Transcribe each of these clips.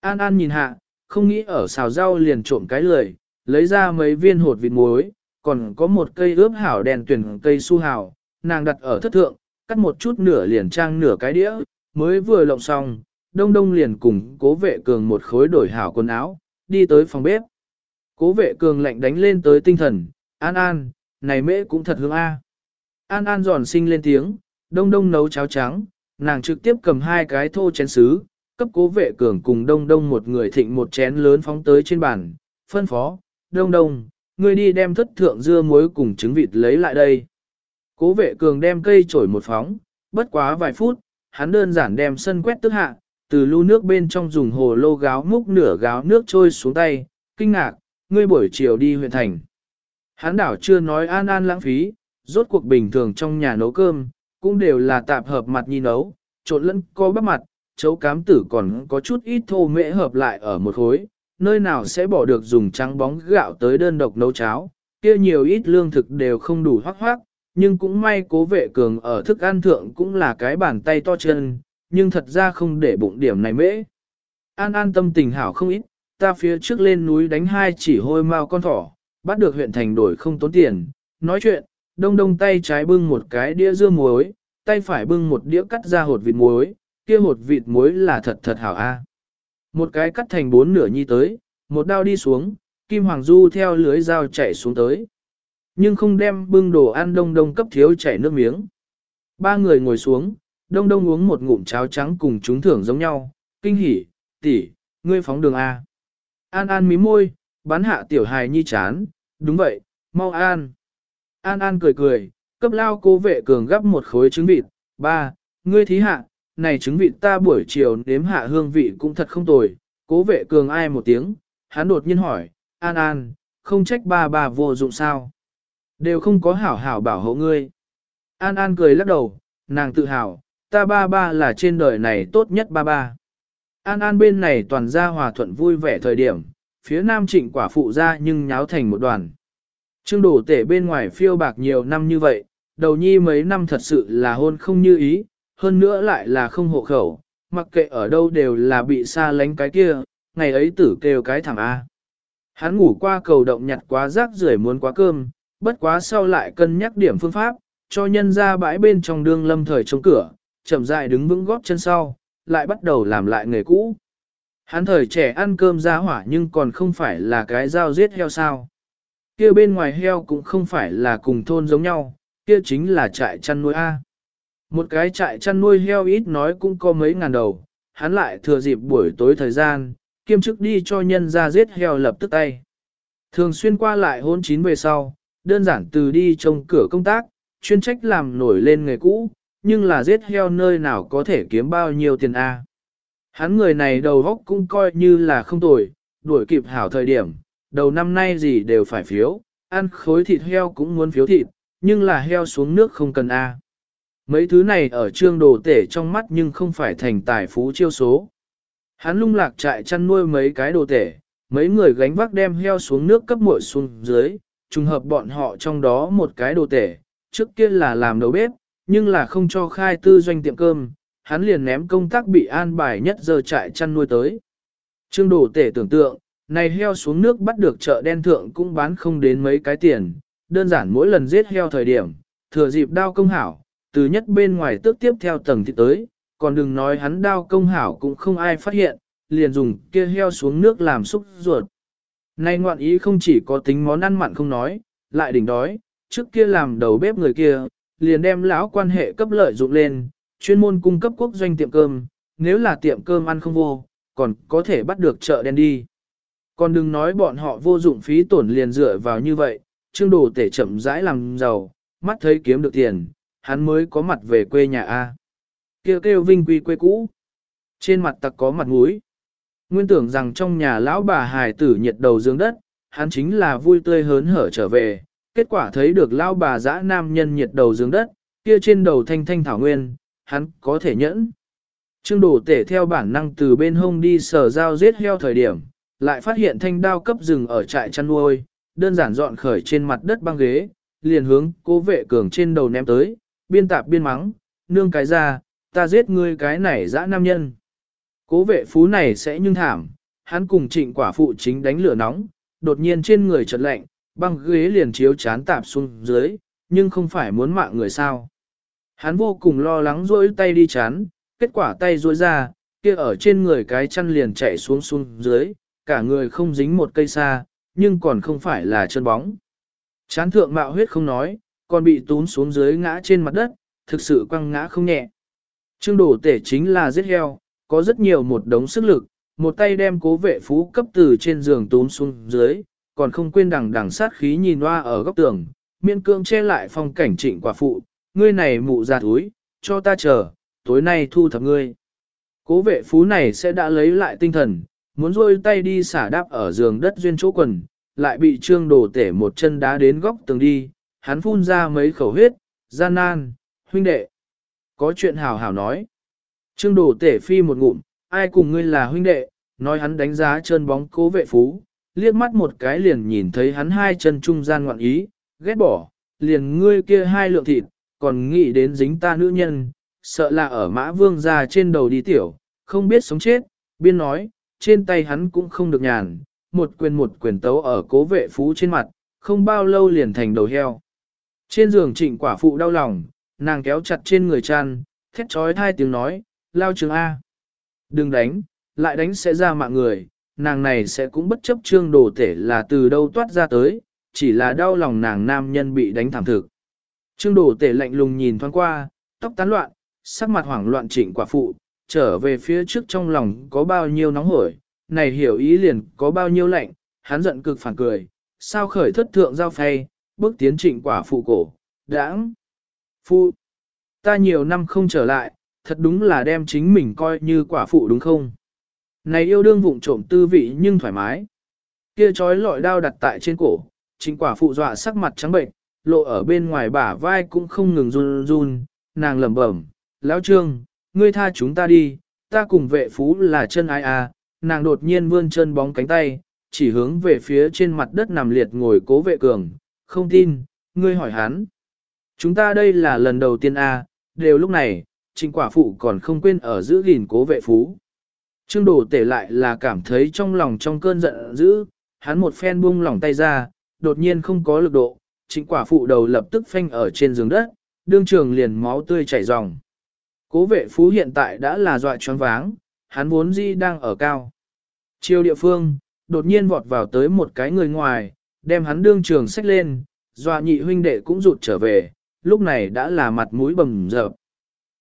An An nhìn hạ, không nghĩ ở xào rau liền trộm cái lười, lấy ra mấy viên hột vịt muối, còn có một cây ướp hảo đèn tuyển cây su hào, nàng đặt ở thất thượng, cắt một chút nửa liền trang nửa cái đĩa, mới vừa lộng xong, đông đông liền cùng cố vệ cường một khối đổi hảo quần áo, đi tới phòng bếp. Cố vệ cường lạnh đánh lên tới tinh thần, an an, này mễ cũng thật hương a. An an giòn sinh lên tiếng, đông đông nấu cháo trắng, nàng trực tiếp cầm hai cái thô chén sứ, cấp cố vệ cường cùng đông đông một người thịnh một chén lớn phóng tới trên bàn, phân phó, đông đông, ngươi đi đem thất thượng dưa muối cùng trứng vịt lấy lại đây. Cố vệ cường đem cây trổi một phóng, bất quá vài phút, hắn đơn giản đem sân quét tức hạ, từ lu nước bên trong dùng hồ lô gáo múc nửa gáo nước trôi xuống tay, kinh ngạc, ngươi buổi chiều đi huyện thành. Hắn đảo chưa nói an an lãng phí, rốt cuộc bình thường trong nhà nấu cơm, cũng đều là tạp hợp mặt nhi nấu, trộn lẫn co bắp mặt, chấu cám tử còn có chút ít thô mễ hợp lại ở một khối, nơi nào sẽ bỏ được dùng trắng bóng gạo tới đơn độc nấu cháo, kia nhiều ít lương thực đều không đủ hoác hoác, nhưng cũng may cố vệ cường ở thức ăn thượng cũng là cái bàn tay to chân, nhưng thật ra không để bụng điểm này mễ. An an tâm tình hảo không ít, ta phía trước lên núi đánh hai chỉ hôi mau con thỏ, bắt được huyện thành đổi không tốn tiền, nói chuyện, đông đông tay trái bưng một cái đĩa dưa muối, tay phải bưng một đĩa cắt ra hột vịt muối, kia hột vịt muối là thật thật hảo a. Một cái cắt thành bốn nửa nhi tới, một đao đi xuống, Kim Hoàng Du theo lưới dao chạy xuống tới. Nhưng không đem bưng đồ ăn đông đông cấp thiếu chảy nước miếng. Ba người ngồi xuống, đông đông uống một ngụm cháo trắng cùng chúng thưởng giống nhau, kinh hỉ, tỷ, ngươi phóng đường A. An An mí môi, bắn hạ tiểu hài nhi chán, đúng vậy, mau An. An An cười cười, cấp lao cố vệ cường gấp một khối trứng vịt, ba, ngươi thí hạ, này trứng vịt ta buổi chiều nếm hạ hương vị cũng thật không tồi, cố vệ cường ai một tiếng, hắn đột nhiên hỏi, An An, không trách ba bà vô dụng sao? Đều không có hảo hảo bảo hộ ngươi. An An cười lắc đầu, nàng tự hào, ta ba ba là trên đời này tốt nhất ba ba. An An bên này toàn ra hòa thuận vui vẻ thời điểm, phía nam trịnh quả phụ ra nhưng nháo thành một đoàn. Trương đổ tể bên ngoài phiêu bạc nhiều năm như vậy, đầu nhi mấy năm thật sự là hôn không như ý, hơn nữa lại là không hộ khẩu, mặc kệ ở đâu đều là bị xa lánh cái kia, ngày ấy tử kêu cái thằng A. Hắn ngủ qua cầu động nhặt quá rác rưởi muốn quá cơm, bất quá sau lại cân nhắc điểm phương pháp, cho nhân ra bãi bên trong đương lâm thời chống cửa, chậm rãi đứng vững góp chân sau, lại bắt đầu làm lại nghề cũ. Hắn thời trẻ ăn cơm ra hỏa nhưng còn không phải là cái dao giết heo sao. Kia bên ngoài heo cũng không phải là cùng thôn giống nhau, kia chính là trại chăn nuôi A. Một cái trại chăn nuôi heo ít nói cũng có mấy ngàn đầu, hắn lại thừa dịp buổi tối thời gian, kiêm chức đi cho nhân ra giết heo lập tức tay. Thường xuyên qua lại hôn chín về sau, đơn giản từ đi trông cửa công tác, chuyên trách làm nổi lên nghề cũ, nhưng là giết heo nơi nào có thể kiếm bao nhiêu tiền A. Hắn người này đầu góc cũng coi như là không tồi, đuổi kịp hảo thời điểm, đầu năm nay gì đều phải phiếu, ăn khối thịt heo cũng muốn phiếu thịt, nhưng là heo xuống nước không cần A. Mấy thứ này ở trương đồ tể trong mắt nhưng không phải thành tài phú chiêu số. Hắn lung lạc trại chăn nuôi mấy cái đồ tể, mấy người gánh vác đem heo xuống nước cấp muội xuống dưới, trùng hợp bọn họ trong đó một cái đồ tể, trước kia là làm đầu bếp, nhưng là không cho khai tư doanh tiệm cơm, hắn liền ném công tác bị an bài nhất giờ trại chăn nuôi tới. Trương đồ tể tưởng tượng, này heo xuống nước bắt được chợ đen thượng cũng bán không đến mấy cái tiền, đơn giản mỗi lần giết heo thời điểm, thừa dịp đao công hảo, từ nhất bên ngoài tước tiếp theo tầng thì tới, còn đừng nói hắn đao công hảo cũng không ai phát hiện, liền dùng kia heo xuống nước làm xúc ruột. Nay ngoạn ý không chỉ có tính món ăn mặn không nói, lại đỉnh đói, trước kia làm đầu bếp người kia, liền đem lão quan hệ cấp lợi dụng lên, chuyên môn cung cấp quốc doanh tiệm cơm, nếu là tiệm cơm ăn không vô, còn có thể bắt được chợ đen đi. Còn đừng nói bọn họ vô dụng phí tổn liền dựa vào như vậy, chương đồ tể chậm rãi làm giàu, mắt thấy kiếm được tiền, hắn mới có mặt về quê nhà A. Kêu kêu vinh quy quê cũ. Trên mặt tặc có mặt mũi. Nguyên tưởng rằng trong nhà lão bà hài tử nhiệt đầu dương đất, hắn chính là vui tươi hớn hở trở về, kết quả thấy được lão bà dã nam nhân nhiệt đầu dương đất, kia trên đầu thanh thanh thảo nguyên, hắn có thể nhẫn. Trương đổ tể theo bản năng từ bên hông đi sở dao giết heo thời điểm, lại phát hiện thanh đao cấp rừng ở trại chăn nuôi, đơn giản dọn khởi trên mặt đất băng ghế, liền hướng cố vệ cường trên đầu ném tới, biên tạp biên mắng, nương cái ra, ta giết ngươi cái này dã nam nhân. Cố vệ phú này sẽ nhưng thảm, hắn cùng trịnh quả phụ chính đánh lửa nóng, đột nhiên trên người chợt lạnh, băng ghế liền chiếu chán tạp xuống dưới, nhưng không phải muốn mạng người sao. Hắn vô cùng lo lắng rỗi tay đi chán, kết quả tay rỗi ra, kia ở trên người cái chăn liền chạy xuống xuống dưới, cả người không dính một cây xa, nhưng còn không phải là chân bóng. Chán thượng mạo huyết không nói, còn bị tún xuống dưới ngã trên mặt đất, thực sự quăng ngã không nhẹ. Trương đổ tể chính là giết heo, có rất nhiều một đống sức lực, một tay đem cố vệ phú cấp từ trên giường tún xuống dưới, còn không quên đằng đằng sát khí nhìn hoa ở góc tường, miên cương che lại phong cảnh trịnh quả phụ, ngươi này mụ ra túi, cho ta chờ, tối nay thu thập ngươi. Cố vệ phú này sẽ đã lấy lại tinh thần, muốn rôi tay đi xả đáp ở giường đất duyên chỗ quần, lại bị trương đổ tể một chân đá đến góc tường đi, hắn phun ra mấy khẩu huyết, gian nan, huynh đệ. Có chuyện hào hào nói. Trương đổ tể phi một ngụm, ai cùng ngươi là huynh đệ, nói hắn đánh giá chân bóng cố vệ phú, liếc mắt một cái liền nhìn thấy hắn hai chân trung gian ngoạn ý, ghét bỏ, liền ngươi kia hai lượng thịt, còn nghĩ đến dính ta nữ nhân, sợ là ở mã vương ra trên đầu đi tiểu, không biết sống chết, biên nói, trên tay hắn cũng không được nhàn, một quyền một quyền tấu ở cố vệ phú trên mặt, không bao lâu liền thành đầu heo. Trên giường trịnh quả phụ đau lòng, nàng kéo chặt trên người chăn, thét trói thai tiếng nói, lao trường A. Đừng đánh, lại đánh sẽ ra mạng người, nàng này sẽ cũng bất chấp trương đồ tể là từ đâu toát ra tới, chỉ là đau lòng nàng nam nhân bị đánh thảm thực. Trương đồ tể lạnh lùng nhìn thoáng qua, tóc tán loạn, sắc mặt hoảng loạn trịnh quả phụ, trở về phía trước trong lòng có bao nhiêu nóng hổi, này hiểu ý liền có bao nhiêu lạnh, hắn giận cực phản cười, sao khởi thất thượng giao phay, bước tiến trịnh quả phụ cổ, đãng. Phụ, ta nhiều năm không trở lại, thật đúng là đem chính mình coi như quả phụ đúng không? Này yêu đương vụng trộm tư vị nhưng thoải mái. Kia trói lọi đao đặt tại trên cổ, trịnh quả phụ dọa sắc mặt trắng bệnh, lộ ở bên ngoài bả vai cũng không ngừng run run, nàng lẩm bẩm, lão trương, ngươi tha chúng ta đi, ta cùng vệ phú là chân ai à, nàng đột nhiên vươn chân bóng cánh tay, chỉ hướng về phía trên mặt đất nằm liệt ngồi cố vệ cường, không tin, ngươi hỏi hắn. Chúng ta đây là lần đầu tiên à, đều lúc này, trình quả phụ còn không quên ở giữ gìn cố vệ phú. Trương đổ tể lại là cảm thấy trong lòng trong cơn giận dữ, hắn một phen buông lỏng tay ra, đột nhiên không có lực độ, trịnh quả phụ đầu lập tức phanh ở trên giường đất, đương trường liền máu tươi chảy ròng. Cố vệ phú hiện tại đã là dọa choáng váng, hắn vốn di đang ở cao. Chiều địa phương, đột nhiên vọt vào tới một cái người ngoài, đem hắn đương trường xách lên, doa nhị huynh đệ cũng rụt trở về, lúc này đã là mặt mũi bầm dập.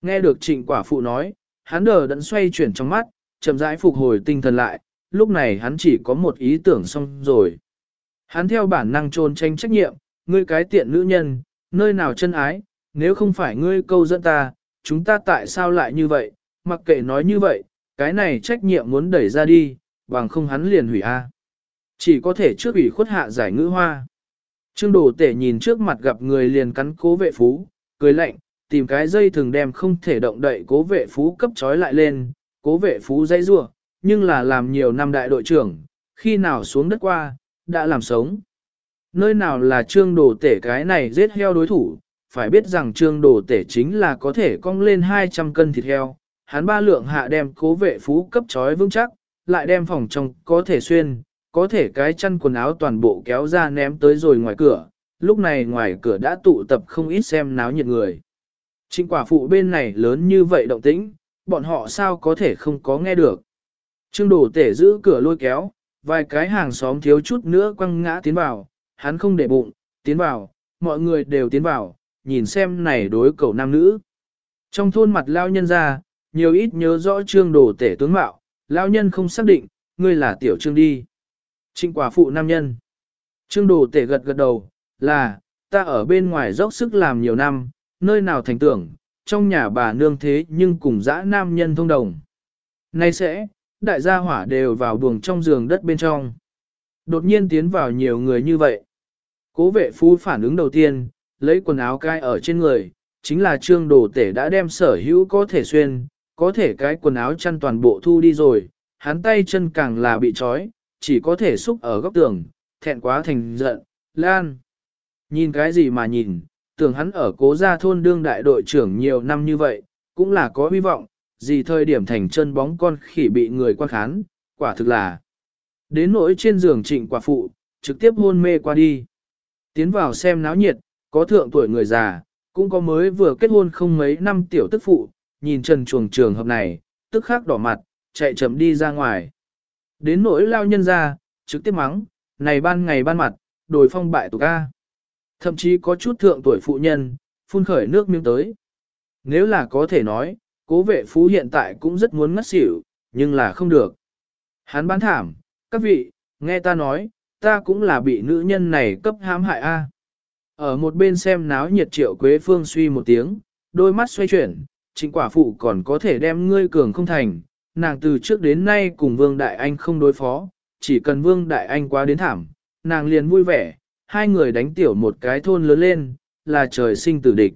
Nghe được trịnh quả phụ nói, hắn đờ đẫn xoay chuyển trong mắt, chậm rãi phục hồi tinh thần lại, lúc này hắn chỉ có một ý tưởng xong rồi. Hắn theo bản năng trôn tranh trách nhiệm, ngươi cái tiện nữ nhân, nơi nào chân ái, nếu không phải ngươi câu dẫn ta, chúng ta tại sao lại như vậy, mặc kệ nói như vậy, cái này trách nhiệm muốn đẩy ra đi, bằng không hắn liền hủy A. Chỉ có thể trước ủy khuất hạ giải ngữ hoa. Trương đồ tể nhìn trước mặt gặp người liền cắn cố vệ phú, cười lạnh, tìm cái dây thường đem không thể động đậy cố vệ phú cấp trói lại lên, cố vệ phú dây rua, nhưng là làm nhiều năm đại đội trưởng, khi nào xuống đất qua, đã làm sống. Nơi nào là trương đồ tể cái này giết heo đối thủ, phải biết rằng trương đồ tể chính là có thể cong lên 200 cân thịt heo, hắn ba lượng hạ đem cố vệ phú cấp trói vững chắc, lại đem phòng trong có thể xuyên, có thể cái chăn quần áo toàn bộ kéo ra ném tới rồi ngoài cửa, lúc này ngoài cửa đã tụ tập không ít xem náo nhiệt người. Trịnh quả phụ bên này lớn như vậy động tĩnh, bọn họ sao có thể không có nghe được. Trương đổ tể giữ cửa lôi kéo, vài cái hàng xóm thiếu chút nữa quăng ngã tiến vào, hắn không để bụng, tiến vào, mọi người đều tiến vào, nhìn xem này đối cầu nam nữ. Trong thôn mặt lao nhân ra, nhiều ít nhớ rõ trương đồ tể tướng mạo, lao nhân không xác định, ngươi là tiểu trương đi. Trịnh quả phụ nam nhân. Trương đồ tể gật gật đầu, là, ta ở bên ngoài dốc sức làm nhiều năm, nơi nào thành tưởng, trong nhà bà nương thế nhưng cùng dã nam nhân thông đồng. Nay sẽ, đại gia hỏa đều vào buồng trong giường đất bên trong. Đột nhiên tiến vào nhiều người như vậy. Cố vệ phu phản ứng đầu tiên, lấy quần áo cai ở trên người, chính là trương đồ tể đã đem sở hữu có thể xuyên, có thể cái quần áo chăn toàn bộ thu đi rồi, hắn tay chân càng là bị trói, chỉ có thể xúc ở góc tường, thẹn quá thành giận, lan. Nhìn cái gì mà nhìn, tưởng hắn ở cố gia thôn đương đại đội trưởng nhiều năm như vậy, cũng là có hy vọng, gì thời điểm thành chân bóng con khỉ bị người quan khán, quả thực là. Đến nỗi trên giường trịnh quả phụ, trực tiếp hôn mê qua đi. Tiến vào xem náo nhiệt, có thượng tuổi người già, cũng có mới vừa kết hôn không mấy năm tiểu tức phụ, nhìn trần chuồng trường hợp này, tức khắc đỏ mặt, chạy chậm đi ra ngoài. Đến nỗi lao nhân ra, trực tiếp mắng, này ban ngày ban mặt, đổi phong bại tục ca. Thậm chí có chút thượng tuổi phụ nhân, phun khởi nước miếng tới. Nếu là có thể nói, cố vệ phú hiện tại cũng rất muốn ngất xỉu, nhưng là không được. Hắn bán thảm, các vị, nghe ta nói, ta cũng là bị nữ nhân này cấp hãm hại a. Ở một bên xem náo nhiệt triệu quế phương suy một tiếng, đôi mắt xoay chuyển, chính quả phụ còn có thể đem ngươi cường không thành, nàng từ trước đến nay cùng Vương Đại Anh không đối phó, chỉ cần Vương Đại Anh quá đến thảm, nàng liền vui vẻ, hai người đánh tiểu một cái thôn lớn lên, là trời sinh tử địch.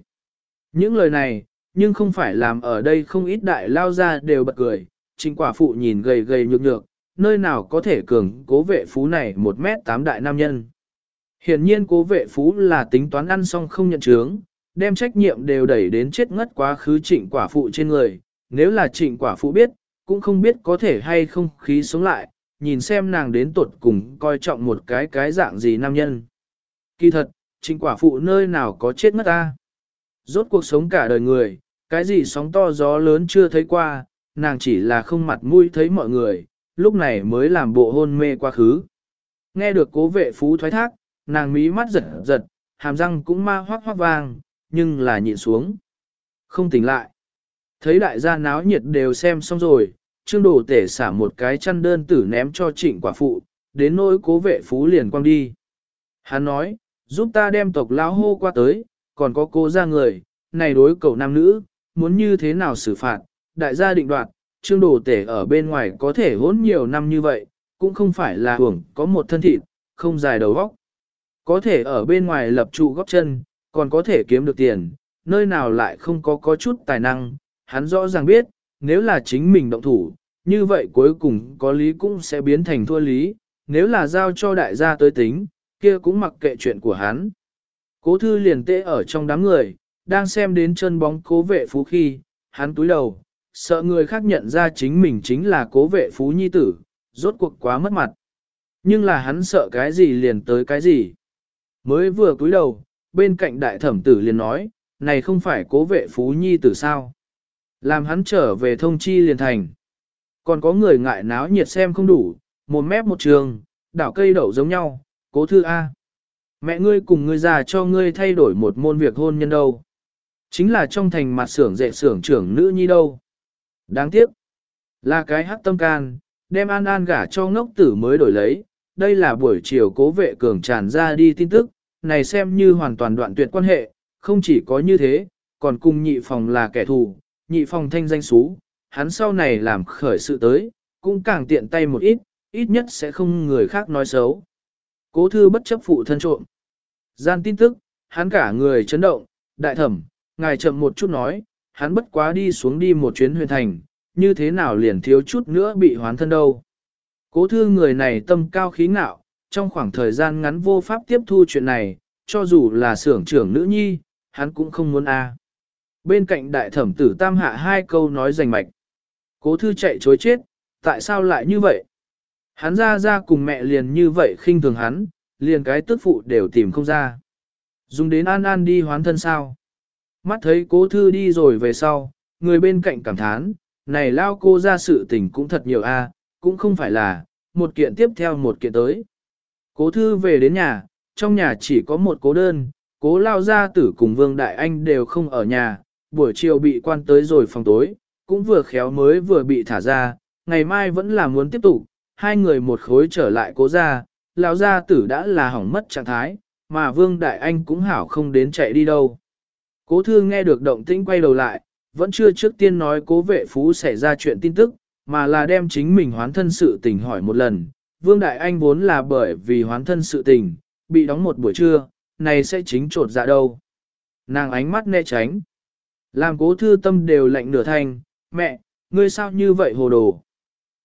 Những lời này, nhưng không phải làm ở đây không ít đại lao ra đều bật cười, trịnh quả phụ nhìn gầy gầy nhược nhược, nơi nào có thể cường cố vệ phú này một mét tám đại nam nhân. Hiển nhiên cố vệ phú là tính toán ăn xong không nhận chướng, đem trách nhiệm đều đẩy đến chết ngất quá khứ trịnh quả phụ trên người, nếu là trịnh quả phụ biết, cũng không biết có thể hay không khí sống lại, nhìn xem nàng đến tuột cùng coi trọng một cái cái dạng gì nam nhân. Kỳ thật, trịnh quả phụ nơi nào có chết mất ta. Rốt cuộc sống cả đời người, cái gì sóng to gió lớn chưa thấy qua, nàng chỉ là không mặt mũi thấy mọi người, lúc này mới làm bộ hôn mê quá khứ. Nghe được cố vệ phú thoái thác, nàng mí mắt giật giật, hàm răng cũng ma hoác hoác vang, nhưng là nhịn xuống. Không tỉnh lại. Thấy đại gia náo nhiệt đều xem xong rồi, trương đồ tể xả một cái chăn đơn tử ném cho trịnh quả phụ, đến nỗi cố vệ phú liền quăng đi. Hắn nói, giúp ta đem tộc lão hô qua tới, còn có cô ra người, này đối cầu nam nữ, muốn như thế nào xử phạt, đại gia định đoạt, trương đồ tể ở bên ngoài có thể hốn nhiều năm như vậy, cũng không phải là hưởng có một thân thịt, không dài đầu góc. Có thể ở bên ngoài lập trụ góc chân, còn có thể kiếm được tiền, nơi nào lại không có có chút tài năng, hắn rõ ràng biết, nếu là chính mình động thủ, như vậy cuối cùng có lý cũng sẽ biến thành thua lý, nếu là giao cho đại gia tới tính, kia cũng mặc kệ chuyện của hắn. Cố thư liền tệ ở trong đám người, đang xem đến chân bóng cố vệ phú khi, hắn túi đầu, sợ người khác nhận ra chính mình chính là cố vệ phú nhi tử, rốt cuộc quá mất mặt. Nhưng là hắn sợ cái gì liền tới cái gì. Mới vừa cúi đầu, bên cạnh đại thẩm tử liền nói, này không phải cố vệ phú nhi tử sao. Làm hắn trở về thông chi liền thành. Còn có người ngại náo nhiệt xem không đủ, một mép một trường, đảo cây đậu giống nhau, cố thư A. Mẹ ngươi cùng ngươi già cho ngươi thay đổi một môn việc hôn nhân đâu. Chính là trong thành mặt xưởng dạy xưởng trưởng nữ nhi đâu. Đáng tiếc, là cái hắc tâm can, đem an an gả cho ngốc tử mới đổi lấy. Đây là buổi chiều cố vệ cường tràn ra đi tin tức, này xem như hoàn toàn đoạn tuyệt quan hệ, không chỉ có như thế, còn cùng nhị phòng là kẻ thù, nhị phòng thanh danh xú, hắn sau này làm khởi sự tới, cũng càng tiện tay một ít, ít nhất sẽ không người khác nói xấu. Cố thư bất chấp phụ thân trộm. Gian tin tức, hắn cả người chấn động, đại thẩm, ngài chậm một chút nói, hắn bất quá đi xuống đi một chuyến huyền thành, như thế nào liền thiếu chút nữa bị hoán thân đâu. Cố thư người này tâm cao khí ngạo, trong khoảng thời gian ngắn vô pháp tiếp thu chuyện này, cho dù là xưởng trưởng nữ nhi, hắn cũng không muốn a. Bên cạnh đại thẩm tử tam hạ hai câu nói rành mạch. Cố thư chạy chối chết, tại sao lại như vậy? Hắn ra ra cùng mẹ liền như vậy khinh thường hắn, liền cái tức phụ đều tìm không ra. Dùng đến an an đi hoán thân sao? Mắt thấy cố thư đi rồi về sau, người bên cạnh cảm thán, này lao cô ra sự tình cũng thật nhiều a, à, cũng không phải là, một kiện tiếp theo một kiện tới. Cố thư về đến nhà, trong nhà chỉ có một cố đơn, cố lao gia tử cùng vương đại anh đều không ở nhà, buổi chiều bị quan tới rồi phòng tối, cũng vừa khéo mới vừa bị thả ra, ngày mai vẫn là muốn tiếp tục, hai người một khối trở lại cố ra, lão gia tử đã là hỏng mất trạng thái, mà vương đại anh cũng hảo không đến chạy đi đâu. Cố thư nghe được động tĩnh quay đầu lại, vẫn chưa trước tiên nói cố vệ phú xảy ra chuyện tin tức, mà là đem chính mình hoán thân sự tình hỏi một lần. Vương Đại Anh vốn là bởi vì hoán thân sự tình, bị đóng một buổi trưa, này sẽ chính trột dạ đâu. Nàng ánh mắt né tránh. Làm cố thư tâm đều lạnh nửa thanh, mẹ, ngươi sao như vậy hồ đồ?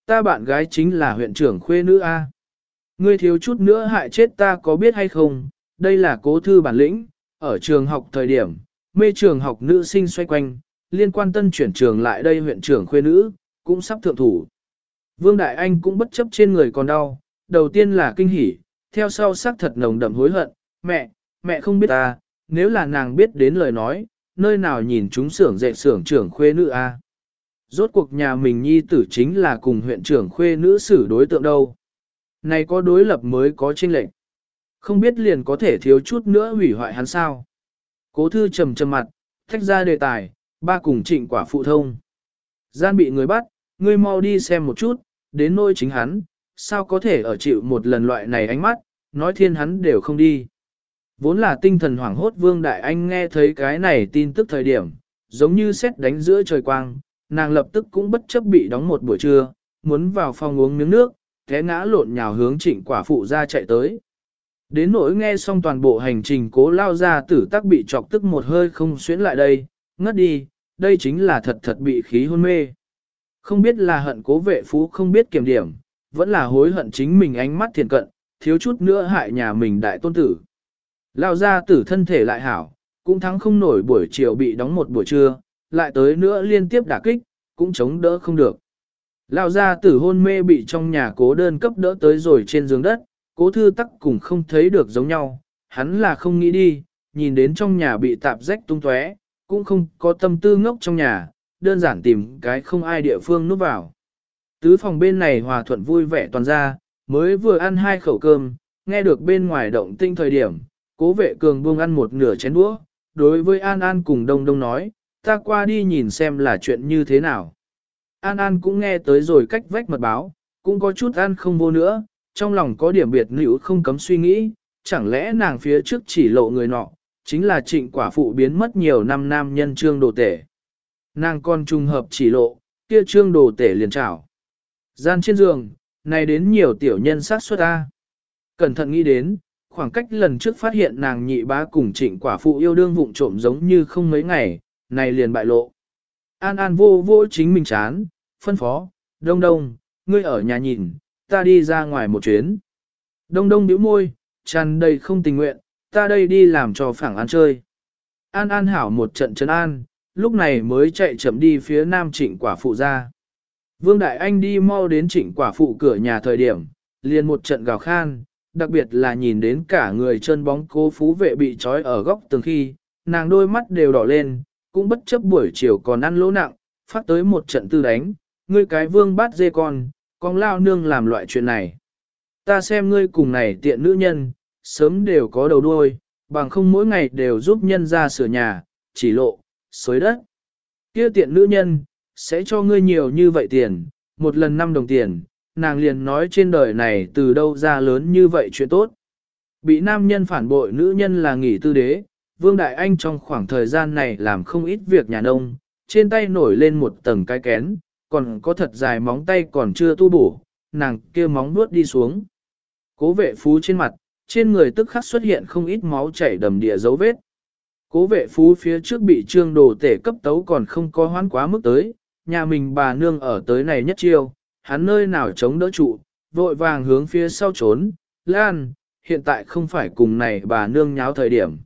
Ta bạn gái chính là huyện trưởng khuê nữ A. Ngươi thiếu chút nữa hại chết ta có biết hay không? Đây là cố thư bản lĩnh, ở trường học thời điểm, mê trường học nữ sinh xoay quanh, liên quan tân chuyển trường lại đây huyện trưởng khuê nữ, cũng sắp thượng thủ. Vương Đại Anh cũng bất chấp trên người còn đau, đầu tiên là kinh hỉ, theo sau sắc thật nồng đậm hối hận, mẹ, mẹ không biết ta, nếu là nàng biết đến lời nói, nơi nào nhìn chúng xưởng dệt xưởng trưởng khuê nữ a Rốt cuộc nhà mình nhi tử chính là cùng huyện trưởng khuê nữ xử đối tượng đâu. Này có đối lập mới có tranh lệnh. Không biết liền có thể thiếu chút nữa hủy hoại hắn sao. Cố thư trầm trầm mặt, thách ra đề tài, ba cùng trịnh quả phụ thông. Gian bị người bắt, ngươi mau đi xem một chút, đến nôi chính hắn, sao có thể ở chịu một lần loại này ánh mắt, nói thiên hắn đều không đi. Vốn là tinh thần hoảng hốt Vương Đại Anh nghe thấy cái này tin tức thời điểm, giống như xét đánh giữa trời quang, nàng lập tức cũng bất chấp bị đóng một buổi trưa, muốn vào phòng uống miếng nước, té ngã lộn nhào hướng trịnh quả phụ ra chạy tới. Đến nỗi nghe xong toàn bộ hành trình cố lao ra tử tắc bị chọc tức một hơi không xuyến lại đây, ngất đi, đây chính là thật thật bị khí hôn mê. Không biết là hận cố vệ phú không biết kiểm điểm, vẫn là hối hận chính mình ánh mắt thiền cận, thiếu chút nữa hại nhà mình đại tôn tử. Lao ra tử thân thể lại hảo, cũng thắng không nổi buổi chiều bị đóng một buổi trưa, lại tới nữa liên tiếp đả kích, cũng chống đỡ không được. Lao ra tử hôn mê bị trong nhà cố đơn cấp đỡ tới rồi trên giường đất, cố thư tắc cùng không thấy được giống nhau, hắn là không nghĩ đi, nhìn đến trong nhà bị tạp rách tung tóe, cũng không có tâm tư ngốc trong nhà, đơn giản tìm cái không ai địa phương núp vào. Tứ phòng bên này hòa thuận vui vẻ toàn ra, mới vừa ăn hai khẩu cơm, nghe được bên ngoài động tinh thời điểm, cố vệ cường buông ăn một nửa chén đũa, đối với An An cùng Đông Đông nói, ta qua đi nhìn xem là chuyện như thế nào. An An cũng nghe tới rồi cách vách mật báo, cũng có chút ăn không vô nữa, trong lòng có điểm biệt nữ không cấm suy nghĩ, chẳng lẽ nàng phía trước chỉ lộ người nọ, chính là trịnh quả phụ biến mất nhiều năm nam nhân trương đồ tể. Nàng còn trùng hợp chỉ lộ, kia trương đồ tể liền trảo. Gian trên giường, này đến nhiều tiểu nhân sát xuất A. Cẩn thận nghĩ đến, khoảng cách lần trước phát hiện nàng nhị bá cùng trịnh quả phụ yêu đương vụng trộm giống như không mấy ngày, này liền bại lộ. An An vô vô chính mình chán, phân phó, đông đông, ngươi ở nhà nhìn, ta đi ra ngoài một chuyến. Đông đông bĩu môi, tràn đầy không tình nguyện, ta đây đi làm cho phẳng ăn chơi. An An hảo một trận trấn an, lúc này mới chạy chậm đi phía nam trịnh quả phụ ra. Vương Đại Anh đi mau đến trịnh quả phụ cửa nhà thời điểm, liền một trận gào khan, đặc biệt là nhìn đến cả người chân bóng cố phú vệ bị trói ở góc tường khi, nàng đôi mắt đều đỏ lên, cũng bất chấp buổi chiều còn ăn lỗ nặng, phát tới một trận tư đánh, ngươi cái vương bát dê con, con lao nương làm loại chuyện này. Ta xem ngươi cùng này tiện nữ nhân, sớm đều có đầu đuôi, bằng không mỗi ngày đều giúp nhân ra sửa nhà, chỉ lộ, xới đất. Kia tiện nữ nhân, sẽ cho ngươi nhiều như vậy tiền, một lần năm đồng tiền, nàng liền nói trên đời này từ đâu ra lớn như vậy chuyện tốt. Bị nam nhân phản bội nữ nhân là nghỉ tư đế, Vương Đại Anh trong khoảng thời gian này làm không ít việc nhà nông, trên tay nổi lên một tầng cái kén, còn có thật dài móng tay còn chưa tu bổ, nàng kia móng nuốt đi xuống. Cố vệ phú trên mặt, trên người tức khắc xuất hiện không ít máu chảy đầm địa dấu vết. Cố vệ phú phía trước bị trương đồ tể cấp tấu còn không có hoán quá mức tới, nhà mình bà nương ở tới này nhất chiêu, hắn nơi nào chống đỡ trụ, vội vàng hướng phía sau trốn, lan, hiện tại không phải cùng này bà nương nháo thời điểm.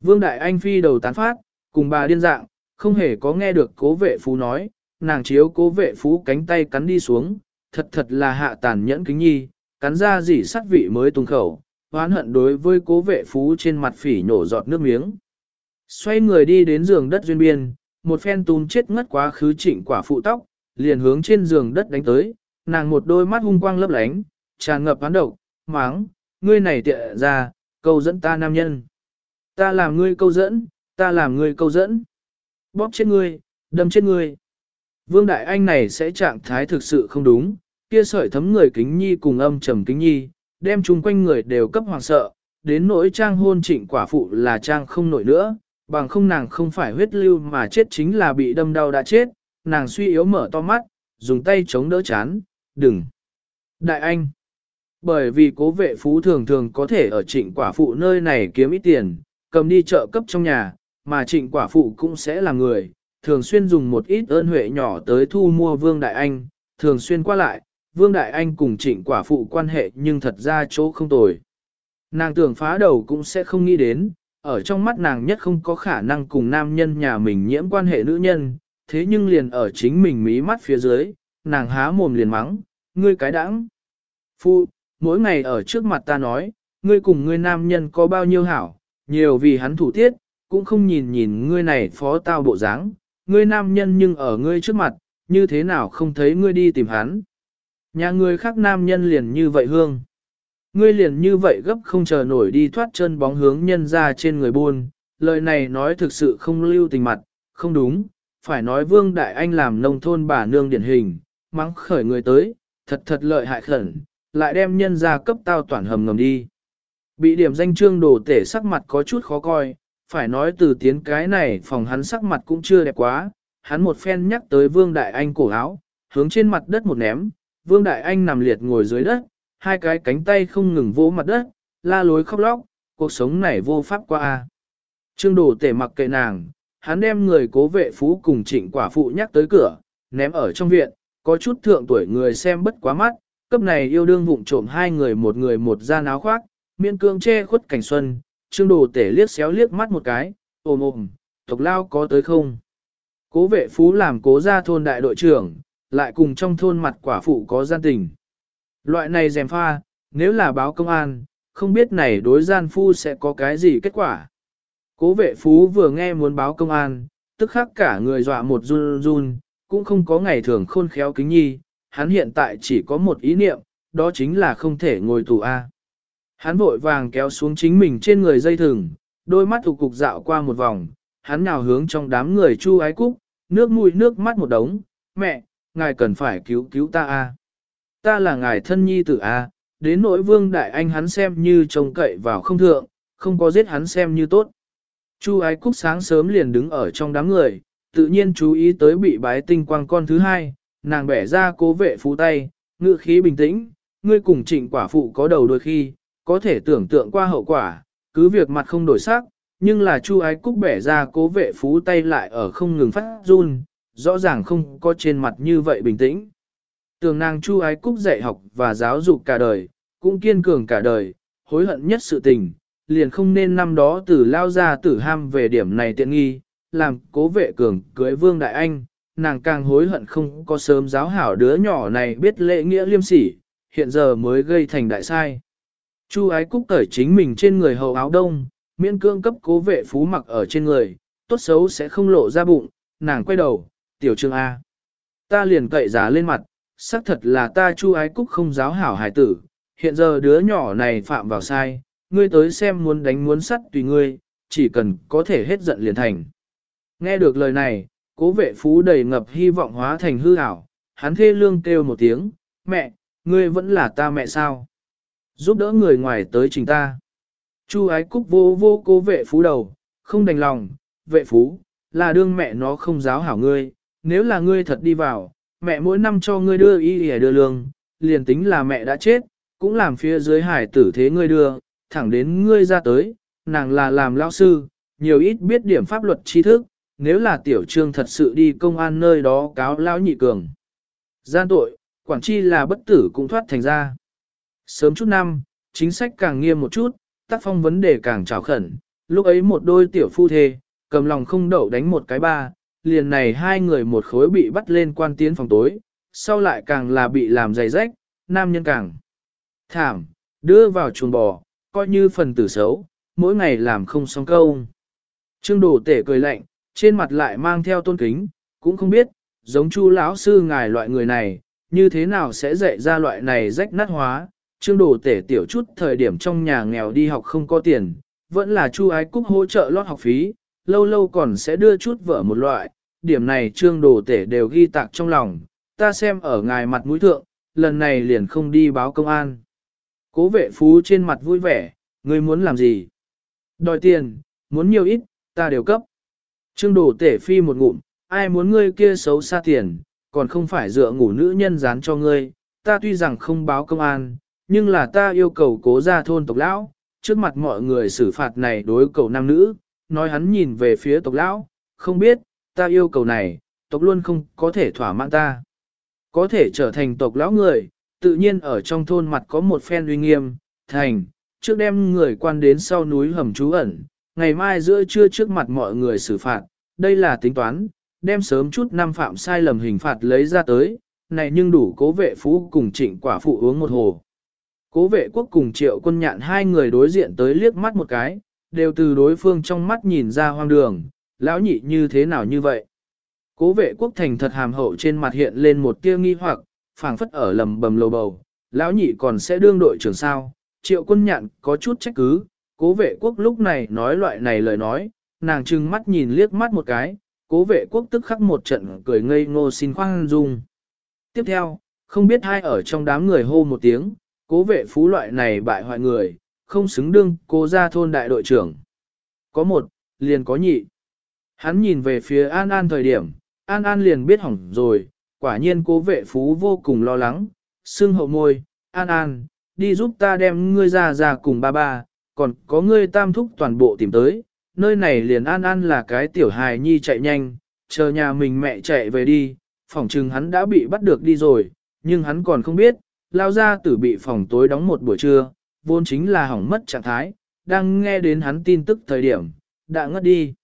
Vương Đại Anh phi đầu tán phát, cùng bà điên dạng, không hề có nghe được cố vệ phú nói, nàng chiếu cố vệ phú cánh tay cắn đi xuống, thật thật là hạ tàn nhẫn kính nhi, cắn ra dỉ sắt vị mới tung khẩu, hoán hận đối với cố vệ phú trên mặt phỉ nổ giọt nước miếng. Xoay người đi đến giường đất duyên biên, một phen tún chết ngất quá khứ trịnh quả phụ tóc, liền hướng trên giường đất đánh tới, nàng một đôi mắt hung quang lấp lánh, tràn ngập hán độc, máng, ngươi này tiện ra, câu dẫn ta nam nhân. Ta làm ngươi câu dẫn, ta làm ngươi câu dẫn. Bóp chết ngươi, đâm chết ngươi. Vương Đại Anh này sẽ trạng thái thực sự không đúng, kia sợi thấm người kính nhi cùng âm trầm kính nhi, đem chung quanh người đều cấp hoàng sợ, đến nỗi trang hôn trịnh quả phụ là trang không nổi nữa, bằng không nàng không phải huyết lưu mà chết chính là bị đâm đau đã chết, nàng suy yếu mở to mắt, dùng tay chống đỡ chán, đừng. Đại Anh, bởi vì cố vệ phú thường thường có thể ở trịnh quả phụ nơi này kiếm ít tiền, cầm đi chợ cấp trong nhà, mà trịnh quả phụ cũng sẽ là người, thường xuyên dùng một ít ơn huệ nhỏ tới thu mua Vương Đại Anh, thường xuyên qua lại, Vương Đại Anh cùng trịnh quả phụ quan hệ nhưng thật ra chỗ không tồi. Nàng tưởng phá đầu cũng sẽ không nghĩ đến, ở trong mắt nàng nhất không có khả năng cùng nam nhân nhà mình nhiễm quan hệ nữ nhân, thế nhưng liền ở chính mình mí mắt phía dưới, nàng há mồm liền mắng, ngươi cái đãng. Phu, mỗi ngày ở trước mặt ta nói, ngươi cùng ngươi nam nhân có bao nhiêu hảo, nhiều vì hắn thủ tiết, cũng không nhìn nhìn ngươi này phó tao bộ dáng, ngươi nam nhân nhưng ở ngươi trước mặt, như thế nào không thấy ngươi đi tìm hắn. Nhà ngươi khác nam nhân liền như vậy hương. Ngươi liền như vậy gấp không chờ nổi đi thoát chân bóng hướng nhân ra trên người buôn, lời này nói thực sự không lưu tình mặt, không đúng, phải nói Vương Đại Anh làm nông thôn bà nương điển hình, mắng khởi người tới, thật thật lợi hại khẩn, lại đem nhân ra cấp tao toàn hầm ngầm đi. Bị điểm danh trương đồ tể sắc mặt có chút khó coi, phải nói từ tiến cái này phòng hắn sắc mặt cũng chưa đẹp quá, hắn một phen nhắc tới Vương Đại Anh cổ áo, hướng trên mặt đất một ném, Vương Đại Anh nằm liệt ngồi dưới đất, hai cái cánh tay không ngừng vỗ mặt đất, la lối khóc lóc, cuộc sống này vô pháp qua. Trương đồ tể mặc kệ nàng, hắn đem người cố vệ phú cùng trịnh quả phụ nhắc tới cửa, ném ở trong viện, có chút thượng tuổi người xem bất quá mắt, cấp này yêu đương vụng trộm hai người một người một da áo khoác, miên cương che khuất cảnh xuân, trương đồ tể liếc xéo liếc mắt một cái, ôm ôm, tộc lao có tới không? Cố vệ phú làm cố gia thôn đại đội trưởng, lại cùng trong thôn mặt quả phụ có gian tình. Loại này dèm pha, nếu là báo công an, không biết này đối gian phu sẽ có cái gì kết quả. Cố vệ phú vừa nghe muốn báo công an, tức khắc cả người dọa một run run, cũng không có ngày thường khôn khéo kính nhi, hắn hiện tại chỉ có một ý niệm, đó chính là không thể ngồi tù A. Hắn vội vàng kéo xuống chính mình trên người dây thừng, đôi mắt thủ cục dạo qua một vòng, hắn nào hướng trong đám người chu ái cúc, nước mũi nước mắt một đống, mẹ, ngài cần phải cứu cứu ta A. Ta là ngài thân nhi tử A, đến nỗi vương đại anh hắn xem như trông cậy vào không thượng, không có giết hắn xem như tốt. Chu ái cúc sáng sớm liền đứng ở trong đám người, tự nhiên chú ý tới bị bái tinh quang con thứ hai, nàng bẻ ra cố vệ phú tay, ngự khí bình tĩnh, ngươi cùng trịnh quả phụ có đầu đôi khi, có thể tưởng tượng qua hậu quả, cứ việc mặt không đổi sắc, nhưng là chu ái cúc bẻ ra cố vệ phú tay lại ở không ngừng phát run, rõ ràng không có trên mặt như vậy bình tĩnh. Tường nàng chu ái cúc dạy học và giáo dục cả đời, cũng kiên cường cả đời, hối hận nhất sự tình, liền không nên năm đó tử lao ra tử ham về điểm này tiện nghi, làm cố vệ cường cưới vương đại anh, nàng càng hối hận không có sớm giáo hảo đứa nhỏ này biết lễ nghĩa liêm sỉ, hiện giờ mới gây thành đại sai. Chu ái cúc cởi chính mình trên người hầu áo đông, miễn cương cấp cố vệ phú mặc ở trên người, tốt xấu sẽ không lộ ra bụng, nàng quay đầu, tiểu trương A. Ta liền cậy giá lên mặt, xác thật là ta chu ái cúc không giáo hảo hài tử, hiện giờ đứa nhỏ này phạm vào sai, ngươi tới xem muốn đánh muốn sắt tùy ngươi, chỉ cần có thể hết giận liền thành. Nghe được lời này, cố vệ phú đầy ngập hy vọng hóa thành hư ảo, hắn thê lương kêu một tiếng, mẹ, ngươi vẫn là ta mẹ sao? Giúp đỡ người ngoài tới trình ta. Chu ái cúc vô vô cố vệ phú đầu, không đành lòng, vệ phú, là đương mẹ nó không giáo hảo ngươi, nếu là ngươi thật đi vào, mẹ mỗi năm cho ngươi đưa y để đưa lương, liền tính là mẹ đã chết, cũng làm phía dưới hải tử thế ngươi đưa, thẳng đến ngươi ra tới, nàng là làm lão sư, nhiều ít biết điểm pháp luật tri thức, nếu là tiểu trương thật sự đi công an nơi đó cáo lão nhị cường. Gian tội, quản chi là bất tử cũng thoát thành ra. Sớm chút năm, chính sách càng nghiêm một chút, tác phong vấn đề càng trào khẩn, lúc ấy một đôi tiểu phu thê, cầm lòng không đậu đánh một cái ba, liền này hai người một khối bị bắt lên quan tiến phòng tối, sau lại càng là bị làm dày rách, nam nhân càng thảm, đưa vào chuồng bò, coi như phần tử xấu, mỗi ngày làm không xong câu. Trương đồ tể cười lạnh, trên mặt lại mang theo tôn kính, cũng không biết, giống chu lão sư ngài loại người này, như thế nào sẽ dạy ra loại này rách nát hóa, trương đồ tể tiểu chút thời điểm trong nhà nghèo đi học không có tiền, vẫn là chu ái cúc hỗ trợ lót học phí, lâu lâu còn sẽ đưa chút vợ một loại, điểm này trương đồ tể đều ghi tạc trong lòng, ta xem ở ngài mặt mũi thượng, lần này liền không đi báo công an. Cố vệ phú trên mặt vui vẻ, ngươi muốn làm gì? Đòi tiền, muốn nhiều ít, ta đều cấp. Trương Đổ tể phi một ngụm, ai muốn ngươi kia xấu xa tiền, còn không phải dựa ngủ nữ nhân dán cho ngươi, ta tuy rằng không báo công an, nhưng là ta yêu cầu cố ra thôn tộc lão, trước mặt mọi người xử phạt này đối cầu nam nữ, nói hắn nhìn về phía tộc lão, không biết, ta yêu cầu này, tộc luôn không có thể thỏa mãn ta. Có thể trở thành tộc lão người, tự nhiên ở trong thôn mặt có một phen uy nghiêm, thành, trước đem người quan đến sau núi hầm trú ẩn, ngày mai giữa trưa trước mặt mọi người xử phạt, đây là tính toán, đem sớm chút năm phạm sai lầm hình phạt lấy ra tới, này nhưng đủ cố vệ phú cùng trịnh quả phụ uống một hồ. Cố vệ quốc cùng triệu quân nhạn hai người đối diện tới liếc mắt một cái, đều từ đối phương trong mắt nhìn ra hoang đường, lão nhị như thế nào như vậy. Cố vệ quốc thành thật hàm hậu trên mặt hiện lên một tia nghi hoặc, phảng phất ở lầm bầm lầu bầu, lão nhị còn sẽ đương đội trưởng sao, triệu quân nhạn có chút trách cứ, cố vệ quốc lúc này nói loại này lời nói, nàng trừng mắt nhìn liếc mắt một cái, cố vệ quốc tức khắc một trận cười ngây ngô xin khoan dung. Tiếp theo, không biết hai ở trong đám người hô một tiếng, cố vệ phú loại này bại hoại người, không xứng đương cố ra thôn đại đội trưởng. Có một, liền có nhị. Hắn nhìn về phía An An thời điểm, An An liền biết hỏng rồi, quả nhiên cố vệ phú vô cùng lo lắng, xưng hậu môi, An An, đi giúp ta đem ngươi ra ra cùng ba ba, còn có ngươi tam thúc toàn bộ tìm tới, nơi này liền An An là cái tiểu hài nhi chạy nhanh, chờ nhà mình mẹ chạy về đi, phòng trừng hắn đã bị bắt được đi rồi, nhưng hắn còn không biết, lao ra tử bị phòng tối đóng một buổi trưa, vốn chính là hỏng mất trạng thái, đang nghe đến hắn tin tức thời điểm, đã ngất đi.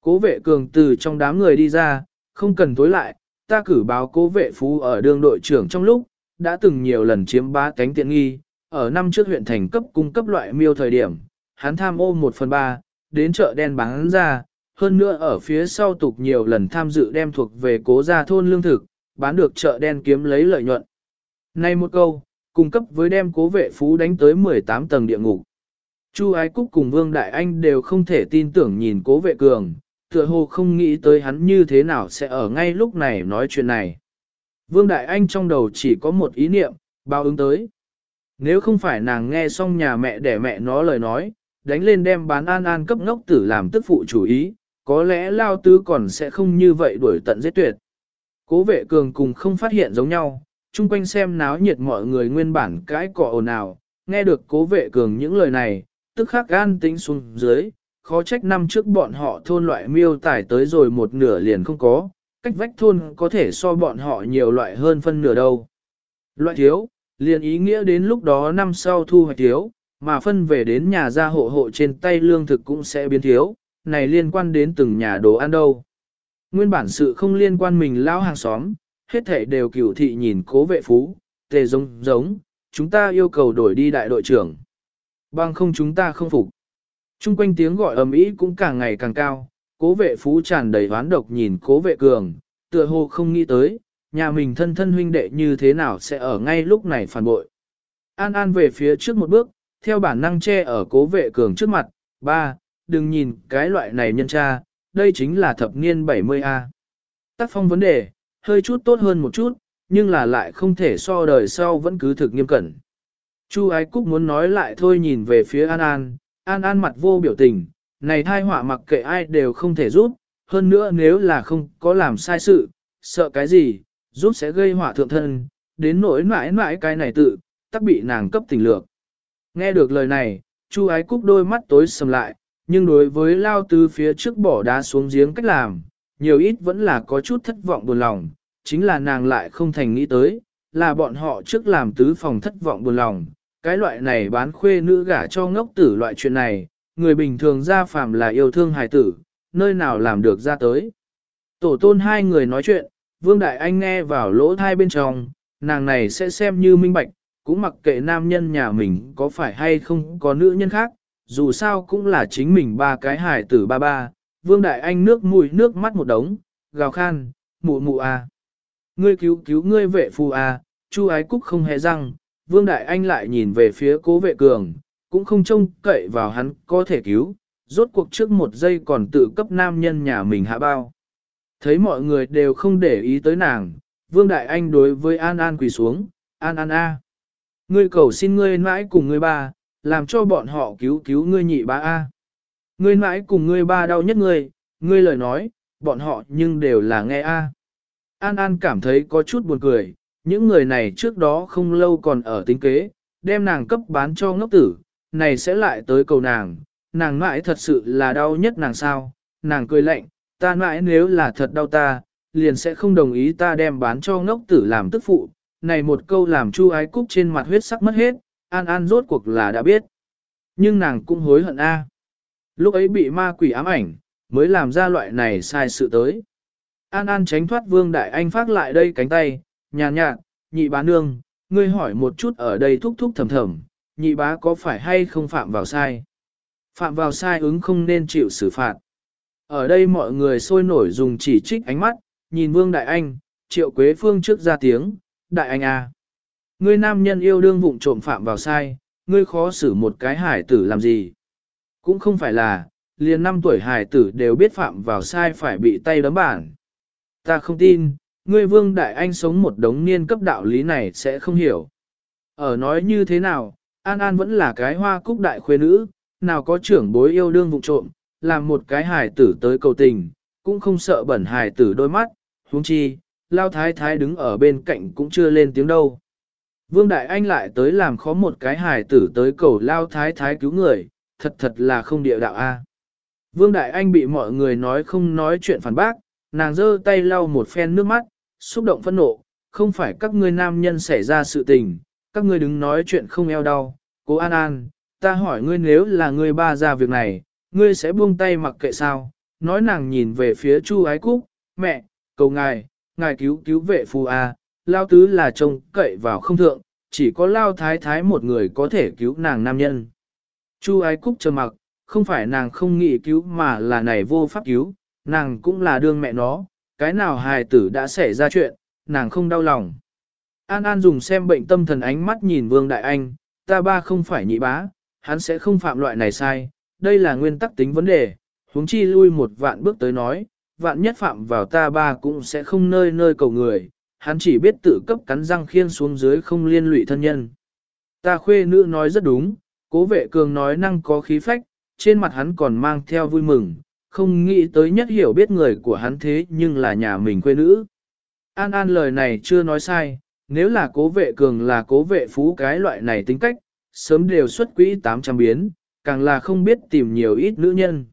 Cố vệ cường từ trong đám người đi ra, không cần tối lại, ta cử báo cố vệ phú ở đương đội trưởng trong lúc, đã từng nhiều lần chiếm ba cánh tiện nghi, ở năm trước huyện thành cấp cung cấp loại miêu thời điểm, hắn tham ô 1 phần 3, đến chợ đen bán ra, hơn nữa ở phía sau tục nhiều lần tham dự đem thuộc về cố gia thôn lương thực, bán được chợ đen kiếm lấy lợi nhuận. nay một câu, cung cấp với đem cố vệ phú đánh tới 18 tầng địa ngục. Chu Ái Cúc cùng Vương Đại Anh đều không thể tin tưởng nhìn cố vệ cường, tựa hồ không nghĩ tới hắn như thế nào sẽ ở ngay lúc này nói chuyện này. Vương Đại Anh trong đầu chỉ có một ý niệm, bao ứng tới. Nếu không phải nàng nghe xong nhà mẹ để mẹ nó lời nói, đánh lên đem bán an an cấp ngốc tử làm tức phụ chủ ý, có lẽ lao tứ còn sẽ không như vậy đuổi tận giết tuyệt. Cố vệ cường cùng không phát hiện giống nhau, chung quanh xem náo nhiệt mọi người nguyên bản cái cọ ồn ào, nghe được cố vệ cường những lời này, tức khắc gan tính xuống dưới, khó trách năm trước bọn họ thôn loại miêu tải tới rồi một nửa liền không có, cách vách thôn có thể so bọn họ nhiều loại hơn phân nửa đâu. Loại thiếu, liền ý nghĩa đến lúc đó năm sau thu hoạch thiếu, mà phân về đến nhà gia hộ hộ trên tay lương thực cũng sẽ biến thiếu, này liên quan đến từng nhà đồ ăn đâu. Nguyên bản sự không liên quan mình lao hàng xóm, hết thảy đều cửu thị nhìn cố vệ phú, tề giống giống, chúng ta yêu cầu đổi đi đại đội trưởng. Bằng không chúng ta không phục. Trung quanh tiếng gọi ầm ĩ cũng càng ngày càng cao, cố vệ phú tràn đầy hoán độc nhìn cố vệ cường, tựa hồ không nghĩ tới, nhà mình thân thân huynh đệ như thế nào sẽ ở ngay lúc này phản bội. An An về phía trước một bước, theo bản năng che ở cố vệ cường trước mặt, ba, đừng nhìn cái loại này nhân tra, đây chính là thập niên 70A. Tác phong vấn đề, hơi chút tốt hơn một chút, nhưng là lại không thể so đời sau vẫn cứ thực nghiêm cẩn. Chu Ái Cúc muốn nói lại thôi nhìn về phía An An, An An mặt vô biểu tình, này thai họa mặc kệ ai đều không thể giúp, hơn nữa nếu là không có làm sai sự, sợ cái gì, giúp sẽ gây họa thượng thân, đến nỗi mãi mãi cái này tự, tắc bị nàng cấp tình lược. Nghe được lời này, Chu Ái Cúc đôi mắt tối sầm lại, nhưng đối với lao tứ phía trước bỏ đá xuống giếng cách làm, nhiều ít vẫn là có chút thất vọng buồn lòng, chính là nàng lại không thành nghĩ tới, là bọn họ trước làm tứ phòng thất vọng buồn lòng, cái loại này bán khuê nữ gả cho ngốc tử loại chuyện này, người bình thường ra phàm là yêu thương hài tử, nơi nào làm được ra tới. Tổ tôn hai người nói chuyện, Vương Đại Anh nghe vào lỗ thai bên trong, nàng này sẽ xem như minh bạch, cũng mặc kệ nam nhân nhà mình có phải hay không có nữ nhân khác, dù sao cũng là chính mình ba cái hài tử ba ba. Vương Đại Anh nước mũi nước mắt một đống, gào khan, mụ mụ à. Ngươi cứu cứu ngươi vệ phu à, chu ái cúc không hề răng, Vương Đại Anh lại nhìn về phía cố vệ cường, cũng không trông cậy vào hắn có thể cứu, rốt cuộc trước một giây còn tự cấp nam nhân nhà mình hạ bao. Thấy mọi người đều không để ý tới nàng, Vương Đại Anh đối với An An quỳ xuống, An An A. Ngươi cầu xin ngươi mãi cùng ngươi ba, làm cho bọn họ cứu cứu ngươi nhị ba A. Ngươi mãi cùng ngươi ba đau nhất ngươi, ngươi lời nói, bọn họ nhưng đều là nghe A. An An cảm thấy có chút buồn cười, những người này trước đó không lâu còn ở tính kế, đem nàng cấp bán cho ngốc tử, này sẽ lại tới cầu nàng, nàng mãi thật sự là đau nhất nàng sao, nàng cười lạnh, ta mãi nếu là thật đau ta, liền sẽ không đồng ý ta đem bán cho ngốc tử làm tức phụ, này một câu làm chu ái cúc trên mặt huyết sắc mất hết, an an rốt cuộc là đã biết. Nhưng nàng cũng hối hận a. Lúc ấy bị ma quỷ ám ảnh, mới làm ra loại này sai sự tới. An An tránh thoát Vương Đại Anh phát lại đây cánh tay, nhàn nhạt, nhị bá nương, ngươi hỏi một chút ở đây thúc thúc thầm thầm, nhị bá có phải hay không phạm vào sai? Phạm vào sai ứng không nên chịu xử phạt. Ở đây mọi người sôi nổi dùng chỉ trích ánh mắt, nhìn Vương Đại Anh, Triệu Quế Phương trước ra tiếng, Đại Anh à. Ngươi nam nhân yêu đương vụng trộm phạm vào sai, ngươi khó xử một cái hải tử làm gì? Cũng không phải là, liền năm tuổi hải tử đều biết phạm vào sai phải bị tay đấm bản. Ta không tin, ngươi Vương Đại Anh sống một đống niên cấp đạo lý này sẽ không hiểu. Ở nói như thế nào, An An vẫn là cái hoa cúc đại khuê nữ, nào có trưởng bối yêu đương vụng trộm, làm một cái hài tử tới cầu tình, cũng không sợ bẩn hài tử đôi mắt, huống chi, lao thái thái đứng ở bên cạnh cũng chưa lên tiếng đâu. Vương Đại Anh lại tới làm khó một cái hài tử tới cầu lao thái thái cứu người, thật thật là không địa đạo a. Vương Đại Anh bị mọi người nói không nói chuyện phản bác, nàng giơ tay lau một phen nước mắt, xúc động phẫn nộ, không phải các ngươi nam nhân xảy ra sự tình, các ngươi đứng nói chuyện không eo đau, cố An An, ta hỏi ngươi nếu là ngươi ba ra việc này, ngươi sẽ buông tay mặc kệ sao, nói nàng nhìn về phía Chu Ái Cúc, mẹ, cầu ngài, ngài cứu cứu vệ phu a, lao tứ là trông cậy vào không thượng, chỉ có lao thái thái một người có thể cứu nàng nam nhân. Chu Ái Cúc trầm mặc, không phải nàng không nghĩ cứu mà là này vô pháp cứu, nàng cũng là đương mẹ nó, cái nào hài tử đã xảy ra chuyện, nàng không đau lòng. An An dùng xem bệnh tâm thần ánh mắt nhìn Vương Đại Anh, ta ba không phải nhị bá, hắn sẽ không phạm loại này sai, đây là nguyên tắc tính vấn đề, huống chi lui một vạn bước tới nói, vạn nhất phạm vào ta ba cũng sẽ không nơi nơi cầu người, hắn chỉ biết tự cấp cắn răng khiên xuống dưới không liên lụy thân nhân. Ta khuê nữ nói rất đúng, cố vệ cường nói năng có khí phách, trên mặt hắn còn mang theo vui mừng, không nghĩ tới nhất hiểu biết người của hắn thế nhưng là nhà mình quê nữ. An An lời này chưa nói sai, nếu là cố vệ cường là cố vệ phú cái loại này tính cách, sớm đều xuất quỹ 800 biến, càng là không biết tìm nhiều ít nữ nhân.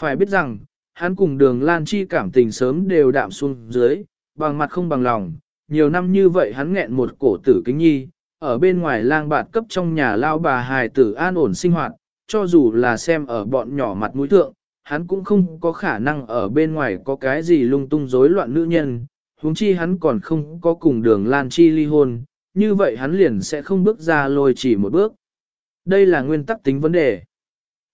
Phải biết rằng, hắn cùng đường Lan Chi cảm tình sớm đều đạm xuống dưới, bằng mặt không bằng lòng, nhiều năm như vậy hắn nghẹn một cổ tử kính nhi, ở bên ngoài lang bạt cấp trong nhà lao bà hài tử an ổn sinh hoạt, cho dù là xem ở bọn nhỏ mặt mũi thượng, hắn cũng không có khả năng ở bên ngoài có cái gì lung tung rối loạn nữ nhân, huống chi hắn còn không có cùng đường Lan Chi ly hôn, như vậy hắn liền sẽ không bước ra lôi chỉ một bước. Đây là nguyên tắc tính vấn đề.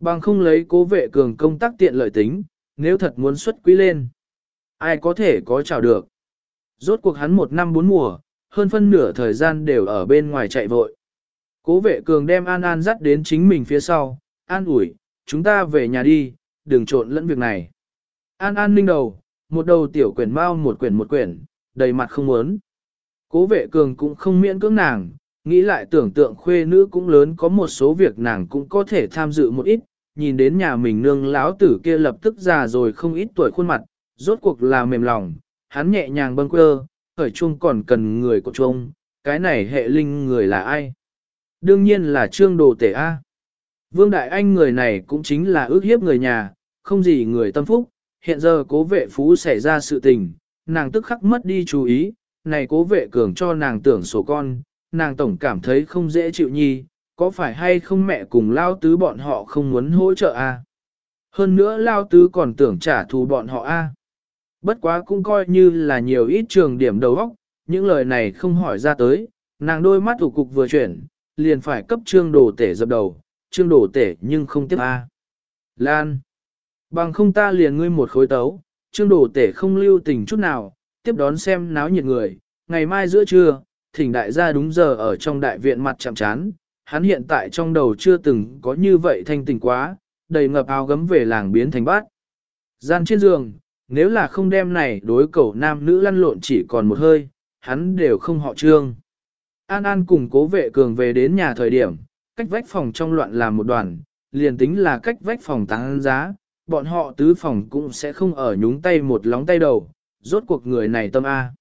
Bằng không lấy cố vệ cường công tác tiện lợi tính, nếu thật muốn xuất quý lên. Ai có thể có chào được. Rốt cuộc hắn một năm bốn mùa, hơn phân nửa thời gian đều ở bên ngoài chạy vội. Cố vệ cường đem An An dắt đến chính mình phía sau, An ủi, chúng ta về nhà đi, đừng trộn lẫn việc này. An An ninh đầu, một đầu tiểu quyển mau một quyển một quyển, đầy mặt không muốn. Cố vệ cường cũng không miễn cưỡng nàng, nghĩ lại tưởng tượng khuê nữ cũng lớn có một số việc nàng cũng có thể tham dự một ít, nhìn đến nhà mình nương lão tử kia lập tức già rồi không ít tuổi khuôn mặt, rốt cuộc là mềm lòng, hắn nhẹ nhàng bâng quơ, khởi chung còn cần người của chung, cái này hệ linh người là ai? Đương nhiên là trương đồ tể A. Vương Đại Anh người này cũng chính là ước hiếp người nhà, không gì người tâm phúc, hiện giờ cố vệ phú xảy ra sự tình, nàng tức khắc mất đi chú ý, này cố vệ cường cho nàng tưởng sổ con, nàng tổng cảm thấy không dễ chịu nhi, có phải hay không mẹ cùng lao tứ bọn họ không muốn hỗ trợ a? À? Hơn nữa lao tứ còn tưởng trả thù bọn họ a. À? Bất quá cũng coi như là nhiều ít trường điểm đầu óc, những lời này không hỏi ra tới, nàng đôi mắt thủ cục vừa chuyển, liền phải cấp trương đồ tể dập đầu, trương đổ tể nhưng không tiếp a. Lan. Bằng không ta liền ngươi một khối tấu, trương đổ tể không lưu tình chút nào, tiếp đón xem náo nhiệt người, ngày mai giữa trưa, thỉnh đại gia đúng giờ ở trong đại viện mặt chạm chán, hắn hiện tại trong đầu chưa từng có như vậy thanh tình quá, đầy ngập áo gấm về làng biến thành bát. Gian trên giường, nếu là không đem này đối cầu nam nữ lăn lộn chỉ còn một hơi, hắn đều không họ trương. An An cùng cố vệ cường về đến nhà thời điểm, cách vách phòng trong loạn làm một đoàn, liền tính là cách vách phòng tăng giá, bọn họ tứ phòng cũng sẽ không ở nhúng tay một lóng tay đầu, rốt cuộc người này tâm A.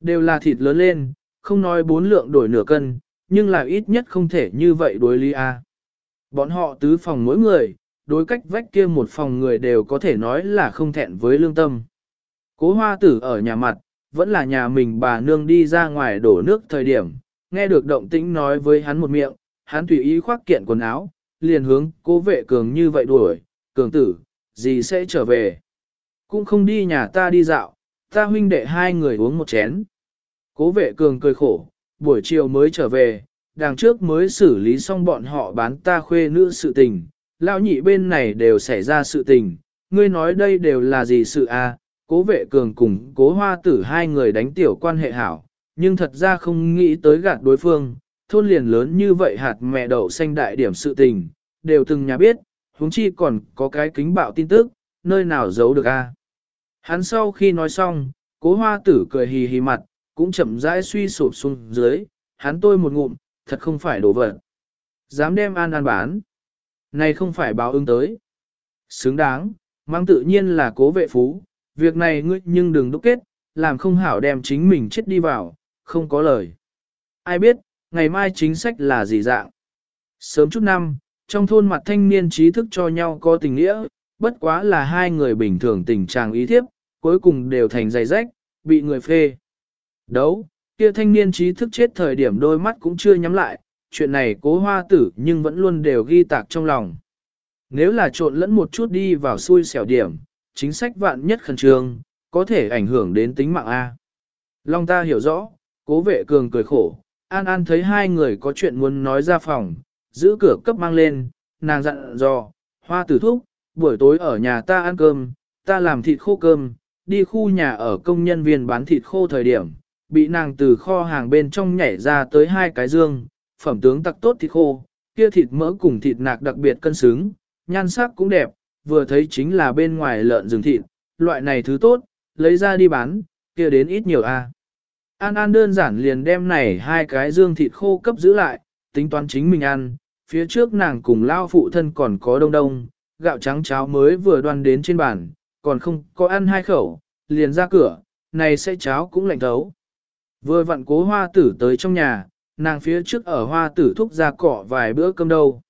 Đều là thịt lớn lên, không nói bốn lượng đổi nửa cân, nhưng là ít nhất không thể như vậy đối lý A. Bọn họ tứ phòng mỗi người, đối cách vách kia một phòng người đều có thể nói là không thẹn với lương tâm. Cố hoa tử ở nhà mặt, vẫn là nhà mình bà nương đi ra ngoài đổ nước thời điểm, nghe được động tĩnh nói với hắn một miệng, hắn tùy ý khoác kiện quần áo, liền hướng cố vệ cường như vậy đuổi, cường tử, gì sẽ trở về. Cũng không đi nhà ta đi dạo, ta huynh đệ hai người uống một chén. Cố vệ cường cười khổ, buổi chiều mới trở về, đằng trước mới xử lý xong bọn họ bán ta khuê nữ sự tình, lão nhị bên này đều xảy ra sự tình, ngươi nói đây đều là gì sự a? À? cố vệ cường cùng cố hoa tử hai người đánh tiểu quan hệ hảo, nhưng thật ra không nghĩ tới gạt đối phương, thôn liền lớn như vậy hạt mẹ đậu xanh đại điểm sự tình, đều từng nhà biết, huống chi còn có cái kính bạo tin tức, nơi nào giấu được a? Hắn sau khi nói xong, cố hoa tử cười hì hì mặt, cũng chậm rãi suy sụp xuống dưới, hắn tôi một ngụm, thật không phải đồ vật. Dám đem an an bán. Này không phải báo ứng tới. Xứng đáng, mang tự nhiên là cố vệ phú, việc này ngươi nhưng đừng đúc kết, làm không hảo đem chính mình chết đi vào, không có lời. Ai biết, ngày mai chính sách là gì dạng. Sớm chút năm, trong thôn mặt thanh niên trí thức cho nhau có tình nghĩa, bất quá là hai người bình thường tình trạng ý thiếp, cuối cùng đều thành dày rách, bị người phê. Đấu, kia thanh niên trí thức chết thời điểm đôi mắt cũng chưa nhắm lại, chuyện này cố hoa tử nhưng vẫn luôn đều ghi tạc trong lòng. Nếu là trộn lẫn một chút đi vào xui xẻo điểm, chính sách vạn nhất khẩn trương, có thể ảnh hưởng đến tính mạng A. Long ta hiểu rõ, cố vệ cường cười khổ, An An thấy hai người có chuyện muốn nói ra phòng, giữ cửa cấp mang lên, nàng dặn dò, hoa tử thúc, buổi tối ở nhà ta ăn cơm, ta làm thịt khô cơm, đi khu nhà ở công nhân viên bán thịt khô thời điểm, bị nàng từ kho hàng bên trong nhảy ra tới hai cái dương, phẩm tướng tặc tốt thịt khô, kia thịt mỡ cùng thịt nạc đặc biệt cân xứng, nhan sắc cũng đẹp, vừa thấy chính là bên ngoài lợn rừng thịt, loại này thứ tốt, lấy ra đi bán, kia đến ít nhiều a. An An đơn giản liền đem này hai cái dương thịt khô cấp giữ lại, tính toán chính mình ăn, phía trước nàng cùng lao phụ thân còn có đông đông, gạo trắng cháo mới vừa đoan đến trên bàn, còn không có ăn hai khẩu, liền ra cửa, này sẽ cháo cũng lạnh thấu. Vừa vặn cố hoa tử tới trong nhà, nàng phía trước ở hoa tử thúc ra cỏ vài bữa cơm đâu.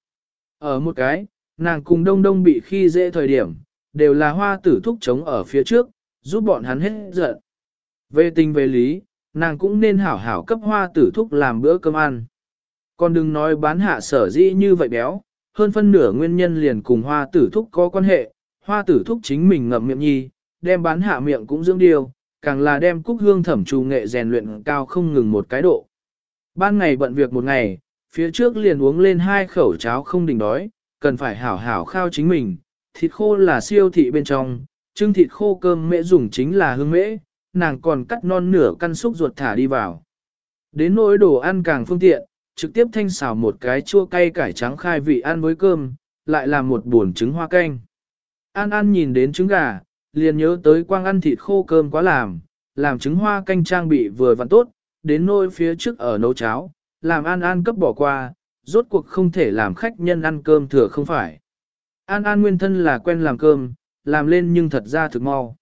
Ở một cái, nàng cùng đông đông bị khi dễ thời điểm, đều là hoa tử thúc chống ở phía trước, giúp bọn hắn hết giận. Về tình về lý, nàng cũng nên hảo hảo cấp hoa tử thúc làm bữa cơm ăn. Còn đừng nói bán hạ sở dĩ như vậy béo, hơn phân nửa nguyên nhân liền cùng hoa tử thúc có quan hệ, hoa tử thúc chính mình ngậm miệng nhi, đem bán hạ miệng cũng dưỡng điều, càng là đem cúc hương thẩm trù nghệ rèn luyện cao không ngừng một cái độ. Ban ngày bận việc một ngày, phía trước liền uống lên hai khẩu cháo không đỉnh đói, cần phải hảo hảo khao chính mình, thịt khô là siêu thị bên trong, trưng thịt khô cơm mễ dùng chính là hương mễ, nàng còn cắt non nửa căn xúc ruột thả đi vào. Đến nỗi đồ ăn càng phương tiện, trực tiếp thanh xào một cái chua cay cải trắng khai vị ăn với cơm, lại làm một buồn trứng hoa canh. An An nhìn đến trứng gà, liền nhớ tới quang ăn thịt khô cơm quá làm, làm trứng hoa canh trang bị vừa vặn tốt, đến nôi phía trước ở nấu cháo, làm An An cấp bỏ qua, rốt cuộc không thể làm khách nhân ăn cơm thừa không phải. An An nguyên thân là quen làm cơm, làm lên nhưng thật ra thực mau.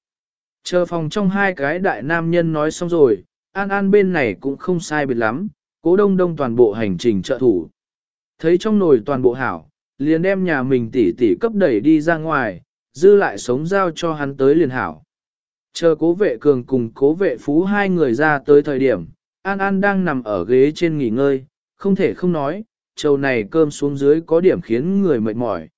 Chờ phòng trong hai cái đại nam nhân nói xong rồi, An An bên này cũng không sai biệt lắm, cố đông đông toàn bộ hành trình trợ thủ. Thấy trong nồi toàn bộ hảo, liền đem nhà mình tỉ tỉ cấp đẩy đi ra ngoài, dư lại sống giao cho hắn tới liền hảo. Chờ cố vệ cường cùng cố vệ phú hai người ra tới thời điểm, An An đang nằm ở ghế trên nghỉ ngơi, không thể không nói, trầu này cơm xuống dưới có điểm khiến người mệt mỏi.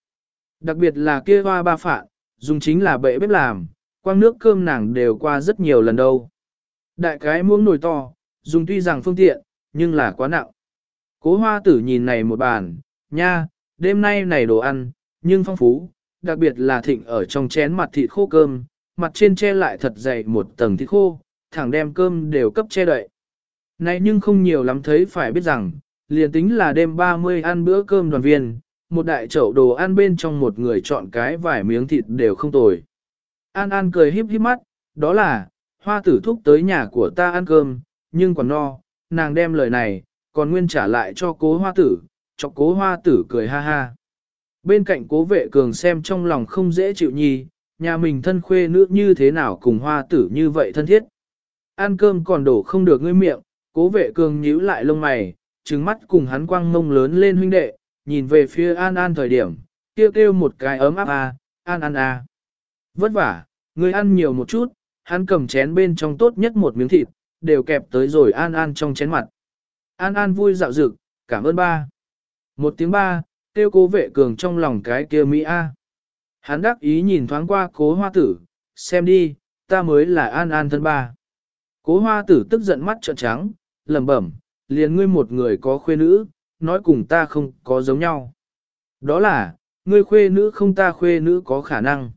Đặc biệt là kia hoa ba phạn, dùng chính là bệ bếp làm, quang nước cơm nàng đều qua rất nhiều lần đâu. Đại cái muỗng nồi to, dùng tuy rằng phương tiện, nhưng là quá nặng. Cố hoa tử nhìn này một bàn, nha, đêm nay này đồ ăn, nhưng phong phú, đặc biệt là thịnh ở trong chén mặt thịt khô cơm, mặt trên che lại thật dày một tầng thịt khô, thẳng đem cơm đều cấp che đậy. Này nhưng không nhiều lắm thấy phải biết rằng, liền tính là đêm 30 ăn bữa cơm đoàn viên, một đại chậu đồ ăn bên trong một người chọn cái vài miếng thịt đều không tồi. An An cười híp híp mắt, đó là, hoa tử thúc tới nhà của ta ăn cơm, nhưng còn no, nàng đem lời này, còn nguyên trả lại cho cố hoa tử, cho cố hoa tử cười ha ha. Bên cạnh cố vệ cường xem trong lòng không dễ chịu nhi, nhà mình thân khuê nữ như thế nào cùng hoa tử như vậy thân thiết. Ăn cơm còn đổ không được ngươi miệng, cố vệ cường nhíu lại lông mày, trừng mắt cùng hắn quăng mông lớn lên huynh đệ, nhìn về phía An An thời điểm, kêu kêu một cái ấm áp a, An An a. Vất vả, ngươi ăn nhiều một chút, hắn cầm chén bên trong tốt nhất một miếng thịt, đều kẹp tới rồi An An trong chén mặt. An An vui dạo dực, cảm ơn ba. Một tiếng ba, tiêu cố vệ cường trong lòng cái kia Mỹ A. Hắn đắc ý nhìn thoáng qua cố hoa tử, xem đi, ta mới là an an thân ba. Cố hoa tử tức giận mắt trợn trắng, lẩm bẩm, liền ngươi một người có khuê nữ, nói cùng ta không có giống nhau. Đó là, ngươi khuê nữ không ta khuê nữ có khả năng.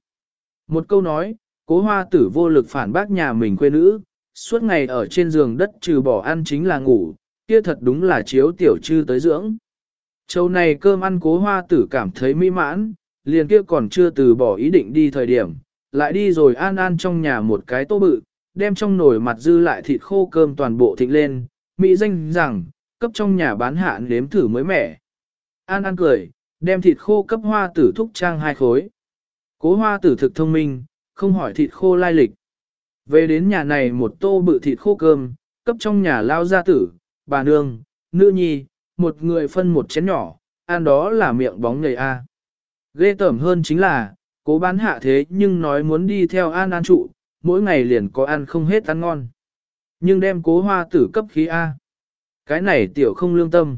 Một câu nói, cố hoa tử vô lực phản bác nhà mình quê nữ, suốt ngày ở trên giường đất trừ bỏ ăn chính là ngủ, kia thật đúng là chiếu tiểu trư tới dưỡng. Châu này cơm ăn cố hoa tử cảm thấy mỹ mãn, liền kia còn chưa từ bỏ ý định đi thời điểm, lại đi rồi an an trong nhà một cái tô bự, đem trong nồi mặt dư lại thịt khô cơm toàn bộ thịnh lên, mỹ danh rằng, cấp trong nhà bán hạn nếm thử mới mẻ. An an cười, đem thịt khô cấp hoa tử thúc trang hai khối. Cố hoa tử thực thông minh, không hỏi thịt khô lai lịch. Về đến nhà này một tô bự thịt khô cơm, cấp trong nhà lao gia tử, bà nương, nữ nhi, một người phân một chén nhỏ, ăn đó là miệng bóng nhầy a. Ghê tởm hơn chính là, cố bán hạ thế nhưng nói muốn đi theo an an trụ, mỗi ngày liền có ăn không hết ăn ngon. Nhưng đem cố hoa tử cấp khí A. Cái này tiểu không lương tâm.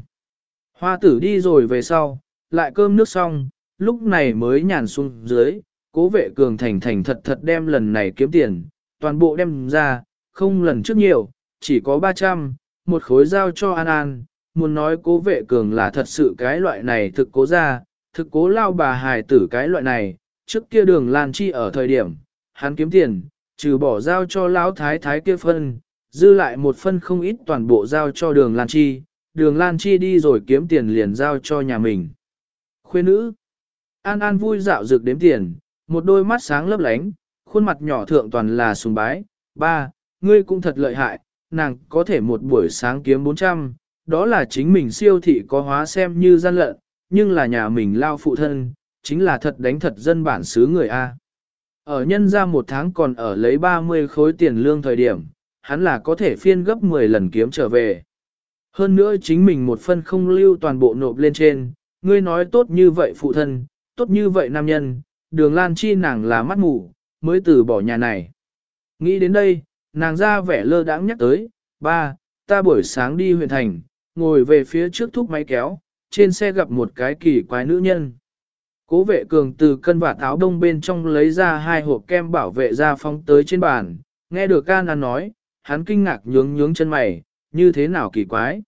Hoa tử đi rồi về sau, lại cơm nước xong, lúc này mới nhàn xuống dưới, cố vệ cường thành thành thật thật đem lần này kiếm tiền, toàn bộ đem ra, không lần trước nhiều, chỉ có 300, một khối giao cho An An, muốn nói cố vệ cường là thật sự cái loại này thực cố ra, thực cố lao bà hài tử cái loại này, trước kia đường Lan Chi ở thời điểm, hắn kiếm tiền, trừ bỏ giao cho lão thái thái kia phân, dư lại một phân không ít toàn bộ giao cho đường Lan Chi, đường Lan Chi đi rồi kiếm tiền liền giao cho nhà mình. Khuê nữ, An An vui dạo dược đếm tiền, một đôi mắt sáng lấp lánh, khuôn mặt nhỏ thượng toàn là sùng bái, ba, ngươi cũng thật lợi hại, nàng có thể một buổi sáng kiếm 400, đó là chính mình siêu thị có hóa xem như gian lận, nhưng là nhà mình lao phụ thân, chính là thật đánh thật dân bản xứ người A. Ở nhân ra một tháng còn ở lấy 30 khối tiền lương thời điểm, hắn là có thể phiên gấp 10 lần kiếm trở về. Hơn nữa chính mình một phân không lưu toàn bộ nộp lên trên, ngươi nói tốt như vậy phụ thân, tốt như vậy nam nhân, đường lan chi nàng là mắt mù, mới từ bỏ nhà này. Nghĩ đến đây, nàng ra vẻ lơ đãng nhắc tới, ba, ta buổi sáng đi huyện thành, ngồi về phía trước thúc máy kéo, trên xe gặp một cái kỳ quái nữ nhân. Cố vệ cường từ cân và áo đông bên trong lấy ra hai hộp kem bảo vệ ra phóng tới trên bàn, nghe được can ăn nói, hắn kinh ngạc nhướng nhướng chân mày, như thế nào kỳ quái.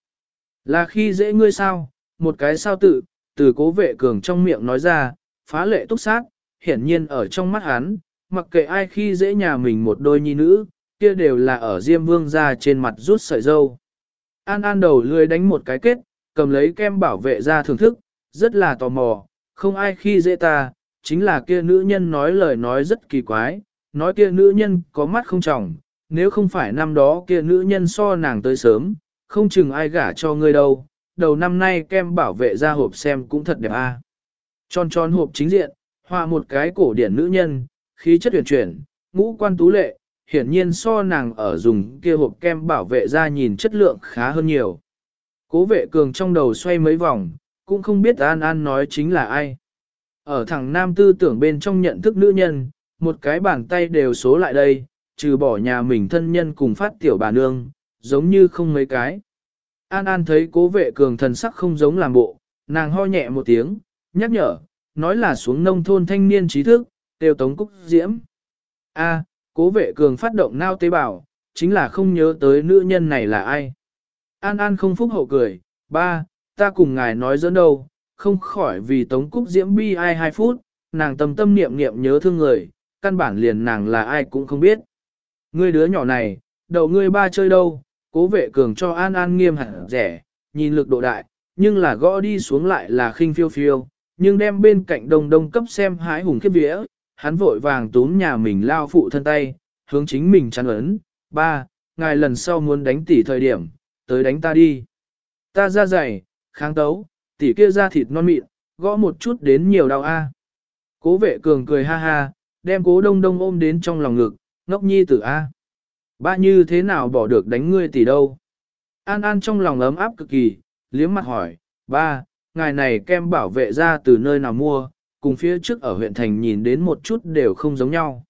Là khi dễ ngươi sao, một cái sao tự, từ cố vệ cường trong miệng nói ra, phá lệ túc sát, hiển nhiên ở trong mắt hắn, mặc kệ ai khi dễ nhà mình một đôi nhi nữ, kia đều là ở Diêm Vương ra trên mặt rút sợi dâu. An An đầu lười đánh một cái kết, cầm lấy kem bảo vệ ra thưởng thức, rất là tò mò, không ai khi dễ ta, chính là kia nữ nhân nói lời nói rất kỳ quái, nói kia nữ nhân có mắt không trọng, nếu không phải năm đó kia nữ nhân so nàng tới sớm, không chừng ai gả cho ngươi đâu, đầu năm nay kem bảo vệ ra hộp xem cũng thật đẹp a. À. Tròn tròn hộp chính diện, họa một cái cổ điển nữ nhân, khí chất huyền chuyển, ngũ quan tú lệ, hiển nhiên so nàng ở dùng kia hộp kem bảo vệ ra nhìn chất lượng khá hơn nhiều. Cố vệ cường trong đầu xoay mấy vòng, cũng không biết An An nói chính là ai. Ở thằng nam tư tưởng bên trong nhận thức nữ nhân, một cái bàn tay đều số lại đây, trừ bỏ nhà mình thân nhân cùng phát tiểu bà nương, giống như không mấy cái. An An thấy cố vệ cường thần sắc không giống làm bộ, nàng ho nhẹ một tiếng, nhắc nhở, nói là xuống nông thôn thanh niên trí thức, tiêu tống cúc diễm. A, cố vệ cường phát động nao tế bào, chính là không nhớ tới nữ nhân này là ai. An An không phúc hậu cười, ba, ta cùng ngài nói dẫn đâu, không khỏi vì tống cúc diễm bi ai hai phút, nàng tâm tâm niệm niệm nhớ thương người, căn bản liền nàng là ai cũng không biết. Ngươi đứa nhỏ này, đầu ngươi ba chơi đâu, cố vệ cường cho An An nghiêm hẳn rẻ, nhìn lực độ đại, nhưng là gõ đi xuống lại là khinh phiêu phiêu, nhưng đem bên cạnh đông đông cấp xem hái hùng khiếp vía, hắn vội vàng túm nhà mình lao phụ thân tay, hướng chính mình chăn ấn, ba, ngài lần sau muốn đánh tỷ thời điểm, tới đánh ta đi. Ta ra dày, kháng tấu, tỷ kia ra thịt non mịn, gõ một chút đến nhiều đau a. Cố vệ cường cười ha ha, đem cố đông đông ôm đến trong lòng ngực, ngốc nhi tử a. Ba như thế nào bỏ được đánh ngươi tỷ đâu? An An trong lòng ấm áp cực kỳ, liếm mặt hỏi, ba, ngài này kem bảo vệ ra từ nơi nào mua, cùng phía trước ở huyện thành nhìn đến một chút đều không giống nhau.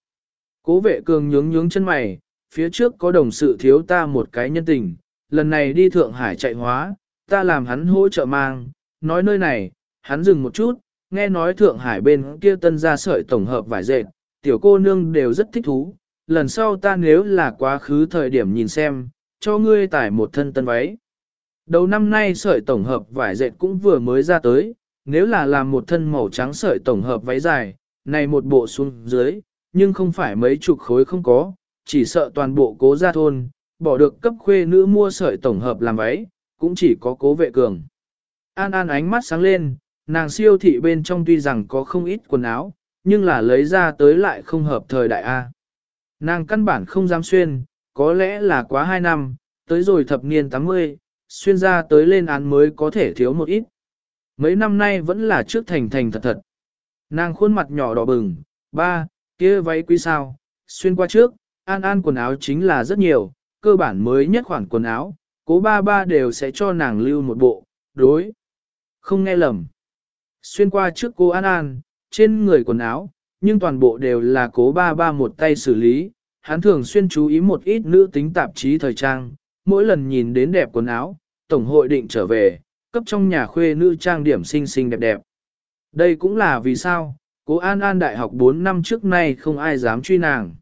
Cố vệ cường nhướng nhướng chân mày, phía trước có đồng sự thiếu ta một cái nhân tình, lần này đi Thượng Hải chạy hóa, ta làm hắn hỗ trợ mang, nói nơi này, hắn dừng một chút, nghe nói Thượng Hải bên kia tân ra sợi tổng hợp vải dệt, tiểu cô nương đều rất thích thú, lần sau ta nếu là quá khứ thời điểm nhìn xem, cho ngươi tải một thân tân váy. Đầu năm nay sợi tổng hợp vải dệt cũng vừa mới ra tới, nếu là làm một thân màu trắng sợi tổng hợp váy dài, này một bộ xuống dưới, nhưng không phải mấy chục khối không có, chỉ sợ toàn bộ cố gia thôn, bỏ được cấp khuê nữ mua sợi tổng hợp làm váy, cũng chỉ có cố vệ cường. An An ánh mắt sáng lên, nàng siêu thị bên trong tuy rằng có không ít quần áo, nhưng là lấy ra tới lại không hợp thời đại A. Nàng căn bản không dám xuyên, có lẽ là quá 2 năm, tới rồi thập niên 80, xuyên ra tới lên án mới có thể thiếu một ít. Mấy năm nay vẫn là trước thành thành thật thật. Nàng khuôn mặt nhỏ đỏ bừng, ba, kia váy quý sao, xuyên qua trước, an an quần áo chính là rất nhiều, cơ bản mới nhất khoản quần áo, cố ba ba đều sẽ cho nàng lưu một bộ, đối. Không nghe lầm. Xuyên qua trước cô An An, trên người quần áo, nhưng toàn bộ đều là cố ba ba một tay xử lý, hắn thường xuyên chú ý một ít nữ tính tạp chí thời trang, mỗi lần nhìn đến đẹp quần áo, tổng hội định trở về, cấp trong nhà khuê nữ trang điểm xinh xinh đẹp đẹp. Đây cũng là vì sao, cố An An đại học 4 năm trước nay không ai dám truy nàng.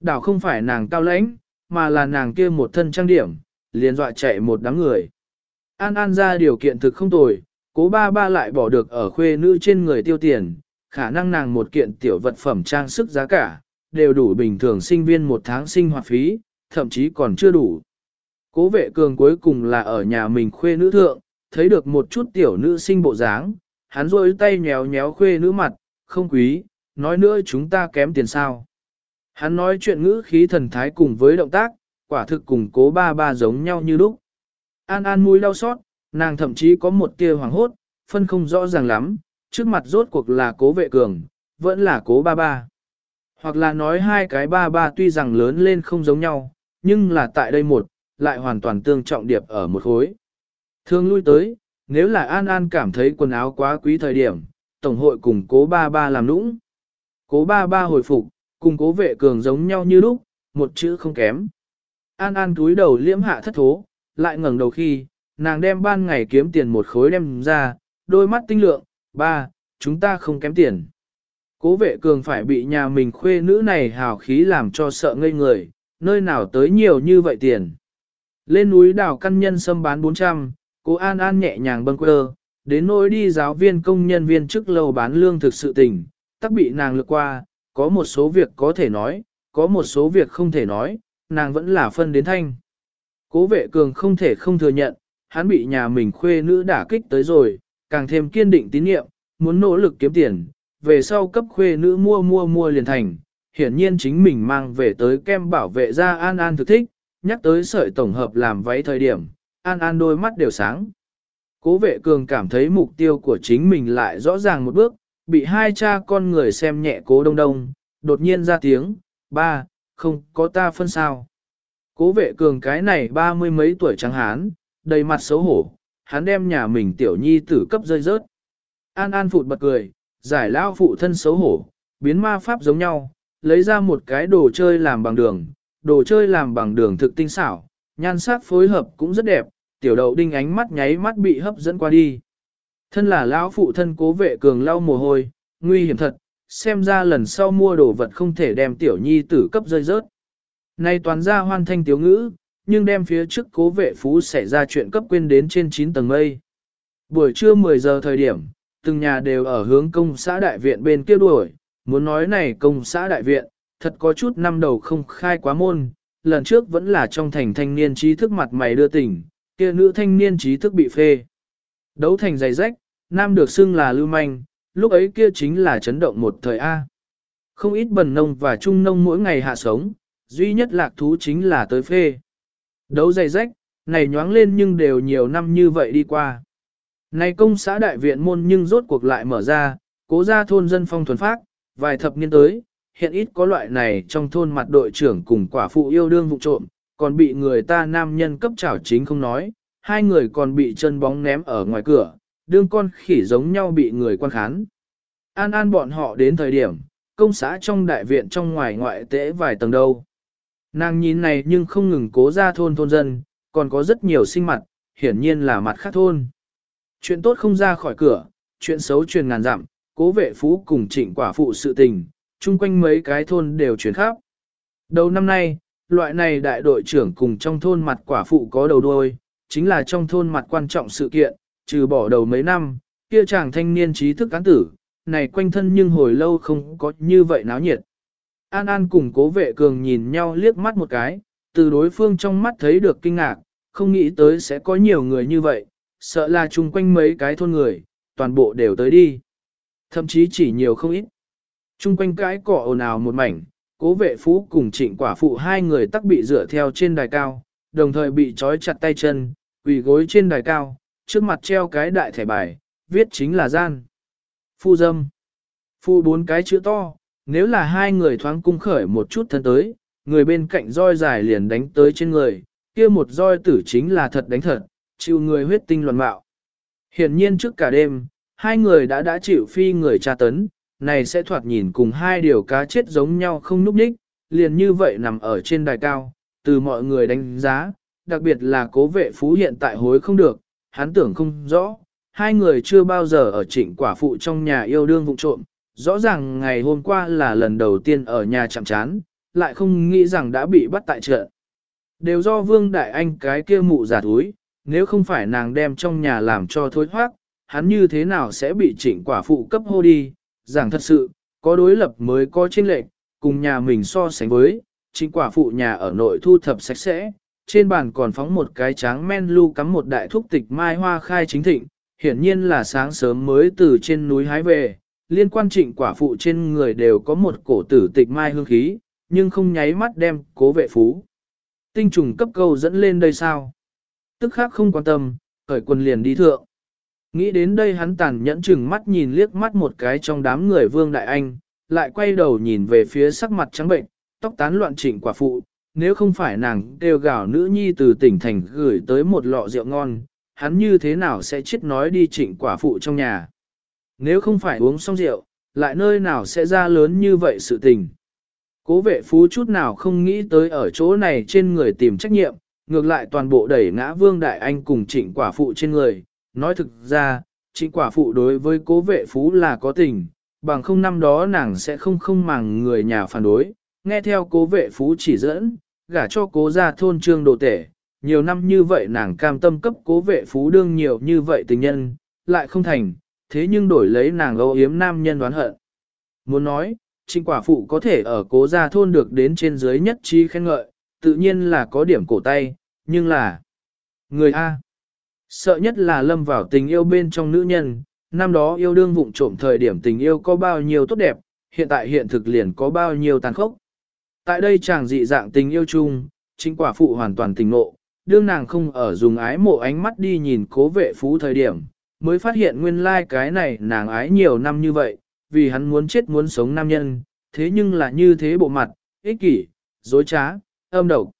Đảo không phải nàng cao lãnh, mà là nàng kia một thân trang điểm, liền dọa chạy một đám người. An An ra điều kiện thực không tồi, cố ba ba lại bỏ được ở khuê nữ trên người tiêu tiền, khả năng nàng một kiện tiểu vật phẩm trang sức giá cả, đều đủ bình thường sinh viên một tháng sinh hoạt phí, thậm chí còn chưa đủ. Cố vệ cường cuối cùng là ở nhà mình khuê nữ thượng, thấy được một chút tiểu nữ sinh bộ dáng, hắn rôi tay nhéo nhéo khuê nữ mặt, không quý, nói nữa chúng ta kém tiền sao. Hắn nói chuyện ngữ khí thần thái cùng với động tác, quả thực cùng cố ba ba giống nhau như lúc. An An mũi đau xót, nàng thậm chí có một tia hoàng hốt, phân không rõ ràng lắm, trước mặt rốt cuộc là cố vệ cường, vẫn là cố ba ba. Hoặc là nói hai cái ba ba tuy rằng lớn lên không giống nhau, nhưng là tại đây một, lại hoàn toàn tương trọng điệp ở một khối. Thường lui tới, nếu là An An cảm thấy quần áo quá quý thời điểm, Tổng hội cùng cố ba ba làm nũng. Cố ba ba hồi phục, cùng cố vệ cường giống nhau như lúc, một chữ không kém. An An túi đầu liễm hạ thất thố, lại ngẩng đầu khi, nàng đem ban ngày kiếm tiền một khối đem ra, đôi mắt tinh lượng, ba, chúng ta không kém tiền. Cố vệ cường phải bị nhà mình khuê nữ này hào khí làm cho sợ ngây người, nơi nào tới nhiều như vậy tiền. Lên núi đảo căn nhân xâm bán 400, cô An An nhẹ nhàng bâng quơ, đến nỗi đi giáo viên công nhân viên chức lâu bán lương thực sự tình, tắc bị nàng lược qua, có một số việc có thể nói, có một số việc không thể nói, nàng vẫn là phân đến thanh. Cố vệ cường không thể không thừa nhận, hắn bị nhà mình khuê nữ đả kích tới rồi, càng thêm kiên định tín nhiệm, muốn nỗ lực kiếm tiền, về sau cấp khuê nữ mua mua mua liền thành. Hiển nhiên chính mình mang về tới kem bảo vệ ra An An thực thích, nhắc tới sợi tổng hợp làm váy thời điểm, An An đôi mắt đều sáng. Cố vệ cường cảm thấy mục tiêu của chính mình lại rõ ràng một bước, bị hai cha con người xem nhẹ cố đông đông, đột nhiên ra tiếng, ba, không có ta phân sao. Cố vệ cường cái này ba mươi mấy tuổi trắng hán, đầy mặt xấu hổ, hắn đem nhà mình tiểu nhi tử cấp rơi rớt. An An phụt bật cười, giải lao phụ thân xấu hổ, biến ma pháp giống nhau, lấy ra một cái đồ chơi làm bằng đường, đồ chơi làm bằng đường thực tinh xảo, nhan sắc phối hợp cũng rất đẹp, tiểu đậu đinh ánh mắt nháy mắt bị hấp dẫn qua đi. Thân là lão phụ thân cố vệ cường lau mồ hôi, nguy hiểm thật, xem ra lần sau mua đồ vật không thể đem tiểu nhi tử cấp rơi rớt. Nay toàn ra hoan thanh tiểu ngữ, nhưng đem phía trước cố vệ phú xảy ra chuyện cấp quên đến trên 9 tầng mây. Buổi trưa 10 giờ thời điểm, từng nhà đều ở hướng công xã đại viện bên kia đuổi, muốn nói này công xã đại viện, thật có chút năm đầu không khai quá môn, lần trước vẫn là trong thành thanh niên trí thức mặt mày đưa tỉnh, kia nữ thanh niên trí thức bị phê. Đấu thành giày rách, nam được xưng là lưu manh, lúc ấy kia chính là chấn động một thời A. Không ít bần nông và trung nông mỗi ngày hạ sống, duy nhất lạc thú chính là tới phê. Đấu giày rách, này nhoáng lên nhưng đều nhiều năm như vậy đi qua. Này công xã đại viện môn nhưng rốt cuộc lại mở ra, cố ra thôn dân phong thuần phát, vài thập niên tới, hiện ít có loại này trong thôn mặt đội trưởng cùng quả phụ yêu đương vụ trộm, còn bị người ta nam nhân cấp trảo chính không nói, hai người còn bị chân bóng ném ở ngoài cửa, đương con khỉ giống nhau bị người quan khán. An an bọn họ đến thời điểm, công xã trong đại viện trong ngoài ngoại tễ vài tầng đâu. Nàng nhìn này nhưng không ngừng cố ra thôn thôn dân, còn có rất nhiều sinh mặt, hiển nhiên là mặt khác thôn. Chuyện tốt không ra khỏi cửa, chuyện xấu truyền ngàn dặm, cố vệ phú cùng trịnh quả phụ sự tình, chung quanh mấy cái thôn đều chuyển khắp. Đầu năm nay, loại này đại đội trưởng cùng trong thôn mặt quả phụ có đầu đuôi, chính là trong thôn mặt quan trọng sự kiện, trừ bỏ đầu mấy năm, kia chàng thanh niên trí thức cán tử, này quanh thân nhưng hồi lâu không có như vậy náo nhiệt. An An cùng cố vệ cường nhìn nhau liếc mắt một cái, từ đối phương trong mắt thấy được kinh ngạc, không nghĩ tới sẽ có nhiều người như vậy, sợ là chung quanh mấy cái thôn người, toàn bộ đều tới đi. Thậm chí chỉ nhiều không ít. Chung quanh cái cỏ ồn ào một mảnh, cố vệ phú cùng trịnh quả phụ hai người tắc bị dựa theo trên đài cao, đồng thời bị trói chặt tay chân, quỳ gối trên đài cao, trước mặt treo cái đại thẻ bài, viết chính là gian. Phu dâm. Phu bốn cái chữ to, nếu là hai người thoáng cung khởi một chút thân tới, người bên cạnh roi dài liền đánh tới trên người, kia một roi tử chính là thật đánh thật, chịu người huyết tinh luận mạo. Hiển nhiên trước cả đêm, hai người đã đã chịu phi người tra tấn, này sẽ thoạt nhìn cùng hai điều cá chết giống nhau không núp đích, liền như vậy nằm ở trên đài cao, từ mọi người đánh giá, đặc biệt là cố vệ phú hiện tại hối không được, hắn tưởng không rõ, hai người chưa bao giờ ở trịnh quả phụ trong nhà yêu đương vụ trộm, rõ ràng ngày hôm qua là lần đầu tiên ở nhà chạm chán, lại không nghĩ rằng đã bị bắt tại chợ. Đều do Vương Đại Anh cái kia mụ giả túi, nếu không phải nàng đem trong nhà làm cho thối thoát, hắn như thế nào sẽ bị trịnh quả phụ cấp hô đi, giảng thật sự, có đối lập mới có chênh lệch, cùng nhà mình so sánh với, chính quả phụ nhà ở nội thu thập sạch sẽ, trên bàn còn phóng một cái tráng men lưu cắm một đại thúc tịch mai hoa khai chính thịnh, hiển nhiên là sáng sớm mới từ trên núi hái về, liên quan trịnh quả phụ trên người đều có một cổ tử tịch mai hương khí, nhưng không nháy mắt đem cố vệ phú. Tinh trùng cấp câu dẫn lên đây sao? Tức khác không quan tâm, khởi quân liền đi thượng. Nghĩ đến đây hắn tàn nhẫn chừng mắt nhìn liếc mắt một cái trong đám người vương đại anh, lại quay đầu nhìn về phía sắc mặt trắng bệnh, tóc tán loạn trịnh quả phụ, nếu không phải nàng đều gạo nữ nhi từ tỉnh thành gửi tới một lọ rượu ngon, hắn như thế nào sẽ chết nói đi trịnh quả phụ trong nhà. Nếu không phải uống xong rượu, lại nơi nào sẽ ra lớn như vậy sự tình. Cố vệ phú chút nào không nghĩ tới ở chỗ này trên người tìm trách nhiệm, ngược lại toàn bộ đẩy ngã vương đại anh cùng trịnh quả phụ trên người. Nói thực ra, trịnh quả phụ đối với cố vệ phú là có tình, bằng không năm đó nàng sẽ không không màng người nhà phản đối, nghe theo cố vệ phú chỉ dẫn, gả cho cố gia thôn trương đồ tể. Nhiều năm như vậy nàng cam tâm cấp cố vệ phú đương nhiều như vậy tình nhân, lại không thành, thế nhưng đổi lấy nàng âu yếm nam nhân đoán hận. Muốn nói, trịnh quả phụ có thể ở cố gia thôn được đến trên dưới nhất trí khen ngợi, tự nhiên là có điểm cổ tay, nhưng là người A. Sợ nhất là lâm vào tình yêu bên trong nữ nhân, năm đó yêu đương vụng trộm thời điểm tình yêu có bao nhiêu tốt đẹp, hiện tại hiện thực liền có bao nhiêu tàn khốc. Tại đây chàng dị dạng tình yêu chung, chính quả phụ hoàn toàn tình nộ, đương nàng không ở dùng ái mộ ánh mắt đi nhìn cố vệ phú thời điểm, mới phát hiện nguyên lai like cái này nàng ái nhiều năm như vậy, vì hắn muốn chết muốn sống nam nhân, thế nhưng là như thế bộ mặt, ích kỷ, dối trá, âm độc.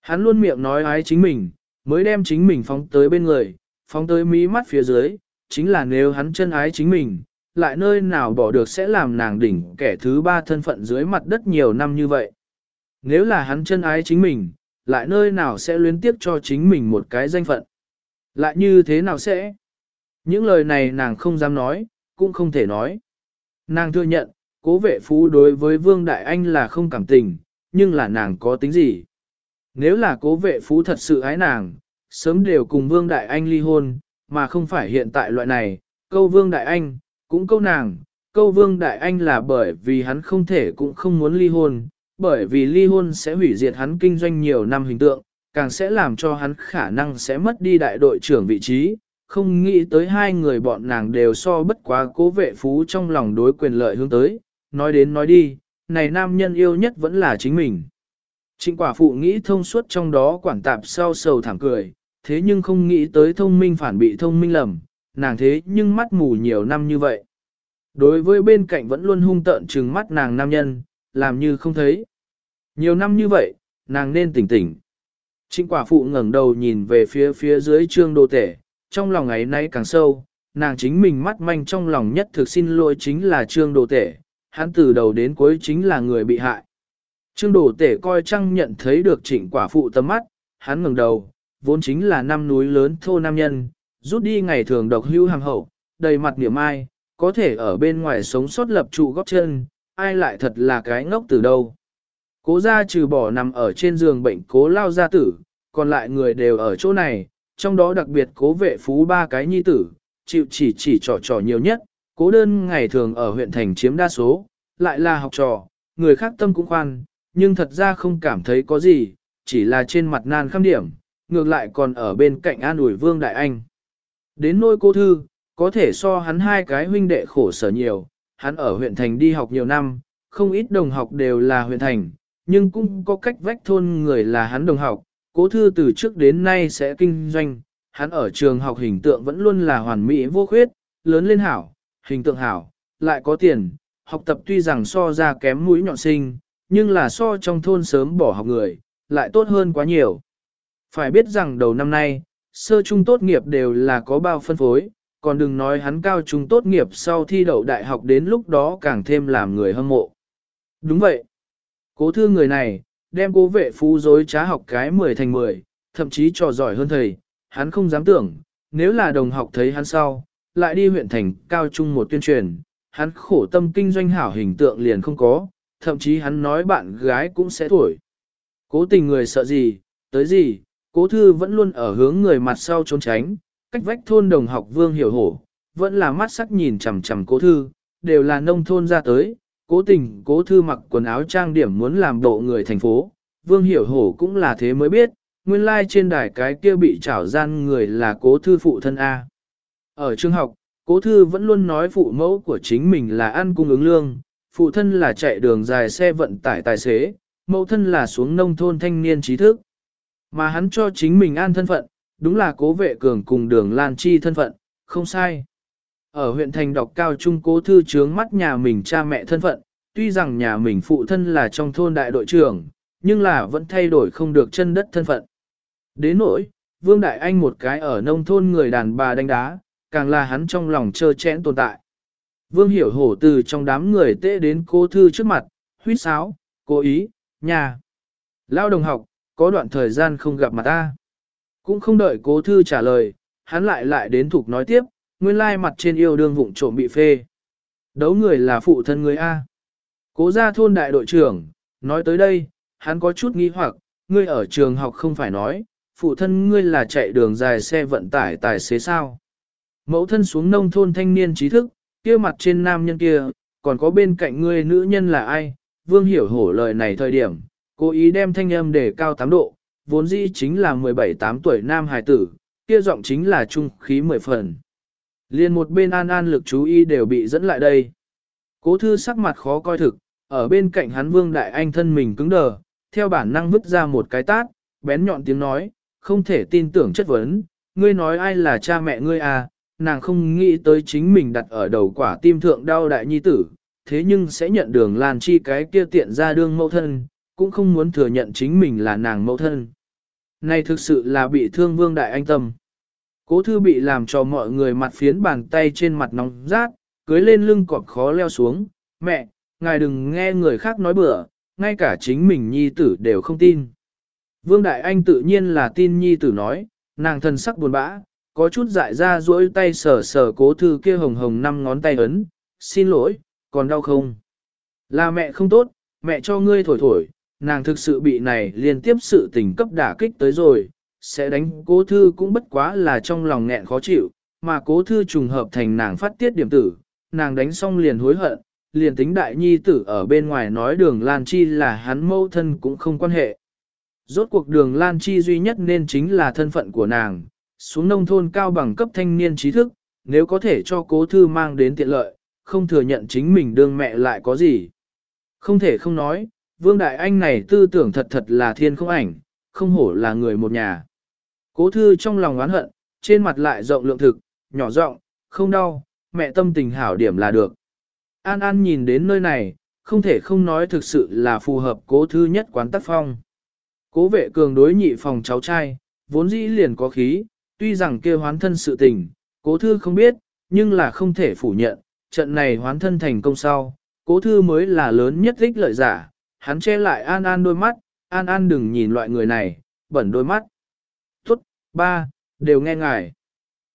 Hắn luôn miệng nói ái chính mình, mới đem chính mình phóng tới bên người, phóng tới mí mắt phía dưới, chính là nếu hắn chân ái chính mình, lại nơi nào bỏ được sẽ làm nàng đỉnh kẻ thứ ba thân phận dưới mặt đất nhiều năm như vậy. Nếu là hắn chân ái chính mình, lại nơi nào sẽ luyến tiếc cho chính mình một cái danh phận. Lại như thế nào sẽ? Những lời này nàng không dám nói, cũng không thể nói. Nàng thừa nhận, cố vệ phú đối với Vương Đại Anh là không cảm tình, nhưng là nàng có tính gì? Nếu là cố vệ phú thật sự ái nàng, sớm đều cùng Vương Đại Anh ly hôn, mà không phải hiện tại loại này, câu Vương Đại Anh, cũng câu nàng, câu Vương Đại Anh là bởi vì hắn không thể cũng không muốn ly hôn, bởi vì ly hôn sẽ hủy diệt hắn kinh doanh nhiều năm hình tượng, càng sẽ làm cho hắn khả năng sẽ mất đi đại đội trưởng vị trí, không nghĩ tới hai người bọn nàng đều so bất quá cố vệ phú trong lòng đối quyền lợi hướng tới, nói đến nói đi, này nam nhân yêu nhất vẫn là chính mình. Trịnh quả phụ nghĩ thông suốt trong đó quản tạp sau sầu thảm cười, thế nhưng không nghĩ tới thông minh phản bị thông minh lầm, nàng thế nhưng mắt mù nhiều năm như vậy. Đối với bên cạnh vẫn luôn hung tợn trừng mắt nàng nam nhân, làm như không thấy. Nhiều năm như vậy, nàng nên tỉnh tỉnh. Trịnh quả phụ ngẩng đầu nhìn về phía phía dưới trương đô tể, trong lòng ấy nay càng sâu, nàng chính mình mắt manh trong lòng nhất thực xin lỗi chính là trương đồ tể, hắn từ đầu đến cuối chính là người bị hại. Trương Đổ tể coi trăng nhận thấy được trịnh quả phụ tầm mắt, hắn ngẩng đầu, vốn chính là năm núi lớn thô nam nhân, rút đi ngày thường độc hưu hàng hậu, đầy mặt niệm ai, có thể ở bên ngoài sống sót lập trụ góp chân, ai lại thật là cái ngốc từ đâu. Cố gia trừ bỏ nằm ở trên giường bệnh cố lao gia tử, còn lại người đều ở chỗ này, trong đó đặc biệt cố vệ phú ba cái nhi tử, chịu chỉ chỉ trò trò nhiều nhất, cố đơn ngày thường ở huyện thành chiếm đa số, lại là học trò, người khác tâm cũng khoan, nhưng thật ra không cảm thấy có gì, chỉ là trên mặt nan khăm điểm, ngược lại còn ở bên cạnh an ủi Vương Đại Anh. Đến nôi cô thư, có thể so hắn hai cái huynh đệ khổ sở nhiều, hắn ở huyện thành đi học nhiều năm, không ít đồng học đều là huyện thành, nhưng cũng có cách vách thôn người là hắn đồng học, cố thư từ trước đến nay sẽ kinh doanh, hắn ở trường học hình tượng vẫn luôn là hoàn mỹ vô khuyết, lớn lên hảo, hình tượng hảo, lại có tiền, học tập tuy rằng so ra kém mũi nhọn sinh, nhưng là so trong thôn sớm bỏ học người, lại tốt hơn quá nhiều. Phải biết rằng đầu năm nay, sơ trung tốt nghiệp đều là có bao phân phối, còn đừng nói hắn cao trung tốt nghiệp sau thi đậu đại học đến lúc đó càng thêm làm người hâm mộ. Đúng vậy. Cố thư người này, đem cố vệ phú dối trá học cái 10 thành 10, thậm chí trò giỏi hơn thầy, hắn không dám tưởng, nếu là đồng học thấy hắn sau, lại đi huyện thành cao trung một tuyên truyền, hắn khổ tâm kinh doanh hảo hình tượng liền không có, thậm chí hắn nói bạn gái cũng sẽ tuổi. Cố tình người sợ gì, tới gì, cố thư vẫn luôn ở hướng người mặt sau trốn tránh, cách vách thôn đồng học vương hiểu hổ, vẫn là mắt sắc nhìn chằm chằm cố thư, đều là nông thôn ra tới, cố tình cố thư mặc quần áo trang điểm muốn làm bộ người thành phố, vương hiểu hổ cũng là thế mới biết, nguyên lai like trên đài cái kia bị trảo gian người là cố thư phụ thân A. Ở trường học, cố thư vẫn luôn nói phụ mẫu của chính mình là ăn cung ứng lương, phụ thân là chạy đường dài xe vận tải tài xế, mẫu thân là xuống nông thôn thanh niên trí thức. Mà hắn cho chính mình an thân phận, đúng là cố vệ cường cùng đường Lan Chi thân phận, không sai. Ở huyện thành đọc cao trung cố thư trướng mắt nhà mình cha mẹ thân phận, tuy rằng nhà mình phụ thân là trong thôn đại đội trưởng, nhưng là vẫn thay đổi không được chân đất thân phận. Đến nỗi, Vương Đại Anh một cái ở nông thôn người đàn bà đánh đá, càng là hắn trong lòng trơ chẽn tồn tại. Vương hiểu hổ từ trong đám người tệ đến cô thư trước mặt, huyết sáo, cố ý, nhà. Lao đồng học, có đoạn thời gian không gặp mặt ta. Cũng không đợi cố thư trả lời, hắn lại lại đến thục nói tiếp, nguyên lai mặt trên yêu đương vụng trộm bị phê. Đấu người là phụ thân người A. Cố ra thôn đại đội trưởng, nói tới đây, hắn có chút nghi hoặc, ngươi ở trường học không phải nói, phụ thân ngươi là chạy đường dài xe vận tải tài xế sao. Mẫu thân xuống nông thôn thanh niên trí thức, kia mặt trên nam nhân kia, còn có bên cạnh ngươi nữ nhân là ai, vương hiểu hổ lời này thời điểm, cố ý đem thanh âm để cao 8 độ, vốn dĩ chính là 17-8 tuổi nam hài tử, kia giọng chính là trung khí mười phần. Liên một bên an an lực chú ý đều bị dẫn lại đây. Cố thư sắc mặt khó coi thực, ở bên cạnh hắn vương đại anh thân mình cứng đờ, theo bản năng vứt ra một cái tát, bén nhọn tiếng nói, không thể tin tưởng chất vấn, ngươi nói ai là cha mẹ ngươi à, nàng không nghĩ tới chính mình đặt ở đầu quả tim thượng đau đại nhi tử, thế nhưng sẽ nhận đường Lan Chi cái kia tiện ra đương mẫu thân, cũng không muốn thừa nhận chính mình là nàng mẫu thân. Này thực sự là bị thương vương đại anh tâm. Cố thư bị làm cho mọi người mặt phiến bàn tay trên mặt nóng rát, cưới lên lưng cọp khó leo xuống. Mẹ, ngài đừng nghe người khác nói bừa, ngay cả chính mình nhi tử đều không tin. Vương Đại Anh tự nhiên là tin nhi tử nói, nàng thân sắc buồn bã, có chút dại ra duỗi tay sờ sờ cố thư kia hồng hồng năm ngón tay ấn, xin lỗi, còn đau không? Là mẹ không tốt, mẹ cho ngươi thổi thổi, nàng thực sự bị này liên tiếp sự tình cấp đả kích tới rồi, sẽ đánh cố thư cũng bất quá là trong lòng nghẹn khó chịu, mà cố thư trùng hợp thành nàng phát tiết điểm tử, nàng đánh xong liền hối hận, liền tính đại nhi tử ở bên ngoài nói đường Lan Chi là hắn mâu thân cũng không quan hệ. Rốt cuộc đường Lan Chi duy nhất nên chính là thân phận của nàng, xuống nông thôn cao bằng cấp thanh niên trí thức, nếu có thể cho cố thư mang đến tiện lợi, không thừa nhận chính mình đương mẹ lại có gì. Không thể không nói, Vương Đại Anh này tư tưởng thật thật là thiên không ảnh, không hổ là người một nhà. Cố thư trong lòng oán hận, trên mặt lại rộng lượng thực, nhỏ rộng, không đau, mẹ tâm tình hảo điểm là được. An An nhìn đến nơi này, không thể không nói thực sự là phù hợp cố thư nhất quán tác phong. Cố vệ cường đối nhị phòng cháu trai, vốn dĩ liền có khí, tuy rằng kia hoán thân sự tình, cố thư không biết, nhưng là không thể phủ nhận, trận này hoán thân thành công sau, cố thư mới là lớn nhất ích lợi giả, hắn che lại An An đôi mắt, An An đừng nhìn loại người này, bẩn đôi mắt. Tốt, ba, đều nghe ngài.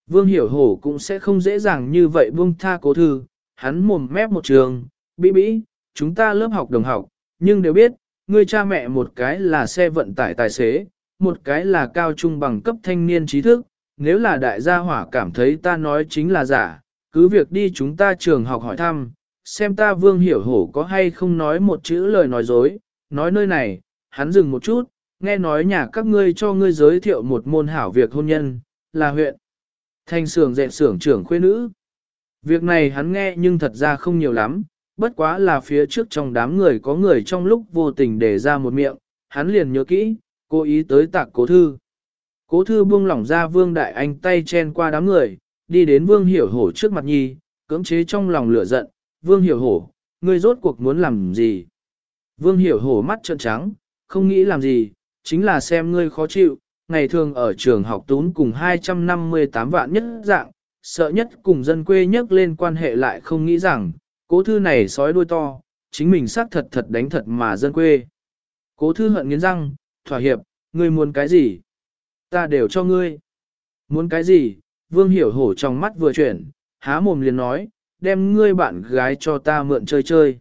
Vương Hiểu Hổ cũng sẽ không dễ dàng như vậy buông tha cố thư, hắn mồm mép một trường, bĩ bĩ, chúng ta lớp học đồng học, nhưng đều biết, người cha mẹ một cái là xe vận tải tài xế, một cái là cao trung bằng cấp thanh niên trí thức, nếu là đại gia hỏa cảm thấy ta nói chính là giả, cứ việc đi chúng ta trường học hỏi thăm, xem ta vương hiểu hổ có hay không nói một chữ lời nói dối, nói nơi này, hắn dừng một chút, nghe nói nhà các ngươi cho ngươi giới thiệu một môn hảo việc hôn nhân, là huyện. Thanh sưởng dạy sưởng trưởng khuê nữ. Việc này hắn nghe nhưng thật ra không nhiều lắm, bất quá là phía trước trong đám người có người trong lúc vô tình để ra một miệng, hắn liền nhớ kỹ, cố ý tới tạc cố thư. Cố thư buông lỏng ra vương đại anh tay chen qua đám người, đi đến vương hiểu hổ trước mặt nhi, cưỡng chế trong lòng lửa giận, vương hiểu hổ, ngươi rốt cuộc muốn làm gì? Vương hiểu hổ mắt trợn trắng, không nghĩ làm gì, chính là xem ngươi khó chịu, ngày thường ở trường học tún cùng 258 vạn nhất dạng, sợ nhất cùng dân quê nhất lên quan hệ lại không nghĩ rằng, cố thư này sói đuôi to, chính mình xác thật thật đánh thật mà dân quê. Cố thư hận nghiến răng, thỏa hiệp, ngươi muốn cái gì? Ta đều cho ngươi. Muốn cái gì? Vương hiểu hổ trong mắt vừa chuyển, há mồm liền nói, đem ngươi bạn gái cho ta mượn chơi chơi.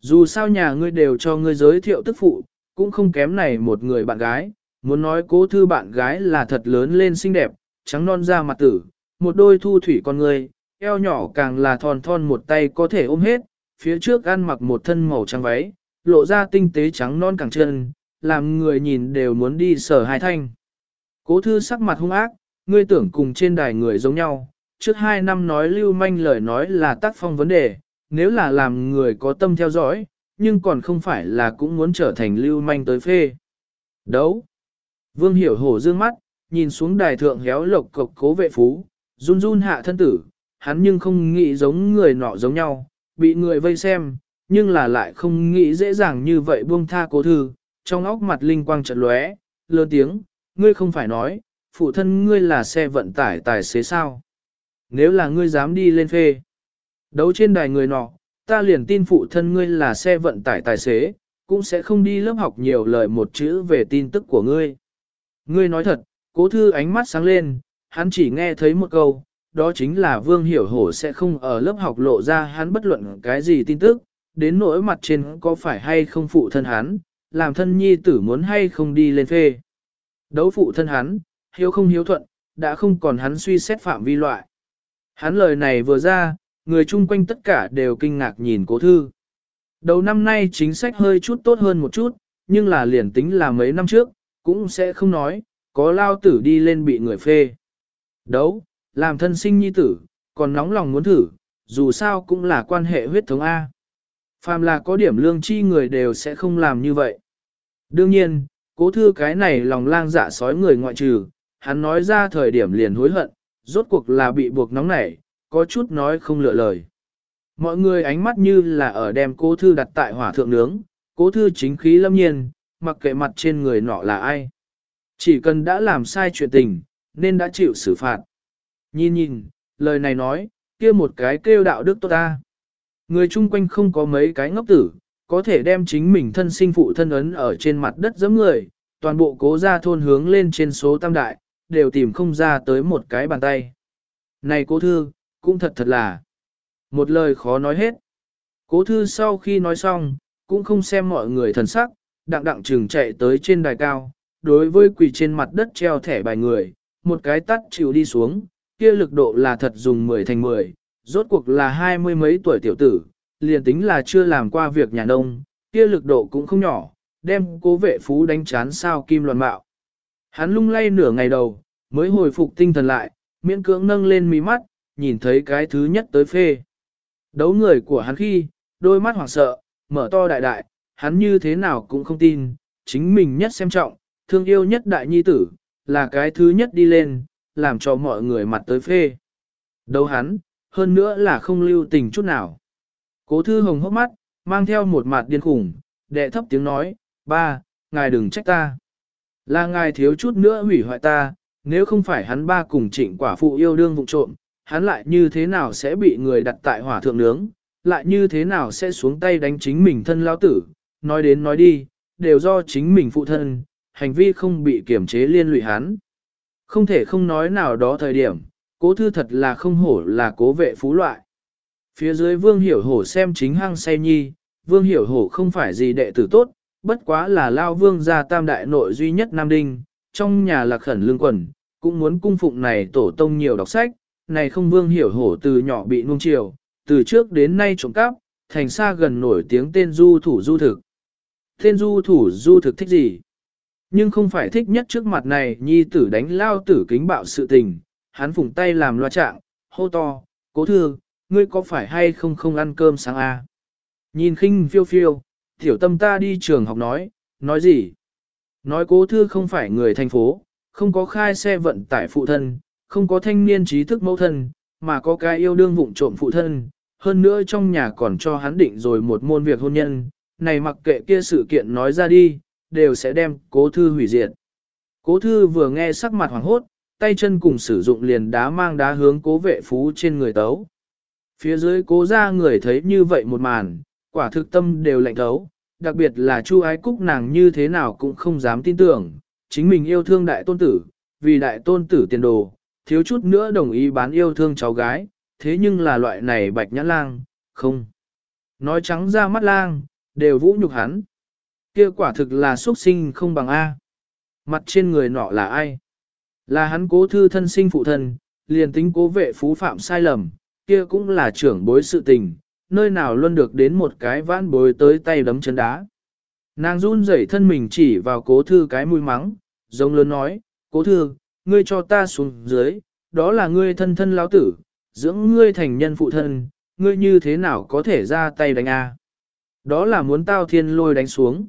Dù sao nhà ngươi đều cho ngươi giới thiệu tức phụ, cũng không kém này một người bạn gái, muốn nói cố thư bạn gái là thật lớn lên xinh đẹp, trắng non da mặt tử, một đôi thu thủy con ngươi, eo nhỏ càng là thon thon một tay có thể ôm hết, phía trước ăn mặc một thân màu trắng váy, lộ ra tinh tế trắng non càng chân, làm người nhìn đều muốn đi sở hai thanh. Cố thư sắc mặt hung ác, ngươi tưởng cùng trên đài người giống nhau, trước hai năm nói lưu manh lời nói là tác phong vấn đề, nếu là làm người có tâm theo dõi, nhưng còn không phải là cũng muốn trở thành lưu manh tới phê. Đấu. Vương hiểu hổ dương mắt, nhìn xuống đài thượng héo lộc cộc cố vệ phú, run run hạ thân tử, hắn nhưng không nghĩ giống người nọ giống nhau, bị người vây xem, nhưng là lại không nghĩ dễ dàng như vậy buông tha cố thư, trong óc mặt linh quang trận lóe, lớn tiếng, ngươi không phải nói, phụ thân ngươi là xe vận tải tài xế sao? Nếu là ngươi dám đi lên phê, đấu trên đài người nọ, ta liền tin phụ thân ngươi là xe vận tải tài xế, cũng sẽ không đi lớp học nhiều lời một chữ về tin tức của ngươi. Ngươi nói thật, cố thư ánh mắt sáng lên, hắn chỉ nghe thấy một câu, đó chính là Vương Hiểu Hổ sẽ không ở lớp học lộ ra hắn bất luận cái gì tin tức, đến nỗi mặt trên có phải hay không phụ thân hắn, làm thân nhi tử muốn hay không đi lên phê. Đấu phụ thân hắn, hiếu không hiếu thuận, đã không còn hắn suy xét phạm vi loại. Hắn lời này vừa ra, người chung quanh tất cả đều kinh ngạc nhìn cố thư. Đầu năm nay chính sách hơi chút tốt hơn một chút, nhưng là liền tính là mấy năm trước, cũng sẽ không nói, có lao tử đi lên bị người phê. Đấu, làm thân sinh nhi tử, còn nóng lòng muốn thử, dù sao cũng là quan hệ huyết thống A. Phàm là có điểm lương chi người đều sẽ không làm như vậy. Đương nhiên, cố thư cái này lòng lang dạ sói người ngoại trừ, hắn nói ra thời điểm liền hối hận, rốt cuộc là bị buộc nóng nảy, có chút nói không lựa lời. Mọi người ánh mắt như là ở đem cố thư đặt tại hỏa thượng nướng, cố thư chính khí lâm nhiên, mặc kệ mặt trên người nọ là ai. Chỉ cần đã làm sai chuyện tình, nên đã chịu xử phạt. Nhìn nhìn, lời này nói, kia một cái kêu đạo đức tốt ta. Người chung quanh không có mấy cái ngốc tử, có thể đem chính mình thân sinh phụ thân ấn ở trên mặt đất giẫm người, toàn bộ cố gia thôn hướng lên trên số tam đại, đều tìm không ra tới một cái bàn tay. Này cố thư, cũng thật thật là, một lời khó nói hết. Cố thư sau khi nói xong, cũng không xem mọi người thần sắc, đặng đặng trừng chạy tới trên đài cao, đối với quỳ trên mặt đất treo thẻ bài người, một cái tắt chịu đi xuống, kia lực độ là thật dùng 10 thành 10, rốt cuộc là hai mươi mấy tuổi tiểu tử, liền tính là chưa làm qua việc nhà nông, kia lực độ cũng không nhỏ, đem cố vệ phú đánh chán sao kim loạn mạo. Hắn lung lay nửa ngày đầu, mới hồi phục tinh thần lại, miễn cưỡng nâng lên mí mắt, nhìn thấy cái thứ nhất tới phê. Đấu người của hắn khi, đôi mắt hoảng sợ, mở to đại đại, hắn như thế nào cũng không tin, chính mình nhất xem trọng, thương yêu nhất đại nhi tử, là cái thứ nhất đi lên, làm cho mọi người mặt tới phê. Đấu hắn, hơn nữa là không lưu tình chút nào. Cố thư hồng hốc mắt, mang theo một mặt điên khủng, đệ thấp tiếng nói, ba, ngài đừng trách ta. Là ngài thiếu chút nữa hủy hoại ta, nếu không phải hắn ba cùng trịnh quả phụ yêu đương vụ trộm, hắn lại như thế nào sẽ bị người đặt tại hỏa thượng nướng, lại như thế nào sẽ xuống tay đánh chính mình thân lao tử, nói đến nói đi, đều do chính mình phụ thân, hành vi không bị kiểm chế liên lụy hắn. Không thể không nói nào đó thời điểm, cố thư thật là không hổ là cố vệ phú loại. Phía dưới vương hiểu hổ xem chính hăng say nhi, vương hiểu hổ không phải gì đệ tử tốt, bất quá là lao vương gia tam đại nội duy nhất Nam Đinh, trong nhà là khẩn lương quần, cũng muốn cung phụng này tổ tông nhiều đọc sách, này không vương hiểu hổ từ nhỏ bị nuông chiều, từ trước đến nay trộm cắp, thành xa gần nổi tiếng tên du thủ du thực. Tên du thủ du thực thích gì? Nhưng không phải thích nhất trước mặt này nhi tử đánh lao tử kính bạo sự tình, hắn phủng tay làm loa trạng, hô to, cố thư, ngươi có phải hay không không ăn cơm sáng a? À? Nhìn khinh phiêu phiêu, tiểu tâm ta đi trường học nói, nói gì? Nói cố thư không phải người thành phố, không có khai xe vận tải phụ thân, không có thanh niên trí thức mẫu thân, mà có cái yêu đương vụng trộm phụ thân, hơn nữa trong nhà còn cho hắn định rồi một môn việc hôn nhân, này mặc kệ kia sự kiện nói ra đi, đều sẽ đem cố thư hủy diệt. Cố thư vừa nghe sắc mặt hoàng hốt, tay chân cùng sử dụng liền đá mang đá hướng cố vệ phú trên người tấu. Phía dưới cố ra người thấy như vậy một màn, quả thực tâm đều lạnh thấu, đặc biệt là Chu ái cúc nàng như thế nào cũng không dám tin tưởng, chính mình yêu thương đại tôn tử, vì đại tôn tử tiền đồ, thiếu chút nữa đồng ý bán yêu thương cháu gái, thế nhưng là loại này bạch nhã lang, không. Nói trắng ra mắt lang, đều vũ nhục hắn. Kia quả thực là xuất sinh không bằng A. Mặt trên người nọ là ai? Là hắn cố thư thân sinh phụ thân, liền tính cố vệ phú phạm sai lầm, kia cũng là trưởng bối sự tình, nơi nào luôn được đến một cái vãn bối tới tay đấm chân đá. Nàng run rẩy thân mình chỉ vào cố thư cái mũi mắng, giống lớn nói, cố thư, ngươi cho ta xuống dưới, đó là ngươi thân thân lão tử, dưỡng ngươi thành nhân phụ thân, ngươi như thế nào có thể ra tay đánh a? Đó là muốn tao thiên lôi đánh xuống.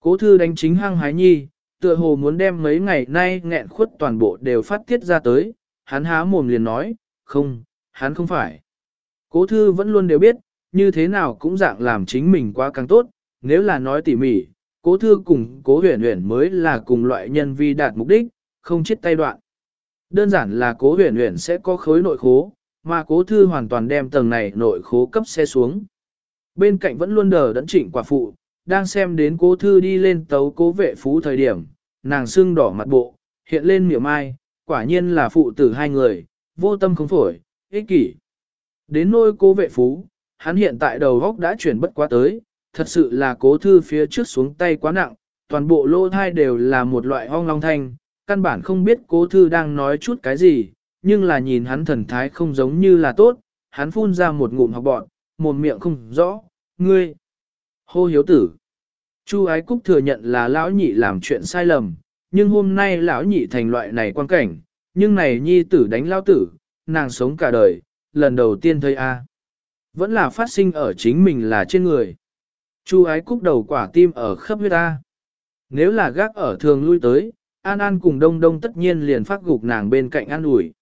Cố thư đánh chính hăng hái nhi, tựa hồ muốn đem mấy ngày nay nghẹn khuất toàn bộ đều phát tiết ra tới, hắn há mồm liền nói, không, hắn không phải. Cố thư vẫn luôn đều biết, như thế nào cũng dạng làm chính mình quá càng tốt, nếu là nói tỉ mỉ, cố thư cùng cố huyền huyền mới là cùng loại nhân vi đạt mục đích, không chết tay đoạn. Đơn giản là cố huyền huyền sẽ có khối nội khố, mà cố thư hoàn toàn đem tầng này nội khố cấp xe xuống. Bên cạnh vẫn luôn đờ đẫn trịnh quả phụ, đang xem đến cố thư đi lên tấu cố vệ phú thời điểm, nàng sưng đỏ mặt bộ, hiện lên miệng mai, quả nhiên là phụ tử hai người, vô tâm không phổi, ích kỷ. Đến nôi cố vệ phú, hắn hiện tại đầu góc đã chuyển bất quá tới, thật sự là cố thư phía trước xuống tay quá nặng, toàn bộ lô thai đều là một loại hoang long thanh, căn bản không biết cố thư đang nói chút cái gì, nhưng là nhìn hắn thần thái không giống như là tốt, hắn phun ra một ngụm học bọn, một miệng không rõ, ngươi, hô hiếu tử. Chu ái cúc thừa nhận là lão nhị làm chuyện sai lầm, nhưng hôm nay lão nhị thành loại này quan cảnh, nhưng này nhi tử đánh lão tử, nàng sống cả đời, lần đầu tiên thấy a Vẫn là phát sinh ở chính mình là trên người. Chu ái cúc đầu quả tim ở khắp huyết A. Nếu là gác ở thường lui tới, An An cùng Đông Đông tất nhiên liền phát gục nàng bên cạnh An ủi.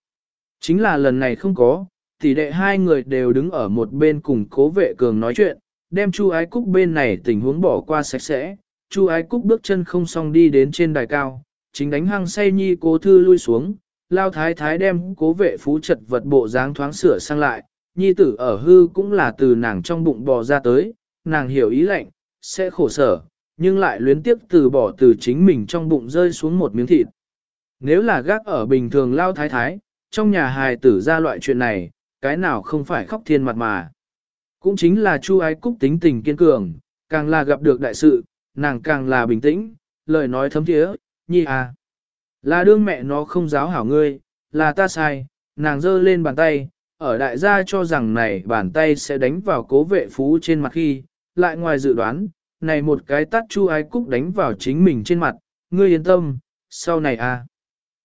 Chính là lần này không có, tỷ đệ hai người đều đứng ở một bên cùng cố vệ cường nói chuyện, đem Chu Ái Cúc bên này tình huống bỏ qua sạch sẽ. Chu Ái Cúc bước chân không xong đi đến trên đài cao, chính đánh hăng say nhi cố thư lui xuống, lao thái thái đem cố vệ phú chật vật bộ dáng thoáng sửa sang lại, nhi tử ở hư cũng là từ nàng trong bụng bò ra tới, nàng hiểu ý lệnh, sẽ khổ sở, nhưng lại luyến tiếc từ bỏ từ chính mình trong bụng rơi xuống một miếng thịt. Nếu là gác ở bình thường lao thái thái, trong nhà hài tử ra loại chuyện này, cái nào không phải khóc thiên mặt mà. Cũng chính là Chu Ái Cúc tính tình kiên cường, càng là gặp được đại sự, nàng càng là bình tĩnh, lời nói thấm thiế, nhi à. Là đương mẹ nó không giáo hảo ngươi, là ta sai, nàng giơ lên bàn tay, ở đại gia cho rằng này bàn tay sẽ đánh vào cố vệ phú trên mặt khi, lại ngoài dự đoán, này một cái tắt Chu Ái Cúc đánh vào chính mình trên mặt, ngươi yên tâm, sau này à.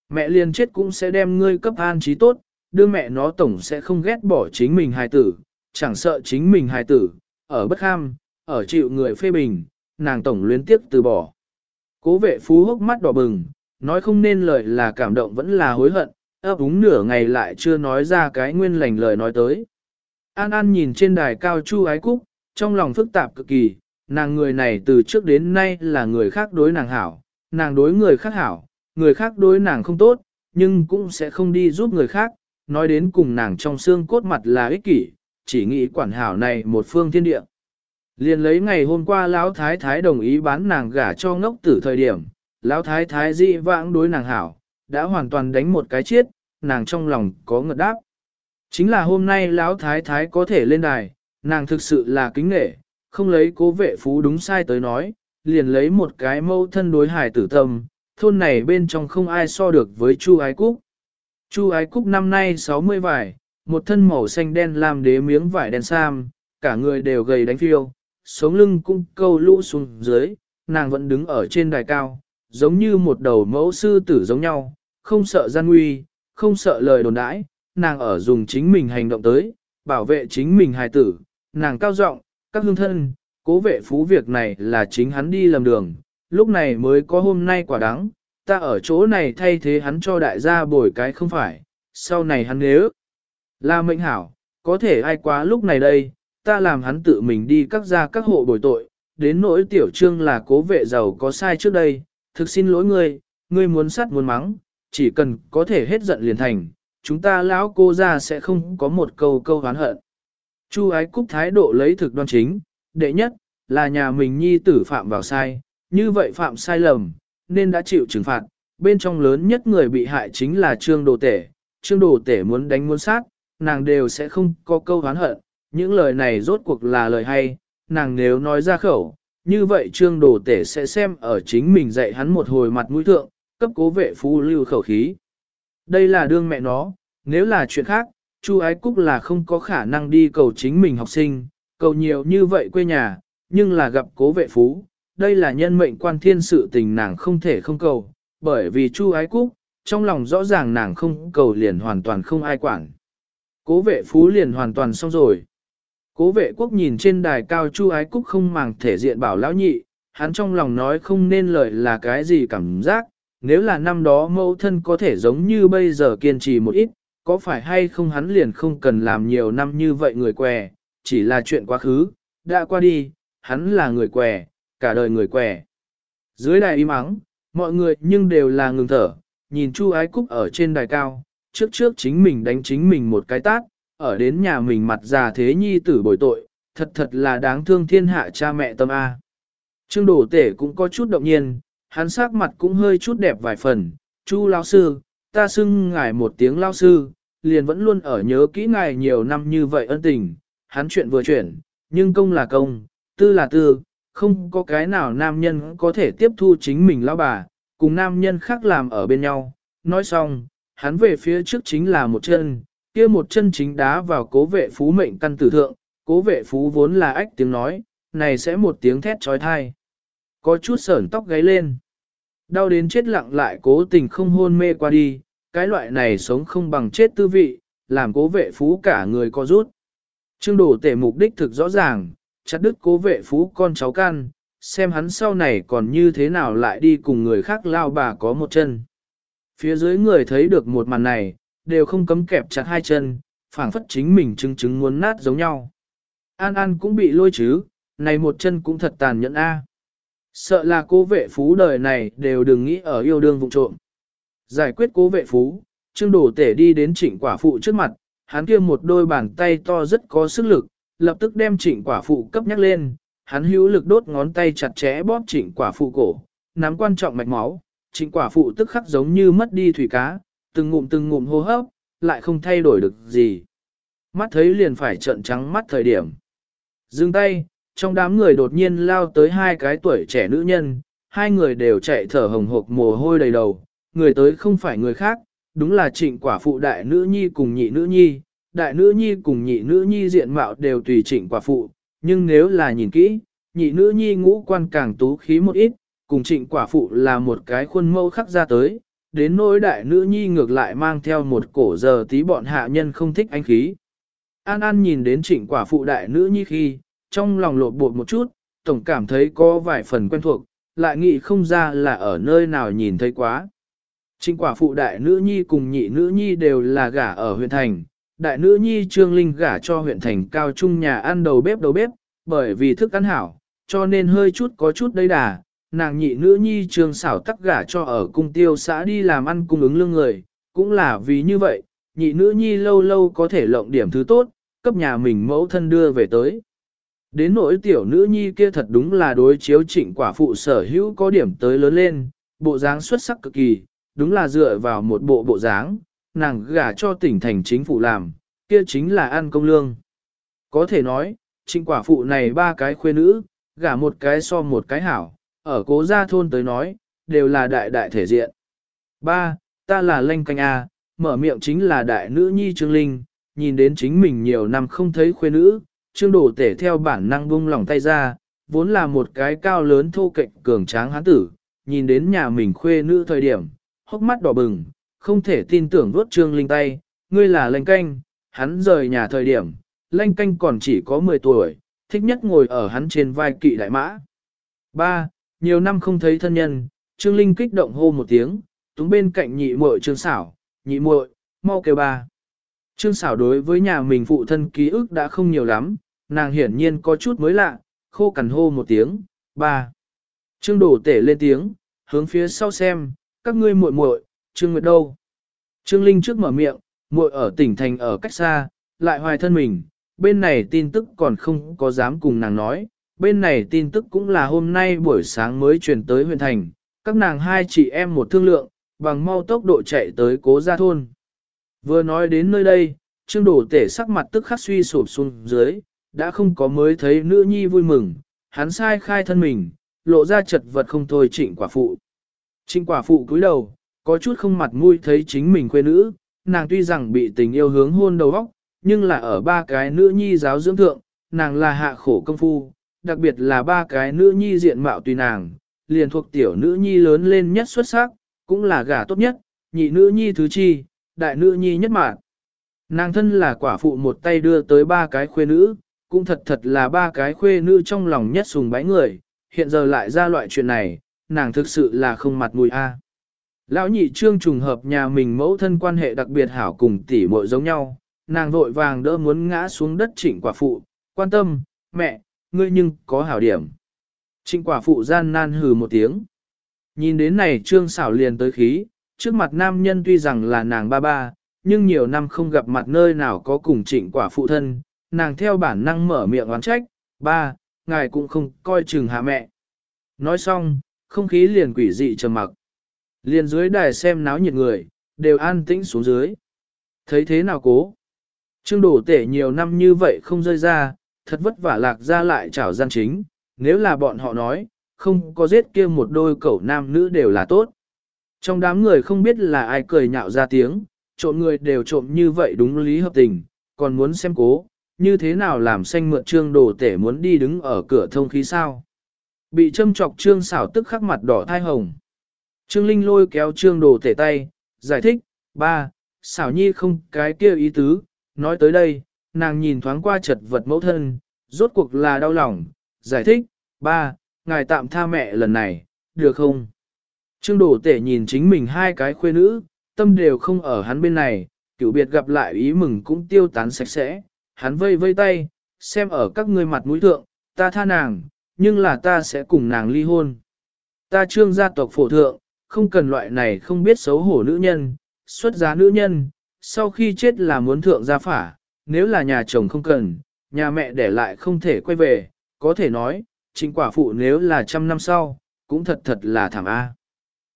Mẹ liền chết cũng sẽ đem ngươi cấp an trí tốt, đương mẹ nó tổng sẽ không ghét bỏ chính mình hài tử, chẳng sợ chính mình hài tử, ở bất ham, ở chịu người phê bình, nàng tổng luyến tiếp từ bỏ. Cố vệ phú hốc mắt đỏ bừng, nói không nên lời là cảm động vẫn là hối hận, ấp úng nửa ngày lại chưa nói ra cái nguyên lành lời nói tới. An An nhìn trên đài cao chu ái cúc, trong lòng phức tạp cực kỳ, nàng người này từ trước đến nay là người khác đối nàng hảo, nàng đối người khác hảo, người khác đối nàng không tốt, nhưng cũng sẽ không đi giúp người khác, nói đến cùng nàng trong xương cốt mặt là ích kỷ, chỉ nghĩ quản hảo này một phương thiên địa. Liền lấy ngày hôm qua Lão Thái Thái đồng ý bán nàng gả cho ngốc tử thời điểm, Lão Thái Thái dị vãng đối nàng hảo, đã hoàn toàn đánh một cái chết, nàng trong lòng có ngợt đáp. Chính là hôm nay lão thái thái có thể lên đài, nàng thực sự là kính nghệ, không lấy cố vệ phú đúng sai tới nói, liền lấy một cái mâu thân đối hải tử tâm, thôn này bên trong không ai so được với Chu Ái Cúc. Chu Ái Cúc năm nay 60 vải, một thân màu xanh đen làm đế miếng vải đen sam, cả người đều gầy đánh phiêu, sống lưng cũng câu lũ xuống dưới, nàng vẫn đứng ở trên đài cao, giống như một đầu mẫu sư tử giống nhau, không sợ gian nguy, không sợ lời đồn đãi, nàng ở dùng chính mình hành động tới, bảo vệ chính mình hài tử, nàng cao giọng, các hương thân, cố vệ phú việc này là chính hắn đi lầm đường, lúc này mới có hôm nay quả đắng, ta ở chỗ này thay thế hắn cho đại gia bồi cái không phải, sau này hắn nếu là mệnh hảo, có thể ai quá lúc này đây, ta làm hắn tự mình đi các gia các hộ bồi tội, đến nỗi tiểu trương là cố vệ giàu có sai trước đây, thực xin lỗi ngươi, ngươi muốn sắt muốn mắng, chỉ cần có thể hết giận liền thành, chúng ta lão cô ra sẽ không có một câu câu oán hận. Chu ái cúc thái độ lấy thực đoan chính, đệ nhất, là nhà mình nhi tử phạm vào sai, như vậy phạm sai lầm, nên đã chịu trừng phạt, bên trong lớn nhất người bị hại chính là trương đồ tể, trương đồ tể muốn đánh muốn sát, nàng đều sẽ không có câu oán hận, những lời này rốt cuộc là lời hay, nàng nếu nói ra khẩu, như vậy trương đồ tể sẽ xem ở chính mình dạy hắn một hồi mặt mũi thượng, cấp cố vệ phu lưu khẩu khí. Đây là đương mẹ nó, nếu là chuyện khác, Chu Ái Cúc là không có khả năng đi cầu chính mình học sinh, cầu nhiều như vậy quê nhà, nhưng là gặp cố vệ phú, đây là nhân mệnh quan thiên sự tình nàng không thể không cầu, bởi vì Chu Ái Cúc, trong lòng rõ ràng nàng không cầu liền hoàn toàn không ai quản. Cố vệ phú liền hoàn toàn xong rồi. Cố vệ quốc nhìn trên đài cao Chu Ái Cúc không màng thể diện bảo lão nhị, hắn trong lòng nói không nên lời là cái gì cảm giác, nếu là năm đó mẫu thân có thể giống như bây giờ kiên trì một ít, có phải hay không hắn liền không cần làm nhiều năm như vậy người què, chỉ là chuyện quá khứ, đã qua đi, hắn là người què, cả đời người què. Dưới đài im ắng, mọi người nhưng đều là ngừng thở, nhìn Chu Ái Cúc ở trên đài cao, trước trước chính mình đánh chính mình một cái tát, ở đến nhà mình mặt già thế nhi tử bồi tội, thật thật là đáng thương thiên hạ cha mẹ tâm A. Trương đổ tể cũng có chút động nhiên, hắn sắc mặt cũng hơi chút đẹp vài phần, Chu lão sư, ta xưng ngài một tiếng lao sư, liền vẫn luôn ở nhớ kỹ ngài nhiều năm như vậy ân tình, hắn chuyện vừa chuyển, nhưng công là công, tư là tư, không có cái nào nam nhân có thể tiếp thu chính mình lão bà, cùng nam nhân khác làm ở bên nhau. Nói xong, hắn về phía trước chính là một chân, kia một chân chính đá vào cố vệ phú mệnh căn tử thượng, cố vệ phú vốn là ách tiếng nói, này sẽ một tiếng thét trói thai. Có chút sởn tóc gáy lên. Đau đến chết lặng lại cố tình không hôn mê qua đi, cái loại này sống không bằng chết tư vị, làm cố vệ phú cả người co rút. Trương đổ tể mục đích thực rõ ràng, chặt đứt cố vệ phú con cháu can, xem hắn sau này còn như thế nào lại đi cùng người khác lao bà có một chân. Phía dưới người thấy được một màn này, đều không cấm kẹp chặt hai chân, phảng phất chính mình chứng chứng muốn nát giống nhau. An An cũng bị lôi chứ, này một chân cũng thật tàn nhẫn a. Sợ là cố vệ phú đời này đều đừng nghĩ ở yêu đương vụ trộm. Giải quyết cố vệ phú, trương đổ tể đi đến trịnh quả phụ trước mặt, hắn kia một đôi bàn tay to rất có sức lực, lập tức đem trịnh quả phụ cấp nhắc lên, hắn hữu lực đốt ngón tay chặt chẽ bóp trịnh quả phụ cổ, nắm quan trọng mạch máu, trịnh quả phụ tức khắc giống như mất đi thủy cá, từng ngụm từng ngụm hô hấp, lại không thay đổi được gì. Mắt thấy liền phải trợn trắng mắt thời điểm. Dừng tay, trong đám người đột nhiên lao tới hai cái tuổi trẻ nữ nhân, hai người đều chạy thở hồng hộc mồ hôi đầy đầu, người tới không phải người khác, đúng là trịnh quả phụ đại nữ nhi cùng nhị nữ nhi, đại nữ nhi cùng nhị nữ nhi diện mạo đều tùy trịnh quả phụ, nhưng nếu là nhìn kỹ, nhị nữ nhi ngũ quan càng tú khí một ít, cùng trịnh quả phụ là một cái khuôn mẫu khắc ra tới, đến nỗi đại nữ nhi ngược lại mang theo một cổ giờ tí bọn hạ nhân không thích anh khí. An An nhìn đến trịnh quả phụ đại nữ nhi khi, trong lòng lột bột một chút, tổng cảm thấy có vài phần quen thuộc, lại nghĩ không ra là ở nơi nào nhìn thấy quá. Trịnh quả phụ đại nữ nhi cùng nhị nữ nhi đều là gả ở huyện thành, đại nữ nhi trương linh gả cho huyện thành cao trung nhà ăn đầu bếp đầu bếp, bởi vì thức ăn hảo, cho nên hơi chút có chút đây đà, nàng nhị nữ nhi trường xảo tắc gả cho ở cung tiêu xã đi làm ăn cung ứng lương người, cũng là vì như vậy, nhị nữ nhi lâu lâu có thể lộng điểm thứ tốt, cấp nhà mình mẫu thân đưa về tới. Đến nỗi tiểu nữ nhi kia thật đúng là đối chiếu trịnh quả phụ sở hữu có điểm tới lớn lên, bộ dáng xuất sắc cực kỳ, đúng là dựa vào một bộ bộ dáng, nàng gả cho tỉnh thành chính phủ làm, kia chính là ăn công lương. Có thể nói, trịnh quả phụ này ba cái khuê nữ, gả một cái so một cái hảo, ở cố gia thôn tới nói, đều là đại đại thể diện. Ba, ta là lanh canh A, mở miệng chính là đại nữ nhi Trương Linh, nhìn đến chính mình nhiều năm không thấy khuê nữ, Trương đổ tể theo bản năng bung lòng tay ra, vốn là một cái cao lớn thô kệch cường tráng hán tử, nhìn đến nhà mình khuê nữ thời điểm, hốc mắt đỏ bừng, không thể tin tưởng vuốt Trương Linh tay, ngươi là lanh canh, hắn rời nhà thời điểm, lanh canh còn chỉ có 10 tuổi, thích nhất ngồi ở hắn trên vai kỵ đại mã. Ba, nhiều năm không thấy thân nhân, Trương Linh kích động hô một tiếng, túng bên cạnh nhị muội Trương Sảo, nhị muội, mau kêu bà. Trương Sảo đối với nhà mình phụ thân ký ức đã không nhiều lắm, nàng hiển nhiên có chút mới lạ, khô cằn hô một tiếng, ba. Trương đổ tể lên tiếng, hướng phía sau xem, các ngươi muội muội, Trương Nguyệt đâu? Trương Linh trước mở miệng, muội ở tỉnh thành ở cách xa, lại hoài thân mình, bên này tin tức còn không có dám cùng nàng nói, bên này tin tức cũng là hôm nay buổi sáng mới truyền tới huyện thành, các nàng hai chị em một thương lượng, bằng mau tốc độ chạy tới cố gia thôn. Vừa nói đến nơi đây, trương đổ tể sắc mặt tức khắc suy sụp xuống dưới, đã không có mới thấy nữ nhi vui mừng, hắn sai khai thân mình, lộ ra chật vật không thôi trịnh quả phụ. Trịnh quả phụ cúi đầu, có chút không mặt mũi thấy chính mình quê nữ, nàng tuy rằng bị tình yêu hướng hôn đầu óc, nhưng là ở ba cái nữ nhi giáo dưỡng thượng, nàng là hạ khổ công phu, đặc biệt là ba cái nữ nhi diện mạo tùy nàng, liền thuộc tiểu nữ nhi lớn lên nhất xuất sắc, cũng là gả tốt nhất, nhị nữ nhi thứ chi, đại nữ nhi nhất mạng. Nàng thân là quả phụ một tay đưa tới ba cái khuê nữ, cũng thật thật là ba cái khuê nữ trong lòng nhất sùng bái người, hiện giờ lại ra loại chuyện này, nàng thực sự là không mặt mũi a. Lão nhị trương trùng hợp nhà mình mẫu thân quan hệ đặc biệt hảo cùng tỷ muội giống nhau, nàng vội vàng đỡ muốn ngã xuống đất chỉnh quả phụ, quan tâm, mẹ, ngươi nhưng có hảo điểm. Trịnh quả phụ gian nan hừ một tiếng. Nhìn đến này trương xảo liền tới khí, trước mặt nam nhân tuy rằng là nàng ba ba, nhưng nhiều năm không gặp mặt nơi nào có cùng trịnh quả phụ thân, nàng theo bản năng mở miệng oán trách, ba, ngài cũng không coi chừng hạ mẹ. Nói xong, không khí liền quỷ dị trầm mặc. Liền dưới đài xem náo nhiệt người, đều an tĩnh xuống dưới. Thấy thế nào cố? Trương đổ tể nhiều năm như vậy không rơi ra, thật vất vả lạc ra lại chảo gian chính, nếu là bọn họ nói, không có giết kia một đôi cẩu nam nữ đều là tốt. Trong đám người không biết là ai cười nhạo ra tiếng, trộm người đều trộm như vậy đúng lý hợp tình, còn muốn xem cố, như thế nào làm xanh mượn trương đồ tể muốn đi đứng ở cửa thông khí sao. Bị châm chọc trương xảo tức khắc mặt đỏ thai hồng. Trương Linh lôi kéo trương đồ tể tay, giải thích, ba, xảo nhi không cái kia ý tứ, nói tới đây, nàng nhìn thoáng qua chật vật mẫu thân, rốt cuộc là đau lòng, giải thích, ba, ngài tạm tha mẹ lần này, được không? Trương đổ tể nhìn chính mình hai cái khuê nữ, tâm đều không ở hắn bên này, cựu biệt gặp lại ý mừng cũng tiêu tán sạch sẽ, hắn vây vây tay, xem ở các ngươi mặt mũi thượng, ta tha nàng, nhưng là ta sẽ cùng nàng ly hôn. Ta trương gia tộc phổ thượng, không cần loại này không biết xấu hổ nữ nhân, xuất giá nữ nhân, sau khi chết là muốn thượng gia phả, nếu là nhà chồng không cần, nhà mẹ để lại không thể quay về, có thể nói, chính quả phụ nếu là trăm năm sau, cũng thật thật là thảm A.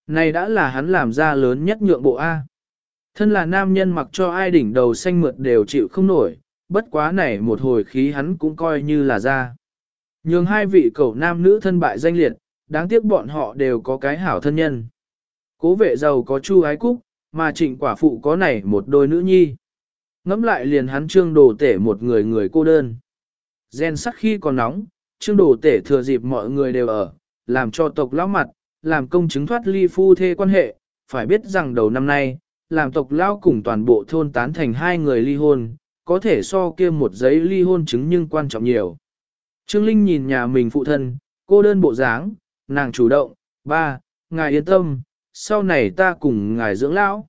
Này đã là hắn làm ra lớn nhất nhượng bộ A. Thân là nam nhân mặc cho ai đỉnh đầu xanh mượt đều chịu không nổi, bất quá này một hồi khí hắn cũng coi như là ra. Nhưng hai vị cậu nam nữ thân bại danh liệt, đáng tiếc bọn họ đều có cái hảo thân nhân. Cố vệ giàu có chu ái cúc, mà trịnh quả phụ có này một đôi nữ nhi. Ngắm lại liền hắn trương đồ tể một người người cô đơn. Gen sắc khi còn nóng, trương đồ tể thừa dịp mọi người đều ở, làm cho tộc lão mặt, làm công chứng thoát ly phu thê quan hệ, phải biết rằng đầu năm nay, làm tộc lão cùng toàn bộ thôn tán thành hai người ly hôn, có thể so kia một giấy ly hôn chứng nhưng quan trọng nhiều. Trương Linh nhìn nhà mình phụ thân, cô đơn bộ dáng, nàng chủ động, ba, ngài yên tâm, sau này ta cùng ngài dưỡng lão.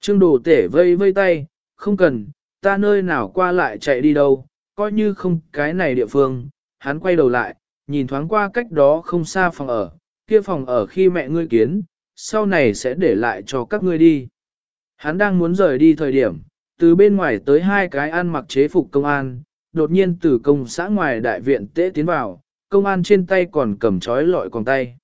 Trương đồ tể vây vây tay, không cần, ta nơi nào qua lại chạy đi đâu, coi như không cái này địa phương, hắn quay đầu lại, nhìn thoáng qua cách đó không xa phòng ở, kia phòng ở khi mẹ ngươi kiến, sau này sẽ để lại cho các ngươi đi. Hắn đang muốn rời đi thời điểm, từ bên ngoài tới hai cái ăn mặc chế phục công an, đột nhiên từ công xã ngoài đại viện tế tiến vào, công an trên tay còn cầm chói lọi còn tay.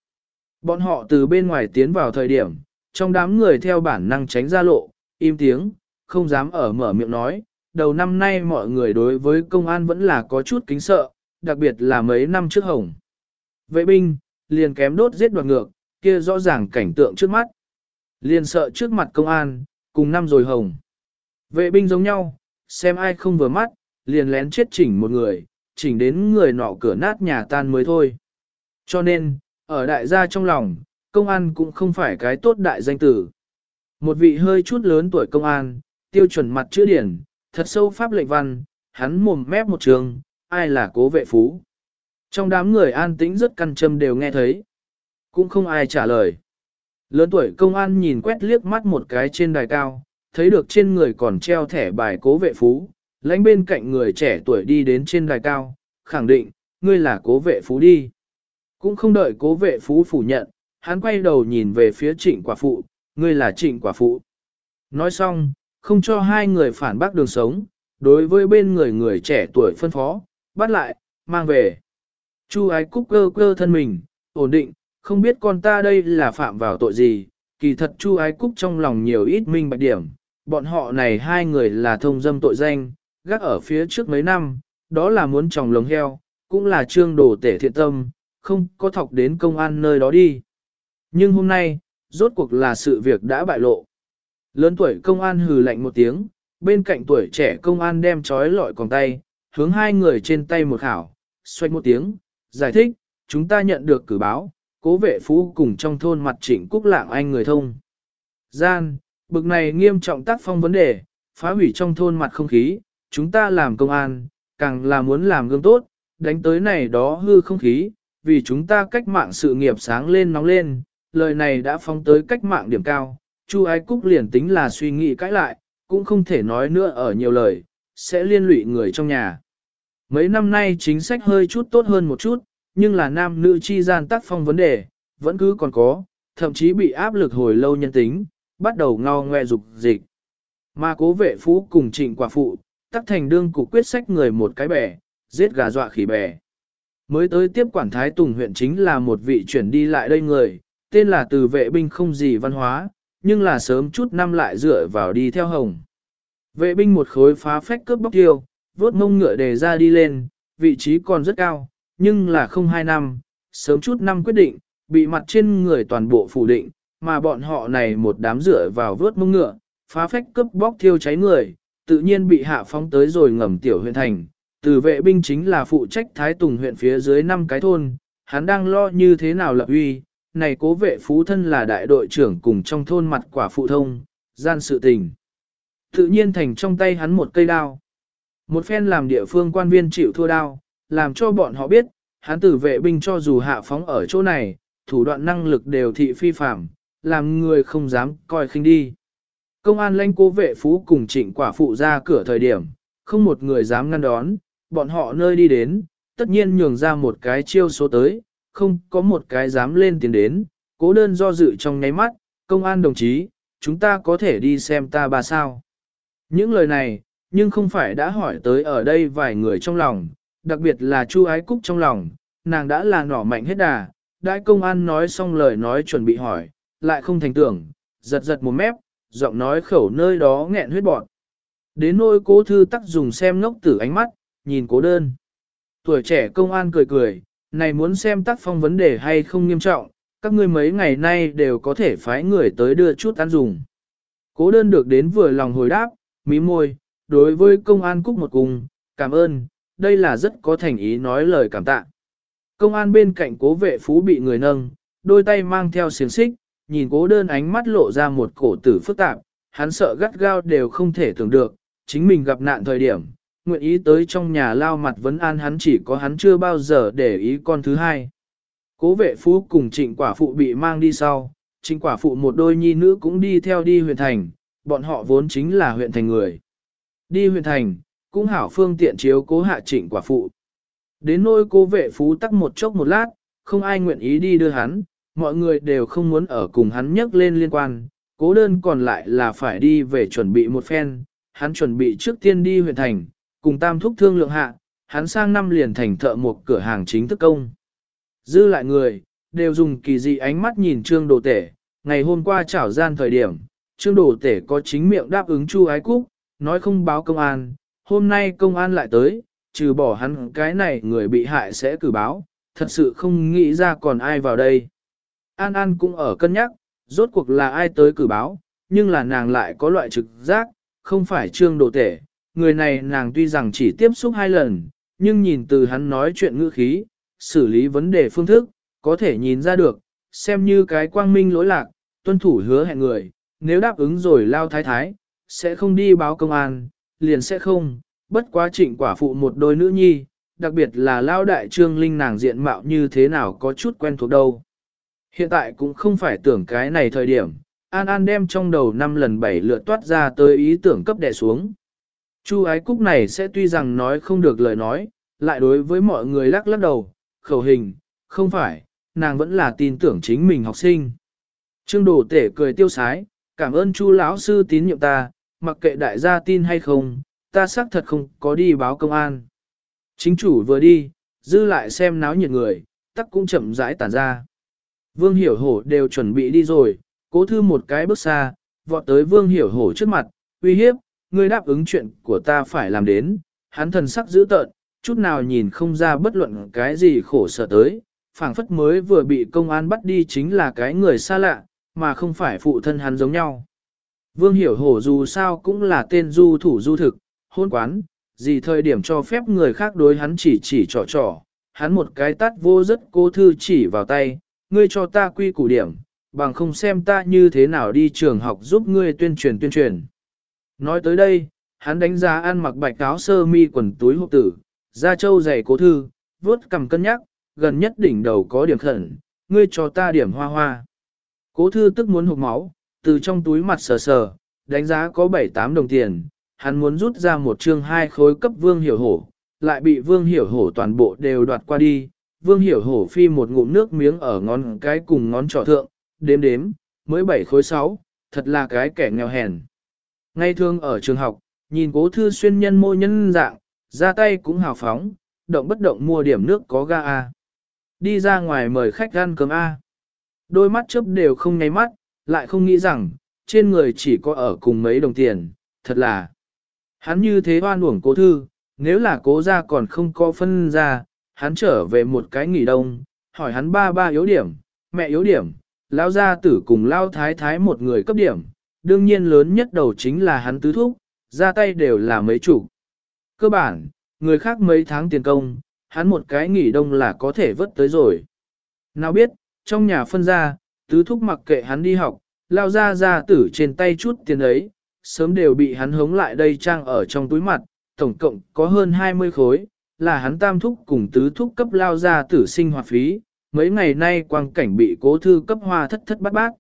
Bọn họ từ bên ngoài tiến vào thời điểm, trong đám người theo bản năng tránh ra lộ, im tiếng, không dám ở mở miệng nói, đầu năm nay mọi người đối với công an vẫn là có chút kính sợ, đặc biệt là mấy năm trước hồng. Vệ binh, liền kém đốt giết đoạt ngược, kia rõ ràng cảnh tượng trước mắt. Liền sợ trước mặt công an, cùng năm rồi hồng. Vệ binh giống nhau, xem ai không vừa mắt, liền lén chết chỉnh một người, chỉnh đến người nọ cửa nát nhà tan mới thôi. Cho nên, ở đại gia trong lòng, công an cũng không phải cái tốt đại danh tử. Một vị hơi chút lớn tuổi công an, tiêu chuẩn mặt chữ điển, thật sâu pháp lệnh văn, hắn mồm mép một trường, ai là cố vệ phú. Trong đám người an tĩnh rất căn châm đều nghe thấy. Cũng không ai trả lời. Lớn tuổi công an nhìn quét liếc mắt một cái trên đài cao, thấy được trên người còn treo thẻ bài cố vệ phú, lãnh bên cạnh người trẻ tuổi đi đến trên đài cao, khẳng định, ngươi là cố vệ phú đi. Cũng không đợi cố vệ phú phủ nhận, hắn quay đầu nhìn về phía trịnh quả phụ, ngươi là trịnh quả phụ. Nói xong, không cho hai người phản bác đường sống, đối với bên người người trẻ tuổi phân phó, bắt lại, mang về. Chu ái cúc cơ cơ thân mình, ổn định, không biết con ta đây là phạm vào tội gì, kỳ thật Chu ái cúc trong lòng nhiều ít minh bạch điểm, bọn họ này hai người là thông dâm tội danh, gác ở phía trước mấy năm, đó là muốn tròng lồng heo, cũng là trương đồ tể thiện tâm, không có thọc đến công an nơi đó đi. Nhưng hôm nay, rốt cuộc là sự việc đã bại lộ. Lớn tuổi công an hừ lạnh một tiếng, bên cạnh tuổi trẻ công an đem trói lọi còn tay, hướng hai người trên tay một khảo, xoay một tiếng, giải thích, chúng ta nhận được cử báo, cố vệ phú cùng trong thôn mặt trịnh quốc lạng anh người thông. Gian, bực này nghiêm trọng tác phong vấn đề, phá hủy trong thôn mặt không khí, chúng ta làm công an, càng là muốn làm gương tốt, đánh tới này đó hư không khí, vì chúng ta cách mạng sự nghiệp sáng lên nóng lên, lời này đã phóng tới cách mạng điểm cao, Chu Ái Cúc liền tính là suy nghĩ cãi lại, cũng không thể nói nữa ở nhiều lời, sẽ liên lụy người trong nhà. Mấy năm nay chính sách hơi chút tốt hơn một chút, nhưng là nam nữ chi gian tác phong vấn đề, vẫn cứ còn có, thậm chí bị áp lực hồi lâu nhân tính, bắt đầu ngao ngoe dục dịch. Mà cố vệ phú cùng trịnh quả phụ, tắc thành đương cục quyết sách người một cái bè, giết gà dọa khỉ bè. Mới tới tiếp quản Thái Tùng huyện chính là một vị chuyển đi lại đây người, tên là từ vệ binh không gì văn hóa, nhưng là sớm chút năm lại dựa vào đi theo hồng. Vệ binh một khối phá phách cướp bóc tiêu, vốt mông ngựa đề ra đi lên, vị trí còn rất cao, nhưng là không hai năm, sớm chút năm quyết định, bị mặt trên người toàn bộ phủ định, mà bọn họ này một đám dựa vào vớt mông ngựa, phá phách cướp bóc thiêu cháy người, tự nhiên bị hạ phóng tới rồi ngầm tiểu huyện thành. Từ vệ binh chính là phụ trách Thái Tùng huyện phía dưới năm cái thôn, hắn đang lo như thế nào lập uy, này cố vệ phú thân là đại đội trưởng cùng trong thôn mặt quả phụ thông, gian sự tình. Tự nhiên thành trong tay hắn một cây đao. Một phen làm địa phương quan viên chịu thua đao, làm cho bọn họ biết, hắn tử vệ binh cho dù hạ phóng ở chỗ này, thủ đoạn năng lực đều thị phi phạm, làm người không dám coi khinh đi. Công an lãnh cố vệ phú cùng trịnh quả phụ ra cửa thời điểm, không một người dám ngăn đón, bọn họ nơi đi đến, tất nhiên nhường ra một cái chiêu số tới, không có một cái dám lên tiền đến, cố đơn do dự trong nháy mắt, công an đồng chí, chúng ta có thể đi xem ta bà sao. Những lời này, nhưng không phải đã hỏi tới ở đây vài người trong lòng, đặc biệt là Chu Ái Cúc trong lòng, nàng đã là nỏ mạnh hết đà, đại công an nói xong lời nói chuẩn bị hỏi, lại không thành tưởng, giật giật một mép, giọng nói khẩu nơi đó nghẹn huyết bọt. Đến nôi cố thư tắc dùng xem ngốc tử ánh mắt, nhìn cố đơn. Tuổi trẻ công an cười cười, này muốn xem tác phong vấn đề hay không nghiêm trọng, các ngươi mấy ngày nay đều có thể phái người tới đưa chút ăn dùng. Cố đơn được đến vừa lòng hồi đáp, mí môi, đối với công an cúc một cùng, cảm ơn, đây là rất có thành ý nói lời cảm tạ. Công an bên cạnh cố vệ phú bị người nâng, đôi tay mang theo xiềng xích, nhìn cố đơn ánh mắt lộ ra một cổ tử phức tạp, hắn sợ gắt gao đều không thể tưởng được, chính mình gặp nạn thời điểm, nguyện ý tới trong nhà lao mặt vấn an hắn chỉ có hắn chưa bao giờ để ý con thứ hai. Cố vệ phú cùng trịnh quả phụ bị mang đi sau, trịnh quả phụ một đôi nhi nữ cũng đi theo đi huyện thành, bọn họ vốn chính là huyện thành người. Đi huyện thành, cũng hảo phương tiện chiếu cố hạ trịnh quả phụ. Đến nôi cố vệ phú tắc một chốc một lát, không ai nguyện ý đi đưa hắn, mọi người đều không muốn ở cùng hắn nhắc lên liên quan, cố đơn còn lại là phải đi về chuẩn bị một phen, hắn chuẩn bị trước tiên đi huyện thành, cùng tam thúc thương lượng hạ, hắn sang năm liền thành thợ một cửa hàng chính thức công. Dư lại người, đều dùng kỳ dị ánh mắt nhìn trương đồ tể, ngày hôm qua chảo gian thời điểm, Trương Đồ Tể có chính miệng đáp ứng Chu Ái Cúc, nói không báo công an, hôm nay công an lại tới, trừ bỏ hắn cái này người bị hại sẽ cử báo, thật sự không nghĩ ra còn ai vào đây. An An cũng ở cân nhắc, rốt cuộc là ai tới cử báo, nhưng là nàng lại có loại trực giác, không phải Trương Đồ Tể, người này nàng tuy rằng chỉ tiếp xúc hai lần, nhưng nhìn từ hắn nói chuyện ngữ khí, xử lý vấn đề phương thức, có thể nhìn ra được, xem như cái quang minh lỗi lạc, tuân thủ hứa hẹn người, nếu đáp ứng rồi lao thái thái, sẽ không đi báo công an, liền sẽ không, bất quá trịnh quả phụ một đôi nữ nhi, đặc biệt là lao đại trương linh nàng diện mạo như thế nào có chút quen thuộc đâu. Hiện tại cũng không phải tưởng cái này thời điểm, An An đem trong đầu năm lần bảy lượt toát ra tới ý tưởng cấp đè xuống. Chu ái cúc này sẽ tuy rằng nói không được lời nói, lại đối với mọi người lắc lắc đầu, khẩu hình, không phải, nàng vẫn là tin tưởng chính mình học sinh. Trương Đồ Tể cười tiêu sái, cảm ơn Chu lão sư tín nhiệm ta, mặc kệ đại gia tin hay không, ta xác thật không có đi báo công an. Chính chủ vừa đi, dư lại xem náo nhiệt người, tắc cũng chậm rãi tản ra. Vương Hiểu Hổ đều chuẩn bị đi rồi, cố thư một cái bước xa, vọt tới Vương Hiểu Hổ trước mặt, uy hiếp, ngươi đáp ứng chuyện của ta phải làm đến, hắn thần sắc dữ tợn, chút nào nhìn không ra bất luận cái gì khổ sở tới, phảng phất mới vừa bị công an bắt đi chính là cái người xa lạ, mà không phải phụ thân hắn giống nhau. Vương Hiểu Hổ dù sao cũng là tên du thủ du thực, hôn quán, gì thời điểm cho phép người khác đối hắn chỉ chỉ trò trò, hắn một cái tắt vô rất cô thư chỉ vào tay, ngươi cho ta quy củ điểm, bằng không xem ta như thế nào đi trường học giúp ngươi tuyên truyền tuyên truyền. Nói tới đây, hắn đánh giá ăn mặc bạch áo sơ mi quần túi hộp tử, da trâu dày cố thư, vuốt cầm cân nhắc, gần nhất đỉnh đầu có điểm khẩn, ngươi cho ta điểm hoa hoa. Cố thư tức muốn hụt máu, từ trong túi mặt sờ sờ, đánh giá có 7-8 đồng tiền, hắn muốn rút ra một chương hai khối cấp vương hiểu hổ, lại bị vương hiểu hổ toàn bộ đều đoạt qua đi. Vương hiểu hổ phi một ngụm nước miếng ở ngón cái cùng ngón trỏ thượng, đếm đếm, mới 7 khối 6, thật là cái kẻ nghèo hèn. Ngay thường ở trường học, nhìn cố thư xuyên nhân môi nhân dạng, ra tay cũng hào phóng, động bất động mua điểm nước có ga A. Đi ra ngoài mời khách ăn cơm A. Đôi mắt chớp đều không nháy mắt, lại không nghĩ rằng, trên người chỉ có ở cùng mấy đồng tiền, thật là. Hắn như thế hoan uổng cố thư, nếu là cố ra còn không có phân ra, hắn trở về một cái nghỉ đông, hỏi hắn ba ba yếu điểm, mẹ yếu điểm, lao gia tử cùng lao thái thái một người cấp điểm, đương nhiên lớn nhất đầu chính là hắn tứ thúc, ra tay đều là mấy chủ. Cơ bản, người khác mấy tháng tiền công, hắn một cái nghỉ đông là có thể vớt tới rồi. Nào biết, trong nhà phân ra, tứ thúc mặc kệ hắn đi học, lao ra ra tử trên tay chút tiền ấy, sớm đều bị hắn hống lại đây trang ở trong túi mặt, tổng cộng có hơn 20 khối, là hắn tam thúc cùng tứ thúc cấp lao ra tử sinh hoạt phí, mấy ngày nay quang cảnh bị cố thư cấp hoa thất thất bát bát.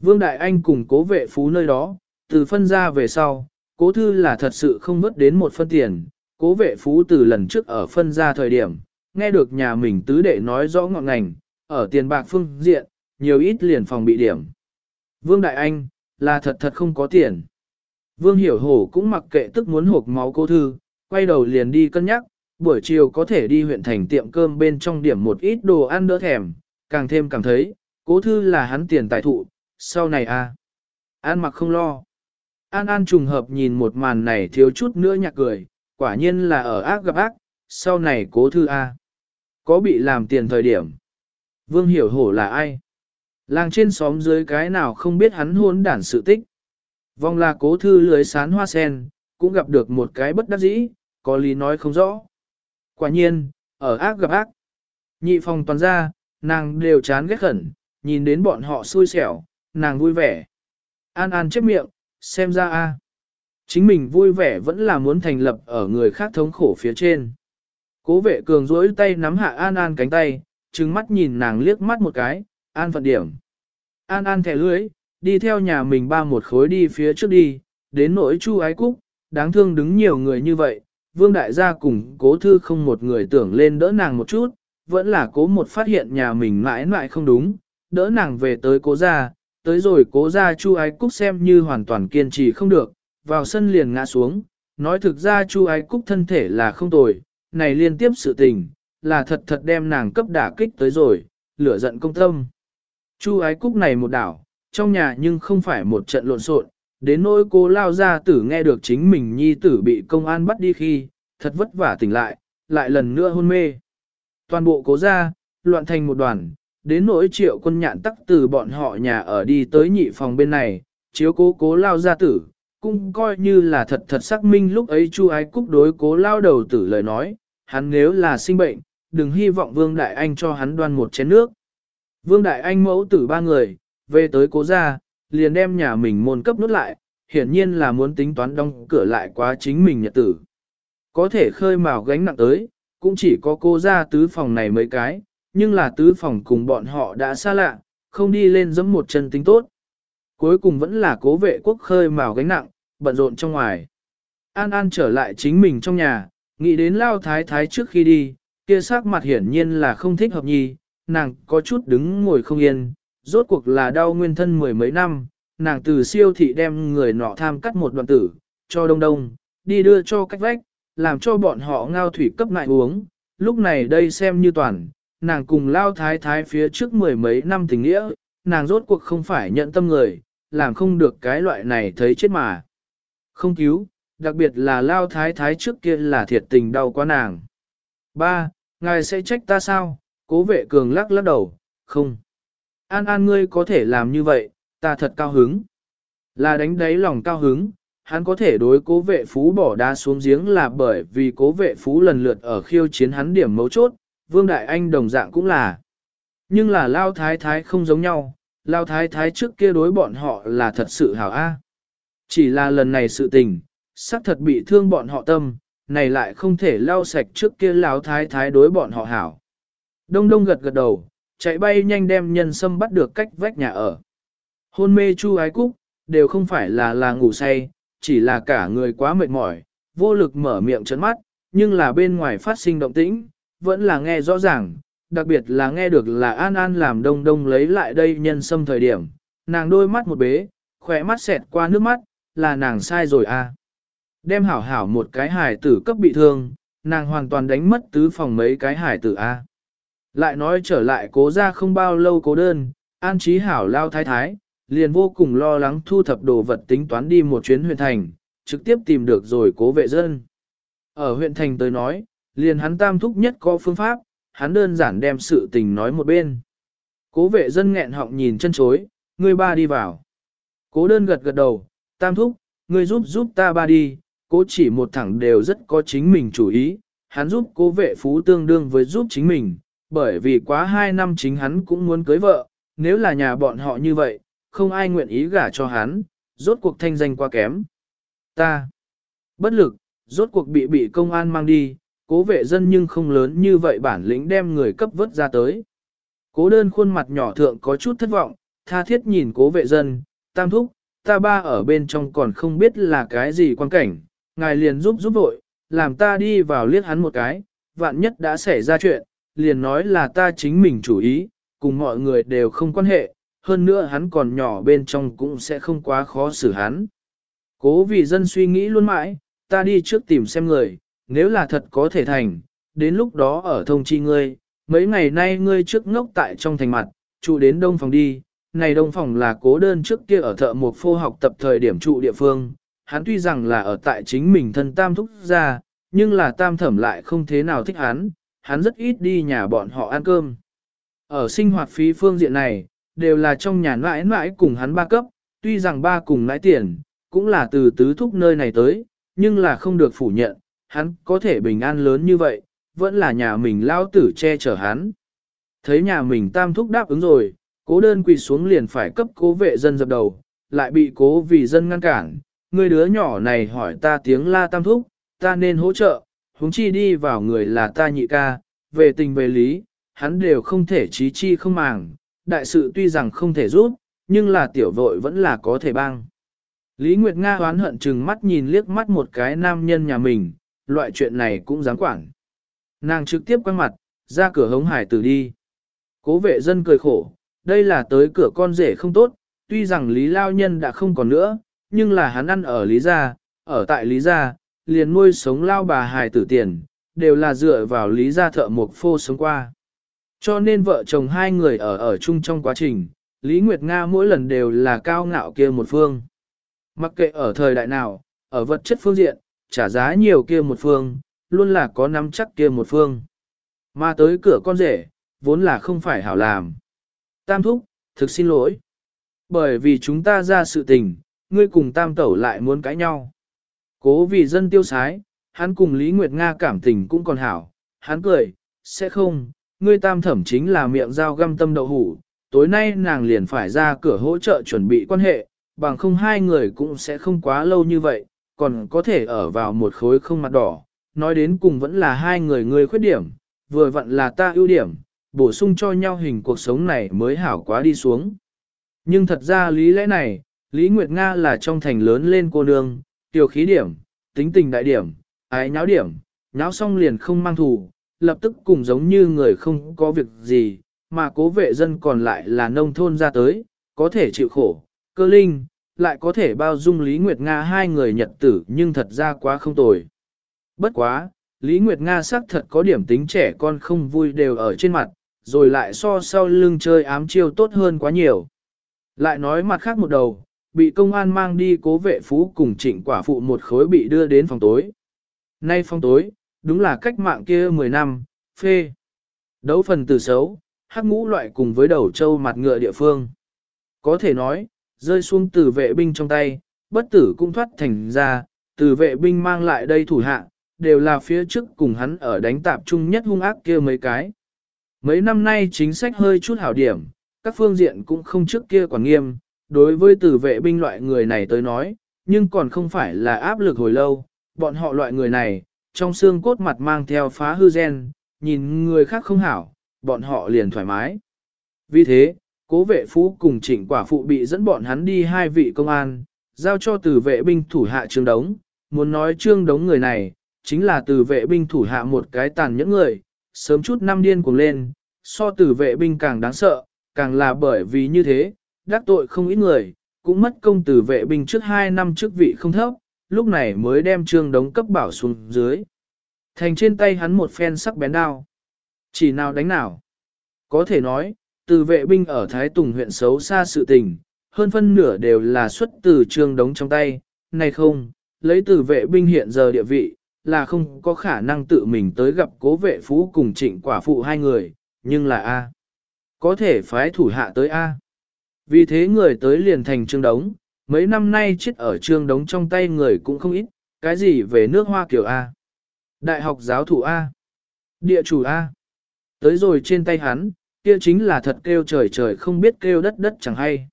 Vương Đại Anh cùng cố vệ phú nơi đó, từ phân ra về sau, cố thư là thật sự không mất đến một phân tiền, cố vệ phú từ lần trước ở phân ra thời điểm, nghe được nhà mình tứ đệ nói rõ ngọn ngành, ở tiền bạc phương diện, nhiều ít liền phòng bị điểm. Vương Đại Anh, là thật thật không có tiền. Vương Hiểu Hổ cũng mặc kệ tức muốn hộp máu cô thư, quay đầu liền đi cân nhắc, buổi chiều có thể đi huyện thành tiệm cơm bên trong điểm một ít đồ ăn đỡ thèm, càng thêm càng thấy, cố thư là hắn tiền tài thụ, sau này a à. An mặc không lo. An An trùng hợp nhìn một màn này thiếu chút nữa nhạc cười, quả nhiên là ở ác gặp ác, sau này cố thư A. Có bị làm tiền thời điểm. Vương hiểu hổ là ai? Làng trên xóm dưới cái nào không biết hắn hôn đản sự tích. vong là cố thư lưới sán hoa sen, cũng gặp được một cái bất đắc dĩ, có lý nói không rõ. Quả nhiên, ở ác gặp ác. Nhị phòng toàn ra, nàng đều chán ghét khẩn, nhìn đến bọn họ xui xẻo, nàng vui vẻ. An An chép miệng, xem ra a, Chính mình vui vẻ vẫn là muốn thành lập ở người khác thống khổ phía trên. Cố vệ cường duỗi tay nắm hạ An An cánh tay, trừng mắt nhìn nàng liếc mắt một cái, An phận điểm. An An thẻ lưới, đi theo nhà mình ba một khối đi phía trước đi, đến nỗi chu ái cúc, đáng thương đứng nhiều người như vậy, vương đại gia cùng cố thư không một người tưởng lên đỡ nàng một chút, vẫn là cố một phát hiện nhà mình mãi mãi không đúng, đỡ nàng về tới cố gia, tới rồi cố gia chu ái cúc xem như hoàn toàn kiên trì không được, vào sân liền ngã xuống, nói thực ra chu ái cúc thân thể là không tồi, này liên tiếp sự tình, là thật thật đem nàng cấp đả kích tới rồi, lửa giận công tâm. Chu ái cúc này một đảo, trong nhà nhưng không phải một trận lộn xộn, đến nỗi cô lao ra tử nghe được chính mình nhi tử bị công an bắt đi khi, thật vất vả tỉnh lại, lại lần nữa hôn mê. Toàn bộ cố ra, loạn thành một đoàn, đến nỗi triệu quân nhạn tắc từ bọn họ nhà ở đi tới nhị phòng bên này, chiếu cố cố lao ra tử, cũng coi như là thật thật xác minh lúc ấy chu ái cúc đối cố lao đầu tử lời nói, hắn nếu là sinh bệnh, đừng hy vọng Vương Đại Anh cho hắn đoan một chén nước. Vương Đại Anh mẫu tử ba người, về tới cố gia, liền đem nhà mình môn cấp nút lại, hiển nhiên là muốn tính toán đóng cửa lại quá chính mình nhật tử. Có thể khơi mào gánh nặng tới, cũng chỉ có cô gia tứ phòng này mấy cái, nhưng là tứ phòng cùng bọn họ đã xa lạ, không đi lên giẫm một chân tính tốt. Cuối cùng vẫn là cố vệ quốc khơi mào gánh nặng, bận rộn trong ngoài. An An trở lại chính mình trong nhà, nghĩ đến lao thái thái trước khi đi, kia sắc mặt hiển nhiên là không thích hợp nhì, nàng có chút đứng ngồi không yên, rốt cuộc là đau nguyên thân mười mấy năm, nàng từ siêu thị đem người nọ tham cắt một đoạn tử, cho đông đông, đi đưa cho cách vách, làm cho bọn họ ngao thủy cấp lại uống, lúc này đây xem như toàn, nàng cùng lao thái thái phía trước mười mấy năm tình nghĩa, nàng rốt cuộc không phải nhận tâm người, làm không được cái loại này thấy chết mà. Không cứu, đặc biệt là lao thái thái trước kia là thiệt tình đau quá nàng. Ba, ngài sẽ trách ta sao? Cố vệ cường lắc lắc đầu, không. An an ngươi có thể làm như vậy, ta thật cao hứng. Là đánh đáy lòng cao hứng, hắn có thể đối cố vệ phú bỏ đá xuống giếng là bởi vì cố vệ phú lần lượt ở khiêu chiến hắn điểm mấu chốt, Vương Đại Anh đồng dạng cũng là. Nhưng là Lao Thái Thái không giống nhau, Lao Thái Thái trước kia đối bọn họ là thật sự hảo A. Chỉ là lần này sự tình, xác thật bị thương bọn họ tâm, này lại không thể lao sạch trước kia Lao Thái Thái đối bọn họ hảo. Đông đông gật gật đầu, chạy bay nhanh đem nhân sâm bắt được cách vách nhà ở. Hôn mê chu ái cúc, đều không phải là là ngủ say, chỉ là cả người quá mệt mỏi, vô lực mở miệng trấn mắt, nhưng là bên ngoài phát sinh động tĩnh, vẫn là nghe rõ ràng, đặc biệt là nghe được là An An làm đông đông lấy lại đây nhân sâm thời điểm, nàng đôi mắt một bế, khỏe mắt xẹt qua nước mắt, là nàng sai rồi à. Đem hảo hảo một cái hải tử cấp bị thương, nàng hoàn toàn đánh mất tứ phòng mấy cái hải tử a. À. Lại nói trở lại cố ra không bao lâu cố đơn, an trí hảo lao thái thái, liền vô cùng lo lắng thu thập đồ vật tính toán đi một chuyến huyện thành, trực tiếp tìm được rồi cố vệ dân. Ở huyện thành tới nói, liền hắn tam thúc nhất có phương pháp, hắn đơn giản đem sự tình nói một bên. Cố vệ dân nghẹn họng nhìn chân chối, ngươi ba đi vào. Cố đơn gật gật đầu, tam thúc, ngươi giúp giúp ta ba đi, cố chỉ một thẳng đều rất có chính mình chủ ý, hắn giúp cố vệ phú tương đương với giúp chính mình, bởi vì quá hai năm chính hắn cũng muốn cưới vợ, nếu là nhà bọn họ như vậy, không ai nguyện ý gả cho hắn, rốt cuộc thanh danh quá kém. Ta, bất lực, rốt cuộc bị bị công an mang đi, cố vệ dân nhưng không lớn như vậy bản lĩnh đem người cấp vớt ra tới. Cố đơn khuôn mặt nhỏ thượng có chút thất vọng, tha thiết nhìn cố vệ dân, tam thúc, ta ba ở bên trong còn không biết là cái gì quan cảnh, ngài liền giúp giúp vội, làm ta đi vào liếc hắn một cái, vạn nhất đã xảy ra chuyện, liền nói là ta chính mình chủ ý, cùng mọi người đều không quan hệ, hơn nữa hắn còn nhỏ bên trong cũng sẽ không quá khó xử hắn. Cố vì dân suy nghĩ luôn mãi, ta đi trước tìm xem người, nếu là thật có thể thành, đến lúc đó ở thông chi ngươi, mấy ngày nay ngươi trước ngốc tại trong thành mặt, trụ đến đông phòng đi, này đông phòng là cố đơn trước kia ở thợ một phô học tập thời điểm trụ địa phương, hắn tuy rằng là ở tại chính mình thân tam thúc ra, nhưng là tam thẩm lại không thế nào thích hắn, hắn rất ít đi nhà bọn họ ăn cơm. Ở sinh hoạt phí phương diện này, đều là trong nhà mãi mãi cùng hắn ba cấp, tuy rằng ba cùng lãi tiền, cũng là từ tứ thúc nơi này tới, nhưng là không được phủ nhận, hắn có thể bình an lớn như vậy, vẫn là nhà mình lao tử che chở hắn. Thấy nhà mình tam thúc đáp ứng rồi, cố đơn quỳ xuống liền phải cấp cố vệ dân dập đầu, lại bị cố vì dân ngăn cản, người đứa nhỏ này hỏi ta tiếng la tam thúc, ta nên hỗ trợ, huống chi đi vào người là ta nhị ca, về tình về lý, hắn đều không thể trí chi không màng, đại sự tuy rằng không thể giúp, nhưng là tiểu vội vẫn là có thể băng. Lý Nguyệt Nga oán hận chừng mắt nhìn liếc mắt một cái nam nhân nhà mình, loại chuyện này cũng dám quản. Nàng trực tiếp quay mặt, ra cửa hống hải tử đi. Cố vệ dân cười khổ, đây là tới cửa con rể không tốt, tuy rằng Lý Lao Nhân đã không còn nữa, nhưng là hắn ăn ở Lý Gia, ở tại Lý Gia, liền nuôi sống Lao bà hải tử tiền, đều là dựa vào Lý Gia thợ một phô sống qua. Cho nên vợ chồng hai người ở ở chung trong quá trình, Lý Nguyệt Nga mỗi lần đều là cao ngạo kia một phương. Mặc kệ ở thời đại nào, ở vật chất phương diện, trả giá nhiều kia một phương, luôn là có nắm chắc kia một phương. Mà tới cửa con rể, vốn là không phải hảo làm. Tam thúc, thực xin lỗi. Bởi vì chúng ta ra sự tình, ngươi cùng tam tẩu lại muốn cãi nhau. Cố vì dân tiêu sái, hắn cùng Lý Nguyệt Nga cảm tình cũng còn hảo. Hắn cười, sẽ không, ngươi tam thẩm chính là miệng dao găm tâm đậu hủ. Tối nay nàng liền phải ra cửa hỗ trợ chuẩn bị quan hệ, bằng không hai người cũng sẽ không quá lâu như vậy, còn có thể ở vào một khối không mặt đỏ. Nói đến cùng vẫn là hai người ngươi khuyết điểm, vừa vặn là ta ưu điểm, bổ sung cho nhau hình cuộc sống này mới hảo quá đi xuống. Nhưng thật ra lý lẽ này, Lý Nguyệt Nga là trong thành lớn lên cô nương, tiểu khí điểm, tính tình đại điểm, ái nháo điểm, nháo xong liền không mang thù, lập tức cùng giống như người không có việc gì, mà cố vệ dân còn lại là nông thôn ra tới, có thể chịu khổ, cơ linh, lại có thể bao dung Lý Nguyệt Nga hai người nhật tử nhưng thật ra quá không tồi. Bất quá, Lý Nguyệt Nga xác thật có điểm tính trẻ con không vui đều ở trên mặt, rồi lại so sau lưng chơi ám chiêu tốt hơn quá nhiều. Lại nói mặt khác một đầu, bị công an mang đi cố vệ phú cùng trịnh quả phụ một khối bị đưa đến phòng tối. Nay phòng tối, đúng là cách mạng kia 10 năm, phê. Đấu phần từ xấu, hắc ngũ loại cùng với đầu trâu mặt ngựa địa phương. Có thể nói, rơi xuống từ vệ binh trong tay, bất tử cũng thoát thành ra, từ vệ binh mang lại đây thủ hạ, đều là phía trước cùng hắn ở đánh tạp chung nhất hung ác kia mấy cái. Mấy năm nay chính sách hơi chút hảo điểm, các phương diện cũng không trước kia quản nghiêm, đối với tử vệ binh loại người này tới nói, nhưng còn không phải là áp lực hồi lâu, bọn họ loại người này, trong xương cốt mặt mang theo phá hư gen, nhìn người khác không hảo, bọn họ liền thoải mái. Vì thế, cố vệ phú cùng trịnh quả phụ bị dẫn bọn hắn đi hai vị công an, giao cho tử vệ binh thủ hạ trương đống, muốn nói trương đống người này, chính là tử vệ binh thủ hạ một cái tàn nhẫn người, sớm chút năm điên cuồng lên, so tử vệ binh càng đáng sợ, càng là bởi vì như thế, đắc tội không ít người, cũng mất công tử vệ binh trước hai năm trước vị không thấp, lúc này mới đem trương đống cấp bảo xuống dưới. Thành trên tay hắn một phen sắc bén đao. Chỉ nào đánh nào. Có thể nói, từ vệ binh ở Thái Tùng huyện xấu xa sự tình, hơn phân nửa đều là xuất từ trương đống trong tay, này không, lấy từ vệ binh hiện giờ địa vị, là không có khả năng tự mình tới gặp cố vệ phú cùng trịnh quả phụ hai người, nhưng là A. Có thể phái thủ hạ tới A. Vì thế người tới liền thành trương đống, mấy năm nay chết ở trương đống trong tay người cũng không ít, cái gì về nước hoa kiểu A. Đại học giáo thủ A. Địa chủ A. Tới rồi trên tay hắn, kia chính là thật kêu trời trời không biết kêu đất đất chẳng hay.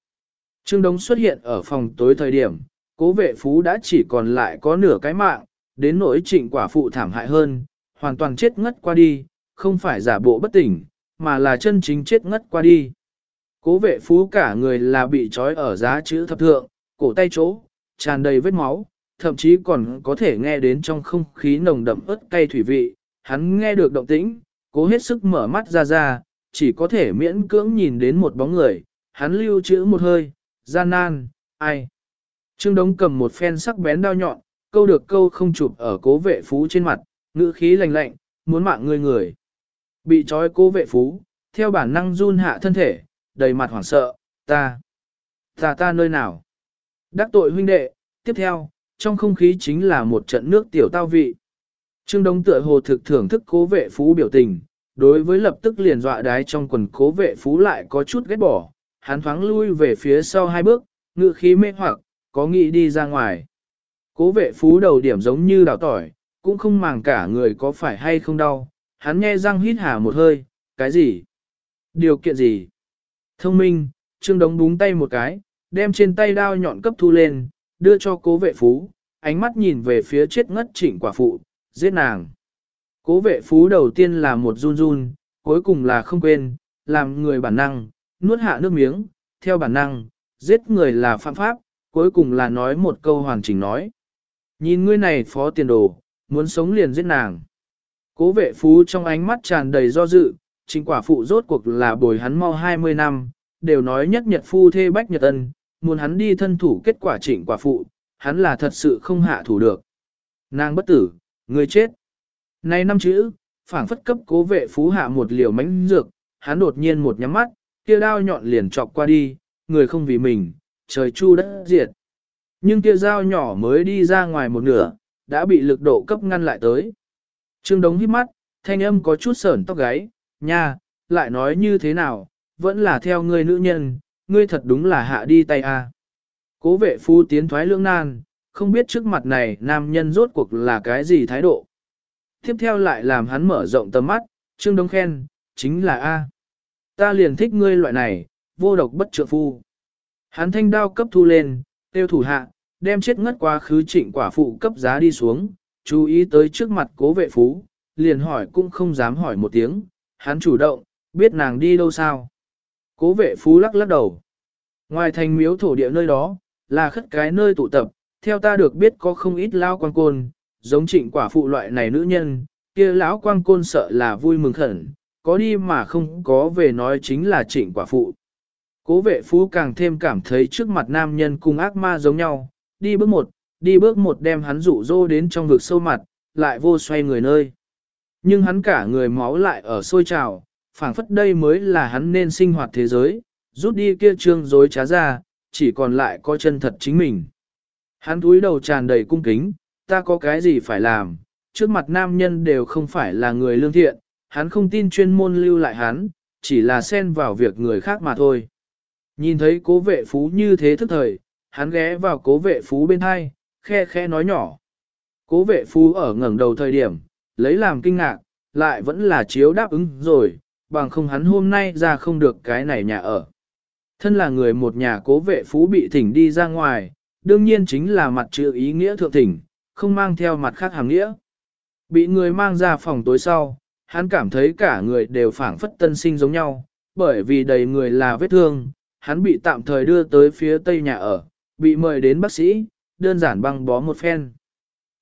Trương Đống xuất hiện ở phòng tối thời điểm, cố vệ phú đã chỉ còn lại có nửa cái mạng, đến nỗi trịnh quả phụ thảm hại hơn, hoàn toàn chết ngất qua đi, không phải giả bộ bất tỉnh, mà là chân chính chết ngất qua đi. Cố vệ phú cả người là bị trói ở giá chữ thập thượng, cổ tay chỗ, tràn đầy vết máu, thậm chí còn có thể nghe đến trong không khí nồng đậm ớt cay thủy vị. Hắn nghe được động tĩnh, cố hết sức mở mắt ra ra, chỉ có thể miễn cưỡng nhìn đến một bóng người, hắn lưu trữ một hơi, gian nan, ai. Trương Đống cầm một phen sắc bén đao nhọn, câu được câu không chụp ở cố vệ phú trên mặt, ngữ khí lạnh lạnh, muốn mạng người người. Bị trói cố vệ phú, theo bản năng run hạ thân thể, đầy mặt hoảng sợ, ta, ta ta nơi nào. Đắc tội huynh đệ, tiếp theo, trong không khí chính là một trận nước tiểu tao vị. Trương Đông tựa hồ thực thưởng thức cố vệ phú biểu tình, đối với lập tức liền dọa đái trong quần cố vệ phú lại có chút ghét bỏ, hắn thoáng lui về phía sau hai bước, ngự khí mê hoặc, có nghĩ đi ra ngoài. Cố vệ phú đầu điểm giống như đào tỏi, cũng không màng cả người có phải hay không đau, hắn nghe răng hít hà một hơi, cái gì? Điều kiện gì? Thông minh, Trương Đống búng tay một cái, đem trên tay đao nhọn cấp thu lên, đưa cho cố vệ phú, ánh mắt nhìn về phía chết ngất trịnh quả phụ, giết nàng. Cố vệ phú đầu tiên là một run run, cuối cùng là không quên, làm người bản năng, nuốt hạ nước miếng, theo bản năng, giết người là phạm pháp, cuối cùng là nói một câu hoàn chỉnh nói. Nhìn ngươi này phó tiền đồ, muốn sống liền giết nàng. Cố vệ phú trong ánh mắt tràn đầy do dự, chính quả phụ rốt cuộc là bồi hắn mau 20 năm, đều nói nhất nhật phu thê bách nhật ân, muốn hắn đi thân thủ kết quả chỉnh quả phụ, hắn là thật sự không hạ thủ được. Nàng bất tử, người chết. Này năm chữ, phảng phất cấp cố vệ phú hạ một liều mánh dược, hắn đột nhiên một nhắm mắt, kia đao nhọn liền chọc qua đi, người không vì mình, trời chu đất diệt. Nhưng kia dao nhỏ mới đi ra ngoài một nửa, đã bị lực độ cấp ngăn lại tới. Trương Đống hít mắt, thanh âm có chút sởn tóc gáy, nha, lại nói như thế nào, vẫn là theo ngươi nữ nhân, ngươi thật đúng là hạ đi tay a. Cố vệ phu tiến thoái lưỡng nan, không biết trước mặt này nam nhân rốt cuộc là cái gì thái độ. Tiếp theo lại làm hắn mở rộng tầm mắt, Trương Đông khen, chính là A. Ta liền thích ngươi loại này, vô độc bất trượng phu. Hắn thanh đao cấp thu lên, tiêu thủ hạ, đem chết ngất quá khứ trịnh quả phụ cấp giá đi xuống, chú ý tới trước mặt cố vệ phú, liền hỏi cũng không dám hỏi một tiếng, hắn chủ động, biết nàng đi đâu sao. Cố vệ phú lắc lắc đầu. Ngoài thành miếu thổ địa nơi đó, là khất cái nơi tụ tập, theo ta được biết có không ít lao quan côn, giống trịnh quả phụ loại này nữ nhân, kia lão quang côn sợ là vui mừng khẩn, có đi mà không có về nói chính là trịnh quả phụ. Cố vệ phú càng thêm cảm thấy trước mặt nam nhân cùng ác ma giống nhau, đi bước một, đi bước một đem hắn rủ rô đến trong vực sâu mặt, lại vô xoay người nơi. Nhưng hắn cả người máu lại ở sôi trào, phảng phất đây mới là hắn nên sinh hoạt thế giới, rút đi kia trương dối trá ra, chỉ còn lại có chân thật chính mình. Hắn túi đầu tràn đầy cung kính, ta có cái gì phải làm, trước mặt nam nhân đều không phải là người lương thiện, hắn không tin chuyên môn lưu lại hắn, chỉ là xen vào việc người khác mà thôi. Nhìn thấy cố vệ phú như thế thức thời, hắn ghé vào cố vệ phú bên hai, khe khe nói nhỏ. Cố vệ phú ở ngẩng đầu thời điểm, lấy làm kinh ngạc, lại vẫn là chiếu đáp ứng rồi, bằng không hắn hôm nay ra không được cái này nhà ở. Thân là người một nhà cố vệ phú bị thỉnh đi ra ngoài, đương nhiên chính là mặt chữ ý nghĩa thượng thỉnh, không mang theo mặt khác hàng nghĩa. Bị người mang ra phòng tối sau, hắn cảm thấy cả người đều phảng phất tân sinh giống nhau, bởi vì đầy người là vết thương, hắn bị tạm thời đưa tới phía tây nhà ở, bị mời đến bác sĩ, đơn giản băng bó một phen.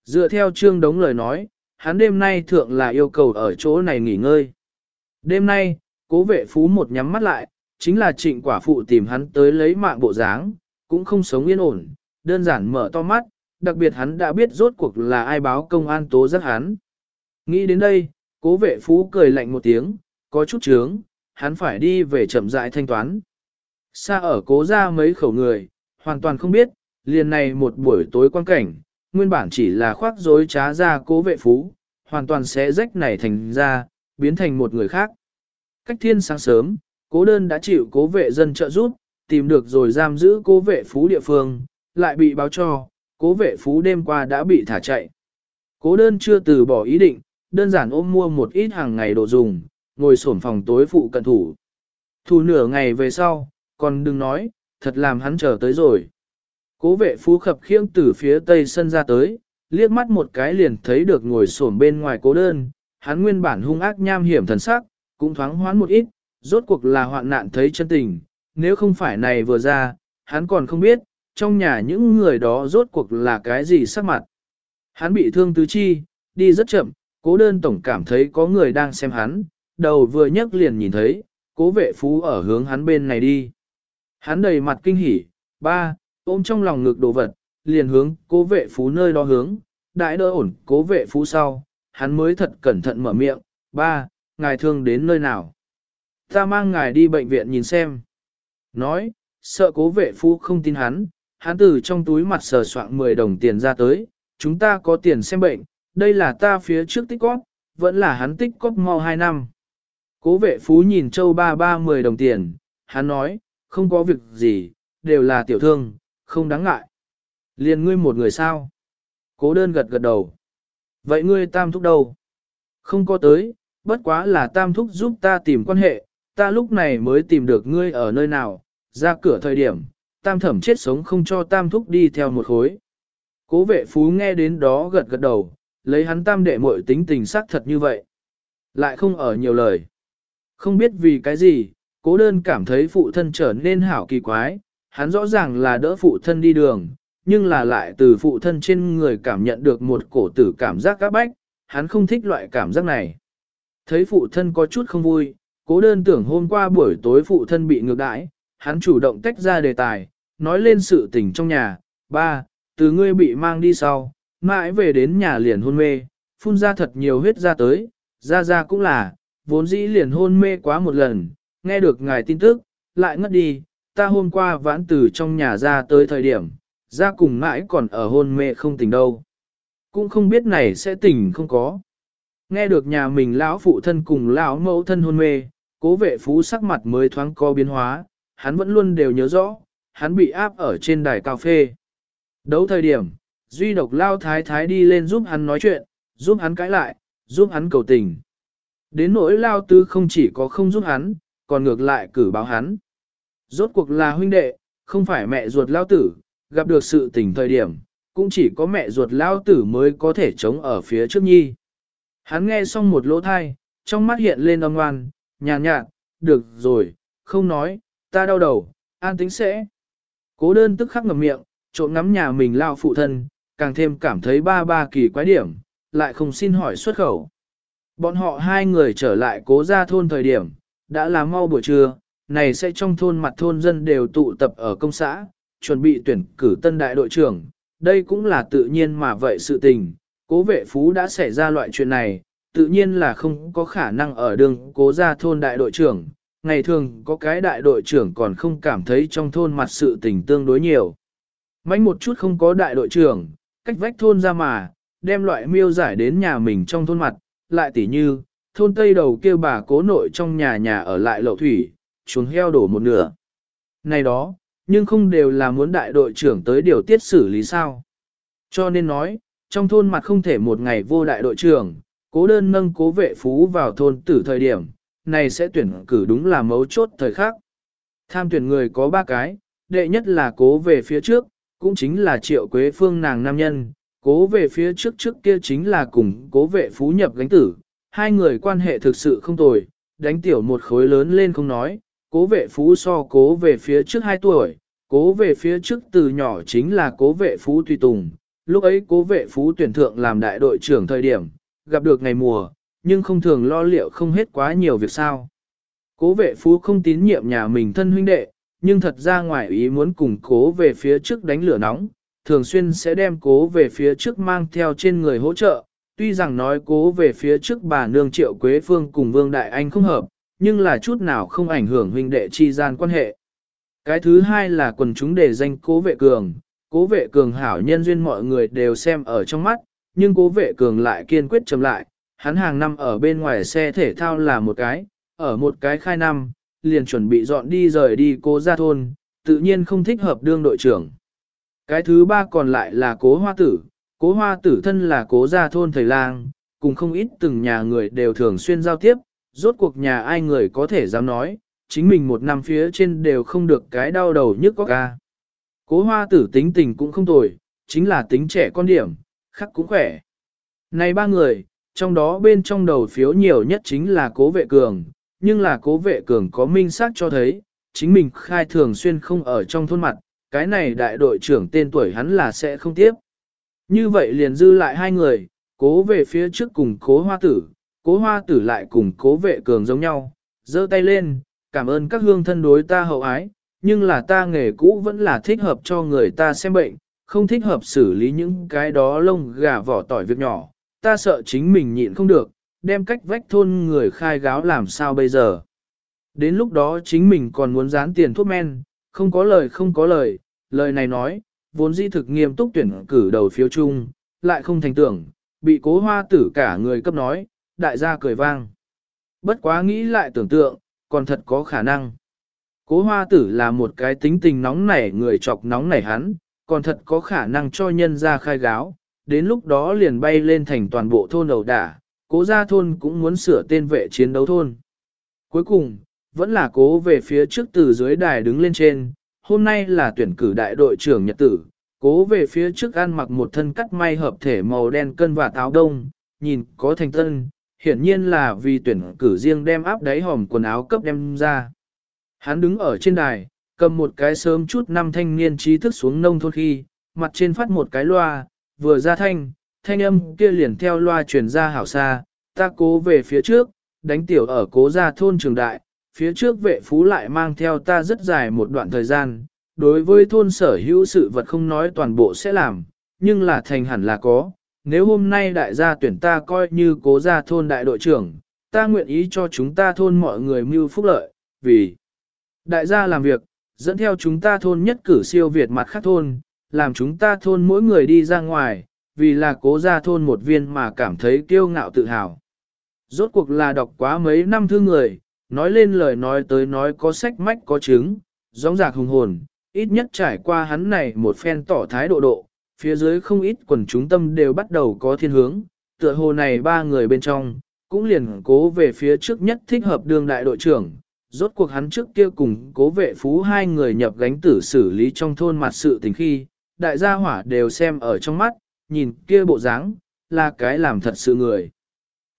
Dựa theo trương đống lời nói, hắn đêm nay thượng là yêu cầu ở chỗ này nghỉ ngơi. Đêm nay, cố vệ phú một nhắm mắt lại, chính là trịnh quả phụ tìm hắn tới lấy mạng bộ dáng, cũng không sống yên ổn, đơn giản mở to mắt, đặc biệt hắn đã biết rốt cuộc là ai báo công an tố giác hắn. Nghĩ đến đây, cố vệ phú cười lạnh một tiếng, có chút chướng, hắn phải đi về chậm rãi thanh toán. Xa ở cố ra mấy khẩu người, hoàn toàn không biết, liền này một buổi tối quan cảnh, nguyên bản chỉ là khoác dối trá ra cố vệ phú, hoàn toàn sẽ rách này thành ra, biến thành một người khác. Cách thiên sáng sớm, cố đơn đã chịu cố vệ dân trợ giúp, tìm được rồi giam giữ cố vệ phú địa phương, lại bị báo cho, cố vệ phú đêm qua đã bị thả chạy. Cố đơn chưa từ bỏ ý định, đơn giản ôm mua một ít hàng ngày đồ dùng, ngồi sổn phòng tối phụ cận thủ. Thủ nửa ngày về sau, còn đừng nói, thật làm hắn chờ tới rồi. Cố vệ phú khập khiễng từ phía tây sân ra tới, liếc mắt một cái liền thấy được ngồi sổn bên ngoài cố đơn, hắn nguyên bản hung ác nham hiểm thần sắc, cũng thoáng hoán một ít, rốt cuộc là hoạn nạn thấy chân tình, nếu không phải này vừa ra, hắn còn không biết, trong nhà những người đó rốt cuộc là cái gì sắc mặt. Hắn bị thương tứ chi, đi rất chậm, cố đơn tổng cảm thấy có người đang xem hắn, đầu vừa nhấc liền nhìn thấy, cố vệ phú ở hướng hắn bên này đi. Hắn đầy mặt kinh hỉ, ba, ôm trong lòng ngực đồ vật, liền hướng cố vệ phú nơi đó hướng, đại đỡ ổn cố vệ phú sau, hắn mới thật cẩn thận mở miệng, ba, ngài thương đến nơi nào. Ta mang ngài đi bệnh viện nhìn xem. Nói, sợ cố vệ phú không tin hắn, hắn từ trong túi mặt sờ soạn 10 đồng tiền ra tới, chúng ta có tiền xem bệnh, đây là ta phía trước tích cóp, vẫn là hắn tích cóp mau 2 năm. Cố vệ phú nhìn châu ba ba 10 đồng tiền, hắn nói, không có việc gì, đều là tiểu thương, không đáng ngại. Liền ngươi một người sao? Cố đơn gật gật đầu. Vậy ngươi tam thúc đâu? Không có tới, bất quá là tam thúc giúp ta tìm quan hệ, ta lúc này mới tìm được ngươi ở nơi nào, ra cửa thời điểm, tam thẩm chết sống không cho tam thúc đi theo một khối. Cố vệ phú nghe đến đó gật gật đầu, lấy hắn tam đệ muội tính tình xác thật như vậy. Lại không ở nhiều lời. Không biết vì cái gì, cố đơn cảm thấy phụ thân trở nên hảo kỳ quái, hắn rõ ràng là đỡ phụ thân đi đường, nhưng là lại từ phụ thân trên người cảm nhận được một cổ tử cảm giác các bách, hắn không thích loại cảm giác này. Thấy phụ thân có chút không vui, cố đơn tưởng hôm qua buổi tối phụ thân bị ngược đãi, hắn chủ động tách ra đề tài, nói lên sự tình trong nhà, ba, từ ngươi bị mang đi sau, mãi về đến nhà liền hôn mê, phun ra thật nhiều huyết ra tới, ra ra cũng là, vốn dĩ liền hôn mê quá một lần, nghe được ngài tin tức, lại ngất đi, ta hôm qua vãn từ trong nhà ra tới thời điểm, ra cùng mãi còn ở hôn mê không tỉnh đâu. Cũng không biết này sẽ tỉnh không có. Nghe được nhà mình lão phụ thân cùng lão mẫu thân hôn mê, cố vệ phú sắc mặt mới thoáng có biến hóa, hắn vẫn luôn đều nhớ rõ, hắn bị áp ở trên đài cà phê. Đấu thời điểm, duy độc lao thái thái đi lên giúp hắn nói chuyện, giúp hắn cãi lại, giúp hắn cầu tình. Đến nỗi lao tư không chỉ có không giúp hắn, còn ngược lại cử báo hắn. Rốt cuộc là huynh đệ, không phải mẹ ruột lao tử, gặp được sự tình thời điểm, cũng chỉ có mẹ ruột lao tử mới có thể chống ở phía trước nhi. Hắn nghe xong một lỗ thai, trong mắt hiện lên âm ngoan, nhàn nhạt, nhạt, được rồi, không nói, ta đau đầu, an tính sẽ. Cố đơn tức khắc ngầm miệng, trộm ngắm nhà mình lao phụ thân, càng thêm cảm thấy ba ba kỳ quái điểm, lại không xin hỏi xuất khẩu. Bọn họ hai người trở lại cố ra thôn thời điểm, đã là mau buổi trưa, này sẽ trong thôn mặt thôn dân đều tụ tập ở công xã, chuẩn bị tuyển cử tân đại đội trưởng, đây cũng là tự nhiên mà vậy sự tình, cố vệ phú đã xảy ra loại chuyện này, tự nhiên là không có khả năng ở đường cố ra thôn đại đội trưởng, ngày thường có cái đại đội trưởng còn không cảm thấy trong thôn mặt sự tình tương đối nhiều. Mánh một chút không có đại đội trưởng, cách vách thôn ra mà, đem loại miêu giải đến nhà mình trong thôn mặt, lại tỉ như, thôn tây đầu kêu bà cố nội trong nhà nhà ở lại lậu thủy, chuồng heo đổ một nửa. Này đó, nhưng không đều là muốn đại đội trưởng tới điều tiết xử lý sao. Cho nên nói, trong thôn mặt không thể một ngày vô đại đội trưởng, cố đơn nâng cố vệ phú vào thôn tử thời điểm, này sẽ tuyển cử đúng là mấu chốt thời khắc. Tham tuyển người có ba cái, đệ nhất là cố về phía trước, cũng chính là triệu quế phương nàng nam nhân, cố về phía trước trước kia chính là cùng cố vệ phú nhập gánh tử, hai người quan hệ thực sự không tồi, đánh tiểu một khối lớn lên không nói, cố vệ phú so cố về phía trước 2 tuổi, cố về phía trước từ nhỏ chính là cố vệ phú tùy tùng, lúc ấy cố vệ phú tuyển thượng làm đại đội trưởng thời điểm, gặp được ngày mùa, nhưng không thường lo liệu không hết quá nhiều việc sao. Cố vệ phú không tín nhiệm nhà mình thân huynh đệ, nhưng thật ra ngoài ý muốn cùng cố về phía trước đánh lửa nóng, thường xuyên sẽ đem cố về phía trước mang theo trên người hỗ trợ, tuy rằng nói cố về phía trước bà nương triệu Quế Phương cùng Vương Đại Anh không hợp, nhưng là chút nào không ảnh hưởng huynh đệ chi gian quan hệ. Cái thứ hai là quần chúng đề danh cố vệ cường, cố vệ cường hảo nhân duyên mọi người đều xem ở trong mắt, nhưng cố vệ cường lại kiên quyết chầm lại, hắn hàng năm ở bên ngoài xe thể thao là một cái, ở một cái khai năm, liền chuẩn bị dọn đi rời đi cố gia thôn, tự nhiên không thích hợp đương đội trưởng. Cái thứ ba còn lại là cố hoa tử, cố hoa tử thân là cố gia thôn thầy lang, cùng không ít từng nhà người đều thường xuyên giao tiếp, rốt cuộc nhà ai người có thể dám nói, chính mình một năm phía trên đều không được cái đau đầu nhức có ca. Cố hoa tử tính tình cũng không tồi, chính là tính trẻ con điểm, khắc cũng khỏe. Này ba người, trong đó bên trong đầu phiếu nhiều nhất chính là cố vệ cường, nhưng là cố vệ cường có minh xác cho thấy, chính mình khai thường xuyên không ở trong thôn mặt, cái này đại đội trưởng tên tuổi hắn là sẽ không tiếp. Như vậy liền dư lại hai người, cố về phía trước cùng cố hoa tử, cố hoa tử lại cùng cố vệ cường giống nhau, giơ tay lên, cảm ơn các hương thân đối ta hậu ái, nhưng là ta nghề cũ vẫn là thích hợp cho người ta xem bệnh, không thích hợp xử lý những cái đó lông gà vỏ tỏi việc nhỏ, ta sợ chính mình nhịn không được, đem cách vách thôn người khai gáo làm sao bây giờ. Đến lúc đó chính mình còn muốn dán tiền thuốc men, không có lời không có lời, lời này nói, vốn di thực nghiêm túc tuyển cử đầu phiếu chung, lại không thành tưởng, bị cố hoa tử cả người cấp nói, đại gia cười vang. Bất quá nghĩ lại tưởng tượng, còn thật có khả năng. Cố hoa tử là một cái tính tình nóng nảy người chọc nóng nảy hắn, còn thật có khả năng cho nhân ra khai gáo, đến lúc đó liền bay lên thành toàn bộ thôn đầu đả, cố gia thôn cũng muốn sửa tên vệ chiến đấu thôn. Cuối cùng, vẫn là cố về phía trước từ dưới đài đứng lên trên, hôm nay là tuyển cử đại đội trưởng nhật tử, cố về phía trước ăn mặc một thân cắt may hợp thể màu đen cân và táo đông, nhìn có thành tân, hiển nhiên là vì tuyển cử riêng đem áp đáy hòm quần áo cấp đem ra. Hắn đứng ở trên đài, cầm một cái sớm chút năm thanh niên trí thức xuống nông thôn khi, mặt trên phát một cái loa, vừa ra thanh, thanh âm kia liền theo loa truyền ra hảo xa, ta cố về phía trước, đánh tiểu ở cố gia thôn trường đại, phía trước vệ phú lại mang theo ta rất dài một đoạn thời gian, đối với thôn sở hữu sự vật không nói toàn bộ sẽ làm, nhưng là thành hẳn là có, nếu hôm nay đại gia tuyển ta coi như cố gia thôn đại đội trưởng, ta nguyện ý cho chúng ta thôn mọi người mưu phúc lợi, vì Đại gia làm việc, dẫn theo chúng ta thôn nhất cử siêu Việt mặt khác thôn, làm chúng ta thôn mỗi người đi ra ngoài, vì là cố gia thôn một viên mà cảm thấy kiêu ngạo tự hào. Rốt cuộc là đọc quá mấy năm thư người, nói lên lời nói tới nói có sách mách có chứng, gióng giạc hùng hồn, ít nhất trải qua hắn này một phen tỏ thái độ độ, phía dưới không ít quần chúng tâm đều bắt đầu có thiên hướng, tựa hồ này ba người bên trong, cũng liền cố về phía trước nhất thích hợp đương đại đội trưởng. Rốt cuộc hắn trước kia cùng cố vệ phú hai người nhập gánh tử xử lý trong thôn mặt sự tình khi, đại gia hỏa đều xem ở trong mắt, nhìn kia bộ dáng là cái làm thật sự người.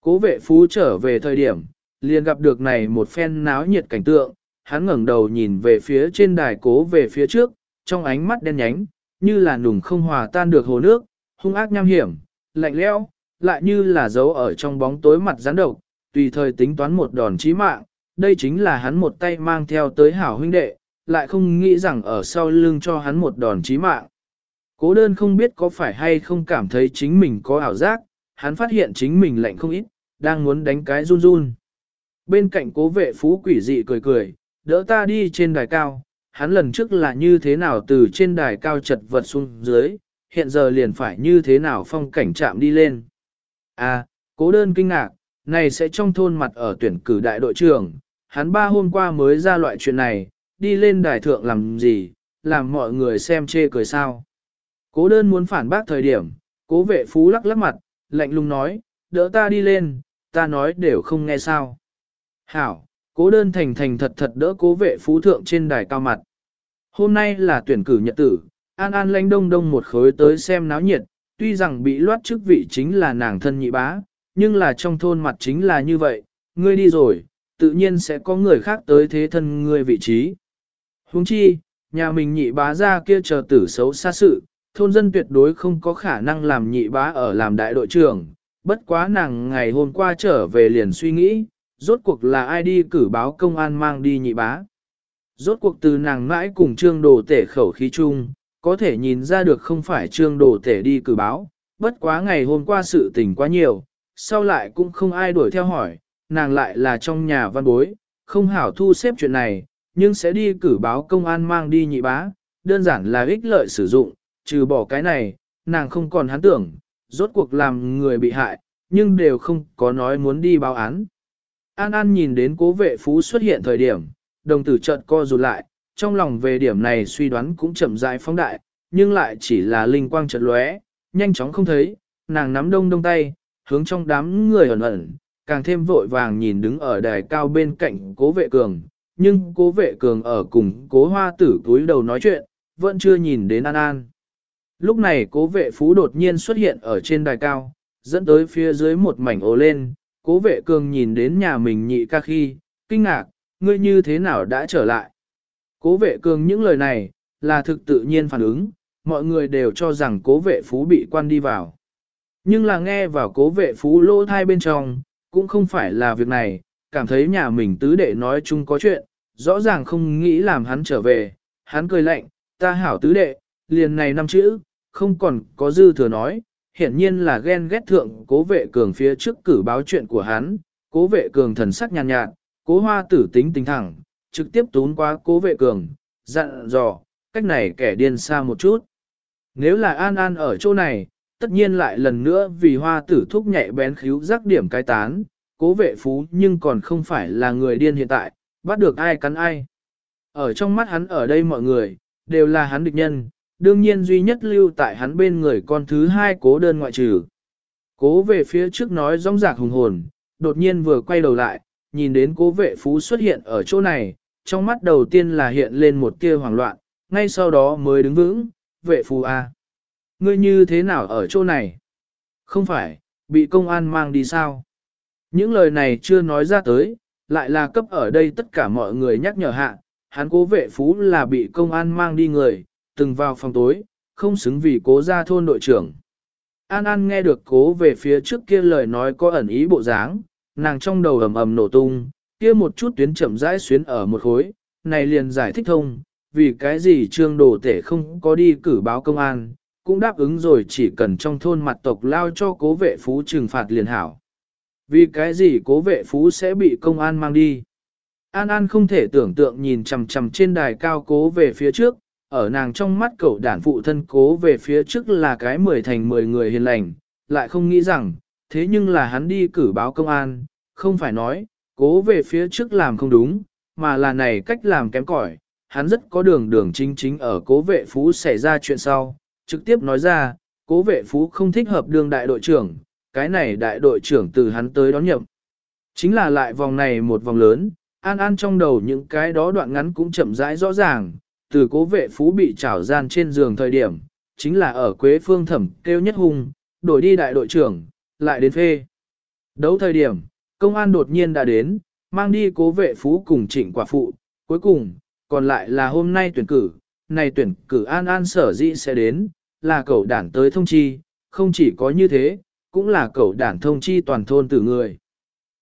Cố vệ phú trở về thời điểm, liền gặp được này một phen náo nhiệt cảnh tượng, hắn ngẩng đầu nhìn về phía trên đài cố về phía trước, trong ánh mắt đen nhánh, như là nùng không hòa tan được hồ nước, hung ác nham hiểm, lạnh lẽo, lại như là dấu ở trong bóng tối mặt rắn độc, tùy thời tính toán một đòn chí mạng, đây chính là hắn một tay mang theo tới hảo huynh đệ, lại không nghĩ rằng ở sau lưng cho hắn một đòn chí mạng. Cố đơn không biết có phải hay không cảm thấy chính mình có ảo giác, hắn phát hiện chính mình lạnh không ít, đang muốn đánh cái run run. Bên cạnh cố vệ phú quỷ dị cười cười, đỡ ta đi trên đài cao, hắn lần trước là như thế nào từ trên đài cao chật vật xuống dưới, hiện giờ liền phải như thế nào phong cảnh chạm đi lên. À, cố đơn kinh ngạc, này sẽ trong thôn mặt ở tuyển cử đại đội trưởng, hắn ba hôm qua mới ra loại chuyện này, đi lên đài thượng làm gì, làm mọi người xem chê cười sao. Cố đơn muốn phản bác thời điểm, cố vệ phú lắc lắc mặt, lạnh lùng nói, đỡ ta đi lên, ta nói đều không nghe sao. Hảo, cố đơn thành thành thật thật đỡ cố vệ phú thượng trên đài cao mặt. Hôm nay là tuyển cử nhật tử, an an lãnh đông đông một khối tới xem náo nhiệt, tuy rằng bị loát chức vị chính là nàng thân nhị bá, nhưng là trong thôn mặt chính là như vậy, ngươi đi rồi, tự nhiên sẽ có người khác tới thế thân ngươi vị trí. Huống chi, nhà mình nhị bá ra kia chờ tử xấu xa sự, thôn dân tuyệt đối không có khả năng làm nhị bá ở làm đại đội trưởng, bất quá nàng ngày hôm qua trở về liền suy nghĩ, rốt cuộc là ai đi cử báo công an mang đi nhị bá. Rốt cuộc từ nàng mãi cùng trương đồ tể khẩu khí chung, có thể nhìn ra được không phải trương đồ tể đi cử báo, bất quá ngày hôm qua sự tình quá nhiều, sau lại cũng không ai đuổi theo hỏi, nàng lại là trong nhà văn bối, không hảo thu xếp chuyện này, nhưng sẽ đi cử báo công an mang đi nhị bá, đơn giản là ích lợi sử dụng, trừ bỏ cái này, nàng không còn hắn tưởng, rốt cuộc làm người bị hại, nhưng đều không có nói muốn đi báo án. An An nhìn đến cố vệ phú xuất hiện thời điểm, đồng tử chợt co rụt lại, trong lòng về điểm này suy đoán cũng chậm rãi phóng đại, nhưng lại chỉ là linh quang chợt lóe, nhanh chóng không thấy, nàng nắm đông đông tay, hướng trong đám người ẩn ẩn, càng thêm vội vàng nhìn đứng ở đài cao bên cạnh cố vệ cường, nhưng cố vệ cường ở cùng cố hoa tử túi đầu nói chuyện, vẫn chưa nhìn đến An An. Lúc này cố vệ phú đột nhiên xuất hiện ở trên đài cao, dẫn tới phía dưới một mảnh ồ lên, cố vệ cường nhìn đến nhà mình nhị ca khi, kinh ngạc, ngươi như thế nào đã trở lại. Cố vệ cường những lời này, là thực tự nhiên phản ứng, mọi người đều cho rằng cố vệ phú bị quan đi vào. Nhưng là nghe vào cố vệ phú lỗ thai bên trong, cũng không phải là việc này, cảm thấy nhà mình tứ đệ nói chung có chuyện, rõ ràng không nghĩ làm hắn trở về, hắn cười lạnh, ta hảo tứ đệ, liền này năm chữ, không còn có dư thừa nói, hiển nhiên là ghen ghét thượng cố vệ cường phía trước cử báo chuyện của hắn, cố vệ cường thần sắc nhàn nhạt, nhạt, cố hoa tử tính tính thẳng, trực tiếp tún qua cố vệ cường, dặn dò, cách này kẻ điên xa một chút. Nếu là An An ở chỗ này, tất nhiên lại lần nữa vì hoa tử thúc nhạy bén khíu rắc điểm cái tán, cố vệ phú nhưng còn không phải là người điên hiện tại, bắt được ai cắn ai. Ở trong mắt hắn ở đây mọi người, đều là hắn địch nhân, đương nhiên duy nhất lưu tại hắn bên người con thứ hai cố đơn ngoại trừ. Cố về phía trước nói rong rạc hùng hồn, đột nhiên vừa quay đầu lại, nhìn đến cố vệ phú xuất hiện ở chỗ này, trong mắt đầu tiên là hiện lên một tia hoảng loạn, ngay sau đó mới đứng vững, vệ phú A. Ngươi như thế nào ở chỗ này? Không phải, bị công an mang đi sao? Những lời này chưa nói ra tới, lại là cấp ở đây tất cả mọi người nhắc nhở hạ, hắn cố vệ phú là bị công an mang đi người, từng vào phòng tối, không xứng vì cố ra thôn đội trưởng. An An nghe được cố về phía trước kia lời nói có ẩn ý bộ dáng, nàng trong đầu ầm ầm nổ tung, kia một chút tuyến chậm rãi xuyến ở một khối, này liền giải thích thông, vì cái gì trương đồ tể không có đi cử báo công an, cũng đáp ứng rồi chỉ cần trong thôn mặt tộc lao cho cố vệ phú trừng phạt liền hảo. Vì cái gì cố vệ phú sẽ bị công an mang đi? An An không thể tưởng tượng nhìn chằm chằm trên đài cao cố về phía trước, ở nàng trong mắt cậu đản phụ thân cố về phía trước là cái mười thành mười người hiền lành, lại không nghĩ rằng, thế nhưng là hắn đi cử báo công an, không phải nói, cố về phía trước làm không đúng, mà là này cách làm kém cỏi. Hắn rất có đường đường chính chính ở cố vệ phú xảy ra chuyện sau, trực tiếp nói ra, cố vệ phú không thích hợp đường đại đội trưởng, cái này đại đội trưởng từ hắn tới đón nhậm. Chính là lại vòng này một vòng lớn, an an trong đầu những cái đó đoạn ngắn cũng chậm rãi rõ ràng, từ cố vệ phú bị trảo gian trên giường thời điểm, chính là ở Quế Phương Thẩm kêu nhất hung, đổi đi đại đội trưởng, lại đến phê. Đấu thời điểm, công an đột nhiên đã đến, mang đi cố vệ phú cùng trịnh quả phụ, cuối cùng, còn lại là hôm nay tuyển cử, này tuyển cử an an sở dĩ sẽ đến, là cậu đảng tới thông chi, không chỉ có như thế, cũng là cậu đảng thông chi toàn thôn tử người.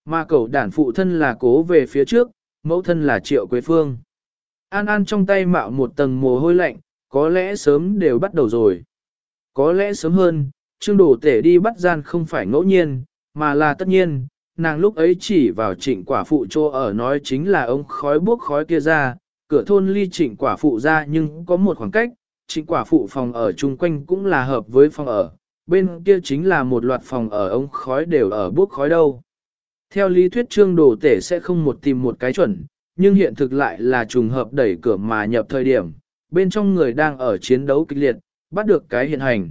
Mà cậu đảng phụ thân là cố về phía trước, mẫu thân là triệu quế phương. An An trong tay mạo một tầng mồ hôi lạnh, có lẽ sớm đều bắt đầu rồi. Có lẽ sớm hơn, Trương đồ Tể đi bắt gian không phải ngẫu nhiên, mà là tất nhiên, nàng lúc ấy chỉ vào trịnh quả phụ chỗ ở nói chính là ông khói bước khói kia ra, cửa thôn ly trịnh quả phụ ra nhưng có một khoảng cách, trịnh quả phụ phòng ở chung quanh cũng là hợp với phòng ở, bên kia chính là một loạt phòng ở ông khói đều ở bước khói đâu. Theo lý thuyết trương đồ tể sẽ không một tìm một cái chuẩn, nhưng hiện thực lại là trùng hợp đẩy cửa mà nhập thời điểm, bên trong người đang ở chiến đấu kịch liệt, bắt được cái hiện hành.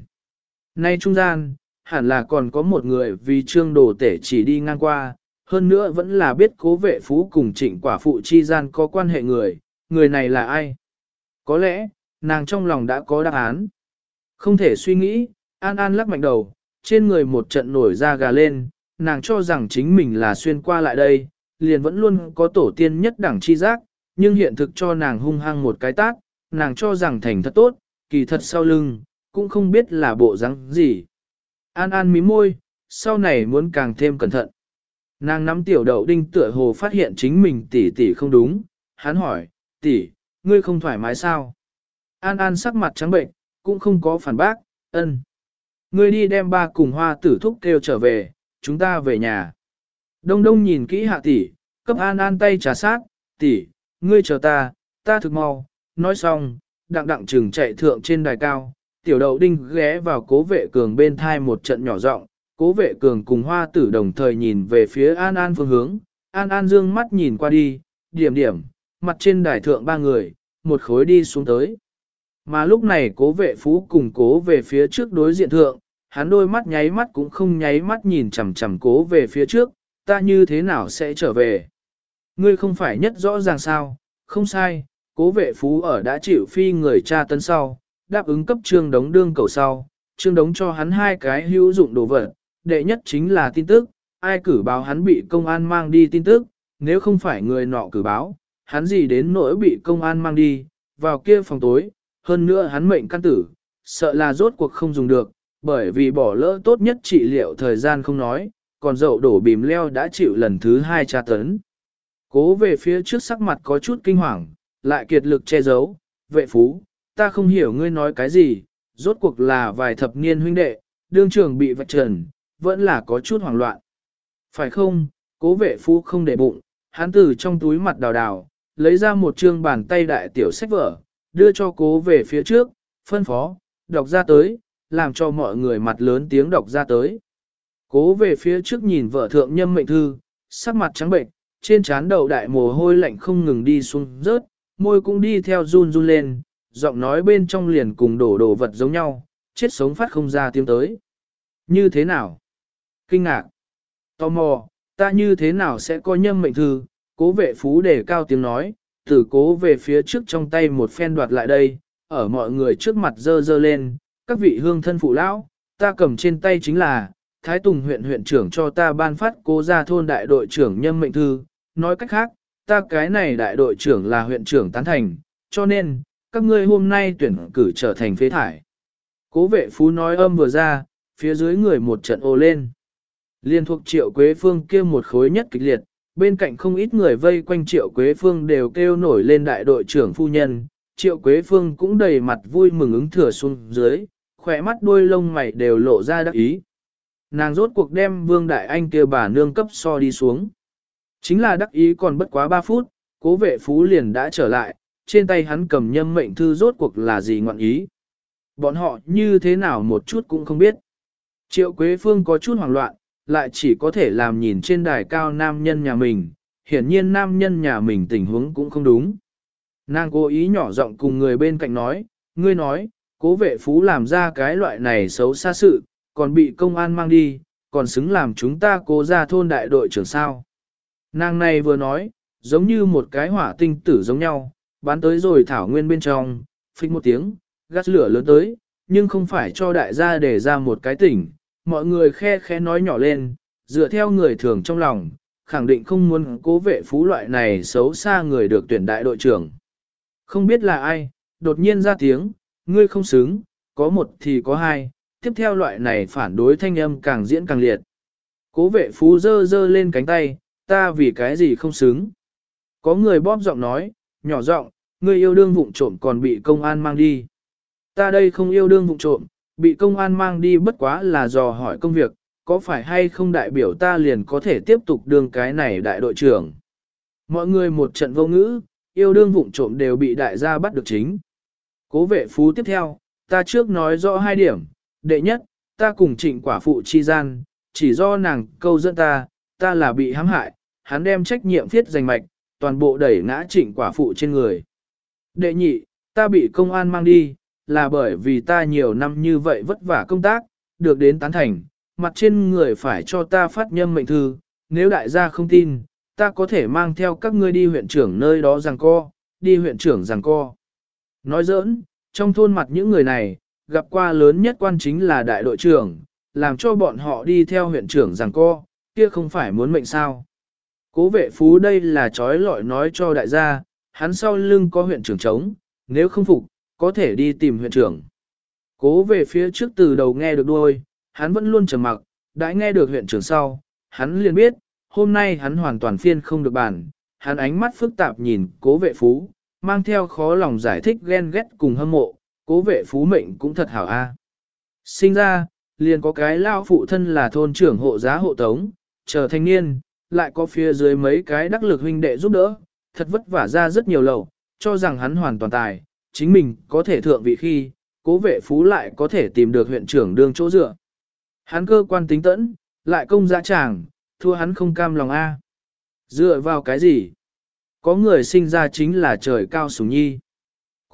Nay trung gian, hẳn là còn có một người vì trương đồ tể chỉ đi ngang qua, hơn nữa vẫn là biết cố vệ phú cùng trịnh quả phụ chi gian có quan hệ người, người này là ai? Có lẽ, nàng trong lòng đã có đáp án. Không thể suy nghĩ, An An lắc mạnh đầu, trên người một trận nổi da gà lên, nàng cho rằng chính mình là xuyên qua lại đây, liền vẫn luôn có tổ tiên nhất đẳng chi giác, nhưng hiện thực cho nàng hung hăng một cái tát, nàng cho rằng thành thật tốt, kỳ thật sau lưng, cũng không biết là bộ rắn gì. An An mí môi, sau này muốn càng thêm cẩn thận. Nàng nắm tiểu đậu đinh tựa hồ phát hiện chính mình tỷ tỷ không đúng, hắn hỏi, tỷ, ngươi không thoải mái sao? An An sắc mặt trắng bệnh, cũng không có phản bác, ân. Ngươi đi đem ba cùng hoa tử thúc kêu trở về, chúng ta về nhà. Đông đông nhìn kỹ hạ tỷ, cấp An An tay trà sát, tỷ, ngươi chờ ta, ta thực mau, nói xong, đặng đặng trừng chạy thượng trên đài cao, tiểu đậu đinh ghé vào cố vệ cường bên thai một trận nhỏ rộng, cố vệ cường cùng hoa tử đồng thời nhìn về phía An An phương hướng, An An dương mắt nhìn qua đi, điểm điểm, mặt trên đài thượng ba người, một khối đi xuống tới. Mà lúc này cố vệ phú cùng cố về phía trước đối diện thượng, hắn đôi mắt nháy mắt cũng không nháy mắt nhìn chằm chằm cố về phía trước, ta như thế nào sẽ trở về. Ngươi không phải nhất rõ ràng sao, không sai, cố vệ phú ở đã chịu phi người cha tấn sau, đáp ứng cấp trương đống đương cầu sau, trương đống cho hắn hai cái hữu dụng đồ vật, đệ nhất chính là tin tức, ai cử báo hắn bị công an mang đi tin tức, nếu không phải người nọ cử báo, hắn gì đến nỗi bị công an mang đi, vào kia phòng tối, hơn nữa hắn mệnh căn tử, sợ là rốt cuộc không dùng được, bởi vì bỏ lỡ tốt nhất trị liệu thời gian không nói, còn dậu đổ bìm leo đã chịu lần thứ hai tra tấn. Cố về phía trước sắc mặt có chút kinh hoàng, lại kiệt lực che giấu, vệ phú, ta không hiểu ngươi nói cái gì, rốt cuộc là vài thập niên huynh đệ, đương trường bị vạch trần, vẫn là có chút hoảng loạn. Phải không, cố vệ phú không để bụng, hắn từ trong túi mặt đào đào, lấy ra một chương bàn tay đại tiểu sách vở, đưa cho cố về phía trước, phân phó, đọc ra tới, làm cho mọi người mặt lớn tiếng đọc ra tới. Cố về phía trước nhìn vợ thượng nhâm mệnh thư, sắc mặt trắng bệnh, trên trán đầu đại mồ hôi lạnh không ngừng đi xuống rớt, môi cũng đi theo run run lên, giọng nói bên trong liền cùng đổ đồ vật giống nhau, chết sống phát không ra tiếng tới. Như thế nào? Kinh ngạc. Tò mò, ta như thế nào sẽ có nhâm mệnh thư? Cố vệ phú đề cao tiếng nói, tử cố về phía trước trong tay một phen đoạt lại đây, ở mọi người trước mặt dơ dơ lên, các vị hương thân phụ lão, ta cầm trên tay chính là, Thái Tùng huyện huyện trưởng cho ta ban phát cố gia thôn đại đội trưởng nhâm mệnh thư, nói cách khác, ta cái này đại đội trưởng là huyện trưởng tán thành, cho nên, các ngươi hôm nay tuyển cử trở thành phế thải. Cố vệ phú nói âm vừa ra, phía dưới người một trận ô lên. Liên thuộc triệu quế phương kia một khối nhất kịch liệt, bên cạnh không ít người vây quanh triệu quế phương đều kêu nổi lên đại đội trưởng phu nhân. Triệu Quế Phương cũng đầy mặt vui mừng ứng thừa xuống dưới, khỏe mắt đuôi lông mày đều lộ ra đắc ý. Nàng rốt cuộc đem Vương Đại Anh kia bà nương cấp so đi xuống. Chính là đắc ý còn bất quá 3 phút, cố vệ phú liền đã trở lại, trên tay hắn cầm nhâm mệnh thư rốt cuộc là gì ngọn ý. Bọn họ như thế nào một chút cũng không biết. Triệu Quế Phương có chút hoảng loạn, lại chỉ có thể làm nhìn trên đài cao nam nhân nhà mình, hiển nhiên nam nhân nhà mình tình huống cũng không đúng. Nàng cố ý nhỏ giọng cùng người bên cạnh nói, ngươi nói, cố vệ phú làm ra cái loại này xấu xa sự, còn bị công an mang đi, còn xứng làm chúng ta cố ra thôn đại đội trưởng sao. Nàng này vừa nói, giống như một cái hỏa tinh tử giống nhau, bán tới rồi thảo nguyên bên trong, phích một tiếng, gắt lửa lớn tới, nhưng không phải cho đại gia để ra một cái tỉnh, mọi người khe khẽ nói nhỏ lên, dựa theo người thường trong lòng, khẳng định không muốn cố vệ phú loại này xấu xa người được tuyển đại đội trưởng. Không biết là ai, đột nhiên ra tiếng, ngươi không xứng, có một thì có hai, tiếp theo loại này phản đối thanh âm càng diễn càng liệt. Cố vệ phú dơ dơ lên cánh tay, ta vì cái gì không xứng. Có người bóp giọng nói, nhỏ giọng, người yêu đương vụng trộm còn bị công an mang đi. Ta đây không yêu đương vụng trộm, bị công an mang đi bất quá là dò hỏi công việc, có phải hay không đại biểu ta liền có thể tiếp tục đương cái này đại đội trưởng. Mọi người một trận vô ngữ, yêu đương vụng trộm đều bị đại gia bắt được chính. Cố vệ phú tiếp theo, ta trước nói rõ hai điểm, đệ nhất, ta cùng trịnh quả phụ chi gian, chỉ do nàng câu dẫn ta, ta là bị hãm hại, hắn đem trách nhiệm thiết giành mạch, toàn bộ đẩy ngã trịnh quả phụ trên người. Đệ nhị, ta bị công an mang đi, là bởi vì ta nhiều năm như vậy vất vả công tác, được đến tán thành, mặt trên người phải cho ta phát nhâm mệnh thư, nếu đại gia không tin, ta có thể mang theo các ngươi đi huyện trưởng nơi đó rằng co, đi huyện trưởng rằng co. Nói giỡn, trong thôn mặt những người này, gặp qua lớn nhất quan chính là đại đội trưởng, làm cho bọn họ đi theo huyện trưởng rằng co, kia không phải muốn mệnh sao. Cố vệ phú đây là trói lọi nói cho đại gia, hắn sau lưng có huyện trưởng chống, nếu không phục, có thể đi tìm huyện trưởng. Cố về phía trước từ đầu nghe được đuôi, hắn vẫn luôn trầm mặc, đã nghe được huyện trưởng sau, hắn liền biết, hôm nay hắn hoàn toàn phiên không được bản, hắn ánh mắt phức tạp nhìn cố vệ phú, mang theo khó lòng giải thích ghen ghét cùng hâm mộ, cố vệ phú mệnh cũng thật hảo a. Sinh ra, liền có cái lao phụ thân là thôn trưởng hộ giá hộ tống, chờ thanh niên, lại có phía dưới mấy cái đắc lực huynh đệ giúp đỡ, thật vất vả ra rất nhiều lầu, cho rằng hắn hoàn toàn tài, chính mình có thể thượng vị khi, cố vệ phú lại có thể tìm được huyện trưởng đương chỗ dựa. Hắn cơ quan tính tẫn, lại công dã tràng, thua hắn không cam lòng A. Dựa vào cái gì? Có người sinh ra chính là trời cao sủng nhi.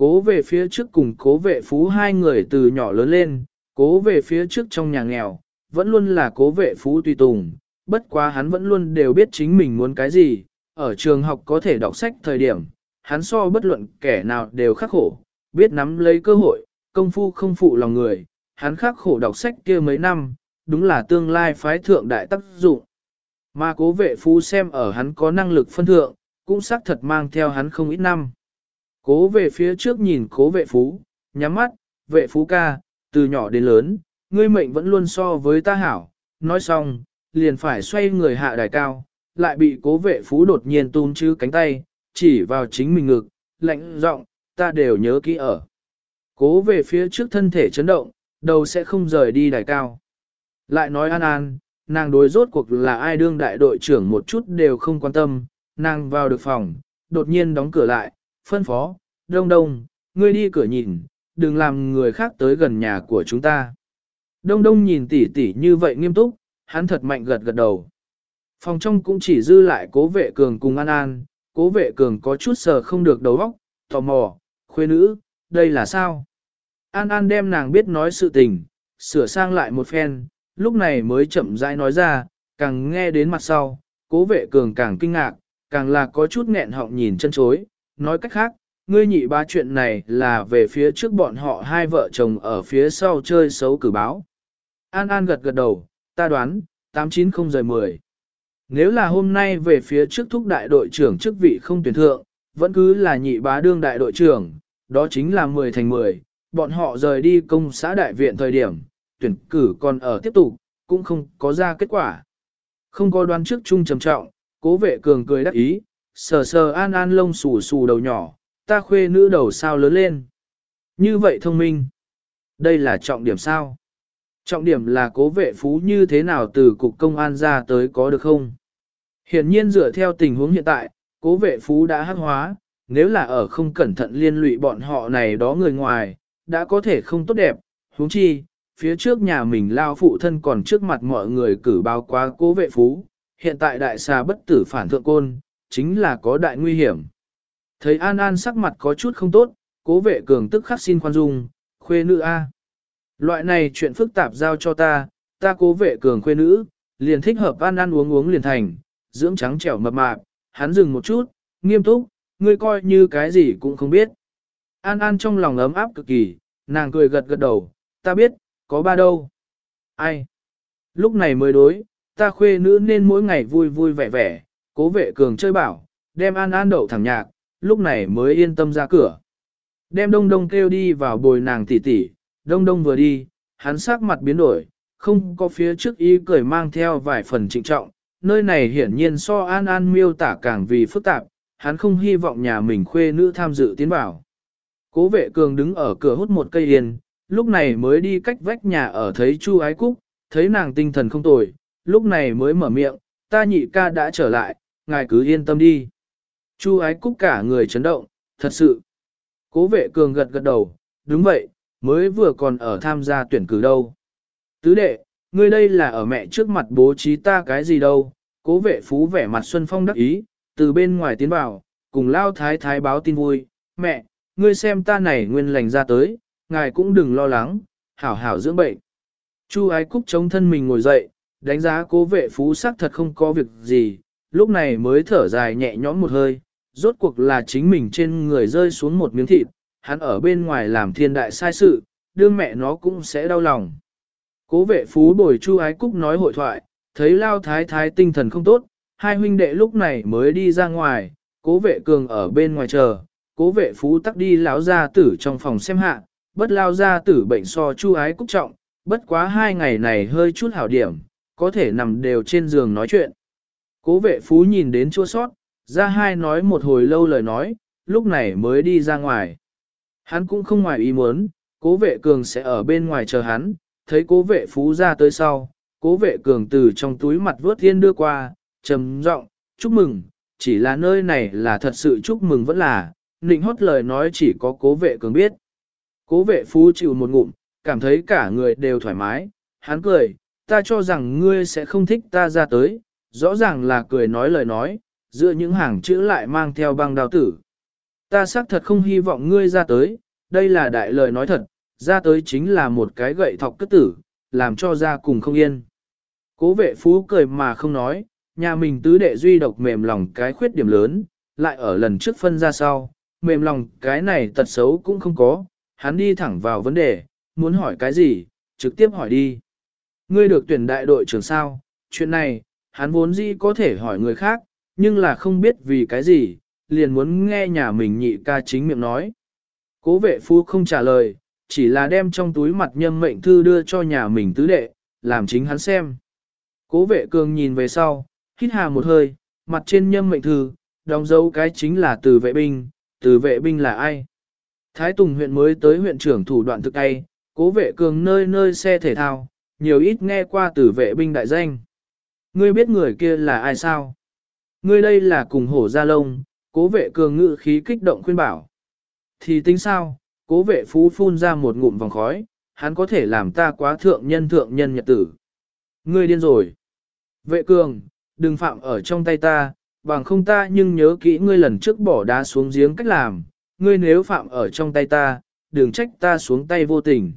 Cố về phía trước cùng cố vệ phú hai người từ nhỏ lớn lên, cố về phía trước trong nhà nghèo, vẫn luôn là cố vệ phú tùy tùng, bất quá hắn vẫn luôn đều biết chính mình muốn cái gì, ở trường học có thể đọc sách thời điểm, hắn so bất luận kẻ nào đều khắc khổ, biết nắm lấy cơ hội, công phu không phụ lòng người, hắn khắc khổ đọc sách kia mấy năm, đúng là tương lai phái thượng đại tác dụng. Mà cố vệ phú xem ở hắn có năng lực phân thượng, cũng xác thật mang theo hắn không ít năm. Cố về phía trước nhìn cố vệ phú, nhắm mắt, vệ phú ca, từ nhỏ đến lớn, ngươi mệnh vẫn luôn so với ta hảo, nói xong, liền phải xoay người hạ đài cao, lại bị cố vệ phú đột nhiên tung chứ cánh tay, chỉ vào chính mình ngực, lạnh giọng, ta đều nhớ kỹ ở. Cố về phía trước thân thể chấn động, đầu sẽ không rời đi đài cao. Lại nói an an, nàng đối rốt cuộc là ai đương đại đội trưởng một chút đều không quan tâm, nàng vào được phòng, đột nhiên đóng cửa lại, phân phó, đông đông, ngươi đi cửa nhìn, đừng làm người khác tới gần nhà của chúng ta. Đông đông nhìn tỉ tỉ như vậy nghiêm túc, hắn thật mạnh gật gật đầu. Phòng trong cũng chỉ dư lại cố vệ cường cùng An An, cố vệ cường có chút sờ không được đầu óc, tò mò, khuê nữ, đây là sao? An An đem nàng biết nói sự tình, sửa sang lại một phen, lúc này mới chậm rãi nói ra, càng nghe đến mặt sau, cố vệ cường càng kinh ngạc, càng là có chút nghẹn họng nhìn chân chối, nói cách khác, ngươi nhị ba chuyện này là về phía trước bọn họ hai vợ chồng ở phía sau chơi xấu cử báo. An An gật gật đầu, ta đoán, 890 rời 10. Nếu là hôm nay về phía trước thúc đại đội trưởng chức vị không tuyển thượng, vẫn cứ là nhị bá đương đại đội trưởng, đó chính là 10 thành 10, bọn họ rời đi công xã đại viện thời điểm, tuyển cử còn ở tiếp tục, cũng không có ra kết quả. Không có đoán trước chung trầm trọng, cố vệ cường cười đắc ý, sờ sờ an an lông xù xù đầu nhỏ, ta khuê nữ đầu sao lớn lên. Như vậy thông minh. Đây là trọng điểm sao? Trọng điểm là cố vệ phú như thế nào từ cục công an ra tới có được không? Hiển nhiên dựa theo tình huống hiện tại, cố vệ phú đã hắc hóa, nếu là ở không cẩn thận liên lụy bọn họ này đó người ngoài, đã có thể không tốt đẹp, huống chi, phía trước nhà mình lao phụ thân còn trước mặt mọi người cử báo quá cố vệ phú, hiện tại đại xà bất tử phản thượng côn, chính là có đại nguy hiểm. Thấy An An sắc mặt có chút không tốt, cố vệ cường tức khắc xin khoan dung, khuê nữ A. Loại này chuyện phức tạp giao cho ta, ta cố vệ cường khuê nữ, liền thích hợp An An uống uống liền thành, dưỡng trắng trẻo mập mạp, hắn dừng một chút, nghiêm túc, ngươi coi như cái gì cũng không biết. An An trong lòng ấm áp cực kỳ, nàng cười gật gật đầu, ta biết, có ba đâu. Ai? Lúc này mới đối, ta khuê nữ nên mỗi ngày vui vui vẻ vẻ, cố vệ cường chơi bảo, đem An An đậu thẳng nhạc, lúc này mới yên tâm ra cửa. Đem đông đông kêu đi vào bồi nàng tỉ tỉ, đông đông vừa đi, hắn sắc mặt biến đổi, không có phía trước ý cười mang theo vài phần trịnh trọng, nơi này hiển nhiên so An An miêu tả càng vì phức tạp, hắn không hy vọng nhà mình khuê nữ tham dự tiến vào. Cố vệ cường đứng ở cửa hút một cây yên, lúc này mới đi cách vách nhà ở thấy Chu Ái Cúc, thấy nàng tinh thần không tồi, lúc này mới mở miệng, ta nhị ca đã trở lại, ngài cứ yên tâm đi. Chu Ái Cúc cả người chấn động, thật sự. Cố vệ cường gật gật đầu, đúng vậy, mới vừa còn ở tham gia tuyển cử đâu. Tứ đệ, ngươi đây là ở mẹ trước mặt bố trí ta cái gì đâu, cố vệ phú vẻ mặt Xuân Phong đắc ý, từ bên ngoài tiến vào, cùng lao thái thái báo tin vui, mẹ, ngươi xem ta này nguyên lành ra tới, ngài cũng đừng lo lắng, hảo hảo dưỡng bệnh. Chu ái cúc chống thân mình ngồi dậy, đánh giá cố vệ phú sắc thật không có việc gì, lúc này mới thở dài nhẹ nhõm một hơi, rốt cuộc là chính mình trên người rơi xuống một miếng thịt, hắn ở bên ngoài làm thiên đại sai sự, đương mẹ nó cũng sẽ đau lòng. Cố vệ phú bồi chu ái cúc nói hội thoại, thấy lao thái thái tinh thần không tốt, hai huynh đệ lúc này mới đi ra ngoài, cố vệ cường ở bên ngoài chờ, cố vệ phú tắc đi lão gia tử trong phòng xem hạ, bất lao gia tử bệnh so chu ái cúc trọng, bất quá hai ngày này hơi chút hảo điểm, có thể nằm đều trên giường nói chuyện. Cố vệ phú nhìn đến chua sót, ra hai nói một hồi lâu lời nói, lúc này mới đi ra ngoài. Hắn cũng không ngoài ý muốn, cố vệ cường sẽ ở bên ngoài chờ hắn, thấy cố vệ phú ra tới sau, cố vệ cường từ trong túi mặt vớt thiên đưa qua, trầm giọng chúc mừng, chỉ là nơi này là thật sự chúc mừng vẫn là, nịnh hót lời nói chỉ có cố vệ cường biết. Cố vệ phú chịu một ngụm, cảm thấy cả người đều thoải mái, hắn cười, ta cho rằng ngươi sẽ không thích ta ra tới, rõ ràng là cười nói lời nói, giữa những hàng chữ lại mang theo băng đào tử. Ta xác thật không hy vọng ngươi ra tới, đây là đại lời nói thật, ra tới chính là một cái gậy thọc cất tử, làm cho ra cùng không yên. Cố vệ phú cười mà không nói, nhà mình tứ đệ duy độc mềm lòng cái khuyết điểm lớn, lại ở lần trước phân ra sau, mềm lòng cái này tật xấu cũng không có, hắn đi thẳng vào vấn đề, muốn hỏi cái gì, trực tiếp hỏi đi. Ngươi được tuyển đại đội trưởng sao, chuyện này, hắn vốn dĩ có thể hỏi người khác, nhưng là không biết vì cái gì, liền muốn nghe nhà mình nhị ca chính miệng nói. Cố vệ phu không trả lời, chỉ là đem trong túi mặt nhâm mệnh thư đưa cho nhà mình tứ đệ, làm chính hắn xem. Cố vệ cường nhìn về sau, hít hà một hơi, mặt trên nhâm mệnh thư, đóng dấu cái chính là từ vệ binh, từ vệ binh là ai? Thái Tùng huyện mới tới huyện trưởng thủ đoạn thực tay, cố vệ cường nơi nơi xe thể thao, nhiều ít nghe qua từ vệ binh đại danh. Ngươi biết người kia là ai sao? Ngươi đây là cùng hổ gia lông, cố vệ cường ngự khí kích động khuyên bảo. Thì tính sao, cố vệ phú phun ra một ngụm vòng khói, hắn có thể làm ta quá thượng nhân thượng nhân nhật tử. Ngươi điên rồi. Vệ cường, đừng phạm ở trong tay ta, bằng không ta nhưng nhớ kỹ ngươi lần trước bỏ đá xuống giếng cách làm, ngươi nếu phạm ở trong tay ta, đừng trách ta xuống tay vô tình.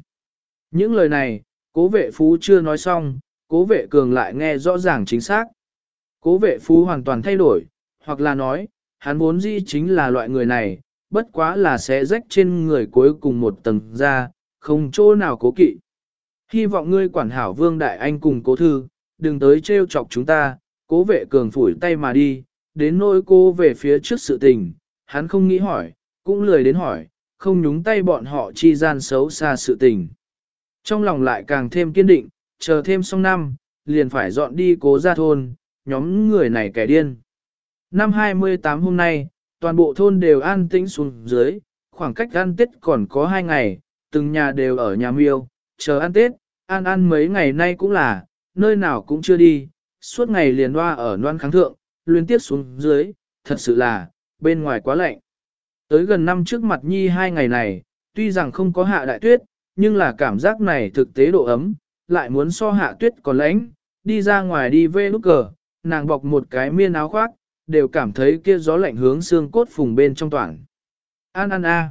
Những lời này, cố vệ phú chưa nói xong, cố vệ cường lại nghe rõ ràng chính xác. Cố vệ phú hoàn toàn thay đổi, hoặc là nói, hắn vốn dĩ chính là loại người này, bất quá là sẽ rách trên người cuối cùng một tầng ra, không chỗ nào cố kỵ. Hy vọng ngươi quản hảo vương đại anh cùng cố thư, đừng tới trêu chọc chúng ta, cố vệ cường phủi tay mà đi, đến nỗi cô về phía trước sự tình, hắn không nghĩ hỏi, cũng lười đến hỏi, không nhúng tay bọn họ chi gian xấu xa sự tình. Trong lòng lại càng thêm kiên định, chờ thêm xong năm, liền phải dọn đi cố ra thôn, nhóm người này kẻ điên. Năm 28 hôm nay, toàn bộ thôn đều an tĩnh xuống dưới, khoảng cách ăn Tết còn có hai ngày, từng nhà đều ở nhà miêu, chờ ăn Tết, ăn ăn mấy ngày nay cũng là, nơi nào cũng chưa đi, suốt ngày liền loa ở noan kháng thượng, liên tiếp xuống dưới, thật sự là, bên ngoài quá lạnh. Tới gần năm trước mặt nhi hai ngày này, tuy rằng không có hạ đại tuyết, nhưng là cảm giác này thực tế độ ấm, lại muốn so hạ tuyết còn lạnh, đi ra ngoài đi vê lúc cờ, nàng bọc một cái miên áo khoác, đều cảm thấy kia gió lạnh hướng xương cốt phùng bên trong toàn. An an a,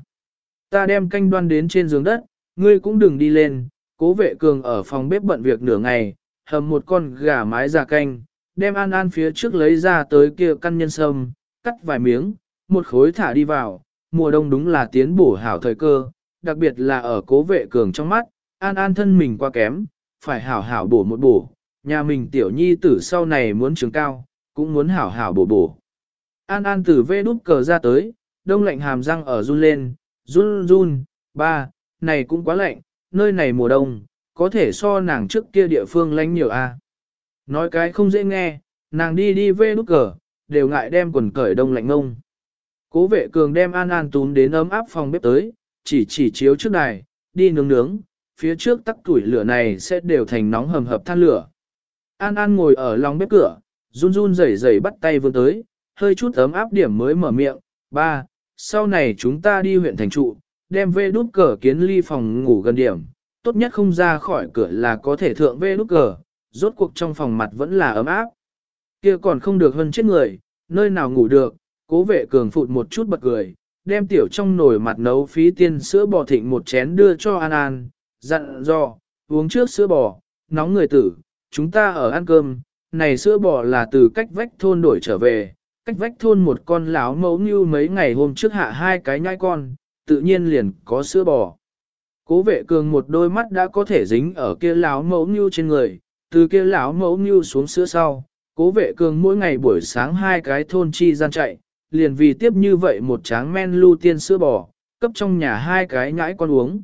ta đem canh đoan đến trên giường đất, ngươi cũng đừng đi lên, cố vệ cường ở phòng bếp bận việc nửa ngày, hầm một con gà mái già canh, đem an an phía trước lấy ra tới kia căn nhân sâm, cắt vài miếng, một khối thả đi vào, mùa đông đúng là tiến bổ hảo thời cơ, đặc biệt là ở cố vệ cường trong mắt, an an thân mình quá kém, phải hảo hảo bổ một bổ, nhà mình tiểu nhi tử sau này muốn trường cao, cũng muốn hảo hảo bổ bổ. An an tử vê đút cờ ra tới, đông lạnh hàm răng ở run lên, run run, ba, này cũng quá lạnh, nơi này mùa đông, có thể so nàng trước kia địa phương lánh nhiều a. Nói cái không dễ nghe, nàng đi đi vê đút cờ, đều ngại đem quần cởi đông lạnh ngông. Cố vệ cường đem An An tún đến ấm áp phòng bếp tới, chỉ chỉ chiếu trước đài, đi nướng nướng, phía trước tắc tuổi lửa này sẽ đều thành nóng hầm hập than lửa. An An ngồi ở lòng bếp cửa, run run rẩy rẩy bắt tay vươn tới, hơi chút ấm áp điểm mới mở miệng, ba, sau này chúng ta đi huyện thành trụ, đem về đút cờ kiến ly phòng ngủ gần điểm, tốt nhất không ra khỏi cửa là có thể thượng về đút cờ, rốt cuộc trong phòng mặt vẫn là ấm áp. Kia còn không được hơn chết người, nơi nào ngủ được, cố vệ cường phụt một chút bật cười, đem tiểu trong nồi mặt nấu phí tiên sữa bò thịnh một chén đưa cho An An, dặn dò, uống trước sữa bò, nóng người tử, chúng ta ở ăn cơm, này sữa bò là từ cách vách thôn đổi trở về, cách vách thôn một con láo mẫu như mấy ngày hôm trước hạ hai cái nhai con, tự nhiên liền có sữa bò. Cố vệ cường một đôi mắt đã có thể dính ở kia láo mẫu như trên người, từ kia láo mẫu như xuống sữa sau, cố vệ cường mỗi ngày buổi sáng hai cái thôn chi gian chạy, liền vì tiếp như vậy một tráng men lưu tiên sữa bò, cấp trong nhà hai cái nhãi con uống.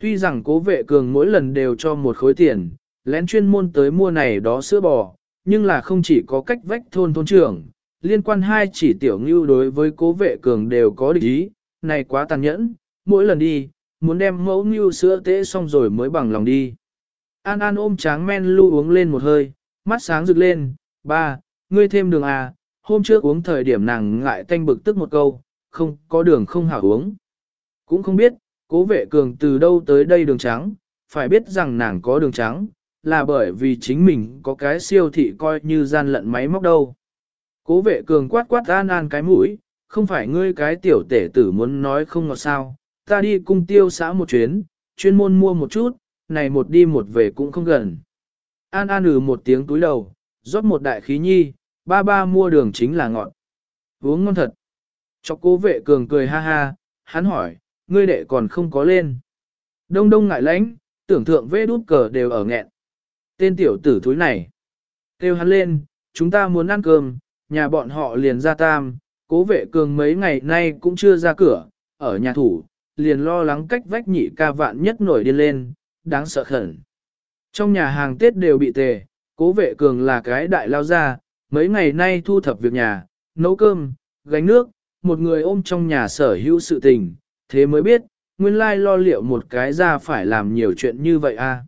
Tuy rằng cố vệ cường mỗi lần đều cho một khối tiền, lén chuyên môn tới mua này đó sữa bò, nhưng là không chỉ có cách vách thôn thôn trưởng, liên quan hai chỉ tiểu ngưu đối với cố vệ cường đều có địch ý, này quá tàn nhẫn, mỗi lần đi, muốn đem mẫu ngưu sữa tế xong rồi mới bằng lòng đi. An An ôm tráng men lưu uống lên một hơi, mắt sáng rực lên, ba, ngươi thêm đường à, hôm trước uống thời điểm nàng ngại tanh bực tức một câu, không có đường không hảo uống. Cũng không biết, cố vệ cường từ đâu tới đây đường trắng, phải biết rằng nàng có đường trắng, là bởi vì chính mình có cái siêu thị coi như gian lận máy móc đâu. Cố vệ cường quát quát an an cái mũi, không phải ngươi cái tiểu tể tử muốn nói không ngọt sao, ta đi cung tiêu xã một chuyến, chuyên môn mua một chút, này một đi một về cũng không gần. An an ừ một tiếng túi đầu, rót một đại khí nhi, ba ba mua đường chính là ngọt. Uống ngon thật. Cho cố vệ cường cười ha ha, hắn hỏi, ngươi đệ còn không có lên. Đông đông ngại lãnh, tưởng thượng vê đút cờ đều ở nghẹn. Tên tiểu tử thúi này. Kêu hắn lên, chúng ta muốn ăn cơm, nhà bọn họ liền ra tam, cố vệ cường mấy ngày nay cũng chưa ra cửa, ở nhà thủ, liền lo lắng cách vách nhị ca vạn nhất nổi điên lên, đáng sợ khẩn. Trong nhà hàng Tết đều bị tề, cố vệ cường là cái đại lao ra, mấy ngày nay thu thập việc nhà, nấu cơm, gánh nước, một người ôm trong nhà sở hữu sự tình, thế mới biết, nguyên lai lo liệu một cái ra phải làm nhiều chuyện như vậy à.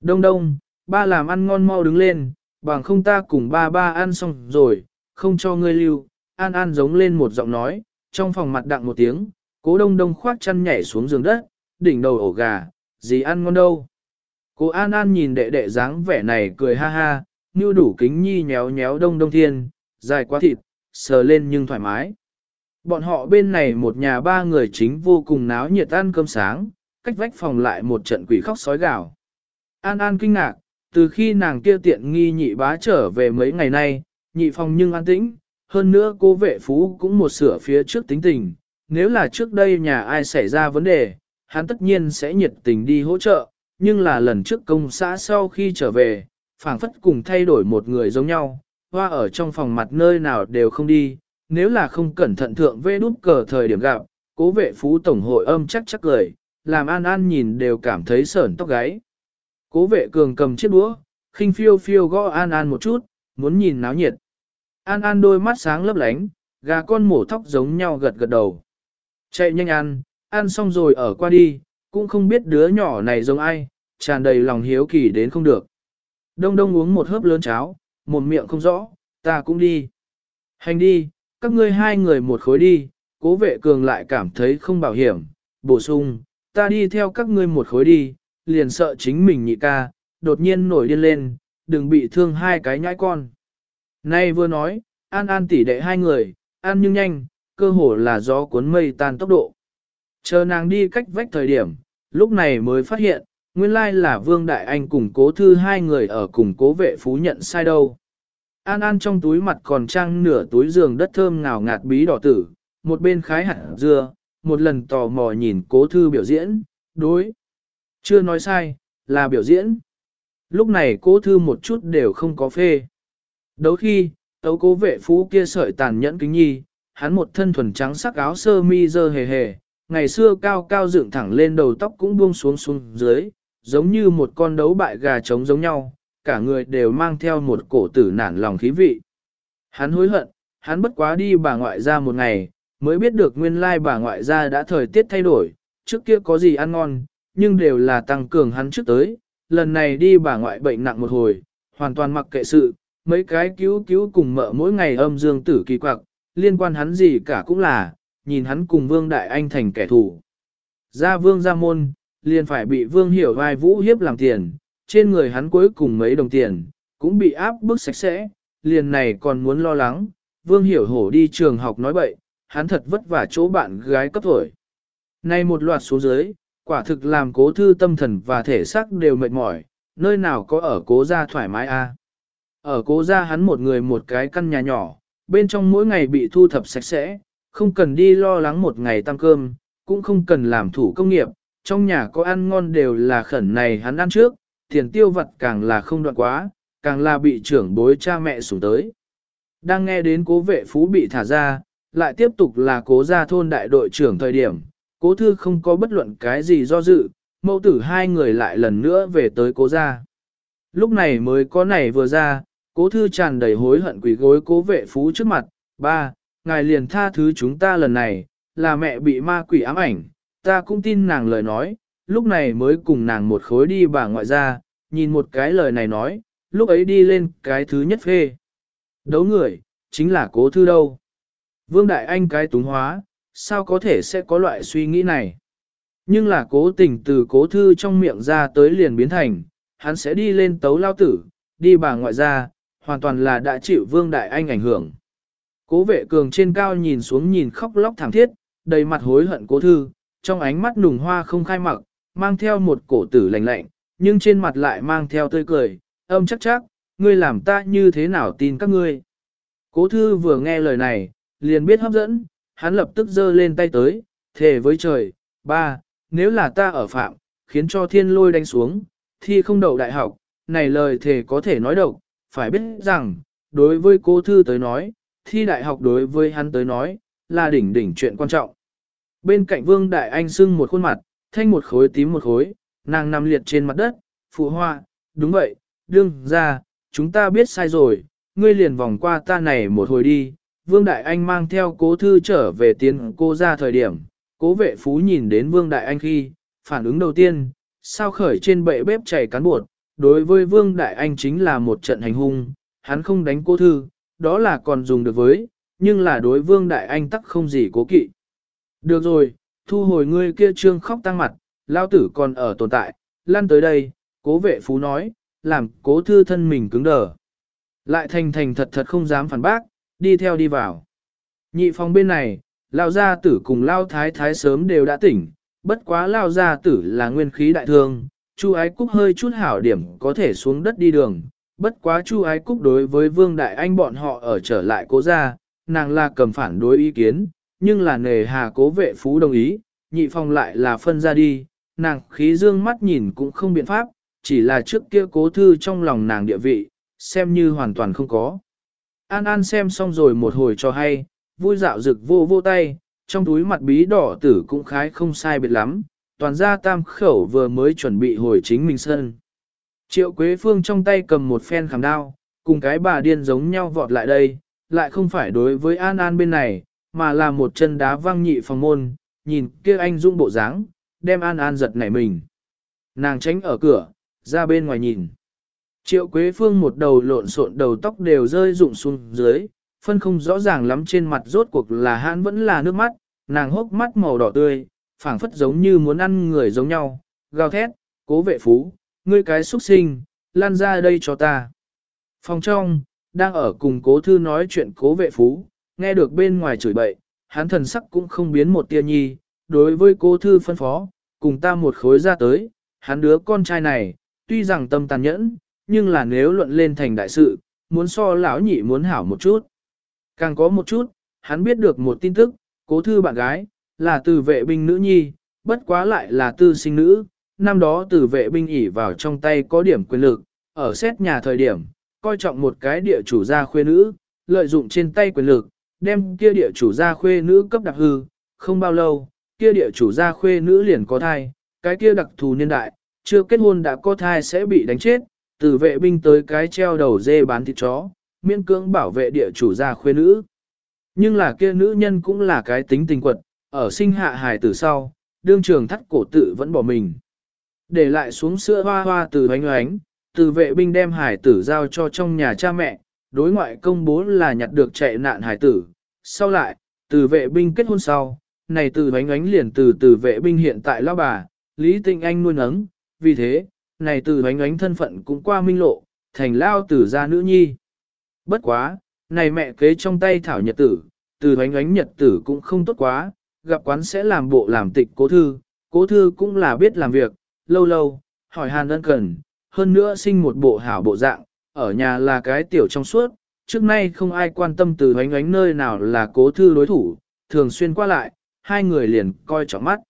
Đông đông, ba làm ăn ngon mau đứng lên, bằng không ta cùng ba ba ăn xong rồi, không cho ngươi lưu, an an giống lên một giọng nói, trong phòng mặt đặng một tiếng, cố đông đông khoác chăn nhảy xuống giường đất, đỉnh đầu ổ gà, gì ăn ngon đâu. Cố an an nhìn đệ đệ dáng vẻ này cười ha ha, như đủ kính nhi nhéo nhéo đông đông thiên, dài quá thịt, sờ lên nhưng thoải mái. Bọn họ bên này một nhà ba người chính vô cùng náo nhiệt ăn cơm sáng, cách vách phòng lại một trận quỷ khóc sói gào. An An kinh ngạc, từ khi nàng kia tiện nghi nhị bá trở về mấy ngày nay, nhị phòng nhưng an tĩnh, hơn nữa cô vệ phú cũng một sửa phía trước tính tình, nếu là trước đây nhà ai xảy ra vấn đề, hắn tất nhiên sẽ nhiệt tình đi hỗ trợ, nhưng là lần trước công xã sau khi trở về, phảng phất cùng thay đổi một người giống nhau, hoa ở trong phòng mặt nơi nào đều không đi, nếu là không cẩn thận thượng vê đút cờ thời điểm gặp, cố vệ phú tổng hội âm chắc chắc lời, làm an an nhìn đều cảm thấy sởn tóc gáy. Cố vệ cường cầm chiếc đũa, khinh phiêu phiêu gõ an an một chút, muốn nhìn náo nhiệt. An an đôi mắt sáng lấp lánh, gà con mổ thóc giống nhau gật gật đầu. Chạy nhanh ăn, ăn xong rồi ở qua đi, cũng không biết đứa nhỏ này giống ai, tràn đầy lòng hiếu kỳ đến không được. Đông đông uống một hớp lớn cháo, một miệng không rõ, ta cũng đi. Hành đi, các ngươi hai người một khối đi, cố vệ cường lại cảm thấy không bảo hiểm, bổ sung, ta đi theo các ngươi một khối đi, liền sợ chính mình nhị ca, đột nhiên nổi điên lên, đừng bị thương hai cái nhãi con. Nay vừa nói, an an tỉ đệ hai người, an nhưng nhanh, cơ hồ là gió cuốn mây tan tốc độ. Chờ nàng đi cách vách thời điểm, lúc này mới phát hiện, nguyên lai là Vương Đại Anh cùng cố thư hai người ở cùng cố vệ phú nhận sai đâu. An An trong túi mặt còn trang nửa túi giường đất thơm ngào ngạt bí đỏ tử, một bên khái hạt dưa, một lần tò mò nhìn cố thư biểu diễn, đối. Chưa nói sai, là biểu diễn. Lúc này cố thư một chút đều không có phê. Đấu khi, tấu cố vệ phú kia sợi tàn nhẫn kính nhi, hắn một thân thuần trắng sắc áo sơ mi dơ hề hề, ngày xưa cao cao dựng thẳng lên đầu tóc cũng buông xuống xuống dưới, giống như một con đấu bại gà trống giống nhau, cả người đều mang theo một cổ tử nản lòng khí vị. Hắn hối hận, hắn bất quá đi bà ngoại ra một ngày, mới biết được nguyên lai bà ngoại ra đã thời tiết thay đổi, trước kia có gì ăn ngon, nhưng đều là tăng cường hắn trước tới, lần này đi bà ngoại bệnh nặng một hồi, hoàn toàn mặc kệ sự, mấy cái cứu cứu cùng mợ mỗi ngày âm dương tử kỳ quặc, liên quan hắn gì cả cũng là, nhìn hắn cùng Vương Đại Anh thành kẻ thù. Ra Vương ra môn, liền phải bị Vương Hiểu vai vũ hiếp làm tiền, trên người hắn cuối cùng mấy đồng tiền, cũng bị áp bức sạch sẽ, liền này còn muốn lo lắng, Vương Hiểu hổ đi trường học nói bậy, hắn thật vất vả chỗ bạn gái cấp tuổi. Nay một loạt số dưới, quả thực làm cố thư tâm thần và thể xác đều mệt mỏi, nơi nào có ở cố gia thoải mái a Ở cố gia hắn một người một cái căn nhà nhỏ, bên trong mỗi ngày bị thu thập sạch sẽ, không cần đi lo lắng một ngày tăng cơm, cũng không cần làm thủ công nghiệp, trong nhà có ăn ngon đều là khẩn này hắn ăn trước, tiền tiêu vật càng là không đoạn quá, càng là bị trưởng bối cha mẹ sủng tới. Đang nghe đến cố vệ phú bị thả ra, lại tiếp tục là cố gia thôn đại đội trưởng thời điểm, cố thư không có bất luận cái gì do dự, mẫu tử hai người lại lần nữa về tới cố gia. Lúc này mới có này vừa ra, cố thư tràn đầy hối hận quỷ gối cố vệ phú trước mặt, ba, ngài liền tha thứ chúng ta lần này, là mẹ bị ma quỷ ám ảnh, ta cũng tin nàng lời nói, lúc này mới cùng nàng một khối đi bà ngoại ra, nhìn một cái lời này nói, lúc ấy đi lên cái thứ nhất phê. Đấu người, chính là cố thư đâu. Vương Đại Anh cái túng hóa, sao có thể sẽ có loại suy nghĩ này. Nhưng là cố tình từ cố thư trong miệng ra tới liền biến thành, hắn sẽ đi lên tấu lao tử, đi bà ngoại ra, hoàn toàn là đã chịu Vương Đại Anh ảnh hưởng. Cố vệ cường trên cao nhìn xuống nhìn khóc lóc thảm thiết, đầy mặt hối hận cố thư, trong ánh mắt nùng hoa không khai mặc, mang theo một cổ tử lạnh lạnh, nhưng trên mặt lại mang theo tươi cười, âm chắc chắc, ngươi làm ta như thế nào tin các ngươi. Cố thư vừa nghe lời này, liền biết hấp dẫn, hắn lập tức giơ lên tay tới, thề với trời, ba, nếu là ta ở phạm, khiến cho thiên lôi đánh xuống, thi không đậu đại học, này lời thề có thể nói độc, phải biết rằng, đối với cô thư tới nói, thi đại học đối với hắn tới nói, là đỉnh đỉnh chuyện quan trọng. Bên cạnh vương đại anh sưng một khuôn mặt, thanh một khối tím một khối, nàng nằm liệt trên mặt đất, phụ hoa, đúng vậy, đương ra, chúng ta biết sai rồi, ngươi liền vòng qua ta này một hồi đi. Vương Đại Anh mang theo cố thư trở về tiến cô ra thời điểm, cố vệ phú nhìn đến Vương Đại Anh khi, phản ứng đầu tiên, sao khởi trên bệ bếp chảy cán bột, đối với Vương Đại Anh chính là một trận hành hung, hắn không đánh cô thư, đó là còn dùng được với, nhưng là đối Vương Đại Anh tắc không gì cố kỵ. Được rồi, thu hồi ngươi kia trương khóc tăng mặt, lao tử còn ở tồn tại, lăn tới đây, cố vệ phú nói, làm cố thư thân mình cứng đờ. Lại thành thành thật thật không dám phản bác, đi theo đi vào. Nhị phòng bên này, lao gia tử cùng lao thái thái sớm đều đã tỉnh, bất quá lao gia tử là nguyên khí đại thương, chu ái cúc hơi chút hảo điểm có thể xuống đất đi đường. Bất quá chu ái cúc đối với vương đại anh bọn họ ở trở lại cố gia, nàng là cầm phản đối ý kiến, nhưng là nề hà cố vệ phú đồng ý, nhị phòng lại là phân ra đi, nàng khí dương mắt nhìn cũng không biện pháp, chỉ là trước kia cố thư trong lòng nàng địa vị, xem như hoàn toàn không có. An An xem xong rồi một hồi cho hay, vui dạo rực vô vô tay, trong túi mặt bí đỏ tử cũng khái không sai biệt lắm, toàn ra tam khẩu vừa mới chuẩn bị hồi chính mình sân. Triệu Quế Phương trong tay cầm một phen khảm đao, cùng cái bà điên giống nhau vọt lại đây, lại không phải đối với An An bên này, mà là một chân đá văng nhị phòng môn, nhìn kia anh dung bộ dáng, đem An An giật nảy mình. Nàng tránh ở cửa, ra bên ngoài nhìn. Triệu Quế Phương một đầu lộn xộn đầu tóc đều rơi rụng xuống dưới, phân không rõ ràng lắm trên mặt rốt cuộc là hãn vẫn là nước mắt, nàng hốc mắt màu đỏ tươi, phảng phất giống như muốn ăn người giống nhau, gào thét, cố vệ phú, ngươi cái xuất sinh, lan ra đây cho ta. Phòng trong, đang ở cùng cố thư nói chuyện cố vệ phú, nghe được bên ngoài chửi bậy, hắn thần sắc cũng không biến một tia nhi, đối với cố thư phân phó, cùng ta một khối ra tới, hắn đứa con trai này, tuy rằng tâm tàn nhẫn, nhưng là nếu luận lên thành đại sự, muốn so lão nhị muốn hảo một chút. Càng có một chút, hắn biết được một tin tức, cố thư bạn gái, là từ vệ binh nữ nhi, bất quá lại là tư sinh nữ, năm đó từ vệ binh ỉ vào trong tay có điểm quyền lực, ở xét nhà thời điểm, coi trọng một cái địa chủ gia khuê nữ, lợi dụng trên tay quyền lực, đem kia địa chủ gia khuê nữ cấp đặc hư, không bao lâu, kia địa chủ gia khuê nữ liền có thai, cái kia đặc thù niên đại, chưa kết hôn đã có thai sẽ bị đánh chết, từ vệ binh tới cái treo đầu dê bán thịt chó, miễn cưỡng bảo vệ địa chủ gia khuê nữ. Nhưng là kia nữ nhân cũng là cái tính tình quật, ở sinh hạ hài tử sau, đương trường thắt cổ tự vẫn bỏ mình. Để lại xuống sữa hoa hoa từ hoánh hoánh, từ vệ binh đem hải tử giao cho trong nhà cha mẹ, đối ngoại công bố là nhặt được chạy nạn hải tử. Sau lại, từ vệ binh kết hôn sau, này từ bánh ánh liền từ từ vệ binh hiện tại lao bà, Lý Tinh Anh nuôi nấng, vì thế, này từ bánh ánh thân phận cũng qua minh lộ, thành lao tử gia nữ nhi. Bất quá, này mẹ kế trong tay thảo nhật tử, từ bánh ánh nhật tử cũng không tốt quá, gặp quán sẽ làm bộ làm tịch cố thư, cố thư cũng là biết làm việc, lâu lâu, hỏi hàn ân cần, hơn nữa sinh một bộ hảo bộ dạng, ở nhà là cái tiểu trong suốt, trước nay không ai quan tâm từ hoánh ánh nơi nào là cố thư đối thủ, thường xuyên qua lại, hai người liền coi trọng mắt.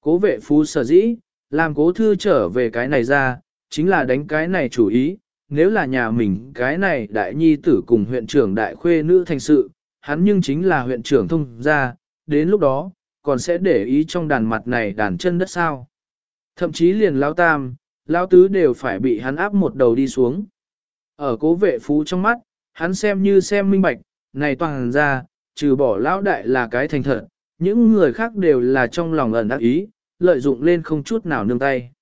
Cố vệ phú sở dĩ, làm cố thư trở về cái này ra, chính là đánh cái này chủ ý, nếu là nhà mình cái này đại nhi tử cùng huyện trưởng đại khuê nữ thành sự, hắn nhưng chính là huyện trưởng thông ra, đến lúc đó, còn sẽ để ý trong đàn mặt này đàn chân đất sao. Thậm chí liền lao tam, lao tứ đều phải bị hắn áp một đầu đi xuống. Ở cố vệ phú trong mắt, hắn xem như xem minh bạch, này toàn ra, trừ bỏ lão đại là cái thành thật, những người khác đều là trong lòng ẩn ác ý, lợi dụng lên không chút nào nương tay.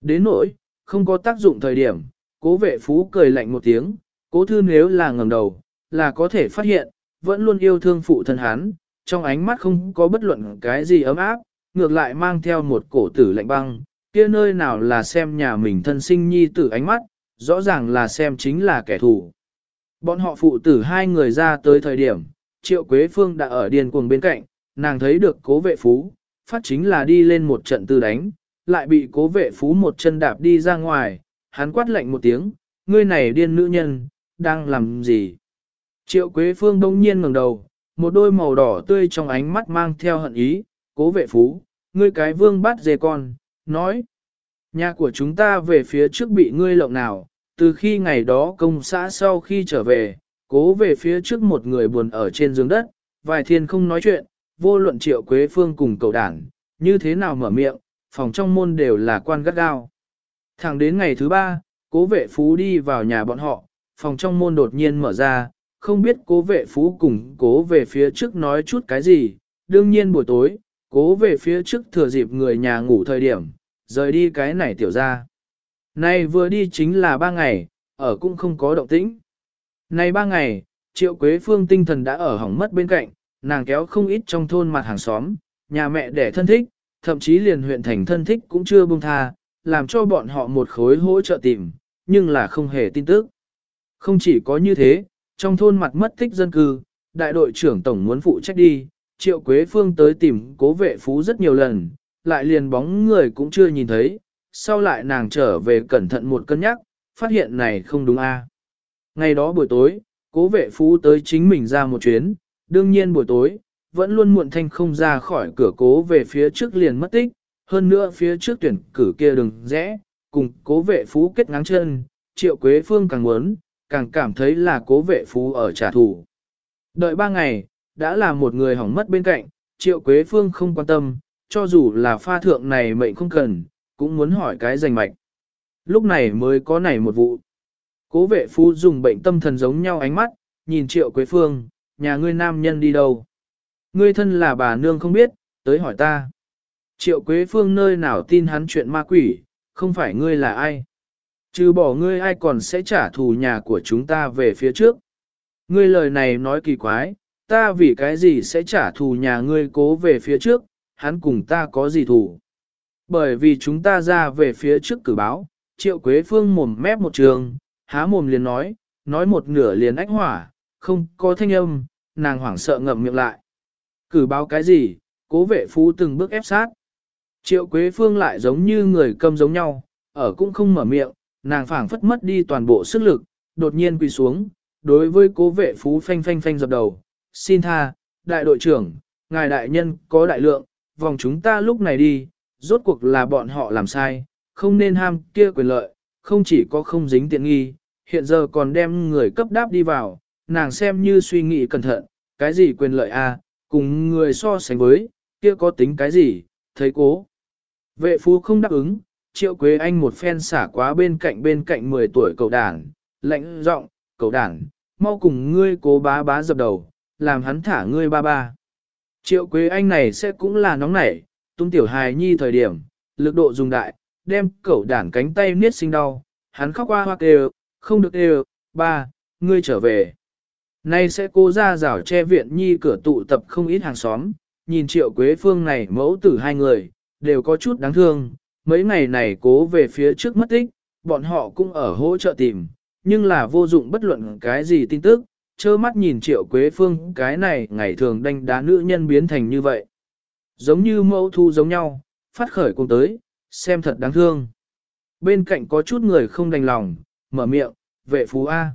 Đến nỗi, không có tác dụng thời điểm, cố vệ phú cười lạnh một tiếng, cố thư nếu là ngầm đầu, là có thể phát hiện, vẫn luôn yêu thương phụ thân hắn, trong ánh mắt không có bất luận cái gì ấm áp, ngược lại mang theo một cổ tử lạnh băng, kia nơi nào là xem nhà mình thân sinh nhi tử ánh mắt, rõ ràng là xem chính là kẻ thù. Bọn họ phụ tử hai người ra tới thời điểm, Triệu Quế Phương đã ở điền cuồng bên cạnh, nàng thấy được cố vệ phú, phát chính là đi lên một trận tư đánh, lại bị cố vệ phú một chân đạp đi ra ngoài, hắn quát lạnh một tiếng, ngươi này điên nữ nhân, đang làm gì? Triệu Quế Phương đông nhiên ngẩng đầu, một đôi màu đỏ tươi trong ánh mắt mang theo hận ý, cố vệ phú, ngươi cái vương bắt dê con, nói. Nhà của chúng ta về phía trước bị ngươi lộng nào, từ khi ngày đó công xã sau khi trở về, cố về phía trước một người buồn ở trên giường đất, vài thiên không nói chuyện, vô luận triệu quế phương cùng cầu đảng, như thế nào mở miệng, phòng trong môn đều là quan gắt gao. Thẳng đến ngày thứ ba, cố vệ phú đi vào nhà bọn họ, phòng trong môn đột nhiên mở ra, không biết cố vệ phú cùng cố về phía trước nói chút cái gì, đương nhiên buổi tối, cố về phía trước thừa dịp người nhà ngủ thời điểm, rời đi cái này tiểu ra. Này vừa đi chính là ba ngày, ở cũng không có động tĩnh. Này ba ngày, triệu quế phương tinh thần đã ở hỏng mất bên cạnh, nàng kéo không ít trong thôn mặt hàng xóm, nhà mẹ đẻ thân thích, thậm chí liền huyện thành thân thích cũng chưa buông tha, làm cho bọn họ một khối hỗ trợ tìm, nhưng là không hề tin tức. Không chỉ có như thế, trong thôn mặt mất tích dân cư, đại đội trưởng tổng muốn phụ trách đi, Triệu Quế Phương tới tìm cố vệ phú rất nhiều lần, lại liền bóng người cũng chưa nhìn thấy, sau lại nàng trở về cẩn thận một cân nhắc, phát hiện này không đúng a. Ngày đó buổi tối, cố vệ phú tới chính mình ra một chuyến, đương nhiên buổi tối, vẫn luôn muộn thanh không ra khỏi cửa cố về phía trước liền mất tích, hơn nữa phía trước tuyển cử kia đừng rẽ, cùng cố vệ phú kết ngáng chân, triệu quế phương càng muốn, càng cảm thấy là cố vệ phú ở trả thù. Đợi ba ngày, đã là một người hỏng mất bên cạnh, triệu quế phương không quan tâm, cho dù là pha thượng này mệnh không cần, cũng muốn hỏi cái danh mạch. Lúc này mới có này một vụ. Cố vệ phú dùng bệnh tâm thần giống nhau ánh mắt, nhìn triệu quế phương, nhà ngươi nam nhân đi đâu? Ngươi thân là bà nương không biết, tới hỏi ta. Triệu quế phương nơi nào tin hắn chuyện ma quỷ, không phải ngươi là ai? Trừ bỏ ngươi ai còn sẽ trả thù nhà của chúng ta về phía trước. Ngươi lời này nói kỳ quái, ta vì cái gì sẽ trả thù nhà ngươi cố về phía trước, hắn cùng ta có gì thù. Bởi vì chúng ta ra về phía trước cử báo, triệu quế phương mồm mép một trường, há mồm liền nói, nói một nửa liền ách hỏa, không có thanh âm, nàng hoảng sợ ngậm miệng lại. Cử báo cái gì, cố vệ phú từng bước ép sát. Triệu Quế Phương lại giống như người câm giống nhau, ở cũng không mở miệng, nàng phảng phất mất đi toàn bộ sức lực, đột nhiên quỳ xuống, đối với cố vệ phú phanh phanh phanh dập đầu, xin tha, đại đội trưởng, ngài đại nhân có đại lượng, vòng chúng ta lúc này đi, rốt cuộc là bọn họ làm sai, không nên ham kia quyền lợi, không chỉ có không dính tiện nghi, hiện giờ còn đem người cấp đáp đi vào, nàng xem như suy nghĩ cẩn thận, cái gì quyền lợi a, cùng người so sánh với, kia có tính cái gì, thấy cố. Vệ phú không đáp ứng, triệu quế anh một phen xả quá bên cạnh bên cạnh 10 tuổi cầu đảng, lạnh giọng, cầu đảng, mau cùng ngươi cố bá bá dập đầu, làm hắn thả ngươi ba ba. Triệu quế anh này sẽ cũng là nóng nảy, tung tiểu hài nhi thời điểm, lực độ dùng đại, đem cẩu đản cánh tay niết sinh đau, hắn khóc qua hoa kêu, không được kêu, ba, ngươi trở về. Nay sẽ cố ra rào che viện nhi cửa tụ tập không ít hàng xóm, nhìn triệu quế phương này mẫu tử hai người, đều có chút đáng thương, mấy ngày này cố về phía trước mất tích, bọn họ cũng ở hỗ trợ tìm, nhưng là vô dụng bất luận cái gì tin tức, trơ mắt nhìn triệu quế phương cái này ngày thường đánh đá nữ nhân biến thành như vậy. Giống như mẫu thu giống nhau, phát khởi cùng tới, xem thật đáng thương. Bên cạnh có chút người không đành lòng, mở miệng, vệ phú A.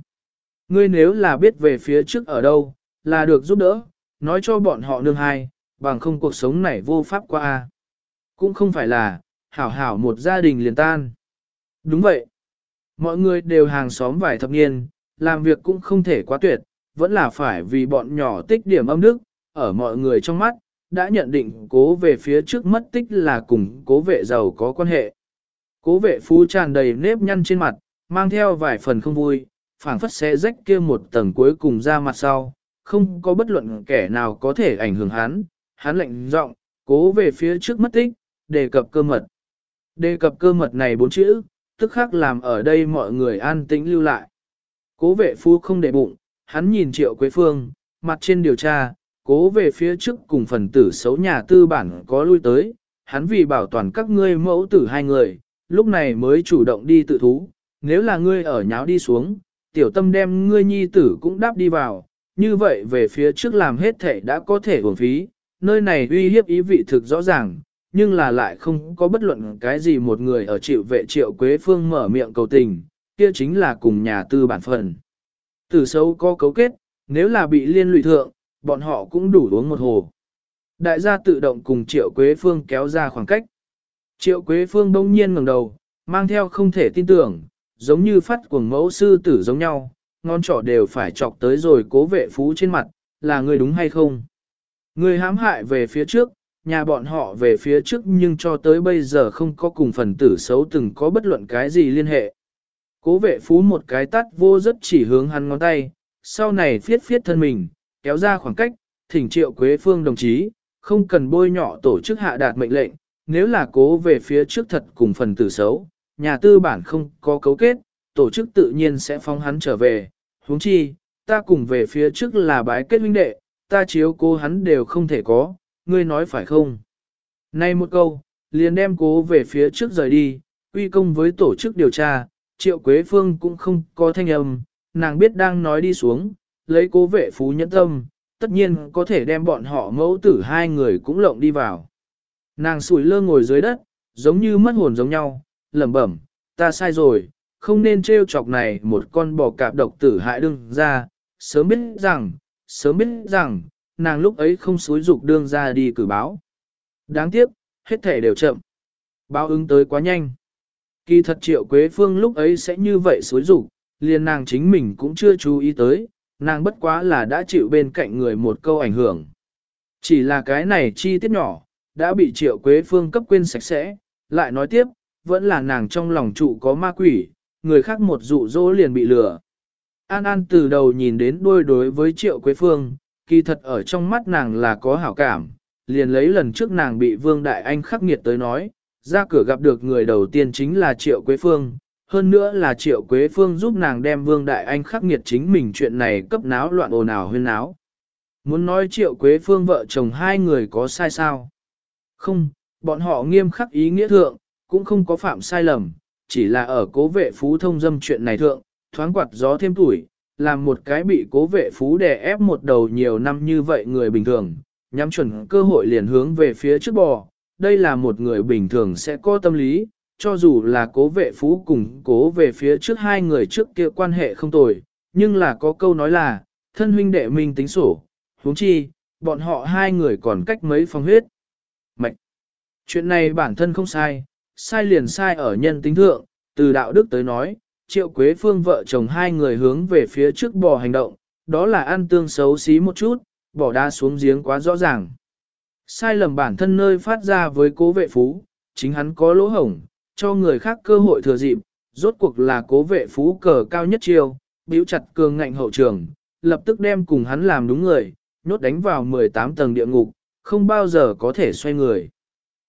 Ngươi nếu là biết về phía trước ở đâu, là được giúp đỡ, nói cho bọn họ nương hai, bằng không cuộc sống này vô pháp qua Cũng không phải là, hảo hảo một gia đình liền tan. Đúng vậy. Mọi người đều hàng xóm vài thập niên, làm việc cũng không thể quá tuyệt, vẫn là phải vì bọn nhỏ tích điểm âm đức, ở mọi người trong mắt, đã nhận định cố về phía trước mất tích là cùng cố vệ giàu có quan hệ. Cố vệ phú tràn đầy nếp nhăn trên mặt, mang theo vài phần không vui, phảng phất sẽ rách kia một tầng cuối cùng ra mặt sau, không có bất luận kẻ nào có thể ảnh hưởng hắn, hắn lệnh giọng, cố về phía trước mất tích, đề cập cơ mật. Đề cập cơ mật này bốn chữ, tức khắc làm ở đây mọi người an tĩnh lưu lại. Cố vệ phu không để bụng, hắn nhìn triệu quế phương, mặt trên điều tra, cố về phía trước cùng phần tử xấu nhà tư bản có lui tới, hắn vì bảo toàn các ngươi mẫu tử hai người, lúc này mới chủ động đi tự thú, nếu là ngươi ở nháo đi xuống, tiểu tâm đem ngươi nhi tử cũng đáp đi vào, như vậy về phía trước làm hết thể đã có thể uổng phí, nơi này uy hiếp ý vị thực rõ ràng, nhưng là lại không có bất luận cái gì một người ở chịu vệ triệu quế phương mở miệng cầu tình, kia chính là cùng nhà tư bản phần. Tử xấu có cấu kết, nếu là bị liên lụy thượng, bọn họ cũng đủ uống một hồ. Đại gia tự động cùng triệu quế phương kéo ra khoảng cách. Triệu quế phương đông nhiên ngẩng đầu, mang theo không thể tin tưởng, giống như phát cuồng mẫu sư tử giống nhau, ngon trỏ đều phải chọc tới rồi cố vệ phú trên mặt, là người đúng hay không? Người hãm hại về phía trước, nhà bọn họ về phía trước nhưng cho tới bây giờ không có cùng phần tử xấu từng có bất luận cái gì liên hệ. Cố vệ phú một cái tắt vô rất chỉ hướng hắn ngón tay, sau này phiết phiết thân mình, kéo ra khoảng cách, thỉnh triệu quế phương đồng chí, không cần bôi nhọ tổ chức hạ đạt mệnh lệnh, nếu là cố về phía trước thật cùng phần tử xấu, nhà tư bản không có cấu kết, tổ chức tự nhiên sẽ phóng hắn trở về, huống chi, ta cùng về phía trước là bái kết huynh đệ, ta chiếu cố hắn đều không thể có, ngươi nói phải không? Nay một câu, liền đem cố về phía trước rời đi, uy công với tổ chức điều tra, triệu quế phương cũng không có thanh âm, nàng biết đang nói đi xuống, lấy cố vệ phú nhẫn tâm, tất nhiên có thể đem bọn họ mẫu tử hai người cũng lộng đi vào. Nàng sủi lơ ngồi dưới đất, giống như mất hồn giống nhau, lẩm bẩm, ta sai rồi, không nên trêu chọc này một con bò cạp độc tử hại đương ra, sớm biết rằng, sớm biết rằng, nàng lúc ấy không xúi dục đương ra đi cử báo. Đáng tiếc, hết thể đều chậm. Báo ứng tới quá nhanh. Kỳ thật triệu quế phương lúc ấy sẽ như vậy xúi dục, liền nàng chính mình cũng chưa chú ý tới, nàng bất quá là đã chịu bên cạnh người một câu ảnh hưởng. Chỉ là cái này chi tiết nhỏ, đã bị triệu quế phương cấp quên sạch sẽ, lại nói tiếp, vẫn là nàng trong lòng trụ có ma quỷ, người khác một dụ dỗ liền bị lừa. An An từ đầu nhìn đến đuôi đối với triệu quế phương, kỳ thật ở trong mắt nàng là có hảo cảm, liền lấy lần trước nàng bị Vương Đại Anh khắc nghiệt tới nói, ra cửa gặp được người đầu tiên chính là Triệu Quế Phương, hơn nữa là Triệu Quế Phương giúp nàng đem Vương Đại Anh khắc nghiệt chính mình chuyện này cấp náo loạn ồn ào huyên náo. Muốn nói Triệu Quế Phương vợ chồng hai người có sai sao? Không, bọn họ nghiêm khắc ý nghĩa thượng, cũng không có phạm sai lầm, chỉ là ở cố vệ phú thông dâm chuyện này thượng, thoáng quạt gió thêm tuổi, làm một cái bị cố vệ phú đè ép một đầu nhiều năm như vậy người bình thường, nhắm chuẩn cơ hội liền hướng về phía trước bò. Đây là một người bình thường sẽ có tâm lý, cho dù là cố vệ phú cùng cố về phía trước hai người trước kia quan hệ không tồi, nhưng là có câu nói là, thân huynh đệ minh tính sổ, huống chi, bọn họ hai người còn cách mấy phòng huyết. Mạch. Chuyện này bản thân không sai, sai liền sai ở nhân tính thượng, từ đạo đức tới nói, triệu quế phương vợ chồng hai người hướng về phía trước bò hành động, đó là ăn tương xấu xí một chút, bỏ đá xuống giếng quá rõ ràng. Sai lầm bản thân nơi phát ra với cố vệ phú, chính hắn có lỗ hổng, cho người khác cơ hội thừa dịp, rốt cuộc là cố vệ phú cờ cao nhất chiêu, biểu chặt cường ngạnh hậu trường, lập tức đem cùng hắn làm đúng người, nhốt đánh vào 18 tầng địa ngục, không bao giờ có thể xoay người.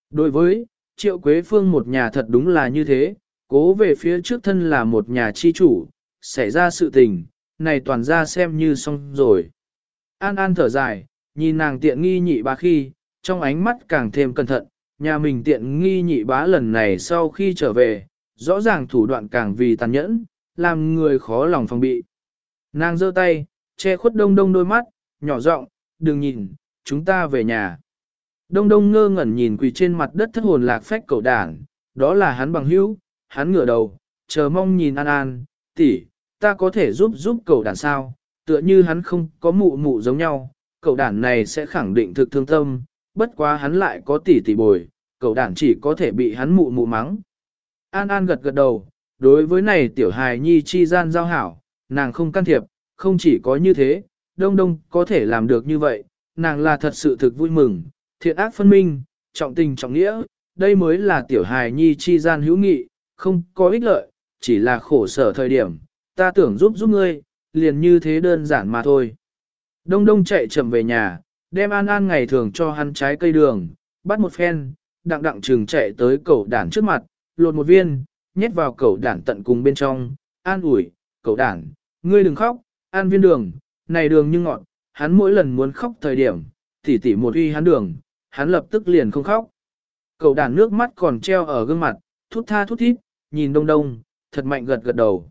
Đối với, Triệu Quế Phương một nhà thật đúng là như thế, cố về phía trước thân là một nhà chi chủ, xảy ra sự tình, này toàn ra xem như xong rồi. An An thở dài, nhìn nàng tiện nghi nhị bá khi, trong ánh mắt càng thêm cẩn thận, nhà mình tiện nghi nhị bá lần này sau khi trở về, rõ ràng thủ đoạn càng vì tàn nhẫn, làm người khó lòng phòng bị. Nàng giơ tay, che khuất đông đông đôi mắt, nhỏ giọng, đừng nhìn, chúng ta về nhà. Đông đông ngơ ngẩn nhìn quỳ trên mặt đất thất hồn lạc phách cậu đảng, đó là hắn bằng hữu, hắn ngửa đầu, chờ mong nhìn An An, tỷ, ta có thể giúp giúp cậu đàn sao, tựa như hắn không có mụ mụ giống nhau, cậu đàn này sẽ khẳng định thực thương tâm, bất quá hắn lại có tỷ tỷ bồi, cậu đàn chỉ có thể bị hắn mụ mụ mắng. An An gật gật đầu, đối với này tiểu hài nhi chi gian giao hảo, nàng không can thiệp, không chỉ có như thế, đông đông có thể làm được như vậy, nàng là thật sự thực vui mừng, thiện ác phân minh, trọng tình trọng nghĩa, đây mới là tiểu hài nhi chi gian hữu nghị, không có ích lợi, chỉ là khổ sở thời điểm, ta tưởng giúp giúp ngươi, liền như thế đơn giản mà thôi. Đông đông chạy chậm về nhà, đem an an ngày thường cho hắn trái cây đường, bắt một phen, đặng đặng trường chạy tới cẩu đản trước mặt, lột một viên, nhét vào cẩu đản tận cùng bên trong, an ủi, cẩu đản, ngươi đừng khóc, An viên đường, này đường như ngọt, hắn mỗi lần muốn khóc thời điểm, tỉ tỉ một uy hắn đường, hắn lập tức liền không khóc. Cậu đàn nước mắt còn treo ở gương mặt, thút tha thút thít, nhìn đông đông, thật mạnh gật gật đầu.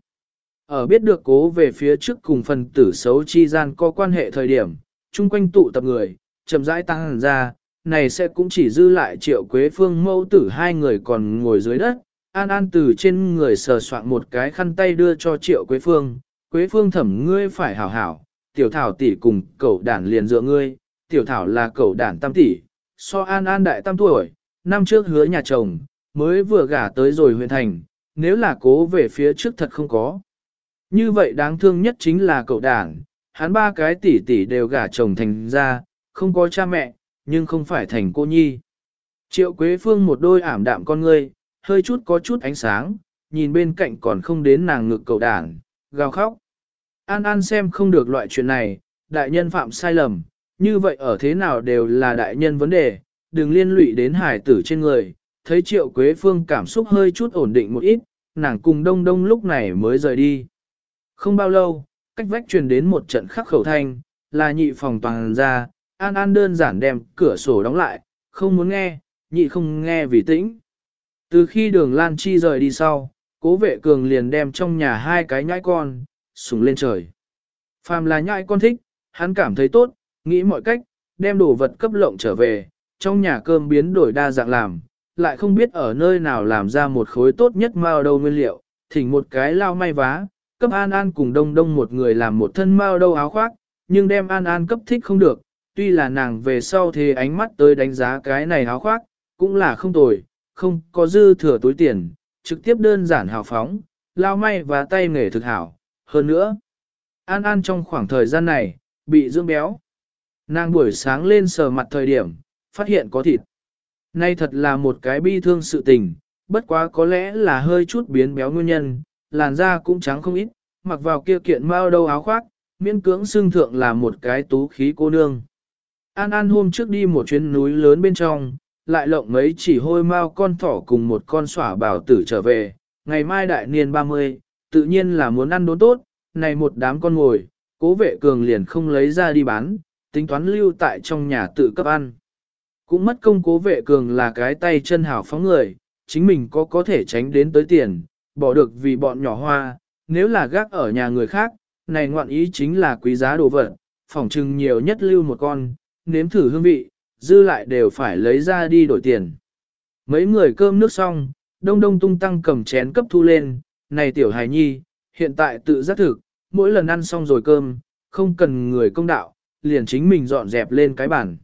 Ở biết được cố về phía trước cùng phần tử xấu chi gian có quan hệ thời điểm, chung quanh tụ tập người, chậm rãi tăng hẳn ra, này sẽ cũng chỉ dư lại triệu quế phương mẫu tử hai người còn ngồi dưới đất. An An từ trên người sờ soạn một cái khăn tay đưa cho triệu quế phương, quế phương thẩm ngươi phải hảo hảo, tiểu thảo tỷ cùng cậu đản liền dựa ngươi, tiểu thảo là cậu đản tam tỷ, so An An đại tam tuổi, năm trước hứa nhà chồng, mới vừa gả tới rồi huyện thành, nếu là cố về phía trước thật không có. Như vậy đáng thương nhất chính là cậu đảng, hắn ba cái tỷ tỷ đều gả chồng thành ra, không có cha mẹ, nhưng không phải thành cô nhi. Triệu Quế Phương một đôi ảm đạm con ngươi, hơi chút có chút ánh sáng, nhìn bên cạnh còn không đến nàng ngực cậu đảng, gào khóc. An An xem không được loại chuyện này, đại nhân phạm sai lầm, như vậy ở thế nào đều là đại nhân vấn đề, đừng liên lụy đến hải tử trên người. Thấy triệu quế phương cảm xúc hơi chút ổn định một ít, nàng cùng đông đông lúc này mới rời đi. Không bao lâu, cách vách truyền đến một trận khắc khẩu thanh, là nhị phòng toàn ra, an an đơn giản đem cửa sổ đóng lại, không muốn nghe, nhị không nghe vì tĩnh. Từ khi đường Lan Chi rời đi sau, cố vệ cường liền đem trong nhà hai cái nhãi con, sùng lên trời. Phàm là nhãi con thích, hắn cảm thấy tốt, nghĩ mọi cách, đem đồ vật cấp lộng trở về, trong nhà cơm biến đổi đa dạng làm, lại không biết ở nơi nào làm ra một khối tốt nhất mao đâu nguyên liệu, thỉnh một cái lao may vá, cấp An An cùng đông đông một người làm một thân mao đâu áo khoác, nhưng đem An An cấp thích không được, tuy là nàng về sau thì ánh mắt tới đánh giá cái này áo khoác, cũng là không tồi, không có dư thừa túi tiền, trực tiếp đơn giản hào phóng, lao may và tay nghề thực hảo, hơn nữa. An An trong khoảng thời gian này, bị dưỡng béo. Nàng buổi sáng lên sờ mặt thời điểm, phát hiện có thịt. Nay thật là một cái bi thương sự tình, bất quá có lẽ là hơi chút biến béo nguyên nhân, làn da cũng trắng không ít, mặc vào kia kiện mao đâu áo khoác, miễn cưỡng xương thượng là một cái tú khí cô nương. An An hôm trước đi một chuyến núi lớn bên trong, lại lộng mấy chỉ hôi mao con thỏ cùng một con xỏa bảo tử trở về, ngày mai đại niên 30, tự nhiên là muốn ăn đốn tốt, này một đám con ngồi, cố vệ cường liền không lấy ra đi bán, tính toán lưu tại trong nhà tự cấp ăn. Cũng mất công cố vệ cường là cái tay chân hảo phóng người, chính mình có có thể tránh đến tới tiền, bỏ được vì bọn nhỏ hoa, nếu là gác ở nhà người khác, này ngoạn ý chính là quý giá đồ vật, phỏng trừng nhiều nhất lưu một con, nếm thử hương vị, dư lại đều phải lấy ra đi đổi tiền. Mấy người cơm nước xong, đông đông tung tăng cầm chén cấp thu lên, này tiểu hài nhi, hiện tại tự giác thực, mỗi lần ăn xong rồi cơm, không cần người công đạo, liền chính mình dọn dẹp lên cái bàn.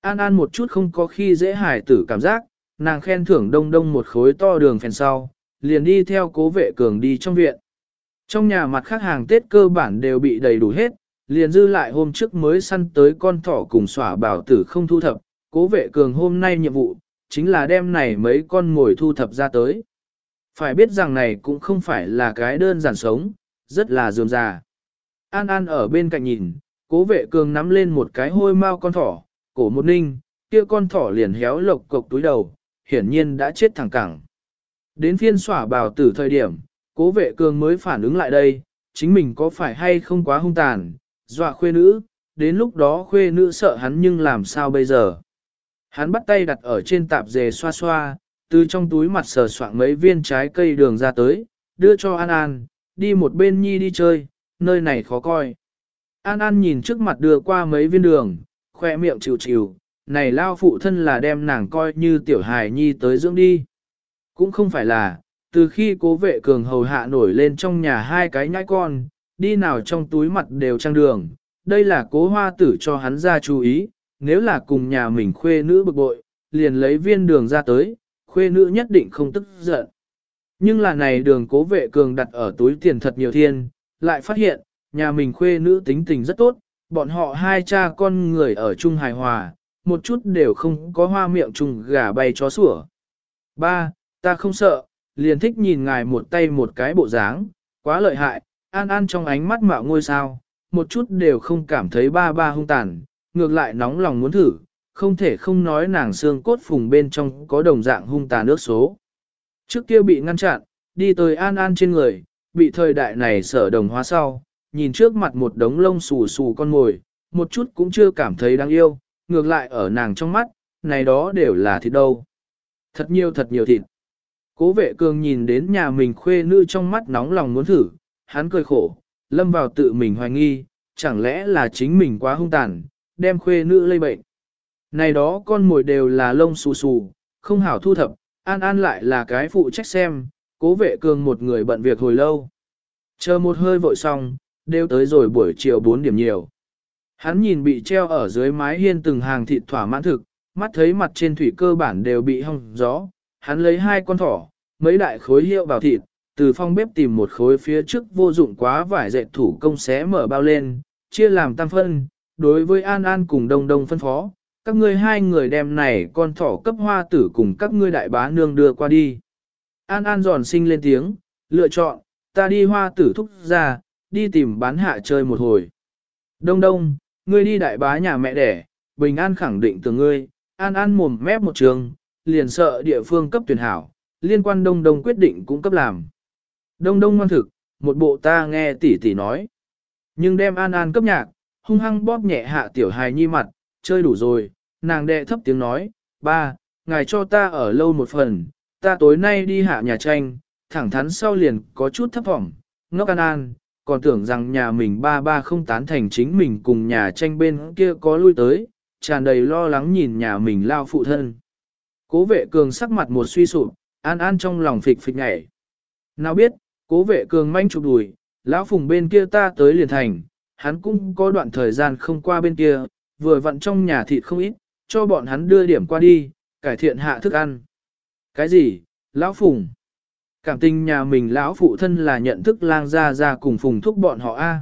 An An một chút không có khi dễ hài tử cảm giác, nàng khen thưởng đông đông một khối to đường phèn sau, liền đi theo cố vệ cường đi trong viện. Trong nhà mặt khác hàng Tết cơ bản đều bị đầy đủ hết, liền dư lại hôm trước mới săn tới con thỏ cùng xỏa bảo tử không thu thập, cố vệ cường hôm nay nhiệm vụ, chính là đem này mấy con ngồi thu thập ra tới. Phải biết rằng này cũng không phải là cái đơn giản sống, rất là dườm già. An An ở bên cạnh nhìn, cố vệ cường nắm lên một cái hôi mau con thỏ, cổ một ninh, kia con thỏ liền héo lộc cộc túi đầu, hiển nhiên đã chết thẳng cẳng. Đến phiên xỏa bào tử thời điểm, cố vệ cường mới phản ứng lại đây, chính mình có phải hay không quá hung tàn, dọa khuê nữ, đến lúc đó khuê nữ sợ hắn nhưng làm sao bây giờ. Hắn bắt tay đặt ở trên tạp dề xoa xoa, từ trong túi mặt sờ soạn mấy viên trái cây đường ra tới, đưa cho An An, đi một bên nhi đi chơi, nơi này khó coi. An An nhìn trước mặt đưa qua mấy viên đường, khoe miệng chịu chịu, này lao phụ thân là đem nàng coi như tiểu hài nhi tới dưỡng đi. Cũng không phải là, từ khi cố vệ cường hầu hạ nổi lên trong nhà hai cái nhãi con, đi nào trong túi mặt đều trang đường, đây là cố hoa tử cho hắn ra chú ý, nếu là cùng nhà mình khuê nữ bực bội, liền lấy viên đường ra tới, khuê nữ nhất định không tức giận. Nhưng là này đường cố vệ cường đặt ở túi tiền thật nhiều thiên, lại phát hiện, nhà mình khuê nữ tính tình rất tốt, bọn họ hai cha con người ở chung hài hòa, một chút đều không có hoa miệng trùng gà bay chó sủa. Ba, ta không sợ, liền thích nhìn ngài một tay một cái bộ dáng, quá lợi hại, an an trong ánh mắt mạo ngôi sao, một chút đều không cảm thấy ba ba hung tàn, ngược lại nóng lòng muốn thử, không thể không nói nàng xương cốt phùng bên trong có đồng dạng hung tàn nước số. Trước kia bị ngăn chặn, đi tới an an trên người, bị thời đại này sở đồng hóa sau, nhìn trước mặt một đống lông xù xù con ngồi, một chút cũng chưa cảm thấy đáng yêu, ngược lại ở nàng trong mắt, này đó đều là thịt đâu. Thật nhiều thật nhiều thịt. Cố vệ cường nhìn đến nhà mình khuê nữ trong mắt nóng lòng muốn thử, hắn cười khổ, lâm vào tự mình hoài nghi, chẳng lẽ là chính mình quá hung tàn, đem khuê nữ lây bệnh. Này đó con mồi đều là lông xù xù, không hảo thu thập, an an lại là cái phụ trách xem, cố vệ cường một người bận việc hồi lâu. Chờ một hơi vội xong, đều tới rồi buổi chiều 4 điểm nhiều. Hắn nhìn bị treo ở dưới mái hiên từng hàng thịt thỏa mãn thực, mắt thấy mặt trên thủy cơ bản đều bị hong gió, hắn lấy hai con thỏ, mấy đại khối hiệu vào thịt, từ phong bếp tìm một khối phía trước vô dụng quá vải dệt thủ công xé mở bao lên, chia làm tam phân, đối với An An cùng Đông Đông phân phó, các ngươi hai người đem này con thỏ cấp hoa tử cùng các ngươi đại bá nương đưa qua đi. An An giòn sinh lên tiếng, lựa chọn, ta đi hoa tử thúc ra, đi tìm bán hạ chơi một hồi. Đông Đông, ngươi đi đại bá nhà mẹ đẻ, Bình An khẳng định từ ngươi, An An mồm mép một trường, liền sợ địa phương cấp tuyển hảo, liên quan Đông Đông quyết định cũng cấp làm. Đông Đông ngoan thực, một bộ ta nghe tỷ tỷ nói. Nhưng đem An An cấp nhạc, hung hăng bóp nhẹ hạ tiểu hài nhi mặt, chơi đủ rồi, nàng đệ thấp tiếng nói, ba, ngài cho ta ở lâu một phần, ta tối nay đi hạ nhà tranh, thẳng thắn sau liền có chút thấp vọng, ngốc An An, còn tưởng rằng nhà mình ba ba không tán thành chính mình cùng nhà tranh bên kia có lui tới, tràn đầy lo lắng nhìn nhà mình lao phụ thân. Cố vệ cường sắc mặt một suy sụp, an an trong lòng phịch phịch nhảy. Nào biết, cố vệ cường manh chụp đùi, lão phùng bên kia ta tới liền thành, hắn cũng có đoạn thời gian không qua bên kia, vừa vặn trong nhà thịt không ít, cho bọn hắn đưa điểm qua đi, cải thiện hạ thức ăn. Cái gì, lão phùng? Cảm tình nhà mình lão phụ thân là nhận thức lang gia gia cùng phùng thúc bọn họ a.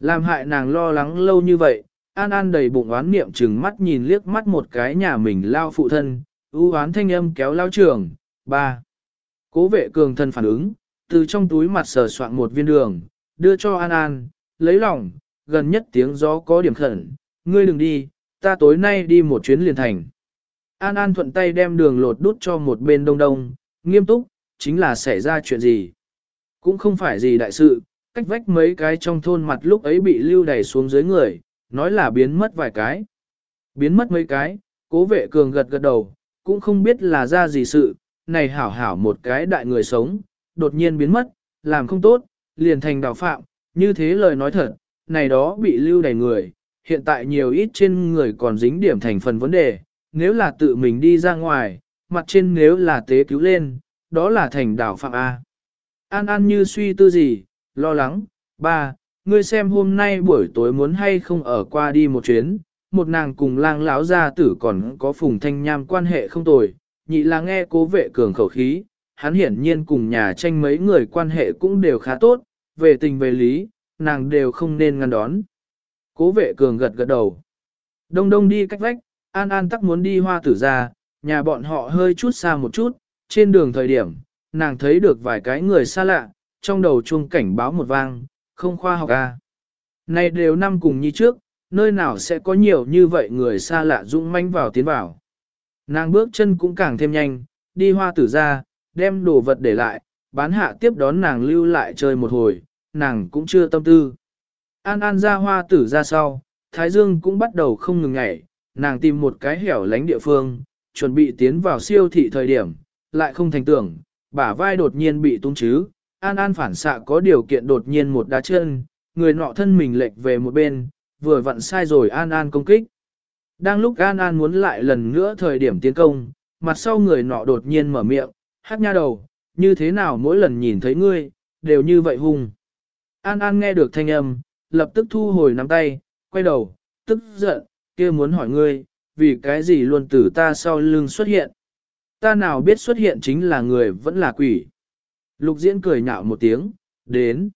Làm hại nàng lo lắng lâu như vậy, An An đầy bụng oán niệm chừng mắt nhìn liếc mắt một cái nhà mình lao phụ thân, ưu oán thanh âm kéo lao trường, ba. Cố vệ cường thân phản ứng, từ trong túi mặt sờ soạn một viên đường, đưa cho An An, lấy lòng, gần nhất tiếng gió có điểm khẩn, ngươi đừng đi, ta tối nay đi một chuyến liền thành. An An thuận tay đem đường lột đút cho một bên đông đông, nghiêm túc, chính là xảy ra chuyện gì. Cũng không phải gì đại sự, cách vách mấy cái trong thôn mặt lúc ấy bị lưu đẩy xuống dưới người, nói là biến mất vài cái. Biến mất mấy cái, cố vệ cường gật gật đầu, cũng không biết là ra gì sự, này hảo hảo một cái đại người sống, đột nhiên biến mất, làm không tốt, liền thành đào phạm, như thế lời nói thật, này đó bị lưu đẩy người, hiện tại nhiều ít trên người còn dính điểm thành phần vấn đề, nếu là tự mình đi ra ngoài, mặt trên nếu là tế cứu lên, đó là thành đảo phạm A. An An như suy tư gì, lo lắng, ba, ngươi xem hôm nay buổi tối muốn hay không ở qua đi một chuyến, một nàng cùng lang lão gia tử còn có phùng thanh nham quan hệ không tồi, nhị là nghe cố vệ cường khẩu khí, hắn hiển nhiên cùng nhà tranh mấy người quan hệ cũng đều khá tốt, về tình về lý, nàng đều không nên ngăn đón. Cố vệ cường gật gật đầu. Đông đông đi cách vách, An An tắc muốn đi hoa tử ra, nhà bọn họ hơi chút xa một chút, trên đường thời điểm, nàng thấy được vài cái người xa lạ, trong đầu chuông cảnh báo một vang, không khoa học à. Này đều năm cùng như trước, nơi nào sẽ có nhiều như vậy người xa lạ dũng manh vào tiến vào. Nàng bước chân cũng càng thêm nhanh, đi hoa tử ra, đem đồ vật để lại, bán hạ tiếp đón nàng lưu lại chơi một hồi, nàng cũng chưa tâm tư. An An ra hoa tử ra sau, Thái Dương cũng bắt đầu không ngừng nhảy, nàng tìm một cái hẻo lánh địa phương, chuẩn bị tiến vào siêu thị thời điểm, lại không thành tưởng, bả vai đột nhiên bị tung chứ, An An phản xạ có điều kiện đột nhiên một đá chân, người nọ thân mình lệch về một bên, vừa vặn sai rồi An An công kích. Đang lúc An An muốn lại lần nữa thời điểm tiến công, mặt sau người nọ đột nhiên mở miệng, hát nha đầu, như thế nào mỗi lần nhìn thấy ngươi, đều như vậy hung. An An nghe được thanh âm, lập tức thu hồi nắm tay, quay đầu, tức giận, kia muốn hỏi ngươi, vì cái gì luôn từ ta sau lưng xuất hiện. Ta nào biết xuất hiện chính là người vẫn là quỷ. Lục diễn cười nhạo một tiếng, đến.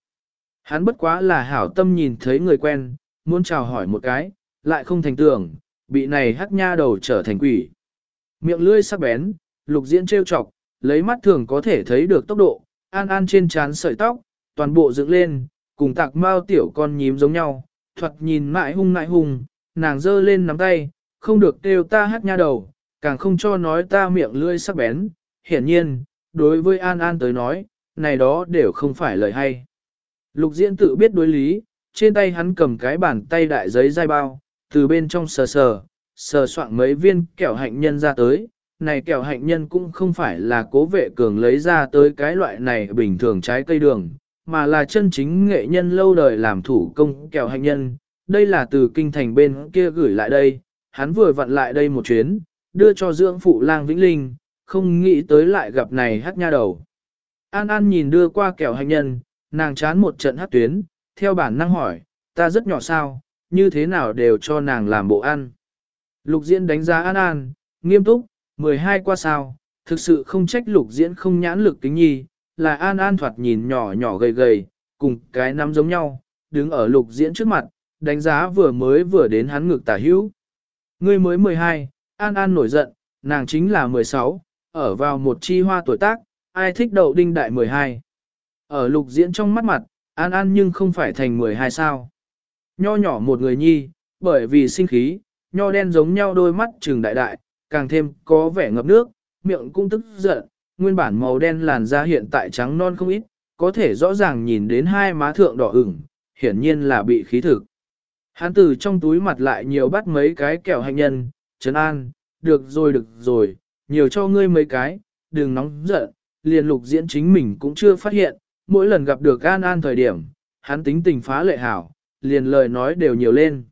Hắn bất quá là hảo tâm nhìn thấy người quen, muốn chào hỏi một cái, lại không thành tưởng, bị này hắc nha đầu trở thành quỷ. Miệng lưỡi sắc bén, lục diễn trêu chọc, lấy mắt thường có thể thấy được tốc độ, an an trên trán sợi tóc, toàn bộ dựng lên, cùng tạc mao tiểu con nhím giống nhau, thuật nhìn mãi hung mãi hung, nàng giơ lên nắm tay, không được kêu ta hát nha đầu, càng không cho nói ta miệng lưỡi sắc bén, hiển nhiên, đối với An An tới nói, này đó đều không phải lời hay. Lục diễn tự biết đối lý, trên tay hắn cầm cái bàn tay đại giấy dai bao, từ bên trong sờ sờ, sờ soạn mấy viên kẹo hạnh nhân ra tới. Này kẹo hạnh nhân cũng không phải là cố vệ cường lấy ra tới cái loại này bình thường trái cây đường, mà là chân chính nghệ nhân lâu đời làm thủ công kẹo hạnh nhân. Đây là từ kinh thành bên kia gửi lại đây, hắn vừa vặn lại đây một chuyến, đưa cho dưỡng phụ lang Vĩnh Linh, không nghĩ tới lại gặp này hát nha đầu. An An nhìn đưa qua kẹo hạnh nhân, nàng chán một trận hát tuyến, theo bản năng hỏi, ta rất nhỏ sao, như thế nào đều cho nàng làm bộ ăn. Lục diễn đánh giá An An, nghiêm túc, 12 qua sao, thực sự không trách lục diễn không nhãn lực kính nhi, là An An thoạt nhìn nhỏ nhỏ gầy gầy, cùng cái nắm giống nhau, đứng ở lục diễn trước mặt, đánh giá vừa mới vừa đến hắn ngực tả hữu. Ngươi mới 12, An An nổi giận, nàng chính là 16, ở vào một chi hoa tuổi tác, ai thích đậu đinh đại 12. Ở lục diễn trong mắt mặt, An An nhưng không phải thành 12 sao. Nho nhỏ một người nhi, bởi vì sinh khí, nho đen giống nhau đôi mắt trừng đại đại, càng thêm có vẻ ngập nước, miệng cũng tức giận, nguyên bản màu đen làn da hiện tại trắng non không ít, có thể rõ ràng nhìn đến hai má thượng đỏ ửng, hiển nhiên là bị khí thực. Hắn từ trong túi mặt lại nhiều bắt mấy cái kẹo hạnh nhân, trấn an, được rồi được rồi, nhiều cho ngươi mấy cái, đừng nóng giận, liền lục diễn chính mình cũng chưa phát hiện, mỗi lần gặp được An An thời điểm, hắn tính tình phá lệ hảo, liền lời nói đều nhiều lên.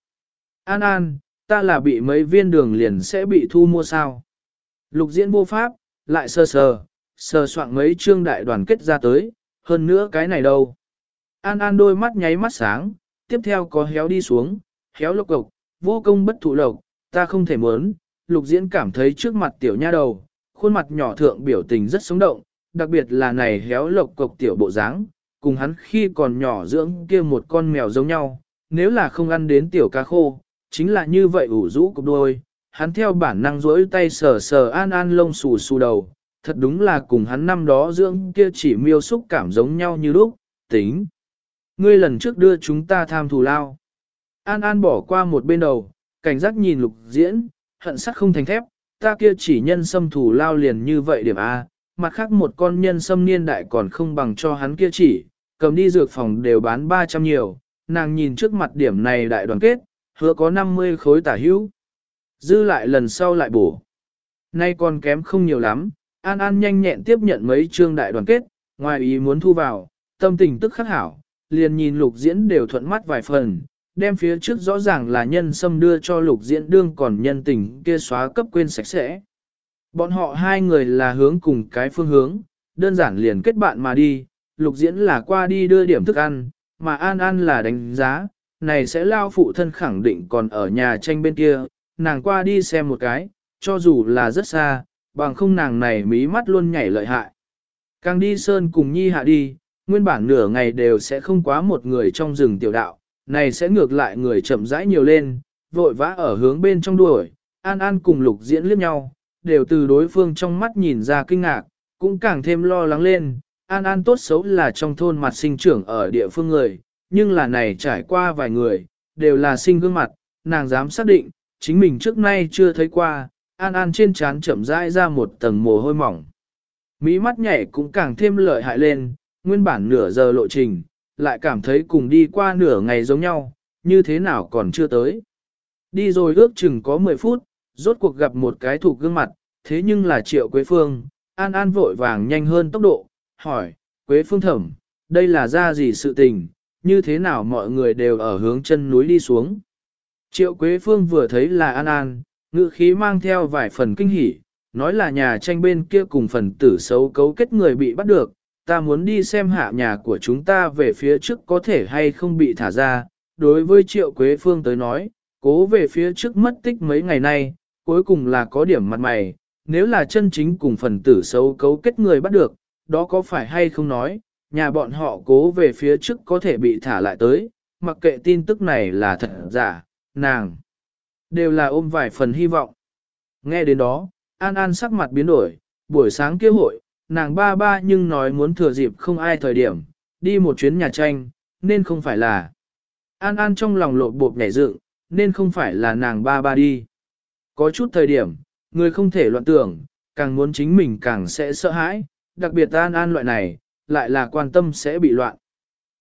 An An, ta là bị mấy viên đường liền sẽ bị thu mua sao. Lục diễn vô pháp, lại sơ sờ, sờ soạn mấy chương đại đoàn kết ra tới, hơn nữa cái này đâu. An An đôi mắt nháy mắt sáng, tiếp theo có héo đi xuống, héo lộc cộc, vô công bất thụ lộc, ta không thể muốn, lục diễn cảm thấy trước mặt tiểu nha đầu, khuôn mặt nhỏ thượng biểu tình rất sống động, đặc biệt là này héo lộc cộc tiểu bộ dáng, cùng hắn khi còn nhỏ dưỡng kia một con mèo giống nhau, nếu là không ăn đến tiểu cá khô, chính là như vậy ủ rũ cục đôi, hắn theo bản năng rỗi tay sờ sờ an an lông xù xù đầu, thật đúng là cùng hắn năm đó dưỡng kia chỉ miêu xúc cảm giống nhau như lúc, tính. Ngươi lần trước đưa chúng ta tham thù lao. An An bỏ qua một bên đầu, cảnh giác nhìn lục diễn, hận sắc không thành thép, ta kia chỉ nhân xâm thủ lao liền như vậy điểm A, mặt khác một con nhân xâm niên đại còn không bằng cho hắn kia chỉ, cầm đi dược phòng đều bán 300 nhiều, nàng nhìn trước mặt điểm này đại đoàn kết, hứa có 50 khối tả hữu. Dư lại lần sau lại bổ. Nay còn kém không nhiều lắm, An An nhanh nhẹn tiếp nhận mấy chương đại đoàn kết, ngoài ý muốn thu vào, tâm tình tức khắc hảo, liền nhìn lục diễn đều thuận mắt vài phần, đem phía trước rõ ràng là nhân xâm đưa cho lục diễn đương còn nhân tình kia xóa cấp quên sạch sẽ. Bọn họ hai người là hướng cùng cái phương hướng, đơn giản liền kết bạn mà đi, lục diễn là qua đi đưa điểm thức ăn, mà An An là đánh giá, này sẽ lao phụ thân khẳng định còn ở nhà tranh bên kia, nàng qua đi xem một cái, cho dù là rất xa, bằng không nàng này mí mắt luôn nhảy lợi hại. Càng đi sơn cùng nhi hạ đi, nguyên bản nửa ngày đều sẽ không quá một người trong rừng tiểu đạo, này sẽ ngược lại người chậm rãi nhiều lên, vội vã ở hướng bên trong đuổi, An An cùng lục diễn liếc nhau, đều từ đối phương trong mắt nhìn ra kinh ngạc, cũng càng thêm lo lắng lên. An An tốt xấu là trong thôn mặt sinh trưởng ở địa phương người, nhưng là này trải qua vài người, đều là sinh gương mặt, nàng dám xác định, chính mình trước nay chưa thấy qua, An An trên trán chậm rãi ra một tầng mồ hôi mỏng. Mỹ mắt nhảy cũng càng thêm lợi hại lên, nguyên bản nửa giờ lộ trình, lại cảm thấy cùng đi qua nửa ngày giống nhau, như thế nào còn chưa tới. Đi rồi ước chừng có 10 phút, rốt cuộc gặp một cái thuộc gương mặt, thế nhưng là Triệu Quế Phương, An An vội vàng nhanh hơn tốc độ, hỏi, Quế Phương thẩm, đây là ra gì sự tình, như thế nào mọi người đều ở hướng chân núi đi xuống. Triệu Quế Phương vừa thấy là An An, ngữ khí mang theo vài phần kinh hỉ, nói là nhà tranh bên kia cùng phần tử xấu cấu kết người bị bắt được, ta muốn đi xem hạ nhà của chúng ta về phía trước có thể hay không bị thả ra. Đối với Triệu Quế Phương tới nói, cố về phía trước mất tích mấy ngày nay, cuối cùng là có điểm mặt mày, nếu là chân chính cùng phần tử xấu cấu kết người bắt được, đó có phải hay không nói, nhà bọn họ cố về phía trước có thể bị thả lại tới, mặc kệ tin tức này là thật giả, nàng, đều là ôm vài phần hy vọng. Nghe đến đó, An An sắc mặt biến đổi, buổi sáng kia hội, nàng ba ba nhưng nói muốn thừa dịp không ai thời điểm, đi một chuyến nhà tranh, nên không phải là. An An trong lòng lộ bộp nhảy dựng, nên không phải là nàng ba ba đi. Có chút thời điểm, người không thể loạn tưởng, càng muốn chính mình càng sẽ sợ hãi, đặc biệt An An loại này, lại là quan tâm sẽ bị loạn.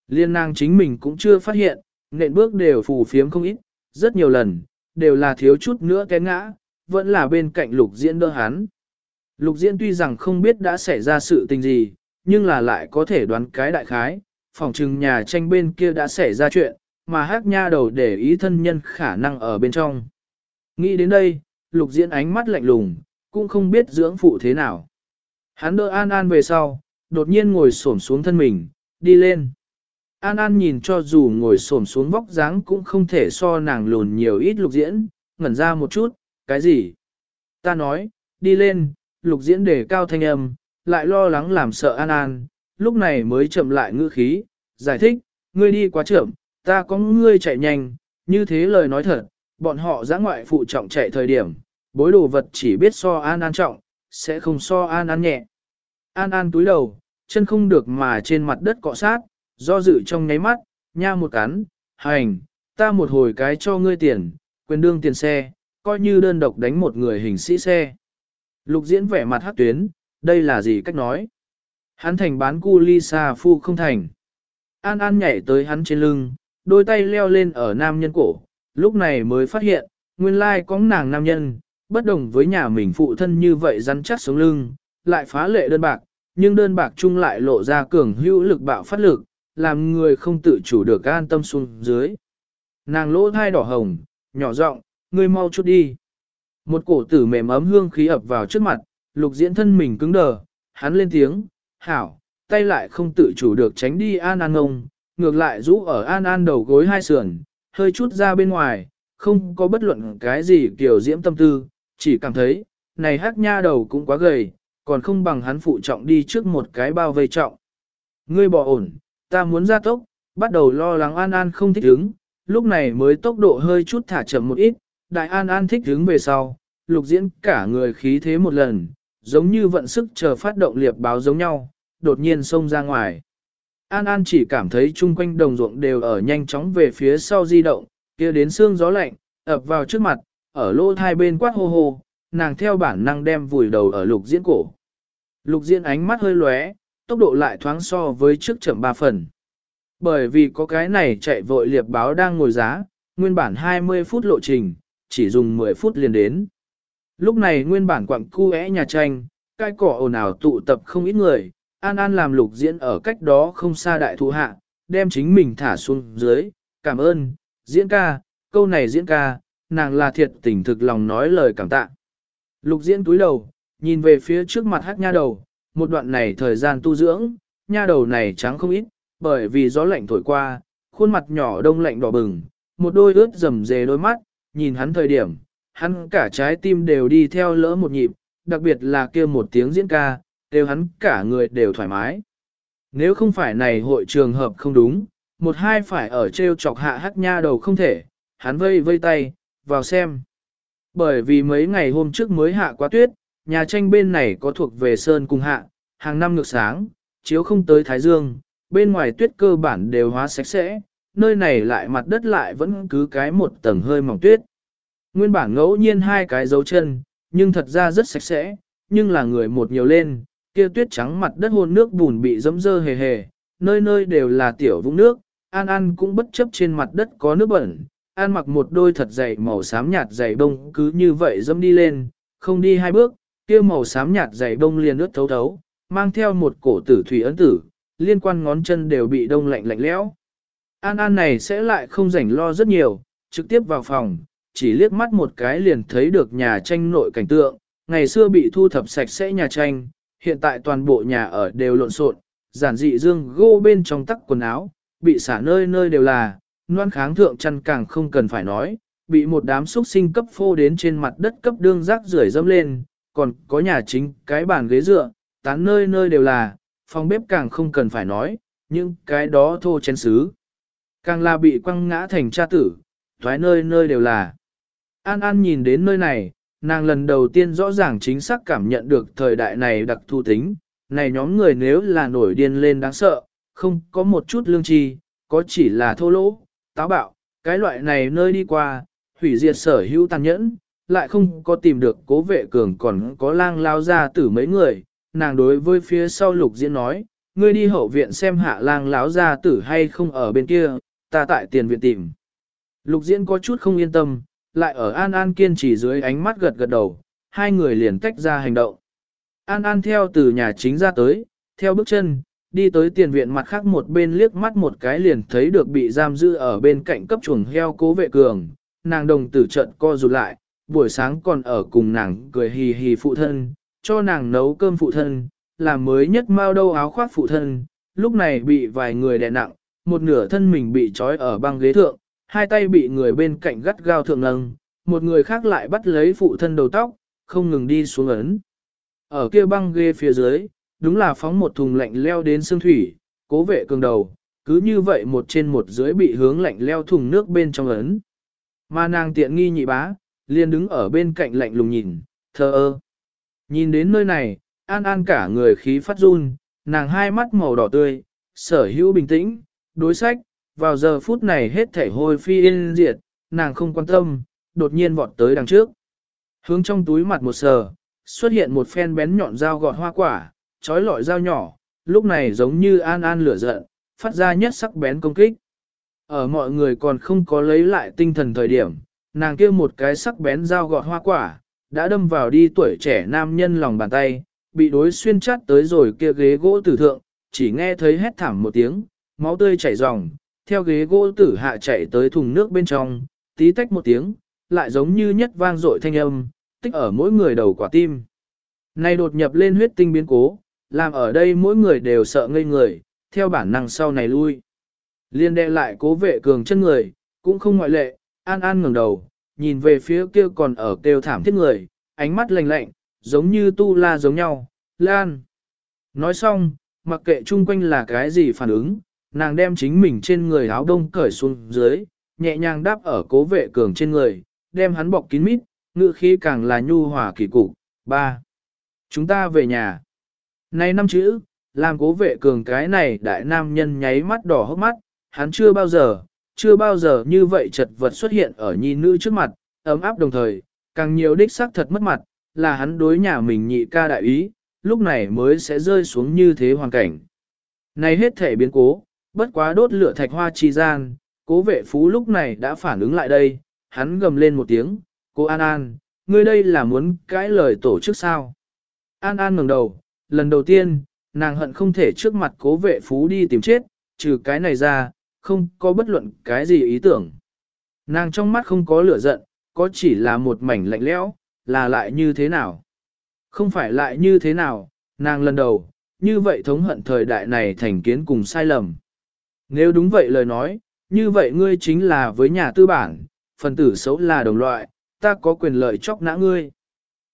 Liên nàng chính mình cũng chưa phát hiện, nện bước đều phù phiếm không ít, rất nhiều lần, đều là thiếu chút nữa té ngã, vẫn là bên cạnh lục diễn đỡ hắn. Lục diễn tuy rằng không biết đã xảy ra sự tình gì, nhưng là lại có thể đoán cái đại khái, phòng trừng nhà tranh bên kia đã xảy ra chuyện, mà hát nha đầu để ý thân nhân khả năng ở bên trong. Nghĩ đến đây, lục diễn ánh mắt lạnh lùng, cũng không biết dưỡng phụ thế nào. Hắn đỡ An An về sau, đột nhiên ngồi xổm xuống thân mình, đi lên. An An nhìn cho dù ngồi xổm xuống vóc dáng cũng không thể so nàng lùn nhiều ít lục diễn, ngẩn ra một chút, cái gì? Ta nói, đi lên, lục diễn đề cao thanh âm, lại lo lắng làm sợ An An, lúc này mới chậm lại ngữ khí, giải thích, ngươi đi quá chậm, ta có ngươi chạy nhanh, như thế lời nói thật, bọn họ giã ngoại phụ trọng chạy thời điểm, bối đồ vật chỉ biết so An An trọng, sẽ không so An An nhẹ. An An túi đầu, chân không được mà trên mặt đất cọ sát, do dự trong nháy mắt, nha một cắn, hành, ta một hồi cái cho ngươi tiền, quyền đương tiền xe, coi như đơn độc đánh một người hình sĩ xe. Lục diễn vẻ mặt hát tuyến, đây là gì cách nói? Hắn thành bán cu ly xa phu không thành. An An nhảy tới hắn trên lưng, đôi tay leo lên ở nam nhân cổ, lúc này mới phát hiện, nguyên lai có nàng nam nhân, bất đồng với nhà mình phụ thân như vậy rắn chắc sống lưng, lại phá lệ đơn bạc, nhưng đơn bạc chung lại lộ ra cường hữu lực bạo phát lực, làm người không tự chủ được an tâm xuống dưới. Nàng lỗ thai đỏ hồng, nhỏ giọng, ngươi mau chút đi. Một cổ tử mềm ấm hương khí ập vào trước mặt, lục diễn thân mình cứng đờ, hắn lên tiếng, hảo, tay lại không tự chủ được tránh đi an an ngông, ngược lại rũ ở an an đầu gối hai sườn, hơi chút ra bên ngoài, không có bất luận cái gì kiểu diễm tâm tư, chỉ cảm thấy, này hắc nha đầu cũng quá gầy, còn không bằng hắn phụ trọng đi trước một cái bao vây trọng. Ngươi bỏ ổn, ta muốn ra tốc, bắt đầu lo lắng An An không thích ứng, lúc này mới tốc độ hơi chút thả chậm một ít, đại An An thích hướng về sau, lục diễn cả người khí thế một lần, giống như vận sức chờ phát động liệp báo giống nhau, đột nhiên xông ra ngoài. An An chỉ cảm thấy chung quanh đồng ruộng đều ở nhanh chóng về phía sau di động, kia đến xương gió lạnh, ập vào trước mặt, ở lỗ hai bên quát hô hô, nàng theo bản năng đem vùi đầu ở lục diễn cổ. Lục diễn ánh mắt hơi lóe, tốc độ lại thoáng so với trước chậm ba phần. Bởi vì có cái này chạy vội liệp báo đang ngồi giá, nguyên bản 20 phút lộ trình, chỉ dùng 10 phút liền đến. Lúc này nguyên bản quặng cu é nhà tranh, cai cỏ ồn ào tụ tập không ít người, An An làm lục diễn ở cách đó không xa đại thụ hạ, đem chính mình thả xuống dưới, cảm ơn, diễn ca, câu này diễn ca, nàng là thiệt tình thực lòng nói lời cảm tạ. Lục diễn túi đầu, nhìn về phía trước mặt hát nha đầu, một đoạn này thời gian tu dưỡng, nha đầu này trắng không ít, bởi vì gió lạnh thổi qua, khuôn mặt nhỏ đông lạnh đỏ bừng, một đôi ướt rầm rề đôi mắt, nhìn hắn thời điểm, hắn cả trái tim đều đi theo lỡ một nhịp, đặc biệt là kia một tiếng diễn ca, đều hắn cả người đều thoải mái. Nếu không phải này hội trường hợp không đúng, một hai phải ở treo chọc hạ hắc nha đầu không thể, hắn vây vây tay, vào xem. Bởi vì mấy ngày hôm trước mới hạ quá tuyết, nhà tranh bên này có thuộc về sơn cùng hạ, hàng năm ngược sáng, chiếu không tới Thái Dương, bên ngoài tuyết cơ bản đều hóa sạch sẽ, nơi này lại mặt đất lại vẫn cứ cái một tầng hơi mỏng tuyết. Nguyên bản ngẫu nhiên hai cái dấu chân, nhưng thật ra rất sạch sẽ, nhưng là người một nhiều lên, kia tuyết trắng mặt đất hôn nước bùn bị dẫm dơ hề hề, nơi nơi đều là tiểu vũng nước, An An cũng bất chấp trên mặt đất có nước bẩn, An mặc một đôi thật dày màu xám nhạt dày bông cứ như vậy dẫm đi lên, không đi hai bước, kia màu xám nhạt dày bông liền ướt thấu thấu, mang theo một cổ tử thủy ấn tử, liên quan ngón chân đều bị đông lạnh lạnh lẽo. An An này sẽ lại không rảnh lo rất nhiều, trực tiếp vào phòng, chỉ liếc mắt một cái liền thấy được nhà tranh nội cảnh tượng, ngày xưa bị thu thập sạch sẽ nhà tranh, hiện tại toàn bộ nhà ở đều lộn xộn, giản dị dương gô bên trong tắc quần áo, bị xả nơi nơi đều là, noan kháng thượng chăn càng không cần phải nói, bị một đám xúc sinh cấp phô đến trên mặt đất cấp đương rác rưởi dâm lên, còn có nhà chính, cái bàn ghế dựa, tán nơi nơi đều là, phòng bếp càng không cần phải nói, nhưng cái đó thô chén xứ. Càng là bị quăng ngã thành cha tử, thoái nơi nơi đều là. An An nhìn đến nơi này, nàng lần đầu tiên rõ ràng chính xác cảm nhận được thời đại này đặc thù tính, này nhóm người nếu là nổi điên lên đáng sợ, không có một chút lương tri, có chỉ là thô lỗ, táo bạo, cái loại này nơi đi qua, hủy diệt sở hữu tàn nhẫn, lại không có tìm được cố vệ cường còn có lang lao ra tử mấy người, nàng đối với phía sau lục diễn nói, ngươi đi hậu viện xem hạ lang láo ra tử hay không ở bên kia, ta tại tiền viện tìm. Lục diễn có chút không yên tâm, lại ở An An kiên trì dưới ánh mắt gật gật đầu, hai người liền tách ra hành động. An An theo từ nhà chính ra tới, theo bước chân, đi tới tiền viện mặt khác một bên liếc mắt một cái liền thấy được bị giam giữ ở bên cạnh cấp chuồng heo cố vệ cường, nàng đồng tử trận co rụt lại, buổi sáng còn ở cùng nàng cười hì hì phụ thân, cho nàng nấu cơm phụ thân, làm mới nhất mau đâu áo khoác phụ thân, lúc này bị vài người đè nặng, một nửa thân mình bị trói ở băng ghế thượng, hai tay bị người bên cạnh gắt gao thượng nâng, một người khác lại bắt lấy phụ thân đầu tóc, không ngừng đi xuống ấn. Ở kia băng ghế phía dưới, đúng là phóng một thùng lạnh leo đến xương thủy, cố vệ cường đầu, cứ như vậy một trên một dưới bị hướng lạnh leo thùng nước bên trong ấn. Mà nàng tiện nghi nhị bá, liền đứng ở bên cạnh lạnh lùng nhìn, thơ ơ. Nhìn đến nơi này, an an cả người khí phát run, nàng hai mắt màu đỏ tươi, sở hữu bình tĩnh, đối sách, vào giờ phút này hết thể hôi phi yên diệt, nàng không quan tâm, đột nhiên vọt tới đằng trước. Hướng trong túi mặt một sờ, xuất hiện một phen bén nhọn dao gọt hoa quả, trói lọi dao nhỏ, lúc này giống như an an lửa giận, phát ra nhất sắc bén công kích. Ở mọi người còn không có lấy lại tinh thần thời điểm, nàng kia một cái sắc bén dao gọt hoa quả, đã đâm vào đi tuổi trẻ nam nhân lòng bàn tay, bị đối xuyên chát tới rồi kia ghế gỗ tử thượng, chỉ nghe thấy hét thảm một tiếng, máu tươi chảy ròng, theo ghế gỗ tử hạ chạy tới thùng nước bên trong, tí tách một tiếng, lại giống như nhất vang dội thanh âm, tích ở mỗi người đầu quả tim. Này đột nhập lên huyết tinh biến cố, làm ở đây mỗi người đều sợ ngây người, theo bản năng sau này lui. Liên đe lại cố vệ cường chân người, cũng không ngoại lệ, an an ngẩng đầu, nhìn về phía kia còn ở kêu thảm thiết người, ánh mắt lạnh lạnh, giống như tu la giống nhau, lan. Nói xong, mặc kệ chung quanh là cái gì phản ứng, nàng đem chính mình trên người áo đông cởi xuống dưới, nhẹ nhàng đáp ở cố vệ cường trên người, đem hắn bọc kín mít, ngự khí càng là nhu hòa kỳ cục. ba Chúng ta về nhà. Này năm chữ, làm cố vệ cường cái này đại nam nhân nháy mắt đỏ hốc mắt, hắn chưa bao giờ, chưa bao giờ như vậy chật vật xuất hiện ở nhi nữ trước mặt, ấm áp đồng thời, càng nhiều đích xác thật mất mặt, là hắn đối nhà mình nhị ca đại ý, lúc này mới sẽ rơi xuống như thế hoàn cảnh. Này hết thể biến cố, bất quá đốt lửa thạch hoa chi gian, cố vệ phú lúc này đã phản ứng lại đây, hắn gầm lên một tiếng, cô An An, ngươi đây là muốn cãi lời tổ chức sao? An An ngẩng đầu, lần đầu tiên, nàng hận không thể trước mặt cố vệ phú đi tìm chết, trừ cái này ra, không có bất luận cái gì ý tưởng. Nàng trong mắt không có lửa giận, có chỉ là một mảnh lạnh lẽo, là lại như thế nào? Không phải lại như thế nào, nàng lần đầu, như vậy thống hận thời đại này thành kiến cùng sai lầm. Nếu đúng vậy lời nói, như vậy ngươi chính là với nhà tư bản, phần tử xấu là đồng loại, ta có quyền lợi chóc nã ngươi.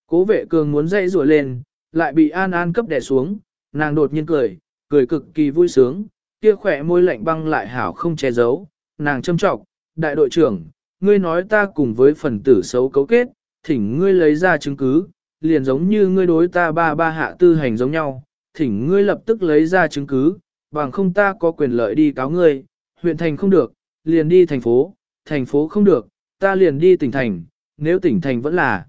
Cố vệ cường muốn dây rùa lên, lại bị An An cấp đè xuống, nàng đột nhiên cười, cười cực kỳ vui sướng, kia khỏe môi lạnh băng lại hảo không che giấu, nàng châm trọng, đại đội trưởng, ngươi nói ta cùng với phần tử xấu cấu kết, thỉnh ngươi lấy ra chứng cứ, liền giống như ngươi đối ta ba ba hạ tư hành giống nhau, thỉnh ngươi lập tức lấy ra chứng cứ, bằng không ta có quyền lợi đi cáo ngươi, huyện thành không được, liền đi thành phố, thành phố không được, ta liền đi tỉnh thành, nếu tỉnh thành vẫn là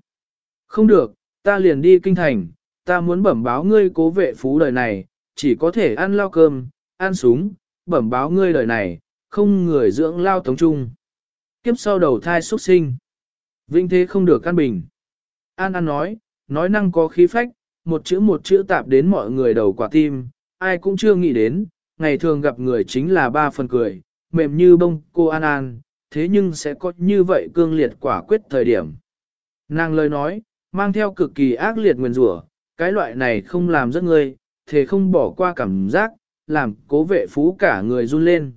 không được, ta liền đi kinh thành, ta muốn bẩm báo ngươi cố vệ phú đời này, chỉ có thể ăn lao cơm, ăn súng, bẩm báo ngươi đời này, không người dưỡng lao tống trung. Kiếp sau đầu thai xuất sinh. Vinh thế không được căn bình. An An nói, nói năng có khí phách, một chữ một chữ tạp đến mọi người đầu quả tim, ai cũng chưa nghĩ đến, ngày thường gặp người chính là ba phần cười, mềm như bông cô An An, thế nhưng sẽ có như vậy cương liệt quả quyết thời điểm. Nàng lời nói, mang theo cực kỳ ác liệt nguyền rủa, cái loại này không làm giấc ngươi, thế không bỏ qua cảm giác, làm cố vệ phú cả người run lên.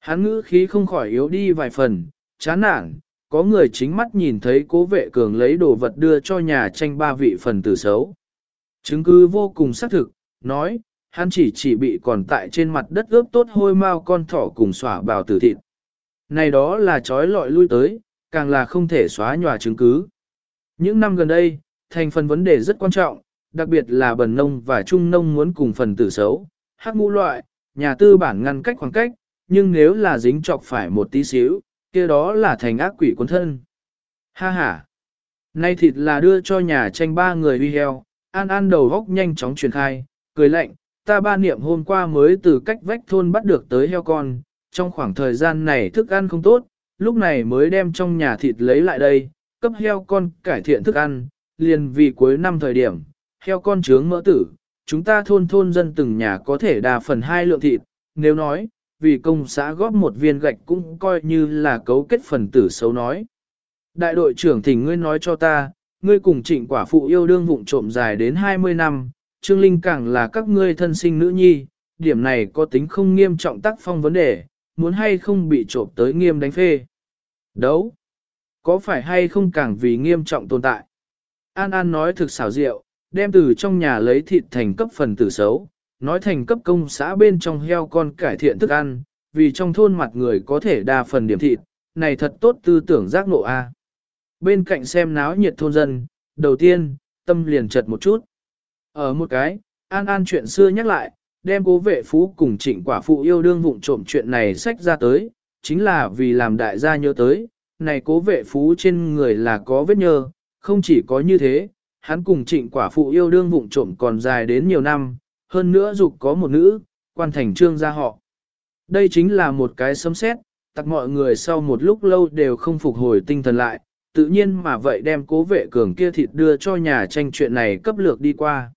Hắn ngữ khí không khỏi yếu đi vài phần, chán nản, có người chính mắt nhìn thấy cố vệ cường lấy đồ vật đưa cho nhà tranh ba vị phần tử xấu. Chứng cứ vô cùng xác thực, nói, hắn chỉ chỉ bị còn tại trên mặt đất ướp tốt hôi mau con thỏ cùng xỏa bào tử thịt. Này đó là trói lọi lui tới, càng là không thể xóa nhòa chứng cứ. Những năm gần đây, thành phần vấn đề rất quan trọng, đặc biệt là bần nông và trung nông muốn cùng phần tử xấu, hắc ngũ loại, nhà tư bản ngăn cách khoảng cách, nhưng nếu là dính chọc phải một tí xíu, kia đó là thành ác quỷ cuốn thân. Ha ha! Nay thịt là đưa cho nhà tranh ba người huy heo, an an đầu góc nhanh chóng truyền khai, cười lạnh, ta ba niệm hôm qua mới từ cách vách thôn bắt được tới heo con, trong khoảng thời gian này thức ăn không tốt, lúc này mới đem trong nhà thịt lấy lại đây, cấp heo con cải thiện thức ăn, liền vì cuối năm thời điểm, heo con trướng mỡ tử, chúng ta thôn thôn dân từng nhà có thể đà phần hai lượng thịt, nếu nói, vì công xã góp một viên gạch cũng coi như là cấu kết phần tử xấu nói. Đại đội trưởng thỉnh ngươi nói cho ta, ngươi cùng trịnh quả phụ yêu đương vụng trộm dài đến 20 năm, Trương Linh càng là các ngươi thân sinh nữ nhi, điểm này có tính không nghiêm trọng tác phong vấn đề, muốn hay không bị trộm tới nghiêm đánh phê. Đấu, có phải hay không càng vì nghiêm trọng tồn tại? An An nói thực xảo diệu, đem từ trong nhà lấy thịt thành cấp phần tử xấu, nói thành cấp công xã bên trong heo con cải thiện thức ăn, vì trong thôn mặt người có thể đa phần điểm thịt, này thật tốt tư tưởng giác ngộ a. Bên cạnh xem náo nhiệt thôn dân, đầu tiên, tâm liền chật một chút. Ở một cái, An An chuyện xưa nhắc lại, đem cố vệ phú cùng trịnh quả phụ yêu đương vụng trộm chuyện này sách ra tới, chính là vì làm đại gia nhớ tới, này cố vệ phú trên người là có vết nhơ, không chỉ có như thế, hắn cùng trịnh quả phụ yêu đương vụng trộm còn dài đến nhiều năm, hơn nữa dục có một nữ, quan thành trương gia họ. Đây chính là một cái sấm xét, tặc mọi người sau một lúc lâu đều không phục hồi tinh thần lại, tự nhiên mà vậy đem cố vệ cường kia thịt đưa cho nhà tranh chuyện này cấp lược đi qua.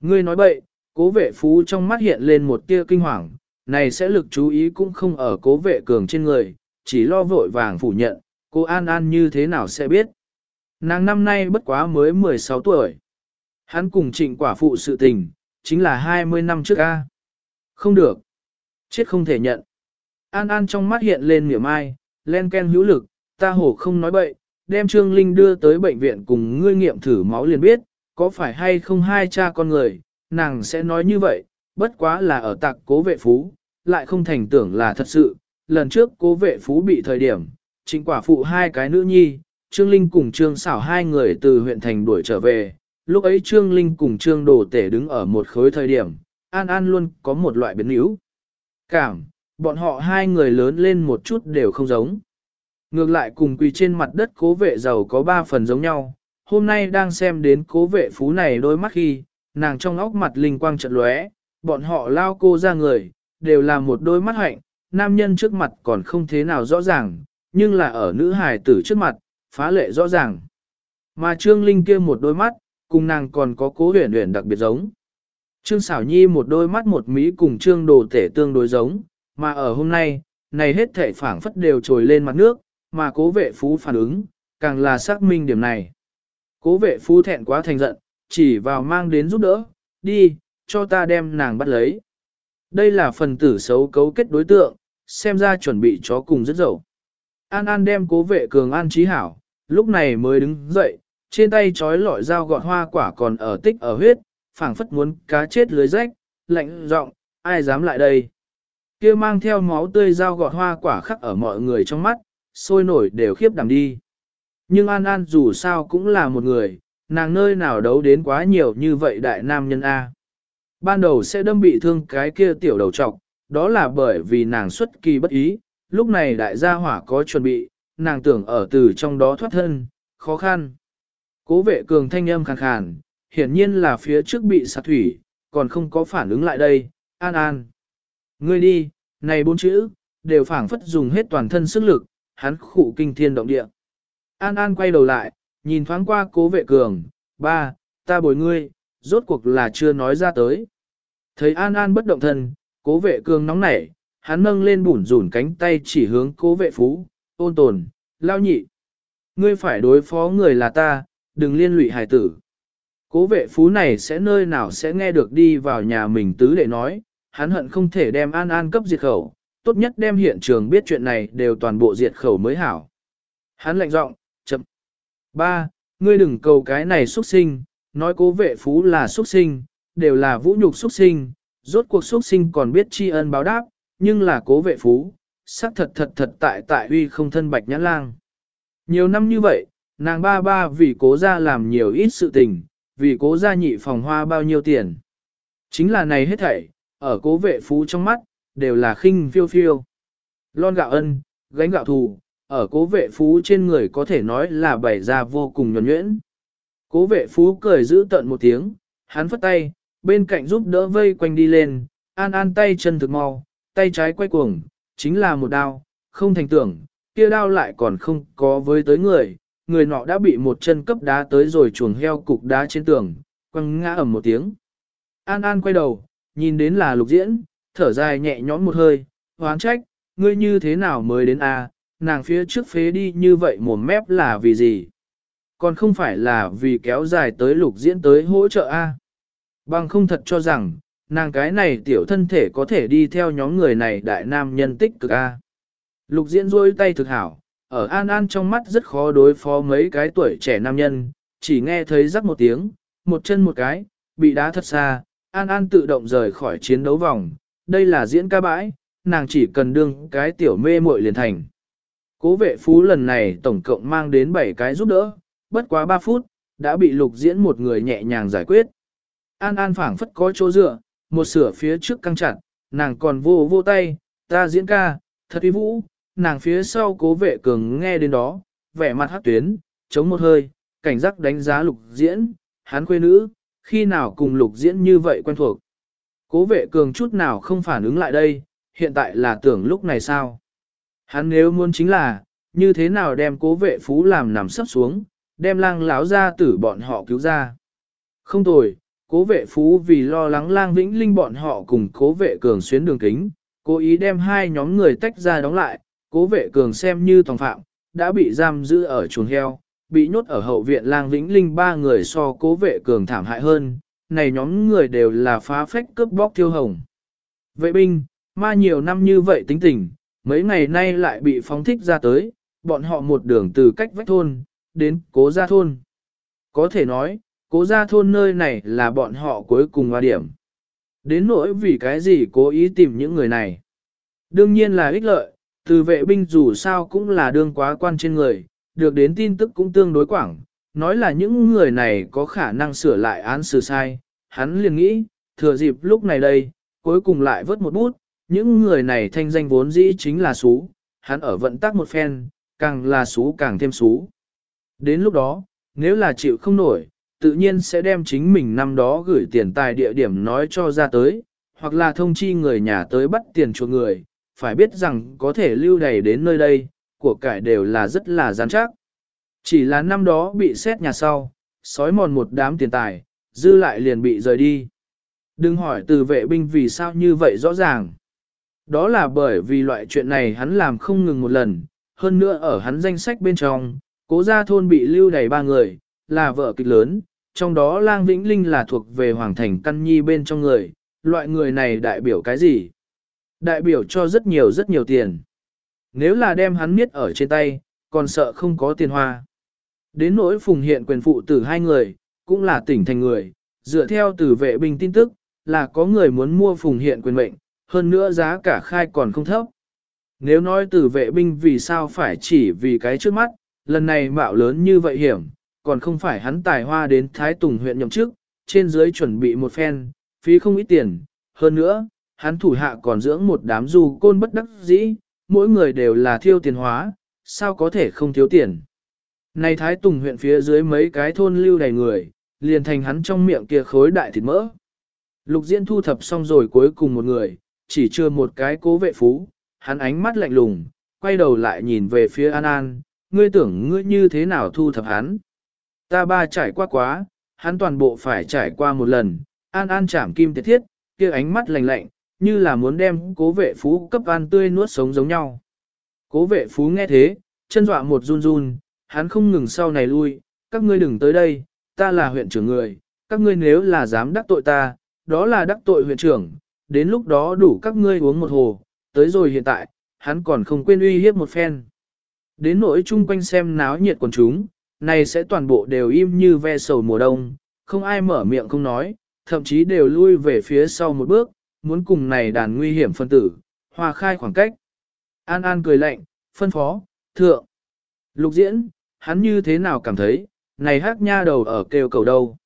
Ngươi nói bậy, cố vệ phú trong mắt hiện lên một tia kinh hoàng, này sẽ lực chú ý cũng không ở cố vệ cường trên người, chỉ lo vội vàng phủ nhận, cô An An như thế nào sẽ biết. Nàng năm nay bất quá mới 16 tuổi. Hắn cùng trịnh quả phụ sự tình, chính là 20 năm trước A. Không được. Chết không thể nhận. An An trong mắt hiện lên miệng mai, len ken hữu lực, ta hổ không nói bậy, đem Trương Linh đưa tới bệnh viện cùng ngươi nghiệm thử máu liền biết, có phải hay không hai cha con người, nàng sẽ nói như vậy, bất quá là ở tạc cố vệ phú, lại không thành tưởng là thật sự. Lần trước cố vệ phú bị thời điểm, chính quả phụ hai cái nữ nhi, Trương Linh cùng Trương xảo hai người từ huyện thành đuổi trở về, lúc ấy Trương Linh cùng Trương Đồ Tể đứng ở một khối thời điểm, An An luôn có một loại biến yếu. Cảm, bọn họ hai người lớn lên một chút đều không giống. Ngược lại cùng quỳ trên mặt đất cố vệ giàu có ba phần giống nhau, hôm nay đang xem đến cố vệ phú này đôi mắt khi, nàng trong óc mặt linh quang trận lóe, bọn họ lao cô ra người, đều là một đôi mắt hạnh, nam nhân trước mặt còn không thế nào rõ ràng, nhưng là ở nữ hài tử trước mặt, phá lệ rõ ràng. Mà Trương Linh kia một đôi mắt, cùng nàng còn có cố huyền huyền đặc biệt giống. Trương Sảo Nhi một đôi mắt một mỹ cùng Trương Đồ Tể tương đối giống, mà ở hôm nay, này hết thể phảng phất đều trồi lên mặt nước, mà cố vệ phú phản ứng, càng là xác minh điểm này. Cố vệ phú thẹn quá thành giận, chỉ vào mang đến giúp đỡ, đi, cho ta đem nàng bắt lấy. Đây là phần tử xấu cấu kết đối tượng, xem ra chuẩn bị chó cùng rất dậu. An An đem cố vệ cường an trí hảo, lúc này mới đứng dậy, trên tay trói lọi dao gọt hoa quả còn ở tích ở huyết, phảng phất muốn cá chết lưới rách, lạnh giọng, ai dám lại đây. kia mang theo máu tươi dao gọt hoa quả khắc ở mọi người trong mắt, sôi nổi đều khiếp đảm đi. Nhưng An An dù sao cũng là một người, nàng nơi nào đấu đến quá nhiều như vậy đại nam nhân A. Ban đầu sẽ đâm bị thương cái kia tiểu đầu trọc, đó là bởi vì nàng xuất kỳ bất ý, lúc này đại gia hỏa có chuẩn bị, nàng tưởng ở từ trong đó thoát thân, khó khăn. Cố vệ cường thanh âm khàn khàn, hiển nhiên là phía trước bị sạt thủy, còn không có phản ứng lại đây, an an. Ngươi đi, này bốn chữ, đều phảng phất dùng hết toàn thân sức lực, hắn khụ kinh thiên động địa. An an quay đầu lại, nhìn thoáng qua cố vệ cường, ba, ta bồi ngươi, rốt cuộc là chưa nói ra tới. Thấy an an bất động thân, cố vệ cường nóng nảy, hắn nâng lên bủn rủn cánh tay chỉ hướng cố vệ phú, ôn tồn, lao nhị. Ngươi phải đối phó người là ta, đừng liên lụy hài tử. Cố vệ phú này sẽ nơi nào sẽ nghe được đi vào nhà mình tứ để nói, hắn hận không thể đem an an cấp diệt khẩu, tốt nhất đem hiện trường biết chuyện này đều toàn bộ diệt khẩu mới hảo. Hắn lạnh giọng. Ba, ngươi đừng cầu cái này xuất sinh, nói cố vệ phú là xuất sinh, đều là vũ nhục xuất sinh, rốt cuộc xuất sinh còn biết tri ân báo đáp, nhưng là cố vệ phú, xác thật thật thật tại tại uy không thân bạch nhãn lang. Nhiều năm như vậy, nàng ba ba vì cố ra làm nhiều ít sự tình, vì cố ra nhị phòng hoa bao nhiêu tiền. Chính là này hết thảy, ở cố vệ phú trong mắt, đều là khinh phiêu phiêu. Lon gạo ân, gánh gạo thù, ở cố vệ phú trên người có thể nói là bày ra vô cùng nhuẩn nhuyễn. Cố vệ phú cười giữ tận một tiếng, hắn phất tay, bên cạnh giúp đỡ vây quanh đi lên, an an tay chân thực mau, tay trái quay cuồng, chính là một đao, không thành tưởng, kia đao lại còn không có với tới người, người nọ đã bị một chân cấp đá tới rồi chuồng heo cục đá trên tường, quăng ngã ầm một tiếng. An An quay đầu, nhìn đến là lục diễn, thở dài nhẹ nhõm một hơi, hoán trách, ngươi như thế nào mới đến a? Nàng phía trước phế đi như vậy mồm mép là vì gì? Còn không phải là vì kéo dài tới lục diễn tới hỗ trợ a? Bằng không thật cho rằng, nàng cái này tiểu thân thể có thể đi theo nhóm người này đại nam nhân tích cực a. Lục diễn rôi tay thực hảo, ở An An trong mắt rất khó đối phó mấy cái tuổi trẻ nam nhân, chỉ nghe thấy rắc một tiếng, một chân một cái, bị đá thật xa, An An tự động rời khỏi chiến đấu vòng, đây là diễn ca bãi, nàng chỉ cần đương cái tiểu mê muội liền thành. Cố vệ phú lần này tổng cộng mang đến 7 cái giúp đỡ, bất quá 3 phút, đã bị lục diễn một người nhẹ nhàng giải quyết. An An phảng phất có chỗ dựa, một sửa phía trước căng chặt, nàng còn vô vô tay, ta diễn ca, thật uy vũ, nàng phía sau cố vệ cường nghe đến đó, vẻ mặt hát tuyến, chống một hơi, cảnh giác đánh giá lục diễn, hắn quê nữ, khi nào cùng lục diễn như vậy quen thuộc. Cố vệ cường chút nào không phản ứng lại đây, hiện tại là tưởng lúc này sao. Hắn nếu muốn chính là, như thế nào đem cố vệ phú làm nằm sắp xuống, đem lang láo ra tử bọn họ cứu ra. Không tồi, cố vệ phú vì lo lắng lang vĩnh linh bọn họ cùng cố vệ cường xuyến đường kính, cố ý đem hai nhóm người tách ra đóng lại, cố vệ cường xem như tòng phạm, đã bị giam giữ ở chuồng heo, bị nhốt ở hậu viện lang vĩnh linh ba người so cố vệ cường thảm hại hơn, này nhóm người đều là phá phách cướp bóc thiêu hồng. Vệ binh, ma nhiều năm như vậy tính tình, mấy ngày nay lại bị phóng thích ra tới, bọn họ một đường từ cách vách thôn, đến cố gia thôn. Có thể nói, cố gia thôn nơi này là bọn họ cuối cùng hoa điểm. Đến nỗi vì cái gì cố ý tìm những người này. Đương nhiên là ích lợi, từ vệ binh dù sao cũng là đương quá quan trên người, được đến tin tức cũng tương đối quảng, nói là những người này có khả năng sửa lại án xử sai, hắn liền nghĩ, thừa dịp lúc này đây, cuối cùng lại vớt một bút, những người này thanh danh vốn dĩ chính là xú, hắn ở vận tắc một phen, càng là xú càng thêm xú. Đến lúc đó, nếu là chịu không nổi, tự nhiên sẽ đem chính mình năm đó gửi tiền tài địa điểm nói cho ra tới, hoặc là thông chi người nhà tới bắt tiền chuộc người, phải biết rằng có thể lưu đầy đến nơi đây, của cải đều là rất là gián chắc. Chỉ là năm đó bị xét nhà sau, sói mòn một đám tiền tài, dư lại liền bị rời đi. Đừng hỏi từ vệ binh vì sao như vậy rõ ràng. Đó là bởi vì loại chuyện này hắn làm không ngừng một lần, hơn nữa ở hắn danh sách bên trong, cố gia thôn bị lưu đầy ba người, là vợ kịch lớn, trong đó lang vĩnh linh là thuộc về hoàng thành căn nhi bên trong người, loại người này đại biểu cái gì? Đại biểu cho rất nhiều rất nhiều tiền. Nếu là đem hắn miết ở trên tay, còn sợ không có tiền hoa. Đến nỗi phùng hiện quyền phụ tử hai người, cũng là tỉnh thành người, dựa theo từ vệ binh tin tức, là có người muốn mua phùng hiện quyền mệnh, hơn nữa giá cả khai còn không thấp. Nếu nói từ vệ binh vì sao phải chỉ vì cái trước mắt, lần này mạo lớn như vậy hiểm, còn không phải hắn tài hoa đến Thái Tùng huyện nhậm chức, trên dưới chuẩn bị một phen, phí không ít tiền, hơn nữa, hắn thủ hạ còn dưỡng một đám du côn bất đắc dĩ, mỗi người đều là thiêu tiền hóa, sao có thể không thiếu tiền. Này Thái Tùng huyện phía dưới mấy cái thôn lưu đầy người, liền thành hắn trong miệng kia khối đại thịt mỡ. Lục diễn thu thập xong rồi cuối cùng một người, chỉ chưa một cái cố vệ phú, hắn ánh mắt lạnh lùng, quay đầu lại nhìn về phía An An, ngươi tưởng ngươi như thế nào thu thập hắn. Ta ba trải qua quá, hắn toàn bộ phải trải qua một lần, An An chạm kim thiết thiết, kia ánh mắt lạnh lạnh, như là muốn đem cố vệ phú cấp an tươi nuốt sống giống nhau. Cố vệ phú nghe thế, chân dọa một run run, hắn không ngừng sau này lui, các ngươi đừng tới đây, ta là huyện trưởng người, các ngươi nếu là dám đắc tội ta, đó là đắc tội huyện trưởng, đến lúc đó đủ các ngươi uống một hồ, tới rồi hiện tại, hắn còn không quên uy hiếp một phen. Đến nỗi chung quanh xem náo nhiệt quần chúng, này sẽ toàn bộ đều im như ve sầu mùa đông, không ai mở miệng không nói, thậm chí đều lui về phía sau một bước, muốn cùng này đàn nguy hiểm phân tử, hòa khai khoảng cách. An An cười lạnh, phân phó, thượng. Lục diễn, hắn như thế nào cảm thấy, này hát nha đầu ở kêu cầu đâu.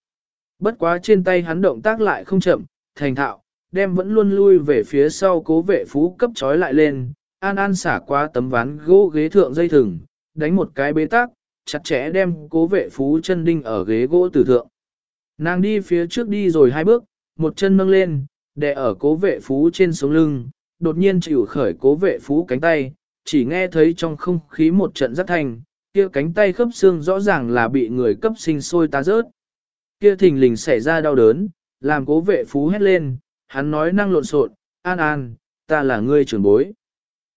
Bất quá trên tay hắn động tác lại không chậm, thành thạo, đem vẫn luôn lui về phía sau cố vệ phú cấp trói lại lên, an an xả qua tấm ván gỗ ghế thượng dây thừng, đánh một cái bế tắc, chặt chẽ đem cố vệ phú chân đinh ở ghế gỗ tử thượng. Nàng đi phía trước đi rồi hai bước, một chân nâng lên, đè ở cố vệ phú trên sống lưng, đột nhiên chịu khởi cố vệ phú cánh tay, chỉ nghe thấy trong không khí một trận rất thành, kia cánh tay khớp xương rõ ràng là bị người cấp sinh sôi ta rớt. Kia thình lình xảy ra đau đớn, làm cố vệ phú hét lên, hắn nói năng lộn xộn, an an, ta là ngươi trưởng bối.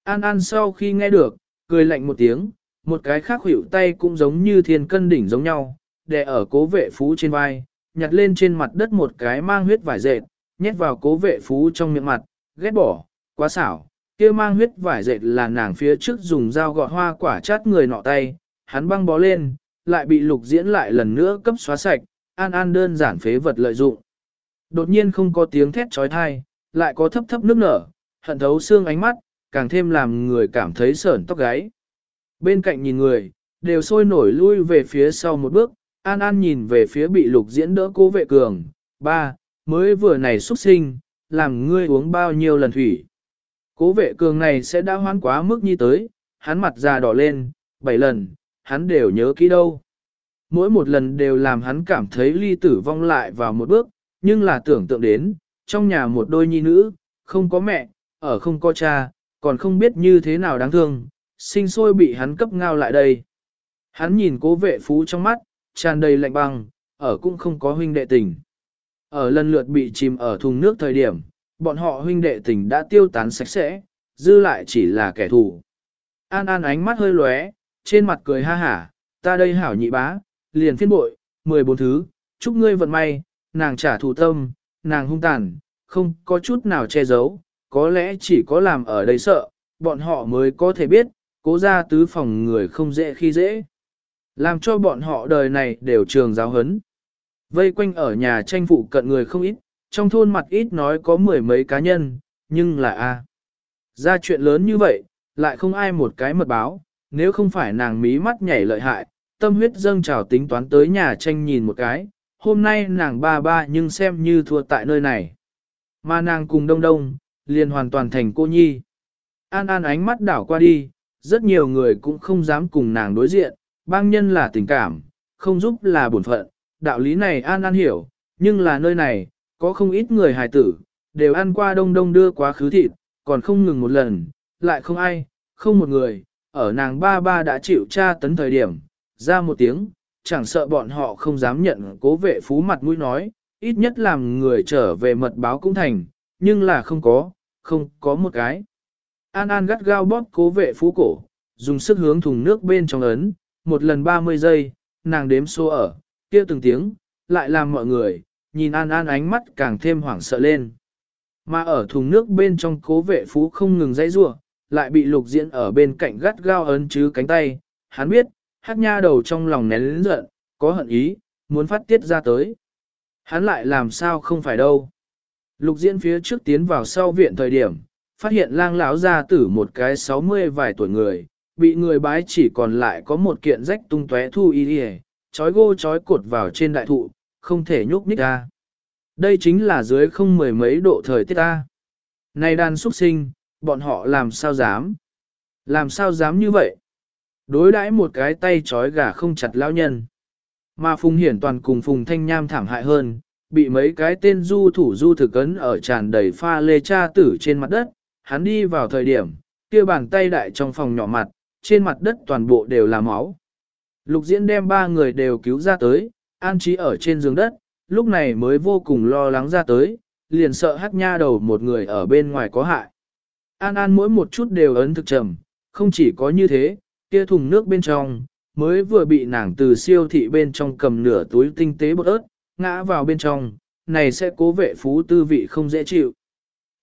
An an sau khi nghe được, cười lạnh một tiếng, một cái khác hữu tay cũng giống như thiên cân đỉnh giống nhau, đè ở cố vệ phú trên vai, nhặt lên trên mặt đất một cái mang huyết vải dệt, nhét vào cố vệ phú trong miệng mặt, ghét bỏ, quá xảo, kia mang huyết vải dệt là nàng phía trước dùng dao gọt hoa quả chát người nọ tay, hắn băng bó lên, lại bị lục diễn lại lần nữa cấp xóa sạch, an an đơn giản phế vật lợi dụng. Đột nhiên không có tiếng thét trói thai, lại có thấp thấp nước nở, hận thấu xương ánh mắt, càng thêm làm người cảm thấy sởn tóc gáy. Bên cạnh nhìn người, đều sôi nổi lui về phía sau một bước, an an nhìn về phía bị lục diễn đỡ cố vệ cường, ba, mới vừa này xuất sinh, làm ngươi uống bao nhiêu lần thủy. Cố vệ cường này sẽ đã hoán quá mức như tới, hắn mặt già đỏ lên, bảy lần, hắn đều nhớ kỹ đâu. Mỗi một lần đều làm hắn cảm thấy ly tử vong lại vào một bước, nhưng là tưởng tượng đến, trong nhà một đôi nhi nữ, không có mẹ, ở không có cha, còn không biết như thế nào đáng thương, sinh sôi bị hắn cấp ngao lại đây. Hắn nhìn cố vệ phú trong mắt, tràn đầy lạnh băng, ở cũng không có huynh đệ tình. Ở lần lượt bị chìm ở thùng nước thời điểm, bọn họ huynh đệ tình đã tiêu tán sạch sẽ, dư lại chỉ là kẻ thù. An An ánh mắt hơi lóe, trên mặt cười ha hả, ta đây hảo nhị bá, liền phiên bội, 14 thứ, chúc ngươi vận may, nàng trả thù tâm, nàng hung tàn, không có chút nào che giấu, có lẽ chỉ có làm ở đây sợ, bọn họ mới có thể biết, cố ra tứ phòng người không dễ khi dễ. Làm cho bọn họ đời này đều trường giáo hấn. Vây quanh ở nhà tranh phụ cận người không ít, trong thôn mặt ít nói có mười mấy cá nhân, nhưng là A. Ra chuyện lớn như vậy, lại không ai một cái mật báo, nếu không phải nàng mí mắt nhảy lợi hại, tâm huyết dâng trào tính toán tới nhà tranh nhìn một cái, hôm nay nàng ba ba nhưng xem như thua tại nơi này. Mà nàng cùng đông đông, liền hoàn toàn thành cô nhi. An An ánh mắt đảo qua đi, rất nhiều người cũng không dám cùng nàng đối diện, bang nhân là tình cảm, không giúp là bổn phận, đạo lý này An An hiểu, nhưng là nơi này, có không ít người hài tử, đều ăn qua đông đông đưa quá khứ thịt, còn không ngừng một lần, lại không ai, không một người, ở nàng ba ba đã chịu tra tấn thời điểm, ra một tiếng, chẳng sợ bọn họ không dám nhận cố vệ phú mặt mũi nói, ít nhất làm người trở về mật báo cũng thành, nhưng là không có, không có một cái. An An gắt gao bóp cố vệ phú cổ, dùng sức hướng thùng nước bên trong ấn, một lần 30 giây, nàng đếm số ở, kia từng tiếng, lại làm mọi người, nhìn An An ánh mắt càng thêm hoảng sợ lên. Mà ở thùng nước bên trong cố vệ phú không ngừng dãy rủa, lại bị lục diễn ở bên cạnh gắt gao ấn chứ cánh tay, hắn biết, hát nha đầu trong lòng nén lĩnh giận, có hận ý, muốn phát tiết ra tới. Hắn lại làm sao không phải đâu. Lục diễn phía trước tiến vào sau viện thời điểm, phát hiện lang lão gia tử một cái 60 vài tuổi người, bị người bái chỉ còn lại có một kiện rách tung tóe thu y đi chói gô chói cột vào trên đại thụ, không thể nhúc nhích ra. Đây chính là dưới không mười mấy độ thời tiết ta. Này đàn xuất sinh, bọn họ làm sao dám? Làm sao dám như vậy? Đối đãi một cái tay trói gà không chặt lão nhân. Mà Phùng Hiển toàn cùng Phùng Thanh Nham thảm hại hơn, bị mấy cái tên du thủ du thực cấn ở tràn đầy pha lê cha tử trên mặt đất, hắn đi vào thời điểm, kia bàn tay đại trong phòng nhỏ mặt, trên mặt đất toàn bộ đều là máu. Lục diễn đem ba người đều cứu ra tới, an trí ở trên giường đất, lúc này mới vô cùng lo lắng ra tới, liền sợ hắc nha đầu một người ở bên ngoài có hại. An An mỗi một chút đều ấn thực trầm, không chỉ có như thế, kia thùng nước bên trong, mới vừa bị nàng từ siêu thị bên trong cầm nửa túi tinh tế bột ớt, ngã vào bên trong, này sẽ cố vệ phú tư vị không dễ chịu.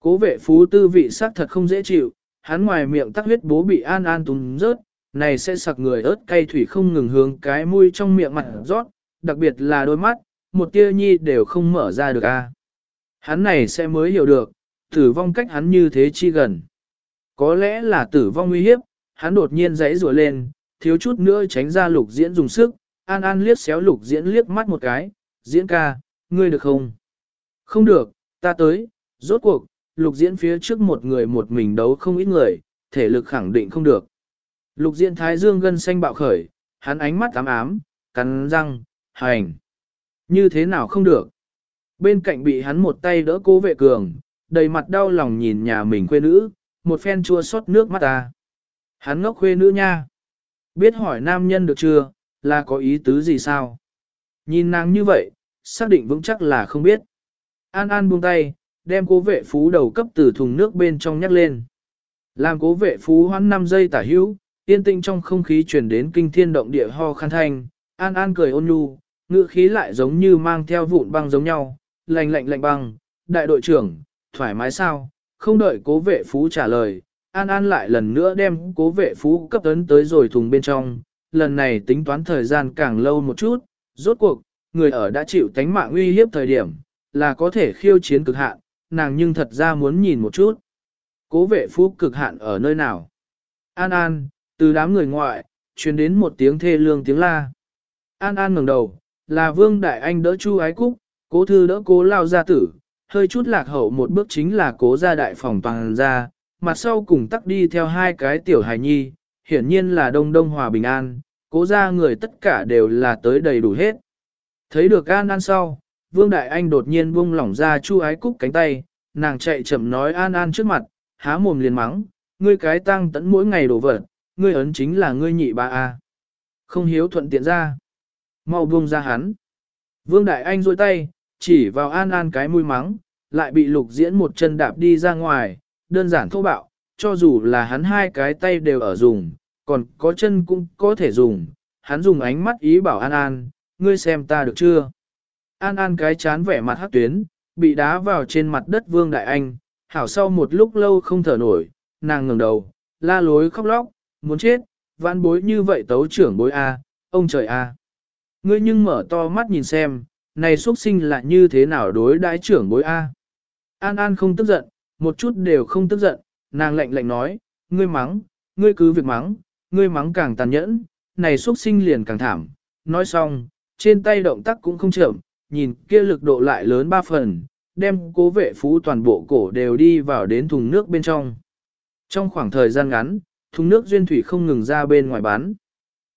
Cố vệ phú tư vị xác thật không dễ chịu, hắn ngoài miệng tắc huyết bố bị an an tùng rớt, này sẽ sặc người ớt cay thủy không ngừng hướng cái mũi trong miệng mặt rót, đặc biệt là đôi mắt, một tia nhi đều không mở ra được a. Hắn này sẽ mới hiểu được, tử vong cách hắn như thế chi gần. Có lẽ là tử vong nguy hiếp, hắn đột nhiên giãy rủa lên, thiếu chút nữa tránh ra lục diễn dùng sức, an an liếc xéo lục diễn liếc mắt một cái, diễn ca, ngươi được không? Không được, ta tới, rốt cuộc, lục diễn phía trước một người một mình đấu không ít người, thể lực khẳng định không được. Lục diễn thái dương gân xanh bạo khởi, hắn ánh mắt ám ám, cắn răng, hành. Như thế nào không được? Bên cạnh bị hắn một tay đỡ cố vệ cường, đầy mặt đau lòng nhìn nhà mình quê nữ, một phen chua xót nước mắt ta. Hắn ngốc khuê nữ nha. Biết hỏi nam nhân được chưa, là có ý tứ gì sao? Nhìn nàng như vậy, xác định vững chắc là không biết. An An buông tay, đem cố vệ phú đầu cấp từ thùng nước bên trong nhắc lên. Làm cố vệ phú hoãn 5 giây tả hữu, tiên tinh trong không khí truyền đến kinh thiên động địa ho khăn thanh, An An cười ôn nhu, ngữ khí lại giống như mang theo vụn băng giống nhau, lạnh lạnh lạnh băng, đại đội trưởng, thoải mái sao, không đợi cố vệ phú trả lời, An An lại lần nữa đem cố vệ phú cấp ấn tới rồi thùng bên trong, lần này tính toán thời gian càng lâu một chút, rốt cuộc, người ở đã chịu tánh mạng uy hiếp thời điểm, là có thể khiêu chiến cực hạn, nàng nhưng thật ra muốn nhìn một chút. Cố vệ phú cực hạn ở nơi nào? An An, từ đám người ngoại, truyền đến một tiếng thê lương tiếng la. An An ngẩng đầu, là Vương Đại Anh đỡ Chu Ái Cúc, cố thư đỡ cố lao gia tử, hơi chút lạc hậu một bước chính là cố gia đại phòng toàn gia, mặt sau cùng tắc đi theo hai cái tiểu hài nhi, hiển nhiên là đông đông hòa bình an, cố gia người tất cả đều là tới đầy đủ hết. Thấy được An An sau, Vương Đại Anh đột nhiên buông lỏng ra Chu Ái Cúc cánh tay, nàng chạy chậm nói An An trước mặt, há mồm liền mắng, ngươi cái tăng tẫn mỗi ngày đổ vật, ngươi ấn chính là ngươi nhị ba A. Không hiếu thuận tiện ra. Mau buông ra hắn. Vương Đại Anh rôi tay, chỉ vào An An cái mũi mắng, lại bị lục diễn một chân đạp đi ra ngoài, đơn giản thô bạo, cho dù là hắn hai cái tay đều ở dùng, còn có chân cũng có thể dùng, hắn dùng ánh mắt ý bảo An An, ngươi xem ta được chưa? An An cái chán vẻ mặt hắc tuyến, bị đá vào trên mặt đất Vương Đại Anh, hảo sau một lúc lâu không thở nổi, nàng ngẩng đầu, la lối khóc lóc, muốn chết, vãn bối như vậy tấu trưởng bối A, ông trời A. Ngươi nhưng mở to mắt nhìn xem, này xuất sinh là như thế nào đối đãi trưởng bối A. An An không tức giận, một chút đều không tức giận, nàng lạnh lạnh nói, ngươi mắng, ngươi cứ việc mắng, ngươi mắng càng tàn nhẫn, này xuất sinh liền càng thảm. Nói xong, trên tay động tác cũng không chậm, nhìn kia lực độ lại lớn ba phần, đem cố vệ phú toàn bộ cổ đều đi vào đến thùng nước bên trong. Trong khoảng thời gian ngắn, thùng nước duyên thủy không ngừng ra bên ngoài bán.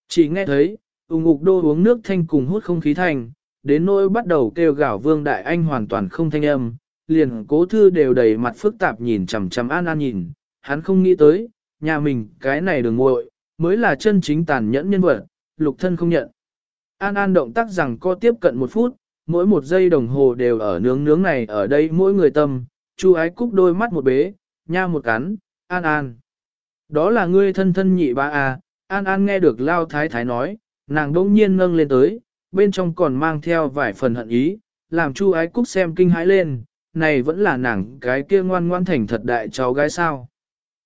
Chỉ nghe thấy, ung ngục đô uống nước thanh cùng hút không khí thành, đến nỗi bắt đầu kêu gào Vương Đại Anh hoàn toàn không thanh âm, liền cố thư đều đầy mặt phức tạp nhìn chằm chằm An An nhìn, hắn không nghĩ tới, nhà mình cái này đường muội mới là chân chính tàn nhẫn nhân vật, lục thân không nhận. An An động tác rằng co tiếp cận một phút, mỗi một giây đồng hồ đều ở nướng nướng này ở đây mỗi người tâm, chu ái cúc đôi mắt một bế, nha một cắn, An An. Đó là ngươi thân thân nhị ba à, An An nghe được Lao Thái Thái nói, nàng đông nhiên nâng lên tới, bên trong còn mang theo vài phần hận ý, làm chu ái cúc xem kinh hãi lên, này vẫn là nàng cái kia ngoan ngoan thành thật đại cháu gái sao.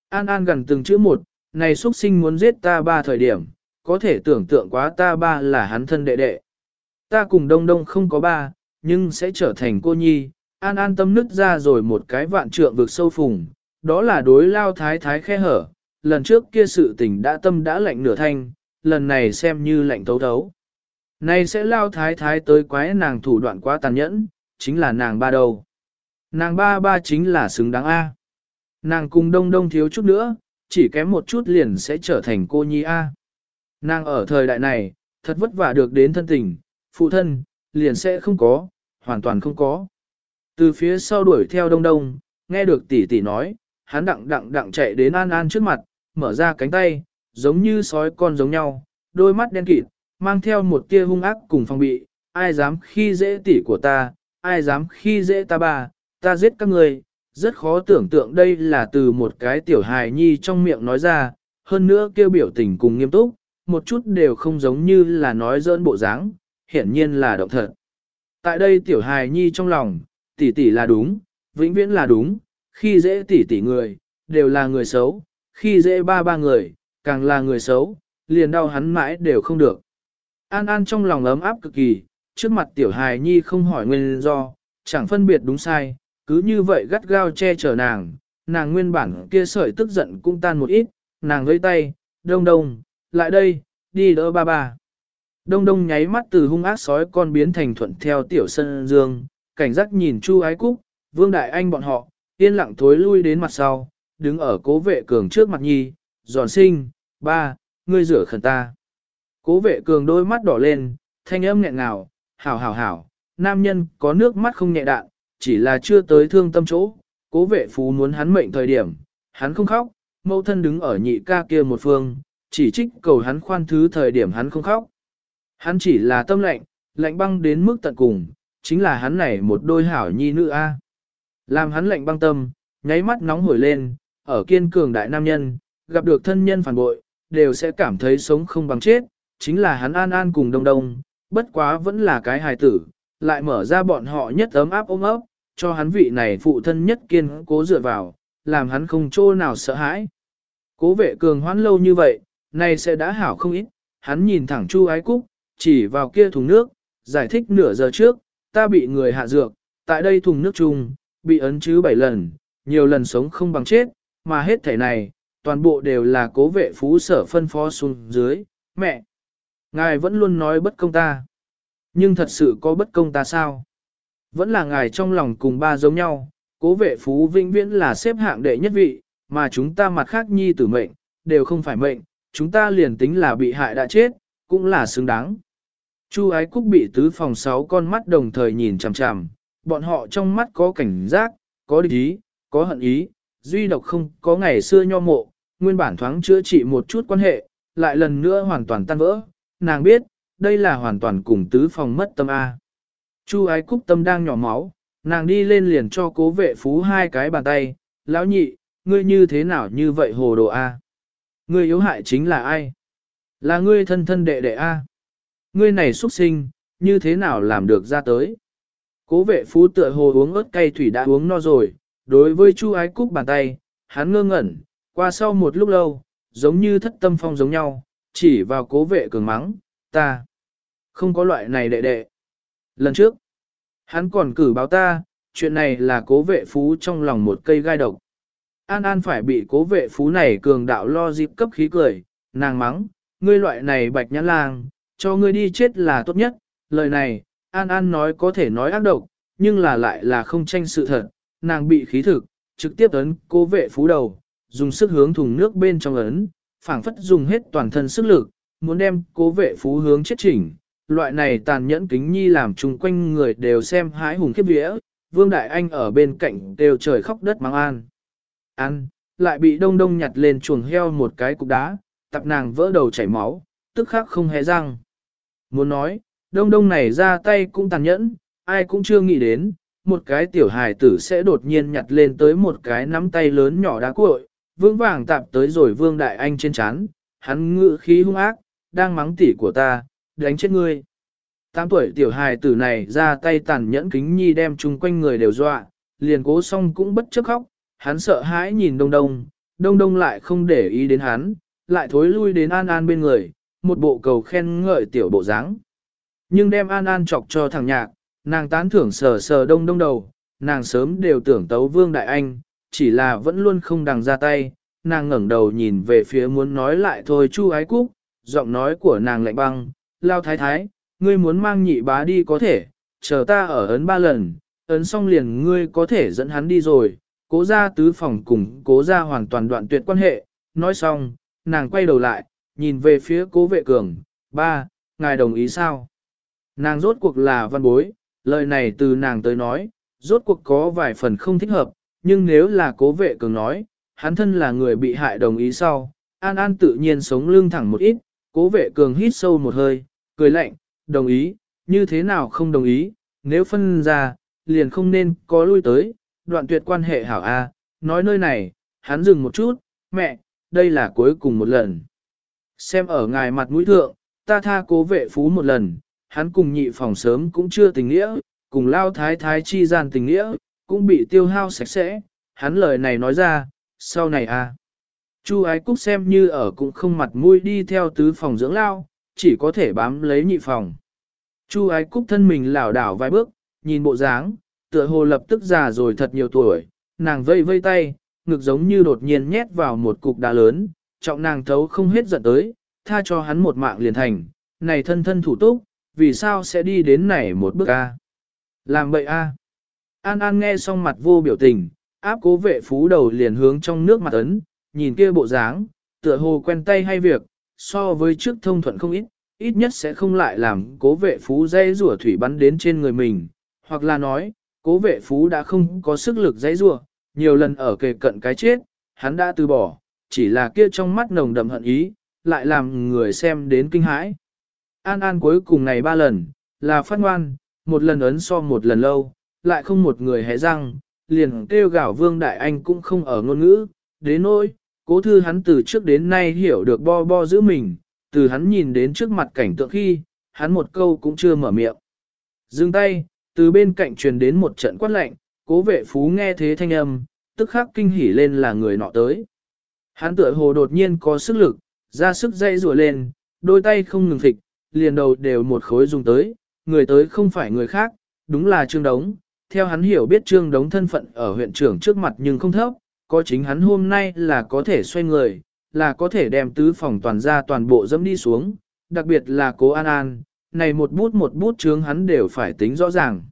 An An gần từng chữ một, này xuất sinh muốn giết ta ba thời điểm, có thể tưởng tượng quá ta ba là hắn thân đệ đệ. Ta cùng đông đông không có ba, nhưng sẽ trở thành cô nhi, An An tâm nứt ra rồi một cái vạn trượng vực sâu phùng, đó là đối lao thái thái khe hở, lần trước kia sự tình đã tâm đã lạnh nửa thanh, lần này xem như lạnh thấu thấu. Này sẽ lao thái thái tới quái nàng thủ đoạn quá tàn nhẫn, chính là nàng ba đầu. Nàng ba ba chính là xứng đáng A. Nàng cùng đông đông thiếu chút nữa, chỉ kém một chút liền sẽ trở thành cô nhi A. Nàng ở thời đại này, thật vất vả được đến thân tình, phụ thân, liền sẽ không có, hoàn toàn không có. Từ phía sau đuổi theo đông đông, nghe được tỷ tỷ nói, hắn đặng đặng đặng chạy đến An An trước mặt, mở ra cánh tay, giống như sói con giống nhau, đôi mắt đen kịt, mang theo một tia hung ác cùng phong bị, ai dám khi dễ tỷ của ta, ai dám khi dễ ta bà, ta giết các ngươi, rất khó tưởng tượng đây là từ một cái tiểu hài nhi trong miệng nói ra, hơn nữa kêu biểu tình cùng nghiêm túc, một chút đều không giống như là nói dỡn bộ dáng, hiển nhiên là động thật. Tại đây tiểu hài nhi trong lòng, tỷ tỷ là đúng, vĩnh viễn là đúng, khi dễ tỷ tỷ người, đều là người xấu, khi dễ ba ba người, càng là người xấu, liền đau hắn mãi đều không được. An An trong lòng ấm áp cực kỳ, trước mặt tiểu hài nhi không hỏi nguyên do, chẳng phân biệt đúng sai, cứ như vậy gắt gao che chở nàng, nàng nguyên bản kia sợi tức giận cũng tan một ít, nàng gơi tay, đông đông, lại đây, đi đỡ ba ba. Đông đông nháy mắt từ hung ác sói con biến thành thuận theo tiểu sân dương, cảnh giác nhìn Chu Ái Cúc, Vương Đại Anh bọn họ, yên lặng thối lui đến mặt sau, đứng ở cố vệ cường trước mặt nhi, giòn sinh, ba, ngươi rửa khẩn ta. Cố vệ cường đôi mắt đỏ lên, thanh âm nghẹn ngào, hảo hảo hảo, nam nhân có nước mắt không nhẹ đạn, chỉ là chưa tới thương tâm chỗ, cố vệ phú muốn hắn mệnh thời điểm, hắn không khóc, mẫu thân đứng ở nhị ca kia một phương, chỉ trích cầu hắn khoan thứ thời điểm hắn không khóc. Hắn chỉ là tâm lạnh, lạnh băng đến mức tận cùng, chính là hắn này một đôi hảo nhi nữ a. Làm hắn lạnh băng tâm, nháy mắt nóng hổi lên, ở kiên cường đại nam nhân, gặp được thân nhân phản bội, đều sẽ cảm thấy sống không bằng chết, chính là hắn an an cùng đông đông, bất quá vẫn là cái hài tử, lại mở ra bọn họ nhất ấm áp ôm ấp, cho hắn vị này phụ thân nhất kiên cố dựa vào, làm hắn không chỗ nào sợ hãi. Cố vệ cường hoãn lâu như vậy, nay sẽ đã hảo không ít, hắn nhìn thẳng Chu Ái Cúc, chỉ vào kia thùng nước, giải thích nửa giờ trước, ta bị người hạ dược, tại đây thùng nước chung, bị ấn chứ bảy lần, nhiều lần sống không bằng chết, mà hết thể này, toàn bộ đều là cố vệ phú sở phân phó xuống dưới, mẹ. Ngài vẫn luôn nói bất công ta. Nhưng thật sự có bất công ta sao? Vẫn là ngài trong lòng cùng ba giống nhau, cố vệ phú vĩnh viễn là xếp hạng đệ nhất vị, mà chúng ta mặt khác nhi tử mệnh, đều không phải mệnh, chúng ta liền tính là bị hại đã chết, cũng là xứng đáng. Chu ái cúc bị tứ phòng sáu con mắt đồng thời nhìn chằm chằm, bọn họ trong mắt có cảnh giác, có địch ý, có hận ý, duy độc không có ngày xưa nho mộ, nguyên bản thoáng chữa trị một chút quan hệ, lại lần nữa hoàn toàn tan vỡ, nàng biết, đây là hoàn toàn cùng tứ phòng mất tâm A. Chu ái cúc tâm đang nhỏ máu, nàng đi lên liền cho cố vệ phú hai cái bàn tay, lão nhị, ngươi như thế nào như vậy hồ đồ A. Ngươi yếu hại chính là ai? Là ngươi thân thân đệ đệ A. Ngươi này xuất sinh, như thế nào làm được ra tới? Cố vệ phú tựa hồ uống ớt cay thủy đã uống no rồi, đối với chu ái cúc bàn tay, hắn ngơ ngẩn, qua sau một lúc lâu, giống như thất tâm phong giống nhau, chỉ vào cố vệ cường mắng, ta. Không có loại này đệ đệ. Lần trước, hắn còn cử báo ta, chuyện này là cố vệ phú trong lòng một cây gai độc. An An phải bị cố vệ phú này cường đạo lo dịp cấp khí cười, nàng mắng, ngươi loại này bạch nhãn lang, cho ngươi đi chết là tốt nhất. Lời này, An An nói có thể nói ác độc, nhưng là lại là không tranh sự thật, nàng bị khí thực, trực tiếp ấn cố vệ phú đầu, dùng sức hướng thùng nước bên trong ấn, phảng phất dùng hết toàn thân sức lực, muốn đem cố vệ phú hướng chết chỉnh, loại này tàn nhẫn kính nhi làm chung quanh người đều xem hái hùng khiếp vía, Vương Đại Anh ở bên cạnh đều trời khóc đất mang an. An, lại bị đông đông nhặt lên chuồng heo một cái cục đá, tập nàng vỡ đầu chảy máu, tức khắc không hề răng. Muốn nói, đông đông này ra tay cũng tàn nhẫn, ai cũng chưa nghĩ đến, một cái tiểu hài tử sẽ đột nhiên nhặt lên tới một cái nắm tay lớn nhỏ đá cuội, vững vàng tạp tới rồi vương đại anh trên chán, hắn ngự khí hung ác, đang mắng tỉ của ta, đánh chết ngươi. Tám tuổi tiểu hài tử này ra tay tàn nhẫn kính nhi đem chung quanh người đều dọa, liền cố xong cũng bất chấp khóc, hắn sợ hãi nhìn đông đông, đông đông lại không để ý đến hắn, lại thối lui đến an an bên người, một bộ cầu khen ngợi tiểu bộ dáng. Nhưng đem an an chọc cho thằng nhạc, nàng tán thưởng sờ sờ đông đông đầu, nàng sớm đều tưởng tấu vương đại anh, chỉ là vẫn luôn không đằng ra tay, nàng ngẩng đầu nhìn về phía muốn nói lại thôi chu ái cúc, giọng nói của nàng lạnh băng, lao thái thái, ngươi muốn mang nhị bá đi có thể, chờ ta ở ấn ba lần, ấn xong liền ngươi có thể dẫn hắn đi rồi, cố ra tứ phòng cùng cố ra hoàn toàn đoạn tuyệt quan hệ, nói xong, nàng quay đầu lại, nhìn về phía cố vệ cường, ba, ngài đồng ý sao? Nàng rốt cuộc là văn bối, lời này từ nàng tới nói, rốt cuộc có vài phần không thích hợp, nhưng nếu là cố vệ cường nói, hắn thân là người bị hại đồng ý sau, An An tự nhiên sống lưng thẳng một ít, cố vệ cường hít sâu một hơi, cười lạnh, đồng ý, như thế nào không đồng ý, nếu phân ra, liền không nên có lui tới, đoạn tuyệt quan hệ hảo A, nói nơi này, hắn dừng một chút, mẹ, đây là cuối cùng một lần. Xem ở ngài mặt mũi thượng, ta tha cố vệ phú một lần, hắn cùng nhị phòng sớm cũng chưa tình nghĩa, cùng lao thái thái chi gian tình nghĩa, cũng bị tiêu hao sạch sẽ, hắn lời này nói ra, sau này à. Chu ái cúc xem như ở cũng không mặt mũi đi theo tứ phòng dưỡng lao, chỉ có thể bám lấy nhị phòng. Chu ái cúc thân mình lảo đảo vài bước, nhìn bộ dáng, tựa hồ lập tức già rồi thật nhiều tuổi, nàng vây vây tay, ngực giống như đột nhiên nhét vào một cục đá lớn, trọng nàng thấu không hết giận tới, tha cho hắn một mạng liền thành, này thân thân thủ túc, vì sao sẽ đi đến này một bước a? Làm bậy a? An An nghe xong mặt vô biểu tình, áp cố vệ phú đầu liền hướng trong nước mặt ấn, nhìn kia bộ dáng, tựa hồ quen tay hay việc, so với trước thông thuận không ít, ít nhất sẽ không lại làm cố vệ phú dây rủa thủy bắn đến trên người mình, hoặc là nói, cố vệ phú đã không có sức lực dây rủa, nhiều lần ở kề cận cái chết, hắn đã từ bỏ, chỉ là kia trong mắt nồng đậm hận ý, lại làm người xem đến kinh hãi. An An cuối cùng này ba lần, là phát ngoan, một lần ấn so một lần lâu, lại không một người hé răng, liền kêu gạo Vương Đại Anh cũng không ở ngôn ngữ, đến nỗi, cố thư hắn từ trước đến nay hiểu được bo bo giữ mình, từ hắn nhìn đến trước mặt cảnh tượng khi, hắn một câu cũng chưa mở miệng. Dừng tay, từ bên cạnh truyền đến một trận quát lạnh, cố vệ phú nghe thế thanh âm, tức khắc kinh hỉ lên là người nọ tới. Hắn tựa hồ đột nhiên có sức lực, ra sức dây rùa lên, đôi tay không ngừng thịt, liền đầu đều một khối dùng tới, người tới không phải người khác, đúng là Trương Đống. Theo hắn hiểu biết Trương Đống thân phận ở huyện trưởng trước mặt nhưng không thấp, có chính hắn hôm nay là có thể xoay người, là có thể đem tứ phòng toàn ra toàn bộ dẫm đi xuống, đặc biệt là cố An An, này một bút một bút chướng hắn đều phải tính rõ ràng.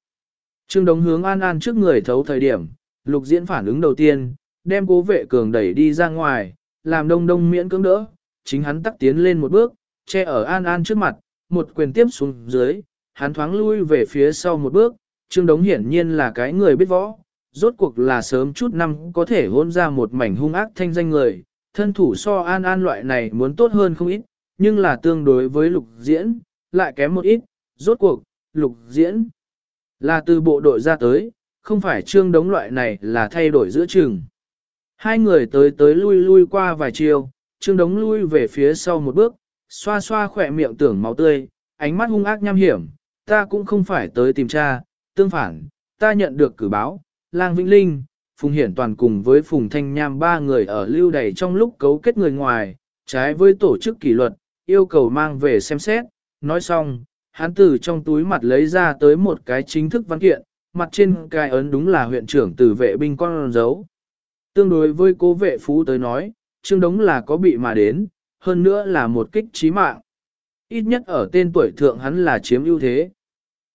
Trương Đống hướng An An trước người thấu thời điểm, lục diễn phản ứng đầu tiên, đem cố vệ cường đẩy đi ra ngoài, làm đông đông miễn cưỡng đỡ, chính hắn tắc tiến lên một bước, che ở An An trước mặt, một quyền tiếp xuống dưới, hắn thoáng lui về phía sau một bước, Trương Đống hiển nhiên là cái người biết võ, rốt cuộc là sớm chút năm có thể hôn ra một mảnh hung ác thanh danh người, thân thủ so An An loại này muốn tốt hơn không ít, nhưng là tương đối với lục diễn, lại kém một ít, rốt cuộc, lục diễn là từ bộ đội ra tới, không phải Trương Đống loại này là thay đổi giữa trường. Hai người tới tới lui lui qua vài chiều, Trương Đống lui về phía sau một bước, xoa xoa khỏe miệng tưởng máu tươi, ánh mắt hung ác nham hiểm, ta cũng không phải tới tìm cha, tương phản, ta nhận được cử báo, Lang Vĩnh Linh, Phùng Hiển Toàn cùng với Phùng Thanh Nham ba người ở lưu đầy trong lúc cấu kết người ngoài, trái với tổ chức kỷ luật, yêu cầu mang về xem xét, nói xong, hắn từ trong túi mặt lấy ra tới một cái chính thức văn kiện, mặt trên cái ấn đúng là huyện trưởng từ vệ binh con dấu. Tương đối với cố vệ phú tới nói, Trương Đống là có bị mà đến, hơn nữa là một kích trí mạng. Ít nhất ở tên tuổi thượng hắn là chiếm ưu thế.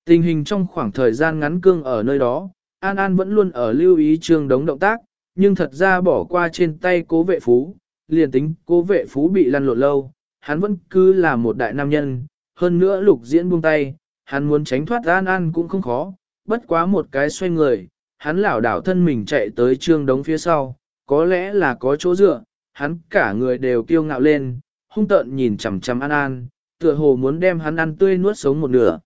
Tình hình trong khoảng thời gian ngắn cương ở nơi đó, An An vẫn luôn ở lưu ý trương đống động tác, nhưng thật ra bỏ qua trên tay cố vệ phú, liền tính cố vệ phú bị lăn lộn lâu, hắn vẫn cứ là một đại nam nhân, hơn nữa lục diễn buông tay, hắn muốn tránh thoát An An cũng không khó, bất quá một cái xoay người, hắn lảo đảo thân mình chạy tới trương đống phía sau, có lẽ là có chỗ dựa, hắn cả người đều kiêu ngạo lên, hung tợn nhìn chằm chằm An An, tựa hồ muốn đem hắn ăn tươi nuốt sống một nửa.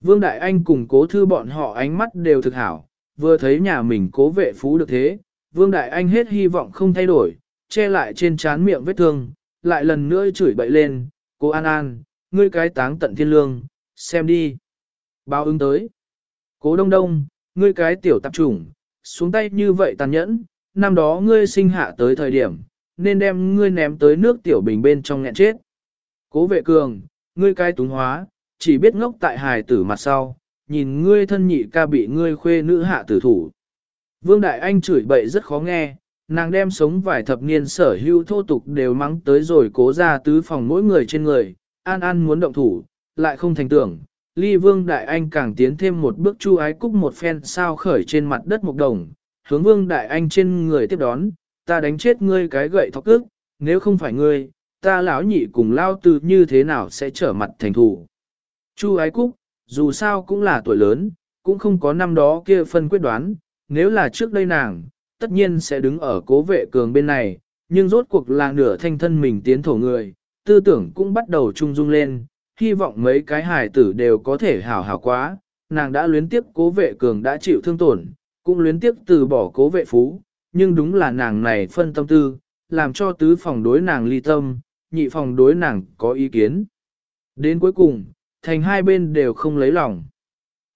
Vương Đại Anh cùng cố thư bọn họ ánh mắt đều thực hảo, vừa thấy nhà mình cố vệ phú được thế, Vương Đại Anh hết hy vọng không thay đổi, che lại trên trán miệng vết thương, lại lần nữa chửi bậy lên, cô An An, ngươi cái táng tận thiên lương, xem đi. Báo ứng tới. Cố Đông Đông, ngươi cái tiểu tạp chủng, xuống tay như vậy tàn nhẫn, năm đó ngươi sinh hạ tới thời điểm, nên đem ngươi ném tới nước tiểu bình bên trong nghẹn chết. Cố vệ cường, ngươi cái túng hóa, chỉ biết ngốc tại hài tử mặt sau, nhìn ngươi thân nhị ca bị ngươi khuê nữ hạ tử thủ. Vương Đại Anh chửi bậy rất khó nghe, nàng đem sống vài thập niên sở hữu thô tục đều mắng tới rồi cố ra tứ phòng mỗi người trên người, an an muốn động thủ, lại không thành tưởng. Ly Vương Đại Anh càng tiến thêm một bước chu ái cúc một phen sao khởi trên mặt đất một đồng, hướng Vương Đại Anh trên người tiếp đón, ta đánh chết ngươi cái gậy thọc ức, nếu không phải ngươi, ta lão nhị cùng lao từ như thế nào sẽ trở mặt thành thủ. Chu ái cúc, dù sao cũng là tuổi lớn, cũng không có năm đó kia phân quyết đoán, nếu là trước đây nàng, tất nhiên sẽ đứng ở cố vệ cường bên này, nhưng rốt cuộc là nửa thanh thân mình tiến thổ người, tư tưởng cũng bắt đầu trung dung lên, hy vọng mấy cái hài tử đều có thể hảo hảo quá, nàng đã luyến tiếp cố vệ cường đã chịu thương tổn, cũng luyến tiếp từ bỏ cố vệ phú, nhưng đúng là nàng này phân tâm tư, làm cho tứ phòng đối nàng ly tâm, nhị phòng đối nàng có ý kiến. Đến cuối cùng, thành hai bên đều không lấy lòng.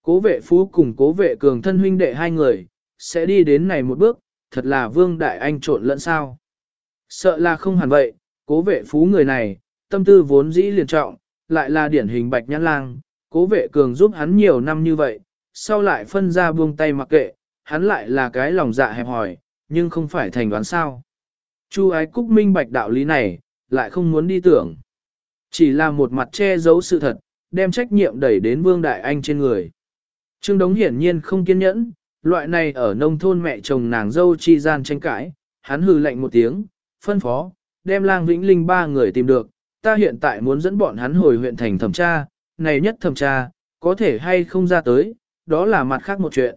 Cố vệ phú cùng cố vệ cường thân huynh đệ hai người, sẽ đi đến này một bước, thật là vương đại anh trộn lẫn sao. Sợ là không hẳn vậy, cố vệ phú người này, tâm tư vốn dĩ liền trọng, lại là điển hình bạch nhãn lang, cố vệ cường giúp hắn nhiều năm như vậy, sau lại phân ra buông tay mặc kệ, hắn lại là cái lòng dạ hẹp hỏi, nhưng không phải thành đoán sao. Chu ái cúc minh bạch đạo lý này, lại không muốn đi tưởng. Chỉ là một mặt che giấu sự thật, đem trách nhiệm đẩy đến Vương Đại Anh trên người. Trương Đống hiển nhiên không kiên nhẫn, loại này ở nông thôn mẹ chồng nàng dâu chi gian tranh cãi, hắn hừ lạnh một tiếng, phân phó, đem lang vĩnh linh ba người tìm được, ta hiện tại muốn dẫn bọn hắn hồi huyện thành thẩm tra, này nhất thẩm tra, có thể hay không ra tới, đó là mặt khác một chuyện.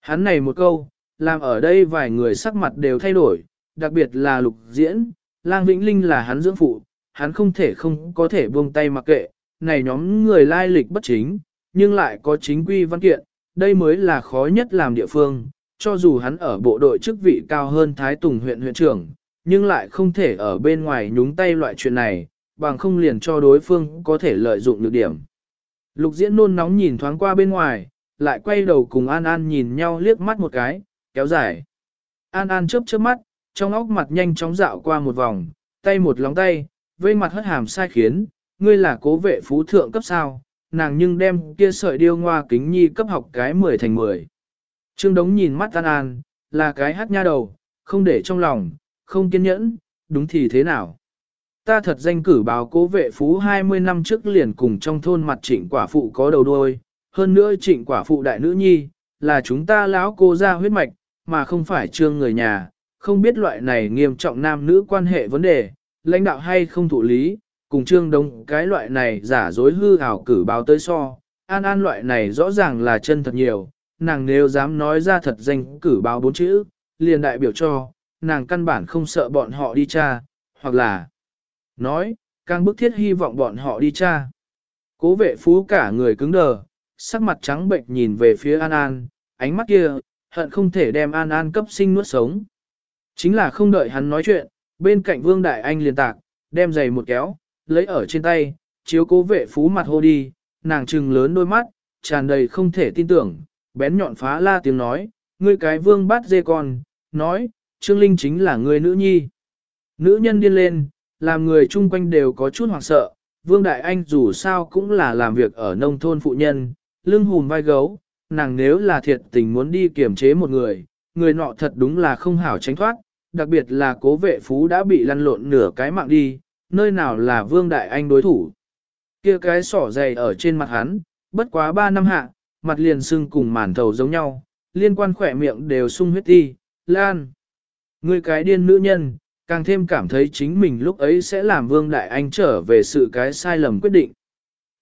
Hắn này một câu, làm ở đây vài người sắc mặt đều thay đổi, đặc biệt là lục diễn, lang vĩnh linh là hắn dưỡng phụ, hắn không thể không có thể buông tay mặc kệ, này nhóm người lai lịch bất chính, nhưng lại có chính quy văn kiện, đây mới là khó nhất làm địa phương, cho dù hắn ở bộ đội chức vị cao hơn Thái Tùng huyện huyện trưởng, nhưng lại không thể ở bên ngoài nhúng tay loại chuyện này, bằng không liền cho đối phương có thể lợi dụng được điểm. Lục diễn nôn nóng nhìn thoáng qua bên ngoài, lại quay đầu cùng An An nhìn nhau liếc mắt một cái, kéo dài. An An chớp chớp mắt, trong óc mặt nhanh chóng dạo qua một vòng, tay một lóng tay, vây mặt hất hàm sai khiến, ngươi là cố vệ phú thượng cấp sao, nàng nhưng đem kia sợi điêu ngoa kính nhi cấp học cái 10 thành 10. Trương Đống nhìn mắt An An, là cái hát nha đầu, không để trong lòng, không kiên nhẫn, đúng thì thế nào. Ta thật danh cử báo cố vệ phú 20 năm trước liền cùng trong thôn mặt trịnh quả phụ có đầu đuôi, hơn nữa trịnh quả phụ đại nữ nhi, là chúng ta lão cô ra huyết mạch, mà không phải trương người nhà, không biết loại này nghiêm trọng nam nữ quan hệ vấn đề, lãnh đạo hay không thụ lý, cùng trương đông cái loại này giả dối hư ảo cử báo tới so, an an loại này rõ ràng là chân thật nhiều, nàng nếu dám nói ra thật danh cử báo bốn chữ, liền đại biểu cho, nàng căn bản không sợ bọn họ đi tra, hoặc là nói, càng bức thiết hy vọng bọn họ đi tra. Cố vệ phú cả người cứng đờ, sắc mặt trắng bệnh nhìn về phía An An, ánh mắt kia, hận không thể đem An An cấp sinh nuốt sống. Chính là không đợi hắn nói chuyện, bên cạnh Vương Đại Anh liền tạc, đem giày một kéo, lấy ở trên tay, chiếu cố vệ phú mặt hô đi, nàng trừng lớn đôi mắt, tràn đầy không thể tin tưởng, bén nhọn phá la tiếng nói, ngươi cái vương bát dê con, nói, Trương Linh chính là người nữ nhi. Nữ nhân điên lên, làm người chung quanh đều có chút hoảng sợ, Vương Đại Anh dù sao cũng là làm việc ở nông thôn phụ nhân, lưng hùm vai gấu, nàng nếu là thiệt tình muốn đi kiểm chế một người, người nọ thật đúng là không hảo tránh thoát, đặc biệt là cố vệ phú đã bị lăn lộn nửa cái mạng đi, nơi nào là Vương Đại Anh đối thủ. kia cái sỏ dày ở trên mặt hắn, bất quá 3 năm hạ, mặt liền sưng cùng màn thầu giống nhau, liên quan khỏe miệng đều sung huyết đi, lan. Người cái điên nữ nhân, càng thêm cảm thấy chính mình lúc ấy sẽ làm Vương Đại Anh trở về sự cái sai lầm quyết định.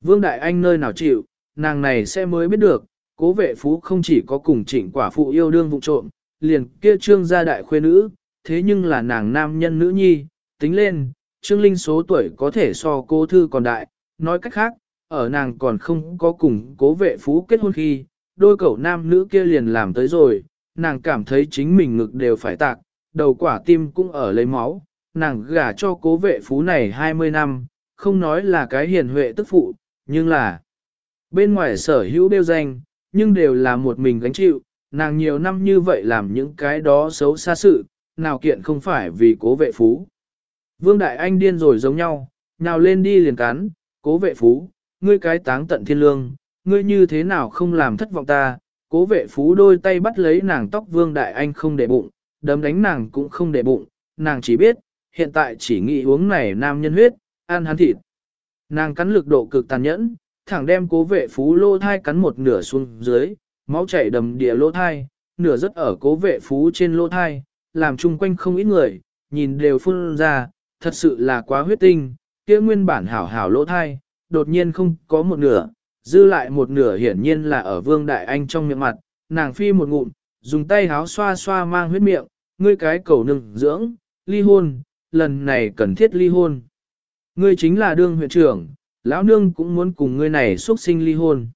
Vương Đại Anh nơi nào chịu, nàng này sẽ mới biết được, cố vệ phú không chỉ có cùng trịnh quả phụ yêu đương vụ trộm, liền kia trương gia đại khuê nữ, thế nhưng là nàng nam nhân nữ nhi, tính lên, trương linh số tuổi có thể so cô thư còn đại, nói cách khác, ở nàng còn không có cùng cố vệ phú kết hôn khi, đôi cậu nam nữ kia liền làm tới rồi, nàng cảm thấy chính mình ngực đều phải tạc, đầu quả tim cũng ở lấy máu, nàng gả cho cố vệ phú này 20 năm, không nói là cái hiền huệ tức phụ, nhưng là bên ngoài sở hữu đeo danh, nhưng đều là một mình gánh chịu, nàng nhiều năm như vậy làm những cái đó xấu xa sự, nào kiện không phải vì cố vệ phú. Vương Đại Anh điên rồi giống nhau, nào lên đi liền cắn, cố vệ phú, ngươi cái táng tận thiên lương, ngươi như thế nào không làm thất vọng ta, cố vệ phú đôi tay bắt lấy nàng tóc Vương Đại Anh không để bụng, đấm đánh nàng cũng không để bụng, nàng chỉ biết, hiện tại chỉ nghĩ uống này nam nhân huyết, ăn hắn thịt. Nàng cắn lực độ cực tàn nhẫn, thẳng đem cố vệ phú lô thai cắn một nửa xuống dưới, máu chảy đầm địa lô thai, nửa rất ở cố vệ phú trên lô thai, làm chung quanh không ít người, nhìn đều phun ra, thật sự là quá huyết tinh, kia nguyên bản hảo hảo lỗ thai, đột nhiên không có một nửa, dư lại một nửa hiển nhiên là ở vương đại anh trong miệng mặt, nàng phi một ngụm, dùng tay háo xoa xoa mang huyết miệng, ngươi cái cầu nừng dưỡng, ly hôn, lần này cần thiết ly hôn. Ngươi chính là đương huyện trưởng, lão nương cũng muốn cùng ngươi này xuất sinh ly hôn.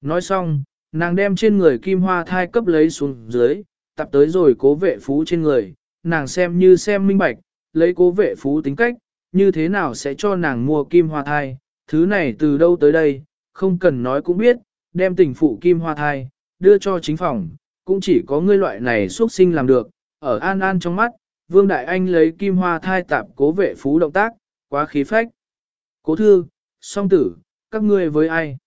Nói xong, nàng đem trên người kim hoa thai cấp lấy xuống dưới, tập tới rồi cố vệ phú trên người, nàng xem như xem minh bạch, lấy cố vệ phú tính cách, như thế nào sẽ cho nàng mua kim hoa thai, thứ này từ đâu tới đây, không cần nói cũng biết, đem tình phụ kim hoa thai, đưa cho chính phòng, cũng chỉ có ngươi loại này xuất sinh làm được, ở an an trong mắt, Vương Đại Anh lấy kim hoa thai tạp cố vệ phú động tác, quá khí phách. Cố thư, song tử, các ngươi với ai?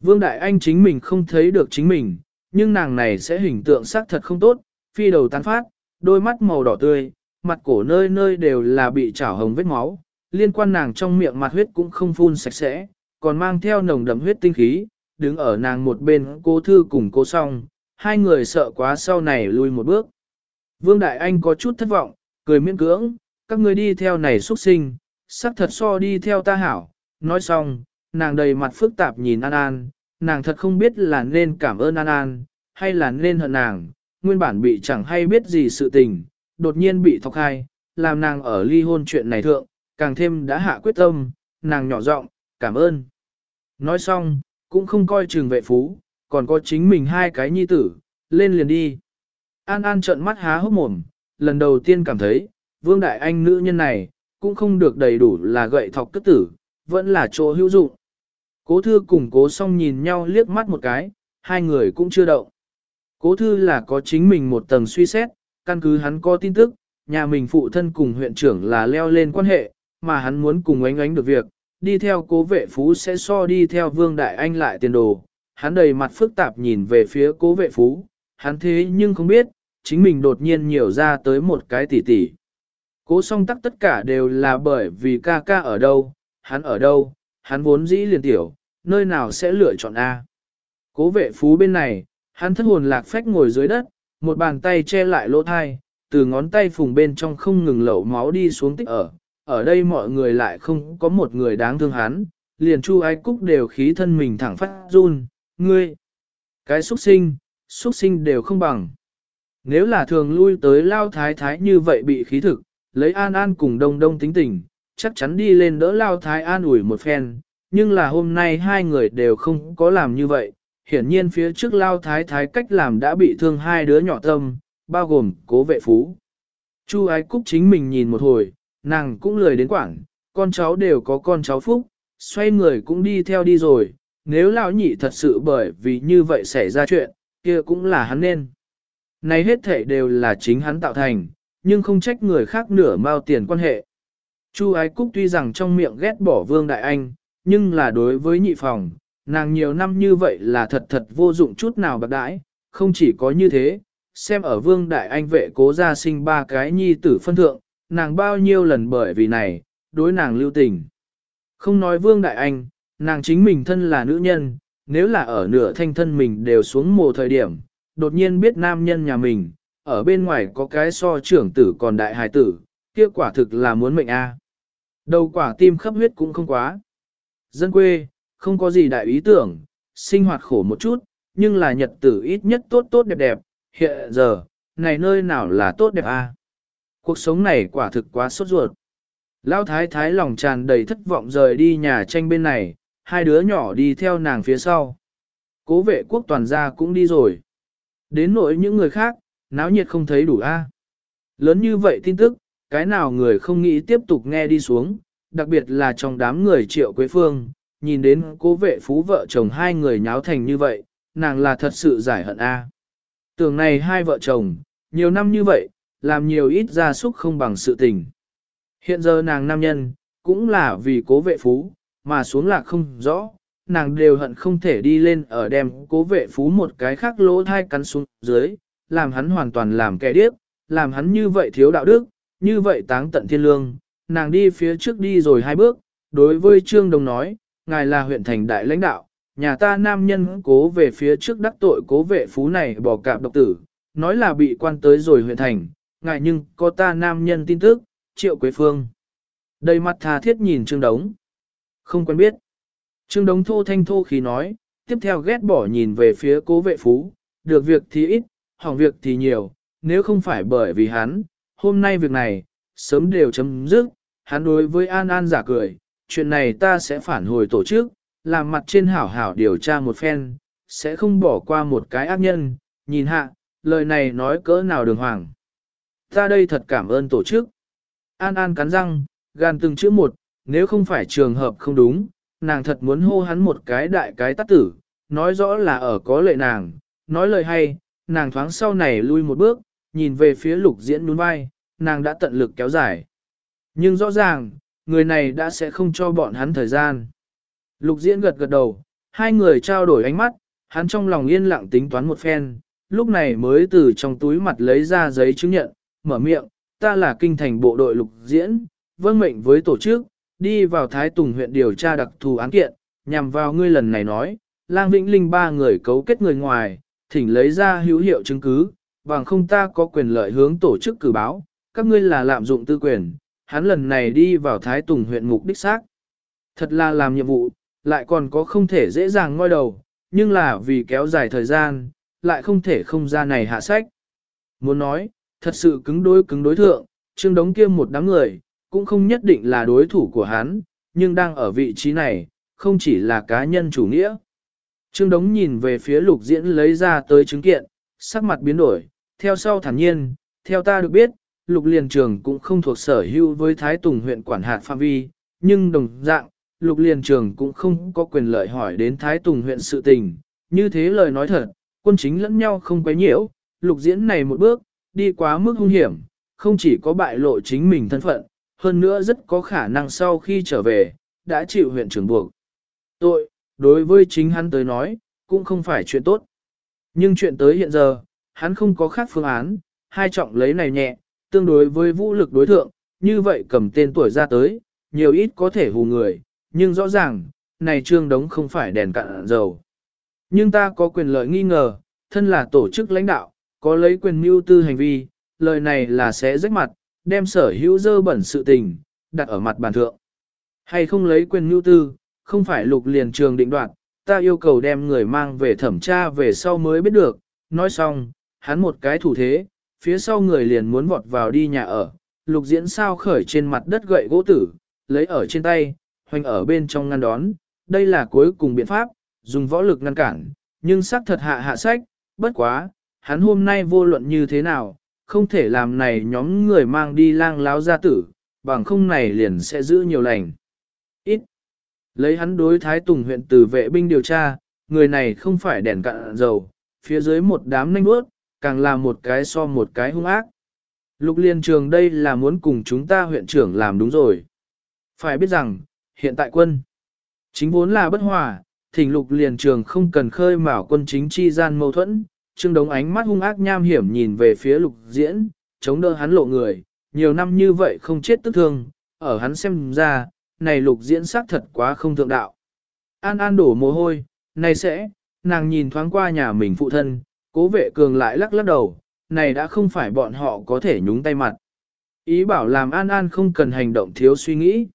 Vương Đại Anh chính mình không thấy được chính mình, nhưng nàng này sẽ hình tượng sắc thật không tốt, phi đầu tán phát, đôi mắt màu đỏ tươi, mặt cổ nơi nơi đều là bị chảo hồng vết máu, liên quan nàng trong miệng mặt huyết cũng không phun sạch sẽ, còn mang theo nồng đậm huyết tinh khí, đứng ở nàng một bên cô thư cùng cô song, hai người sợ quá sau này lui một bước. Vương Đại Anh có chút thất vọng, cười miễn cưỡng, các ngươi đi theo này xuất sinh, sắc thật so đi theo ta hảo. Nói xong, nàng đầy mặt phức tạp nhìn An An, nàng thật không biết là nên cảm ơn An An, hay là nên hận nàng, nguyên bản bị chẳng hay biết gì sự tình, đột nhiên bị thọc hai, làm nàng ở ly hôn chuyện này thượng, càng thêm đã hạ quyết tâm, nàng nhỏ giọng, cảm ơn. Nói xong, cũng không coi trường vệ phú, còn có chính mình hai cái nhi tử, lên liền đi. An An trợn mắt há hốc mồm, lần đầu tiên cảm thấy, vương đại anh nữ nhân này, cũng không được đầy đủ là gậy thọc cất tử, vẫn là chỗ hữu dụng. Cố thư cùng cố song nhìn nhau liếc mắt một cái, hai người cũng chưa động. Cố thư là có chính mình một tầng suy xét, căn cứ hắn có tin tức, nhà mình phụ thân cùng huyện trưởng là leo lên quan hệ, mà hắn muốn cùng ánh ánh được việc, đi theo cố vệ phú sẽ so đi theo vương đại anh lại tiền đồ. Hắn đầy mặt phức tạp nhìn về phía cố vệ phú, hắn thế nhưng không biết, chính mình đột nhiên nhiều ra tới một cái tỷ tỷ. Cố song tắc tất cả đều là bởi vì ca ca ở đâu, hắn ở đâu, hắn vốn dĩ liền tiểu, nơi nào sẽ lựa chọn A. Cố vệ phú bên này, hắn thất hồn lạc phách ngồi dưới đất, một bàn tay che lại lỗ thai, từ ngón tay phùng bên trong không ngừng lẩu máu đi xuống tích ở. Ở đây mọi người lại không có một người đáng thương hắn, liền chu ái cúc đều khí thân mình thẳng phát run, ngươi. Cái xuất sinh, xuất sinh đều không bằng. Nếu là thường lui tới lao thái thái như vậy bị khí thực, lấy an an cùng đông đông tính tình, chắc chắn đi lên đỡ lao thái an ủi một phen, nhưng là hôm nay hai người đều không có làm như vậy, hiển nhiên phía trước lao thái thái cách làm đã bị thương hai đứa nhỏ tâm, bao gồm cố vệ phú. Chu ái cúc chính mình nhìn một hồi, nàng cũng lười đến quảng, con cháu đều có con cháu phúc, xoay người cũng đi theo đi rồi, nếu lão nhị thật sự bởi vì như vậy xảy ra chuyện, kia cũng là hắn nên. Này hết thể đều là chính hắn tạo thành, nhưng không trách người khác nửa mao tiền quan hệ. Chu Ái Cúc tuy rằng trong miệng ghét bỏ Vương Đại Anh, nhưng là đối với nhị phòng, nàng nhiều năm như vậy là thật thật vô dụng chút nào bạc đãi, không chỉ có như thế, xem ở Vương Đại Anh vệ cố gia sinh ba cái nhi tử phân thượng, nàng bao nhiêu lần bởi vì này, đối nàng lưu tình. Không nói Vương Đại Anh, nàng chính mình thân là nữ nhân, nếu là ở nửa thanh thân mình đều xuống mồ thời điểm, đột nhiên biết nam nhân nhà mình, ở bên ngoài có cái so trưởng tử còn đại hài tử, kia quả thực là muốn mệnh a. Đầu quả tim khắp huyết cũng không quá. Dân quê, không có gì đại ý tưởng, sinh hoạt khổ một chút, nhưng là nhật tử ít nhất tốt tốt đẹp đẹp, hiện giờ, này nơi nào là tốt đẹp à? Cuộc sống này quả thực quá sốt ruột. Lão thái thái lòng tràn đầy thất vọng rời đi nhà tranh bên này, hai đứa nhỏ đi theo nàng phía sau. Cố vệ quốc toàn gia cũng đi rồi. Đến nỗi những người khác, náo nhiệt không thấy đủ a. Lớn như vậy tin tức, cái nào người không nghĩ tiếp tục nghe đi xuống, đặc biệt là trong đám người triệu quế phương, nhìn đến cố vệ phú vợ chồng hai người nháo thành như vậy, nàng là thật sự giải hận a. Tưởng này hai vợ chồng, nhiều năm như vậy, làm nhiều ít gia súc không bằng sự tình. Hiện giờ nàng nam nhân, cũng là vì cố vệ phú, mà xuống lạc không rõ, nàng đều hận không thể đi lên ở đem cố vệ phú một cái khác lỗ thai cắn xuống dưới, làm hắn hoàn toàn làm kẻ điếc, làm hắn như vậy thiếu đạo đức, như vậy táng tận thiên lương, nàng đi phía trước đi rồi hai bước, đối với Trương Đồng nói, ngài là huyện thành đại lãnh đạo, nhà ta nam nhân cố về phía trước đắc tội cố vệ phú này bỏ cạp độc tử, nói là bị quan tới rồi huyện thành, ngài nhưng có ta nam nhân tin tức, triệu quế phương. Đầy mặt thà thiết nhìn Trương Đống. Không quen biết. Trương Đống thô thanh thô khí nói, tiếp theo ghét bỏ nhìn về phía cố vệ phú, được việc thì ít, hỏng việc thì nhiều, nếu không phải bởi vì hắn, hôm nay việc này, sớm đều chấm dứt, hắn đối với An An giả cười, chuyện này ta sẽ phản hồi tổ chức, làm mặt trên hảo hảo điều tra một phen, sẽ không bỏ qua một cái ác nhân, nhìn hạ, lời này nói cỡ nào đường hoàng. Ta đây thật cảm ơn tổ chức. An An cắn răng, gan từng chữ một, nếu không phải trường hợp không đúng, nàng thật muốn hô hắn một cái đại cái tắt tử, nói rõ là ở có lệ nàng, nói lời hay, nàng thoáng sau này lui một bước, nhìn về phía lục diễn nhún vai, nàng đã tận lực kéo dài. Nhưng rõ ràng, người này đã sẽ không cho bọn hắn thời gian. Lục diễn gật gật đầu, hai người trao đổi ánh mắt, hắn trong lòng yên lặng tính toán một phen, lúc này mới từ trong túi mặt lấy ra giấy chứng nhận, mở miệng, ta là kinh thành bộ đội lục diễn, vâng mệnh với tổ chức, đi vào Thái Tùng huyện điều tra đặc thù án kiện, nhằm vào ngươi lần này nói, lang vĩnh linh ba người cấu kết người ngoài, thỉnh lấy ra hữu hiệu chứng cứ, bằng không ta có quyền lợi hướng tổ chức cử báo, các ngươi là lạm dụng tư quyền, hắn lần này đi vào Thái Tùng huyện mục đích xác. Thật là làm nhiệm vụ, lại còn có không thể dễ dàng ngoi đầu, nhưng là vì kéo dài thời gian, lại không thể không ra này hạ sách. Muốn nói, thật sự cứng đối cứng đối thượng, trương đống kia một đám người, cũng không nhất định là đối thủ của hắn, nhưng đang ở vị trí này, không chỉ là cá nhân chủ nghĩa. Trương đống nhìn về phía lục diễn lấy ra tới chứng kiện, sắc mặt biến đổi, theo sau thản nhiên, theo ta được biết, lục liền trường cũng không thuộc sở hữu với Thái Tùng huyện quản hạt phạm vi, nhưng đồng dạng, lục liền trường cũng không có quyền lợi hỏi đến Thái Tùng huyện sự tình, như thế lời nói thật, quân chính lẫn nhau không quấy nhiễu, lục diễn này một bước, đi quá mức hung hiểm, không chỉ có bại lộ chính mình thân phận, hơn nữa rất có khả năng sau khi trở về, đã chịu huyện trưởng buộc. Tội, đối với chính hắn tới nói, cũng không phải chuyện tốt. Nhưng chuyện tới hiện giờ, hắn không có khác phương án, hai trọng lấy này nhẹ, tương đối với vũ lực đối thượng, như vậy cầm tên tuổi ra tới, nhiều ít có thể hù người, nhưng rõ ràng, này trương đống không phải đèn cạn dầu. Nhưng ta có quyền lợi nghi ngờ, thân là tổ chức lãnh đạo, có lấy quyền mưu tư hành vi, lời này là sẽ rách mặt, đem sở hữu dơ bẩn sự tình, đặt ở mặt bàn thượng. Hay không lấy quyền mưu tư, không phải lục liền trường định đoạt, ta yêu cầu đem người mang về thẩm tra về sau mới biết được, nói xong, hắn một cái thủ thế, phía sau người liền muốn vọt vào đi nhà ở, lục diễn sao khởi trên mặt đất gậy gỗ tử, lấy ở trên tay, hoành ở bên trong ngăn đón, đây là cuối cùng biện pháp, dùng võ lực ngăn cản, nhưng xác thật hạ hạ sách, bất quá, hắn hôm nay vô luận như thế nào, không thể làm này nhóm người mang đi lang láo gia tử, bằng không này liền sẽ giữ nhiều lành. Ít. Lấy hắn đối Thái Tùng huyện từ vệ binh điều tra, người này không phải đèn cạn dầu, phía dưới một đám nanh bước, càng là một cái so một cái hung ác. Lục liên trường đây là muốn cùng chúng ta huyện trưởng làm đúng rồi. Phải biết rằng, hiện tại quân, chính vốn là bất hòa, thỉnh lục liền trường không cần khơi mào quân chính chi gian mâu thuẫn, trương đống ánh mắt hung ác nham hiểm nhìn về phía lục diễn, chống đỡ hắn lộ người, nhiều năm như vậy không chết tức thương, ở hắn xem ra, này lục diễn xác thật quá không thượng đạo. An An đổ mồ hôi, này sẽ, nàng nhìn thoáng qua nhà mình phụ thân, cố vệ cường lại lắc lắc đầu, này đã không phải bọn họ có thể nhúng tay mặt. Ý bảo làm An An không cần hành động thiếu suy nghĩ.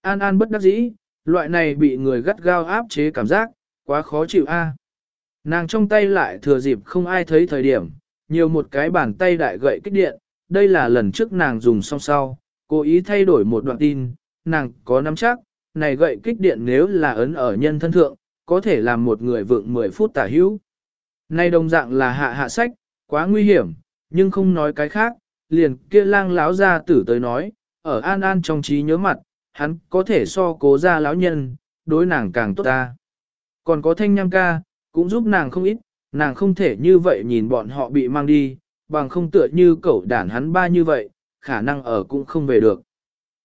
An An bất đắc dĩ, Loại này bị người gắt gao áp chế cảm giác, quá khó chịu a. Nàng trong tay lại thừa dịp không ai thấy thời điểm, nhiều một cái bàn tay đại gậy kích điện, đây là lần trước nàng dùng xong sau, cố ý thay đổi một đoạn tin, nàng có nắm chắc, này gậy kích điện nếu là ấn ở nhân thân thượng, có thể làm một người vượng 10 phút tả hữu nay đồng dạng là hạ hạ sách, quá nguy hiểm, nhưng không nói cái khác, liền kia lang láo ra tử tới nói, ở an an trong trí nhớ mặt, hắn có thể so cố ra lão nhân, đối nàng càng tốt ta. Còn có thanh nham ca, cũng giúp nàng không ít, nàng không thể như vậy nhìn bọn họ bị mang đi, bằng không tựa như cẩu đản hắn ba như vậy, khả năng ở cũng không về được.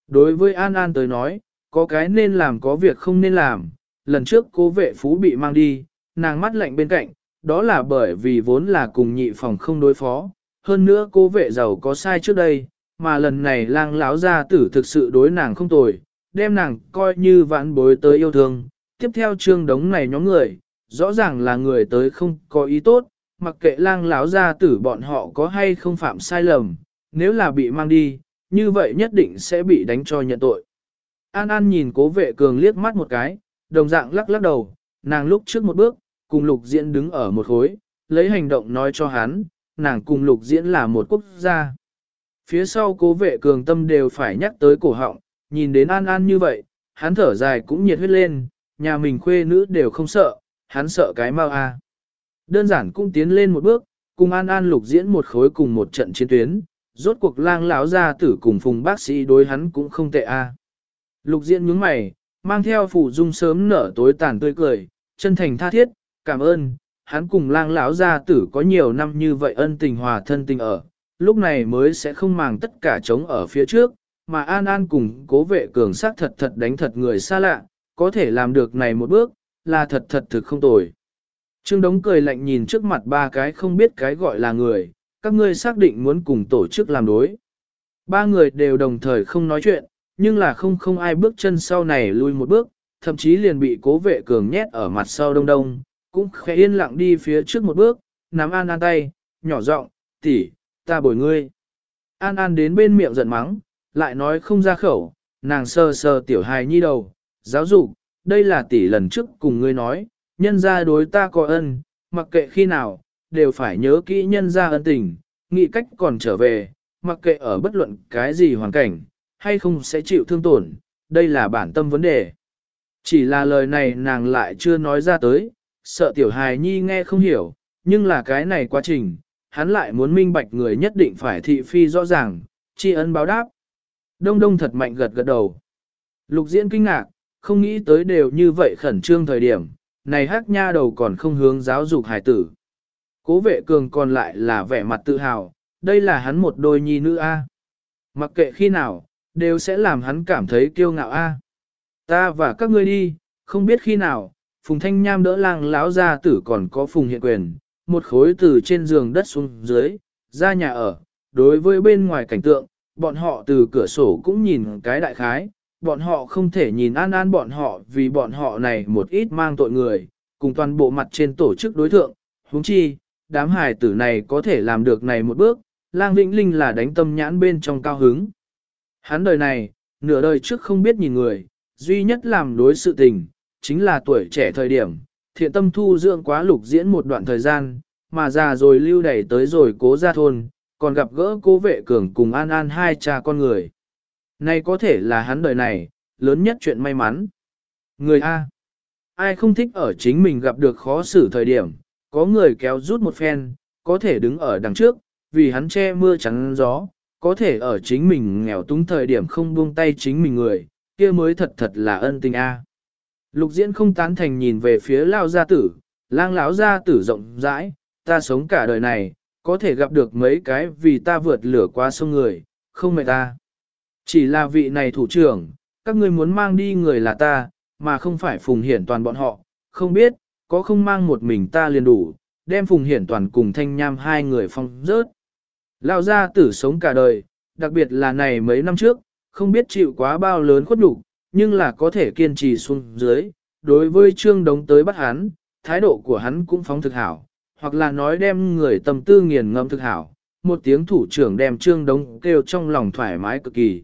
Đối với An An tới nói, có cái nên làm có việc không nên làm, lần trước cố vệ phú bị mang đi, nàng mắt lạnh bên cạnh, đó là bởi vì vốn là cùng nhị phòng không đối phó, hơn nữa cố vệ giàu có sai trước đây, mà lần này lang láo gia tử thực sự đối nàng không tồi, đem nàng coi như vãn bối tới yêu thương. Tiếp theo trương đống này nhóm người, rõ ràng là người tới không có ý tốt, mặc kệ lang láo gia tử bọn họ có hay không phạm sai lầm, nếu là bị mang đi, như vậy nhất định sẽ bị đánh cho nhận tội. An An nhìn cố vệ cường liếc mắt một cái, đồng dạng lắc lắc đầu, nàng lúc trước một bước, cùng lục diễn đứng ở một khối, lấy hành động nói cho hắn, nàng cùng lục diễn là một quốc gia. Phía sau cố vệ cường tâm đều phải nhắc tới cổ họng, nhìn đến An An như vậy, hắn thở dài cũng nhiệt huyết lên, nhà mình khuê nữ đều không sợ, hắn sợ cái mau a. Đơn giản cũng tiến lên một bước, cùng An An lục diễn một khối cùng một trận chiến tuyến, rốt cuộc lang lão gia tử cùng phùng bác sĩ đối hắn cũng không tệ a. Lục diễn nhướng mày, mang theo phủ dung sớm nở tối tàn tươi cười, chân thành tha thiết, cảm ơn, hắn cùng lang lão gia tử có nhiều năm như vậy ân tình hòa thân tình ở, lúc này mới sẽ không màng tất cả chống ở phía trước, mà An An cùng cố vệ cường sát thật thật đánh thật người xa lạ, có thể làm được này một bước, là thật thật thực không tồi. Trương Đống cười lạnh nhìn trước mặt ba cái không biết cái gọi là người, các ngươi xác định muốn cùng tổ chức làm đối. Ba người đều đồng thời không nói chuyện, nhưng là không không ai bước chân sau này lui một bước, thậm chí liền bị cố vệ cường nhét ở mặt sau đông đông, cũng khẽ yên lặng đi phía trước một bước, nắm An An tay, nhỏ giọng, tỷ, ta bồi ngươi. An An đến bên miệng giận mắng, lại nói không ra khẩu, nàng sờ sờ tiểu hài nhi đầu, giáo dục, đây là tỷ lần trước cùng ngươi nói, nhân ra đối ta có ân, mặc kệ khi nào, đều phải nhớ kỹ nhân ra ân tình, nghĩ cách còn trở về, mặc kệ ở bất luận cái gì hoàn cảnh, hay không sẽ chịu thương tổn, đây là bản tâm vấn đề. Chỉ là lời này nàng lại chưa nói ra tới, sợ tiểu hài nhi nghe không hiểu, nhưng là cái này quá trình, hắn lại muốn minh bạch người nhất định phải thị phi rõ ràng, tri ân báo đáp. Đông đông thật mạnh gật gật đầu. Lục diễn kinh ngạc, không nghĩ tới đều như vậy khẩn trương thời điểm, này hát nha đầu còn không hướng giáo dục hài tử. Cố vệ cường còn lại là vẻ mặt tự hào, đây là hắn một đôi nhi nữ A. Mặc kệ khi nào, đều sẽ làm hắn cảm thấy kiêu ngạo A. Ta và các ngươi đi, không biết khi nào, Phùng Thanh Nham đỡ lang Lão ra tử còn có Phùng Hiện Quyền, một khối từ trên giường đất xuống dưới, ra nhà ở, đối với bên ngoài cảnh tượng, bọn họ từ cửa sổ cũng nhìn cái đại khái, bọn họ không thể nhìn an an bọn họ vì bọn họ này một ít mang tội người, cùng toàn bộ mặt trên tổ chức đối thượng, huống chi, đám hài tử này có thể làm được này một bước, lang vĩnh linh là đánh tâm nhãn bên trong cao hứng. Hắn đời này, nửa đời trước không biết nhìn người, duy nhất làm đối sự tình, chính là tuổi trẻ thời điểm, thiện tâm thu dưỡng quá lục diễn một đoạn thời gian, mà già rồi lưu đẩy tới rồi cố ra thôn, còn gặp gỡ cố vệ cường cùng an an hai cha con người. Này có thể là hắn đời này, lớn nhất chuyện may mắn. Người A. Ai không thích ở chính mình gặp được khó xử thời điểm, có người kéo rút một phen, có thể đứng ở đằng trước, vì hắn che mưa chắn gió, có thể ở chính mình nghèo túng thời điểm không buông tay chính mình người, kia mới thật thật là ân tình A. Lục diễn không tán thành nhìn về phía lao gia tử, lang lão gia tử rộng rãi, ta sống cả đời này, có thể gặp được mấy cái vì ta vượt lửa qua sông người, không mệt ta. Chỉ là vị này thủ trưởng, các ngươi muốn mang đi người là ta, mà không phải phùng hiển toàn bọn họ, không biết, có không mang một mình ta liền đủ, đem phùng hiển toàn cùng thanh nham hai người phong rớt. Lao gia tử sống cả đời, đặc biệt là này mấy năm trước, không biết chịu quá bao lớn khuất đủ, nhưng là có thể kiên trì xuống dưới. Đối với trương đống tới bắt hắn, thái độ của hắn cũng phóng thực hảo, hoặc là nói đem người tâm tư nghiền ngẫm thực hảo. Một tiếng thủ trưởng đem trương đống kêu trong lòng thoải mái cực kỳ.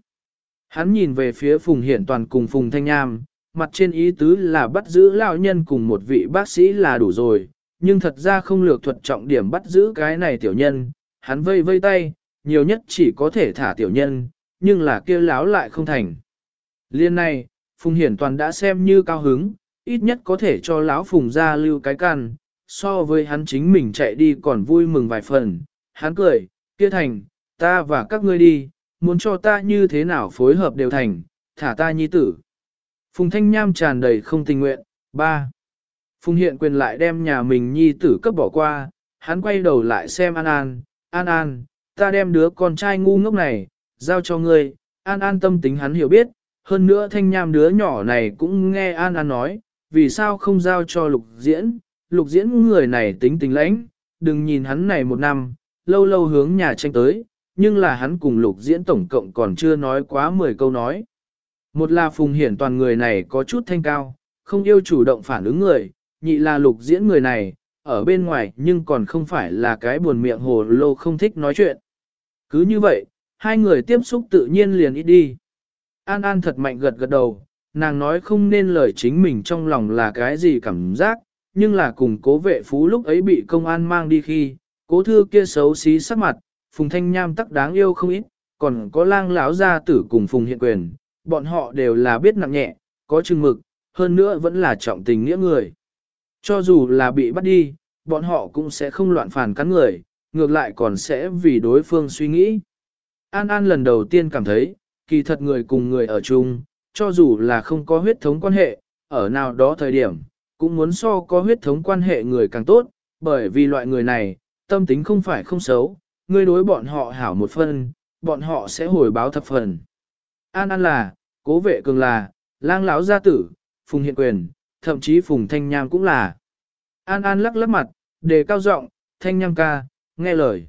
Hắn nhìn về phía Phùng Hiển Toàn cùng Phùng Thanh Nham, mặt trên ý tứ là bắt giữ lão nhân cùng một vị bác sĩ là đủ rồi, nhưng thật ra không lược thuật trọng điểm bắt giữ cái này tiểu nhân, hắn vây vây tay, nhiều nhất chỉ có thể thả tiểu nhân, nhưng là kia láo lại không thành. Liên này, Phùng Hiển Toàn đã xem như cao hứng, ít nhất có thể cho lão Phùng ra lưu cái can, so với hắn chính mình chạy đi còn vui mừng vài phần. Hắn cười, kia thành, ta và các ngươi đi, muốn cho ta như thế nào phối hợp đều thành, thả ta nhi tử. Phùng Thanh Nham tràn đầy không tình nguyện. ba Phùng Hiện quyền lại đem nhà mình nhi tử cấp bỏ qua, hắn quay đầu lại xem An An, An An, ta đem đứa con trai ngu ngốc này, giao cho ngươi, An An tâm tính hắn hiểu biết, hơn nữa Thanh Nham đứa nhỏ này cũng nghe An An nói, vì sao không giao cho lục diễn, lục diễn người này tính tình lãnh, đừng nhìn hắn này một năm, lâu lâu hướng nhà tranh tới, nhưng là hắn cùng lục diễn tổng cộng còn chưa nói quá 10 câu nói. Một là phùng hiển toàn người này có chút thanh cao, không yêu chủ động phản ứng người, nhị là lục diễn người này, ở bên ngoài nhưng còn không phải là cái buồn miệng hồ lô không thích nói chuyện. Cứ như vậy, hai người tiếp xúc tự nhiên liền ít đi. An An thật mạnh gật gật đầu, nàng nói không nên lời chính mình trong lòng là cái gì cảm giác, nhưng là cùng cố vệ phú lúc ấy bị công an mang đi khi, cố thư kia xấu xí sắc mặt, phùng thanh nham tắc đáng yêu không ít, còn có lang lão gia tử cùng phùng hiện quyền, bọn họ đều là biết nặng nhẹ, có chừng mực, hơn nữa vẫn là trọng tình nghĩa người. Cho dù là bị bắt đi, bọn họ cũng sẽ không loạn phản cắn người, ngược lại còn sẽ vì đối phương suy nghĩ. An An lần đầu tiên cảm thấy, kỳ thật người cùng người ở chung, cho dù là không có huyết thống quan hệ, ở nào đó thời điểm, cũng muốn so có huyết thống quan hệ người càng tốt, bởi vì loại người này, tâm tính không phải không xấu, ngươi đối bọn họ hảo một phần, bọn họ sẽ hồi báo thập phần. An An là, cố vệ cường là, lang lão gia tử, phùng hiện quyền, thậm chí phùng thanh nham cũng là. An An lắc lắc mặt, đề cao giọng, thanh nham ca, nghe lời.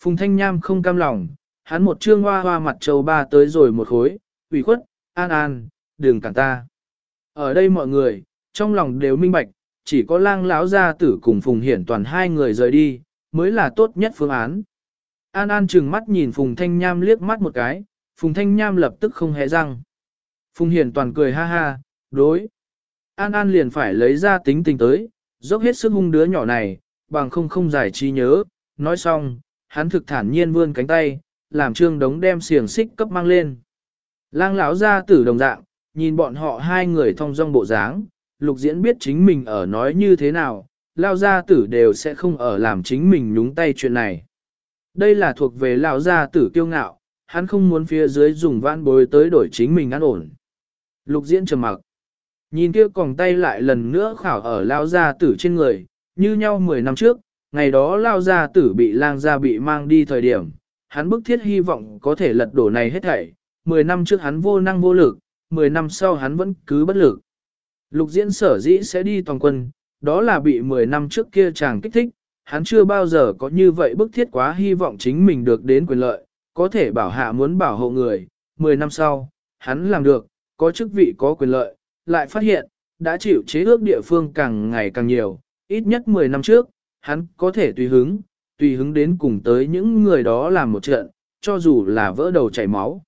Phùng thanh nham không cam lòng, hắn một trương hoa hoa mặt trầu ba tới rồi một khối, ủy khuất, An An, đừng cản ta. Ở đây mọi người, trong lòng đều minh bạch, chỉ có lang lão gia tử cùng phùng hiển toàn hai người rời đi, mới là tốt nhất phương án. An An trừng mắt nhìn Phùng Thanh Nham liếc mắt một cái, Phùng Thanh Nham lập tức không hề răng. Phùng Hiển toàn cười ha ha, đối. An An liền phải lấy ra tính tình tới, dốc hết sức hung đứa nhỏ này, bằng không không giải trí nhớ. Nói xong, hắn thực thản nhiên vươn cánh tay, làm trương đống đem xiềng xích cấp mang lên. Lang lão ra tử đồng dạng, nhìn bọn họ hai người thong dong bộ dáng, lục diễn biết chính mình ở nói như thế nào, lao gia tử đều sẽ không ở làm chính mình nhúng tay chuyện này. Đây là thuộc về lao gia tử kiêu ngạo, hắn không muốn phía dưới dùng vãn bối tới đổi chính mình ăn ổn. Lục diễn trầm mặc. Nhìn kia còng tay lại lần nữa khảo ở lao gia tử trên người, như nhau 10 năm trước, ngày đó lao gia tử bị lang gia bị mang đi thời điểm, hắn bức thiết hy vọng có thể lật đổ này hết thảy. 10 năm trước hắn vô năng vô lực, 10 năm sau hắn vẫn cứ bất lực. Lục diễn sở dĩ sẽ đi toàn quân, đó là bị 10 năm trước kia chàng kích thích, hắn chưa bao giờ có như vậy bức thiết quá hy vọng chính mình được đến quyền lợi, có thể bảo hạ muốn bảo hộ người. 10 năm sau, hắn làm được, có chức vị có quyền lợi, lại phát hiện, đã chịu chế ước địa phương càng ngày càng nhiều, ít nhất 10 năm trước, hắn có thể tùy hứng, tùy hứng đến cùng tới những người đó làm một trận, cho dù là vỡ đầu chảy máu.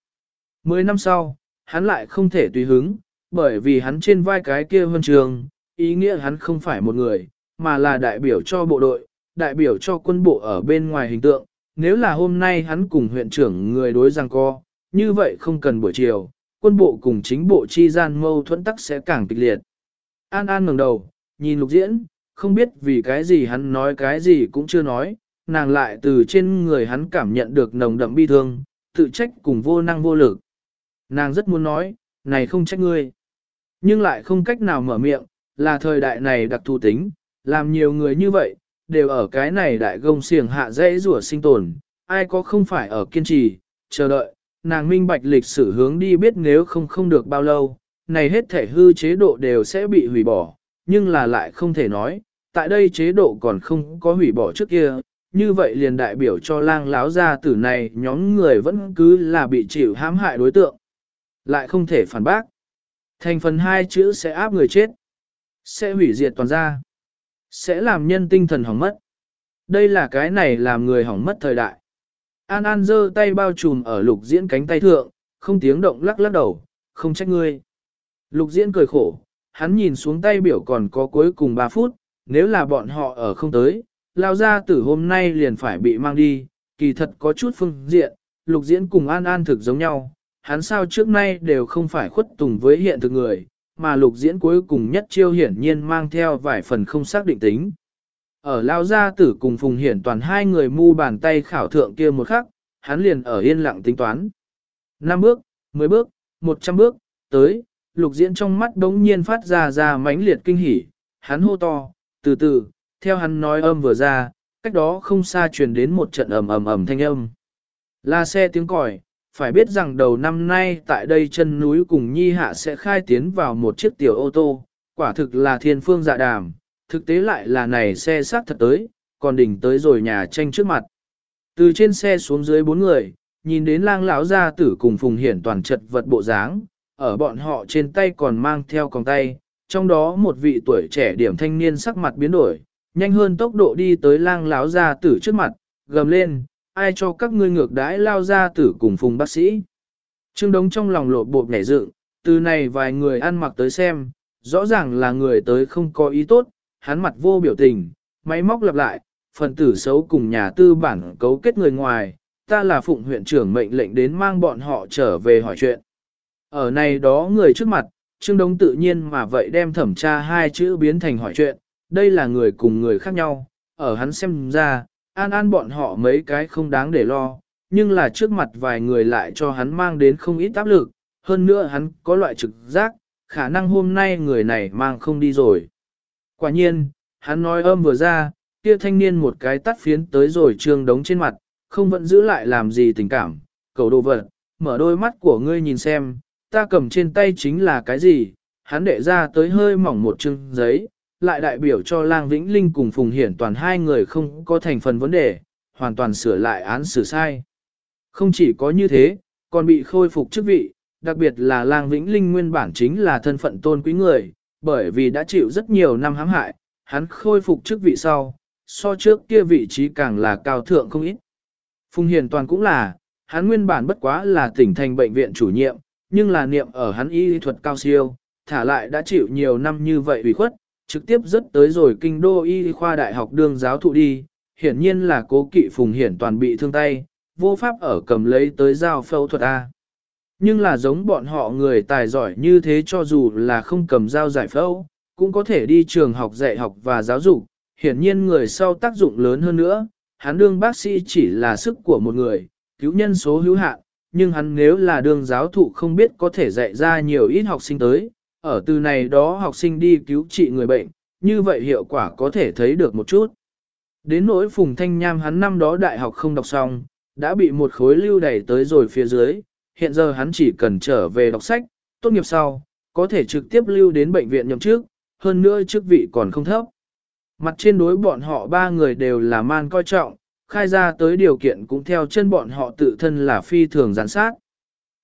10 năm sau, hắn lại không thể tùy hứng, bởi vì hắn trên vai cái kia huân trường, ý nghĩa hắn không phải một người, mà là đại biểu cho bộ đội, đại biểu cho quân bộ ở bên ngoài hình tượng. Nếu là hôm nay hắn cùng huyện trưởng người đối giang co, như vậy không cần buổi chiều, quân bộ cùng chính bộ chi gian mâu thuẫn tắc sẽ càng kịch liệt. An An ngẩng đầu, nhìn lục diễn, không biết vì cái gì hắn nói cái gì cũng chưa nói, nàng lại từ trên người hắn cảm nhận được nồng đậm bi thương, tự trách cùng vô năng vô lực. Nàng rất muốn nói, này không trách ngươi, nhưng lại không cách nào mở miệng, là thời đại này đặc thù tính, làm nhiều người như vậy, đều ở cái này đại gông xiềng hạ dễ rủa sinh tồn, ai có không phải ở kiên trì, chờ đợi, nàng minh bạch lịch sử hướng đi biết nếu không không được bao lâu, này hết thể hư chế độ đều sẽ bị hủy bỏ, nhưng là lại không thể nói, tại đây chế độ còn không có hủy bỏ trước kia, như vậy liền đại biểu cho lang láo gia tử này nhóm người vẫn cứ là bị chịu hãm hại đối tượng. Lại không thể phản bác. Thành phần hai chữ sẽ áp người chết, sẽ hủy diệt toàn gia, sẽ làm nhân tinh thần hỏng mất. Đây là cái này làm người hỏng mất thời đại. An An giơ tay bao trùm ở lục diễn cánh tay thượng, không tiếng động lắc lắc đầu, không trách ngươi. Lục diễn cười khổ, hắn nhìn xuống tay biểu còn có cuối cùng 3 phút, nếu là bọn họ ở không tới, lao ra tử hôm nay liền phải bị mang đi, kỳ thật có chút phương diện, lục diễn cùng an an thực giống nhau, hắn sao trước nay đều không phải khuất tùng với hiện thực người, mà lục diễn cuối cùng nhất chiêu hiển nhiên mang theo vài phần không xác định tính. Ở lao gia tử cùng phùng hiển toàn hai người mu bàn tay khảo thượng kia một khắc, hắn liền ở yên lặng tính toán. năm bước, 10 bước, 100 bước, tới, lục diễn trong mắt đống nhiên phát ra ra mãnh liệt kinh hỉ, hắn hô to, từ từ, theo hắn nói âm vừa ra, cách đó không xa truyền đến một trận ầm ầm ầm thanh âm. La xe tiếng còi, phải biết rằng đầu năm nay tại đây chân núi cùng Nhi Hạ sẽ khai tiến vào một chiếc tiểu ô tô, quả thực là thiên phương dạ đàm, thực tế lại là này xe sát thật tới, còn đỉnh tới rồi nhà tranh trước mặt. Từ trên xe xuống dưới bốn người, nhìn đến lang lão gia tử cùng phùng hiển toàn chật vật bộ dáng, ở bọn họ trên tay còn mang theo còng tay, trong đó một vị tuổi trẻ điểm thanh niên sắc mặt biến đổi, nhanh hơn tốc độ đi tới lang lão gia tử trước mặt, gầm lên, ai cho các ngươi ngược đãi lao gia tử cùng phùng bác sĩ. Trương Đống trong lòng lộ bộ nhảy dựng, từ này vài người ăn mặc tới xem, rõ ràng là người tới không có ý tốt, hắn mặt vô biểu tình, máy móc lặp lại, phần tử xấu cùng nhà tư bản cấu kết người ngoài, ta là phụng huyện trưởng mệnh lệnh đến mang bọn họ trở về hỏi chuyện. Ở này đó người trước mặt, Trương Đống tự nhiên mà vậy đem thẩm tra hai chữ biến thành hỏi chuyện, đây là người cùng người khác nhau, ở hắn xem ra, an an bọn họ mấy cái không đáng để lo, nhưng là trước mặt vài người lại cho hắn mang đến không ít áp lực, hơn nữa hắn có loại trực giác, khả năng hôm nay người này mang không đi rồi. Quả nhiên, hắn nói âm vừa ra, kia thanh niên một cái tắt phiến tới rồi trương đống trên mặt, không vẫn giữ lại làm gì tình cảm, cầu đồ vật, mở đôi mắt của ngươi nhìn xem, ta cầm trên tay chính là cái gì, hắn đệ ra tới hơi mỏng một chương giấy, lại đại biểu cho Lang Vĩnh Linh cùng Phùng Hiển toàn hai người không có thành phần vấn đề, hoàn toàn sửa lại án xử sai. Không chỉ có như thế, còn bị khôi phục chức vị, đặc biệt là Lang Vĩnh Linh nguyên bản chính là thân phận tôn quý người, bởi vì đã chịu rất nhiều năm hãm hại, hắn khôi phục chức vị sau, so trước kia vị trí càng là cao thượng không ít. Phùng Hiền Toàn cũng là, hắn nguyên bản bất quá là tỉnh thành bệnh viện chủ nhiệm, nhưng là niệm ở hắn y thuật cao siêu, thả lại đã chịu nhiều năm như vậy ủy khuất, trực tiếp rất tới rồi kinh đô y khoa đại học đương giáo thụ đi, hiển nhiên là cố kỵ Phùng Hiển Toàn bị thương tay, vô pháp ở cầm lấy tới giao phẫu thuật A. Nhưng là giống bọn họ người tài giỏi như thế cho dù là không cầm dao giải phẫu, cũng có thể đi trường học dạy học và giáo dục, hiển nhiên người sau tác dụng lớn hơn nữa, hắn đương bác sĩ chỉ là sức của một người, cứu nhân số hữu hạn, nhưng hắn nếu là đương giáo thụ không biết có thể dạy ra nhiều ít học sinh tới, ở từ này đó học sinh đi cứu trị người bệnh, như vậy hiệu quả có thể thấy được một chút. Đến nỗi Phùng Thanh Nham hắn năm đó đại học không đọc xong, đã bị một khối lưu đẩy tới rồi phía dưới, hiện giờ hắn chỉ cần trở về đọc sách, tốt nghiệp sau, có thể trực tiếp lưu đến bệnh viện nhậm trước, hơn nữa chức vị còn không thấp. Mặt trên đối bọn họ ba người đều là man coi trọng, khai ra tới điều kiện cũng theo chân bọn họ tự thân là phi thường gián sát.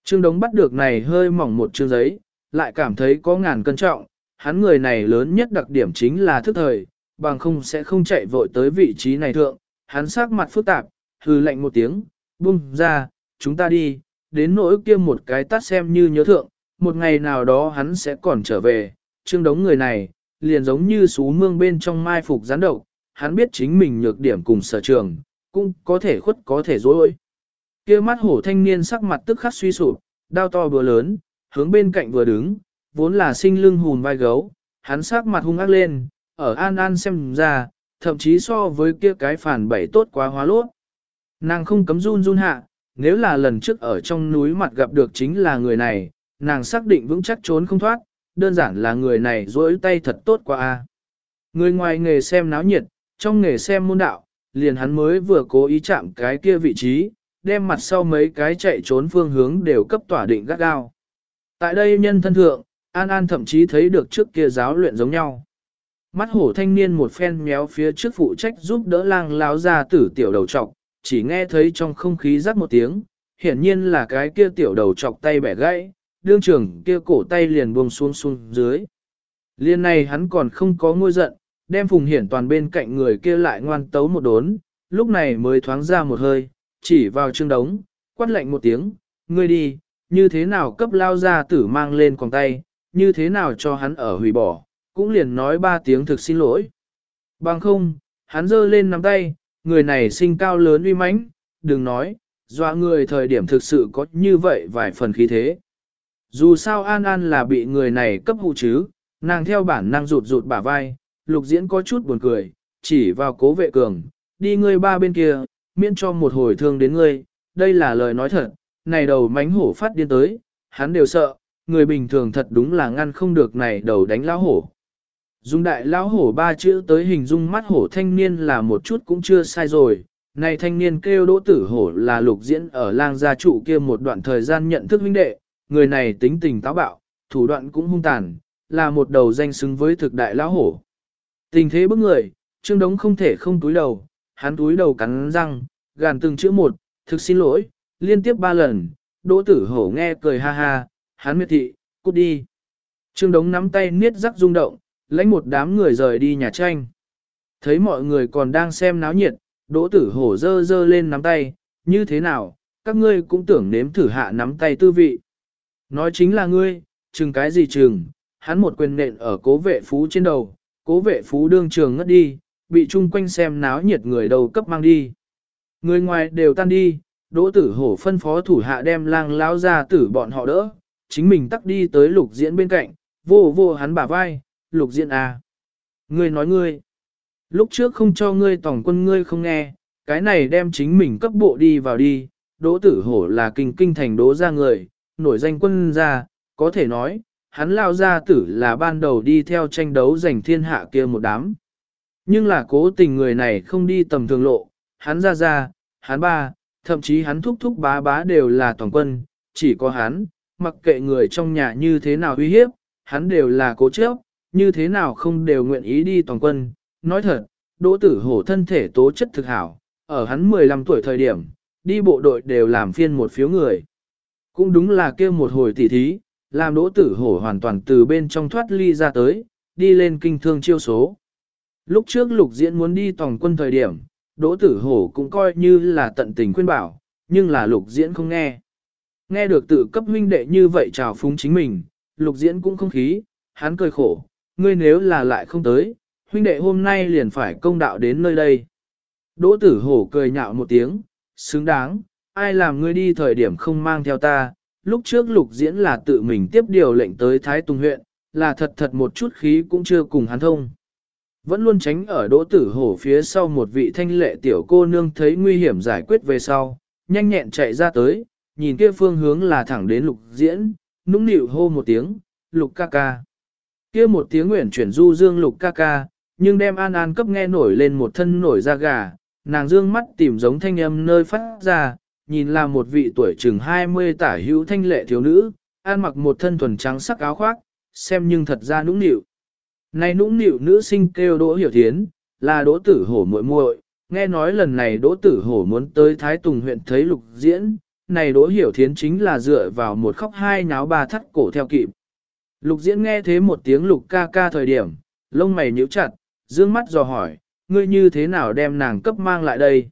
Trương Đống bắt được này hơi mỏng một chương giấy, lại cảm thấy có ngàn cân trọng, hắn người này lớn nhất đặc điểm chính là thức thời, bằng không sẽ không chạy vội tới vị trí này thượng, hắn sắc mặt phức tạp, hư lệnh một tiếng, buông ra, chúng ta đi, đến nỗi kia một cái tắt xem như nhớ thượng, một ngày nào đó hắn sẽ còn trở về, trương đống người này, liền giống như sú mương bên trong mai phục gián độc, hắn biết chính mình nhược điểm cùng sở trường, cũng có thể khuất có thể dối. Kia mắt hổ thanh niên sắc mặt tức khắc suy sụp, đao to bừa lớn, hướng bên cạnh vừa đứng, vốn là sinh lưng hùn vai gấu, hắn sắc mặt hung ác lên, ở an an xem ra, thậm chí so với kia cái phản bảy tốt quá hóa lốt. Nàng không cấm run run hạ, nếu là lần trước ở trong núi mặt gặp được chính là người này, nàng xác định vững chắc trốn không thoát, đơn giản là người này rỗi tay thật tốt quá a. Người ngoài nghề xem náo nhiệt, trong nghề xem môn đạo, liền hắn mới vừa cố ý chạm cái kia vị trí, đem mặt sau mấy cái chạy trốn phương hướng đều cấp tỏa định gắt gao. Tại đây nhân thân thượng, An An thậm chí thấy được trước kia giáo luyện giống nhau. Mắt hổ thanh niên một phen méo phía trước phụ trách giúp đỡ lang láo ra tử tiểu đầu trọc, chỉ nghe thấy trong không khí rắc một tiếng, hiển nhiên là cái kia tiểu đầu chọc tay bẻ gãy, đương trưởng kia cổ tay liền buông xuống xuống dưới. Liên này hắn còn không có ngôi giận, đem phùng hiển toàn bên cạnh người kia lại ngoan tấu một đốn, lúc này mới thoáng ra một hơi, chỉ vào trương đống, quát lạnh một tiếng, ngươi đi, như thế nào cấp lao ra tử mang lên quòng tay, như thế nào cho hắn ở hủy bỏ, cũng liền nói ba tiếng thực xin lỗi. Bằng không, hắn giơ lên nắm tay, người này sinh cao lớn uy mãnh, đừng nói, dọa người thời điểm thực sự có như vậy vài phần khí thế. Dù sao An An là bị người này cấp hụ chứ, nàng theo bản năng rụt rụt bả vai, lục diễn có chút buồn cười, chỉ vào cố vệ cường, đi ngươi ba bên kia, miễn cho một hồi thương đến ngươi, đây là lời nói thật, này đầu mánh hổ phát điên tới, hắn đều sợ, người bình thường thật đúng là ngăn không được này đầu đánh lão hổ. Dung đại lão hổ ba chữ tới hình dung mắt hổ thanh niên là một chút cũng chưa sai rồi, này thanh niên kêu đỗ tử hổ là lục diễn ở lang gia trụ kia một đoạn thời gian nhận thức huynh đệ, người này tính tình táo bạo, thủ đoạn cũng hung tàn, là một đầu danh xứng với thực đại lão hổ. Tình thế bức người, Trương Đống không thể không túi đầu, hắn túi đầu cắn răng, gàn từng chữ một, thực xin lỗi, liên tiếp ba lần, đỗ tử hổ nghe cười ha ha, hắn miệt thị, cút đi. Trương Đống nắm tay niết rắc rung động, lãnh một đám người rời đi nhà tranh. Thấy mọi người còn đang xem náo nhiệt, đỗ tử hổ dơ dơ lên nắm tay, như thế nào, các ngươi cũng tưởng nếm thử hạ nắm tay tư vị. Nói chính là ngươi, chừng cái gì chừng, hắn một quyền nện ở cố vệ phú trên đầu, cố vệ phú đương trường ngất đi, bị chung quanh xem náo nhiệt người đầu cấp mang đi. Người ngoài đều tan đi, đỗ tử hổ phân phó thủ hạ đem lang Lão ra tử bọn họ đỡ, chính mình tắc đi tới lục diễn bên cạnh, vô vô hắn bả vai, lục diễn à. Ngươi nói ngươi, lúc trước không cho ngươi tổng quân ngươi không nghe, cái này đem chính mình cấp bộ đi vào đi, đỗ tử hổ là kinh kinh thành đỗ ra người, nổi danh quân ra, có thể nói, hắn lao ra tử là ban đầu đi theo tranh đấu giành thiên hạ kia một đám. Nhưng là cố tình người này không đi tầm thường lộ, hắn ra ra, hắn ba, thậm chí hắn thúc thúc bá bá đều là toàn quân, chỉ có hắn, mặc kệ người trong nhà như thế nào uy hiếp, hắn đều là cố chấp, như thế nào không đều nguyện ý đi toàn quân. Nói thật, đỗ tử hổ thân thể tố chất thực hảo, ở hắn 15 tuổi thời điểm, đi bộ đội đều làm phiên một phiếu người. Cũng đúng là kêu một hồi tỉ thí, làm đỗ tử hổ hoàn toàn từ bên trong thoát ly ra tới, đi lên kinh thương chiêu số. Lúc trước lục diễn muốn đi tổng quân thời điểm, đỗ tử hổ cũng coi như là tận tình khuyên bảo, nhưng là lục diễn không nghe. Nghe được tự cấp huynh đệ như vậy chào phúng chính mình, lục diễn cũng không khí, hắn cười khổ, ngươi nếu là lại không tới, huynh đệ hôm nay liền phải công đạo đến nơi đây. Đỗ tử hổ cười nhạo một tiếng, xứng đáng, ai làm ngươi đi thời điểm không mang theo ta, lúc trước lục diễn là tự mình tiếp điều lệnh tới Thái Tùng huyện, là thật thật một chút khí cũng chưa cùng hắn thông. Vẫn luôn tránh ở đỗ tử hổ phía sau một vị thanh lệ tiểu cô nương thấy nguy hiểm giải quyết về sau, nhanh nhẹn chạy ra tới, nhìn kia phương hướng là thẳng đến lục diễn, nũng nịu hô một tiếng, lục ca ca. Kia một tiếng nguyện chuyển du dương lục ca ca, nhưng đem an an cấp nghe nổi lên một thân nổi da gà, nàng dương mắt tìm giống thanh âm nơi phát ra, nhìn là một vị tuổi chừng 20 tả hữu thanh lệ thiếu nữ, an mặc một thân thuần trắng sắc áo khoác, xem nhưng thật ra nũng nịu. Này nũng nịu nữ sinh kêu Đỗ Hiểu Thiến, là Đỗ Tử Hổ muội muội, nghe nói lần này Đỗ Tử Hổ muốn tới Thái Tùng huyện thấy lục diễn, này Đỗ Hiểu Thiến chính là dựa vào một khóc hai náo ba thắt cổ theo kịp. Lục diễn nghe thế một tiếng lục ca ca thời điểm, lông mày nhíu chặt, dương mắt dò hỏi, ngươi như thế nào đem nàng cấp mang lại đây?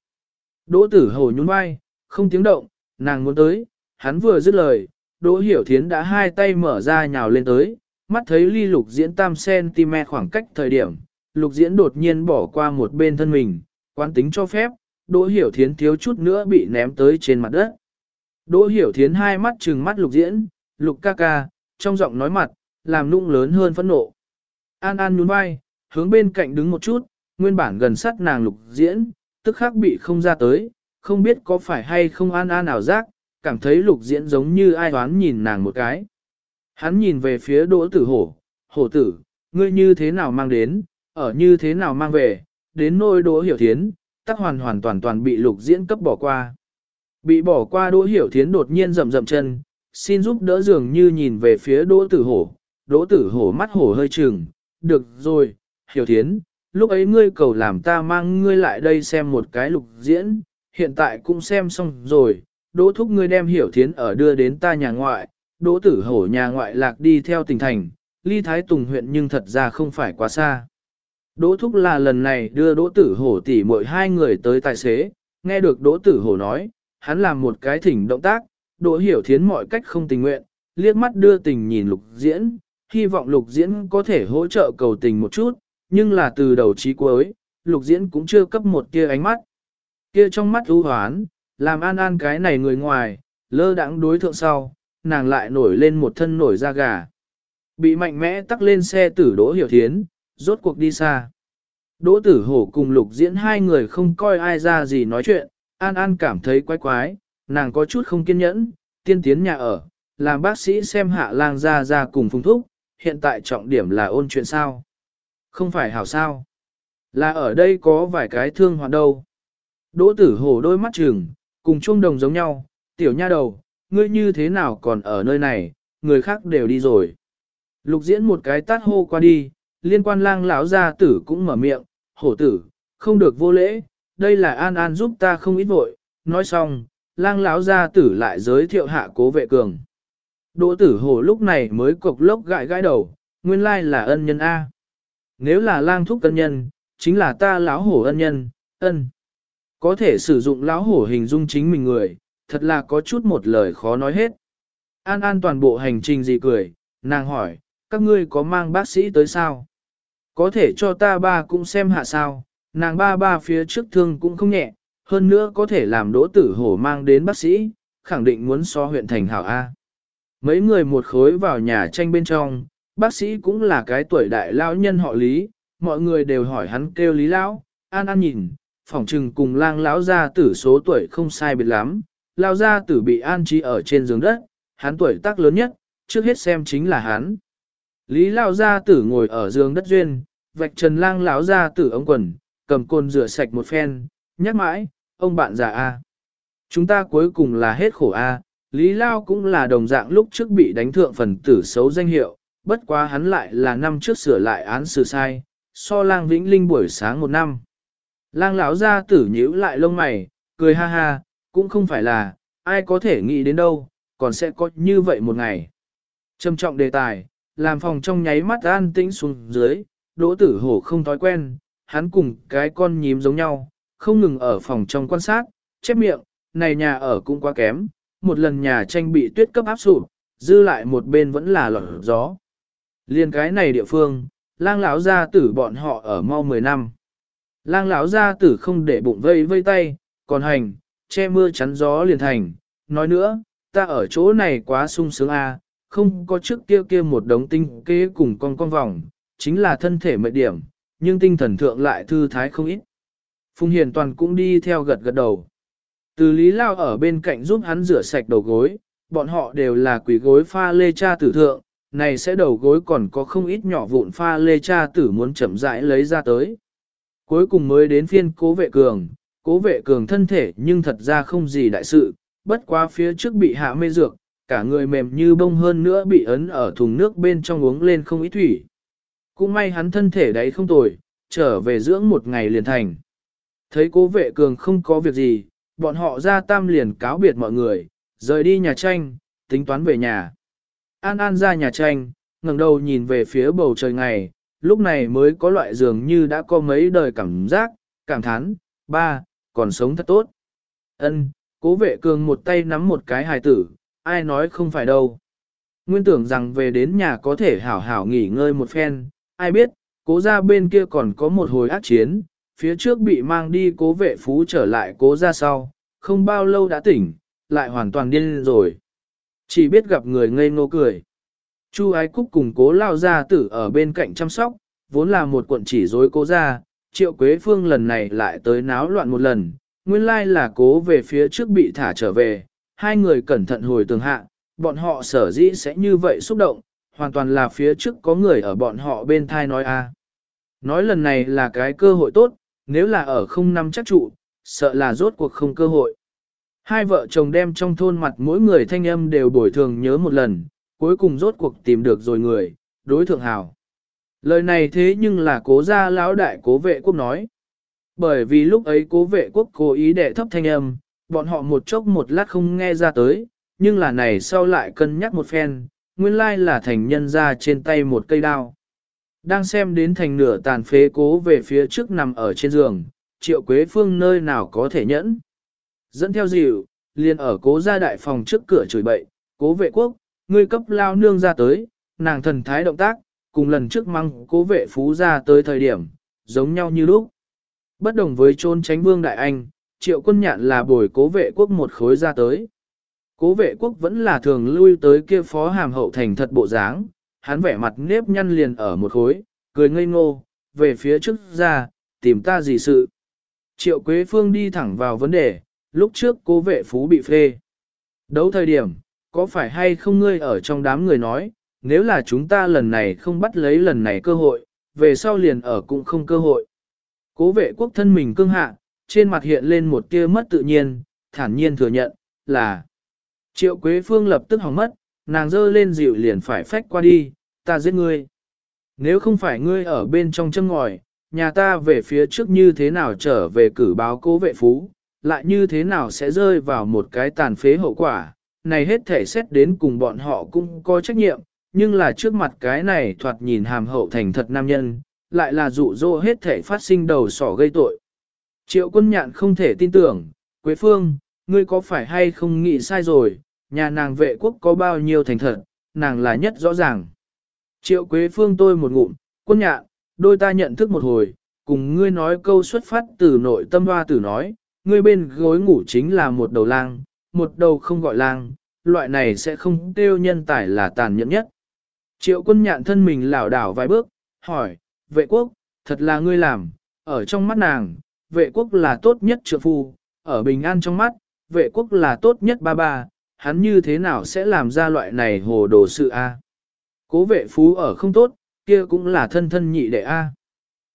Đỗ tử hổ nhún vai, không tiếng động, nàng muốn tới, hắn vừa dứt lời, Đỗ hiểu thiến đã hai tay mở ra nhào lên tới, mắt thấy ly lục diễn tam cm khoảng cách thời điểm, lục diễn đột nhiên bỏ qua một bên thân mình, quán tính cho phép, Đỗ hiểu thiến thiếu chút nữa bị ném tới trên mặt đất. Đỗ hiểu thiến hai mắt trừng mắt lục diễn, lục ca ca, trong giọng nói mặt, làm nung lớn hơn phẫn nộ. An An nhún vai, hướng bên cạnh đứng một chút, nguyên bản gần sát nàng lục diễn, tức khắc bị không ra tới, không biết có phải hay không An An ảo giác, cảm thấy lục diễn giống như ai đoán nhìn nàng một cái. Hắn nhìn về phía đỗ tử hổ, hổ tử, ngươi như thế nào mang đến, ở như thế nào mang về, đến nôi đỗ hiểu thiến, tắc hoàn hoàn toàn toàn bị lục diễn cấp bỏ qua. Bị bỏ qua đỗ hiểu thiến đột nhiên rậm rậm chân, xin giúp đỡ dường như nhìn về phía đỗ tử hổ, đỗ tử hổ mắt hổ hơi trừng, được rồi, hiểu thiến, lúc ấy ngươi cầu làm ta mang ngươi lại đây xem một cái lục diễn, hiện tại cũng xem xong rồi, đỗ thúc ngươi đem hiểu thiến ở đưa đến ta nhà ngoại, đỗ tử hổ nhà ngoại lạc đi theo tỉnh thành, ly thái tùng huyện nhưng thật ra không phải quá xa. Đỗ thúc là lần này đưa đỗ tử hổ tỉ mỗi hai người tới tài xế, nghe được đỗ tử hổ nói, hắn làm một cái thỉnh động tác, đỗ hiểu thiến mọi cách không tình nguyện, liếc mắt đưa tình nhìn lục diễn, hy vọng lục diễn có thể hỗ trợ cầu tình một chút, nhưng là từ đầu chí cuối, lục diễn cũng chưa cấp một kia ánh mắt. Kia trong mắt ưu hoán, làm an an cái này người ngoài, lơ đãng đối thượng sau, nàng lại nổi lên một thân nổi da gà. Bị mạnh mẽ tắc lên xe tử đỗ hiểu thiến, rốt cuộc đi xa. Đỗ tử hổ cùng lục diễn hai người không coi ai ra gì nói chuyện, an an cảm thấy quái quái, nàng có chút không kiên nhẫn, tiên tiến nhà ở, làm bác sĩ xem hạ lang ra ra cùng phung thúc, hiện tại trọng điểm là ôn chuyện sao. Không phải hảo sao. Là ở đây có vài cái thương hoạt đâu. Đỗ tử hổ đôi mắt trừng, cùng chuông đồng giống nhau, tiểu nha đầu, ngươi như thế nào còn ở nơi này, người khác đều đi rồi. Lục diễn một cái tát hô qua đi, liên quan lang lão gia tử cũng mở miệng, hổ tử, không được vô lễ, đây là an an giúp ta không ít vội, nói xong, lang lão gia tử lại giới thiệu hạ cố vệ cường. Đỗ tử hổ lúc này mới cục lốc gãi gãi đầu, nguyên lai là ân nhân A. Nếu là lang thúc ân nhân, chính là ta lão hổ ân nhân, ân. Có thể sử dụng lão hổ hình dung chính mình người, thật là có chút một lời khó nói hết. An an toàn bộ hành trình gì cười, nàng hỏi, các ngươi có mang bác sĩ tới sao? Có thể cho ta ba cũng xem hạ sao, nàng ba ba phía trước thương cũng không nhẹ, hơn nữa có thể làm đỗ tử hổ mang đến bác sĩ, khẳng định muốn so huyện thành hảo A. Mấy người một khối vào nhà tranh bên trong, bác sĩ cũng là cái tuổi đại lao nhân họ Lý, mọi người đều hỏi hắn kêu Lý Lão, An An nhìn, phỏng trừng cùng lang lão gia tử số tuổi không sai biệt lắm, lao gia tử bị an trí ở trên giường đất, hắn tuổi tác lớn nhất, trước hết xem chính là hắn. Lý lao gia tử ngồi ở giường đất duyên, vạch trần lang lão gia tử ống quần, cầm côn rửa sạch một phen, nhắc mãi, ông bạn già A. Chúng ta cuối cùng là hết khổ A, Lý Lao cũng là đồng dạng lúc trước bị đánh thượng phần tử xấu danh hiệu, bất quá hắn lại là năm trước sửa lại án xử sai, so lang vĩnh linh buổi sáng một năm. Lang lão gia tử nhíu lại lông mày, cười ha ha, cũng không phải là, ai có thể nghĩ đến đâu, còn sẽ có như vậy một ngày. Trầm trọng đề tài, làm phòng trong nháy mắt an tĩnh xuống dưới, đỗ tử hổ không thói quen, hắn cùng cái con nhím giống nhau, không ngừng ở phòng trong quan sát, chép miệng, này nhà ở cũng quá kém, một lần nhà tranh bị tuyết cấp áp sụp, dư lại một bên vẫn là lọt gió. Liên cái này địa phương, lang lão gia tử bọn họ ở mau 10 năm. Lang lão gia tử không để bụng vây vây tay, còn hành, che mưa chắn gió liền thành. Nói nữa, ta ở chỗ này quá sung sướng a, à, không có trước kia kia một đống tinh kế cùng con con vòng, chính là thân thể mệt điểm, nhưng tinh thần thượng lại thư thái không ít. Phùng Hiền Toàn cũng đi theo gật gật đầu. Từ Lý Lao ở bên cạnh giúp hắn rửa sạch đầu gối, bọn họ đều là quỷ gối pha lê cha tử thượng, này sẽ đầu gối còn có không ít nhỏ vụn pha lê cha tử muốn chậm rãi lấy ra tới. Cuối cùng mới đến phiên cố vệ cường, cố vệ cường thân thể nhưng thật ra không gì đại sự, bất quá phía trước bị hạ mê dược, cả người mềm như bông hơn nữa bị ấn ở thùng nước bên trong uống lên không ít thủy. Cũng may hắn thân thể đấy không tồi, trở về dưỡng một ngày liền thành. Thấy cố vệ cường không có việc gì, bọn họ ra tam liền cáo biệt mọi người, rời đi nhà tranh, tính toán về nhà. An An ra nhà tranh, ngẩng đầu nhìn về phía bầu trời ngày, lúc này mới có loại dường như đã có mấy đời cảm giác, cảm thán, ba, còn sống thật tốt. Ân, cố vệ cường một tay nắm một cái hài tử, ai nói không phải đâu. Nguyên tưởng rằng về đến nhà có thể hảo hảo nghỉ ngơi một phen, ai biết, cố ra bên kia còn có một hồi ác chiến, phía trước bị mang đi cố vệ phú trở lại cố ra sau, không bao lâu đã tỉnh, lại hoàn toàn điên rồi. Chỉ biết gặp người ngây ngô cười. Chu ái cúc cùng cố lao gia tử ở bên cạnh chăm sóc, vốn là một cuộn chỉ dối cố ra, triệu quế phương lần này lại tới náo loạn một lần, nguyên lai là cố về phía trước bị thả trở về, hai người cẩn thận hồi tường hạ, bọn họ sở dĩ sẽ như vậy xúc động, hoàn toàn là phía trước có người ở bọn họ bên thai nói a. Nói lần này là cái cơ hội tốt, nếu là ở không năm chắc trụ, sợ là rốt cuộc không cơ hội. Hai vợ chồng đem trong thôn mặt mỗi người thanh âm đều bồi thường nhớ một lần, cuối cùng rốt cuộc tìm được rồi người, đối thượng hào. Lời này thế nhưng là cố gia lão đại cố vệ quốc nói. Bởi vì lúc ấy cố vệ quốc cố ý đệ thấp thanh âm, bọn họ một chốc một lát không nghe ra tới, nhưng là này sau lại cân nhắc một phen, nguyên lai là thành nhân ra trên tay một cây đao. Đang xem đến thành nửa tàn phế cố về phía trước nằm ở trên giường, triệu quế phương nơi nào có thể nhẫn. Dẫn theo dịu, liền ở cố gia đại phòng trước cửa chửi bậy, cố vệ quốc, ngươi cấp lao nương ra tới, nàng thần thái động tác, cùng lần trước mang cố vệ phú ra tới thời điểm, giống nhau như lúc. Bất đồng với trôn tránh vương đại anh, triệu quân nhạn là bồi cố vệ quốc một khối ra tới. Cố vệ quốc vẫn là thường lui tới kia phó hàm hậu thành thật bộ dáng, hắn vẻ mặt nếp nhăn liền ở một khối, cười ngây ngô, về phía trước ra, tìm ta gì sự. Triệu Quế Phương đi thẳng vào vấn đề, lúc trước cố vệ phú bị phê. Đấu thời điểm, có phải hay không ngươi ở trong đám người nói, nếu là chúng ta lần này không bắt lấy lần này cơ hội, về sau liền ở cũng không cơ hội. Cố vệ quốc thân mình cương hạ, trên mặt hiện lên một tia mất tự nhiên, thản nhiên thừa nhận, là Triệu Quế Phương lập tức hỏng mất, nàng dơ lên dịu liền phải phách qua đi, ta giết ngươi. Nếu không phải ngươi ở bên trong châm ngòi, nhà ta về phía trước như thế nào trở về cử báo cố vệ phú, lại như thế nào sẽ rơi vào một cái tàn phế hậu quả, này hết thể xét đến cùng bọn họ cũng có trách nhiệm, nhưng là trước mặt cái này thoạt nhìn hàm hậu thành thật nam nhân, lại là dụ dỗ hết thể phát sinh đầu sỏ gây tội. Triệu quân nhạn không thể tin tưởng, Quế Phương, ngươi có phải hay không nghĩ sai rồi, nhà nàng vệ quốc có bao nhiêu thành thật, nàng là nhất rõ ràng. Triệu Quế Phương tôi một ngụm, quân nhạn, đôi ta nhận thức một hồi, cùng ngươi nói câu xuất phát từ nội tâm hoa tử nói, ngươi bên gối ngủ chính là một đầu lang, một đầu không gọi lang, loại này sẽ không tiêu nhân tài là tàn nhẫn nhất. Triệu quân nhạn thân mình lảo đảo vài bước, hỏi, vệ quốc, thật là ngươi làm, ở trong mắt nàng, vệ quốc là tốt nhất trượng phu, ở bình an trong mắt, vệ quốc là tốt nhất ba ba, hắn như thế nào sẽ làm ra loại này hồ đồ sự a? Cố vệ phú ở không tốt, kia cũng là thân thân nhị đệ a.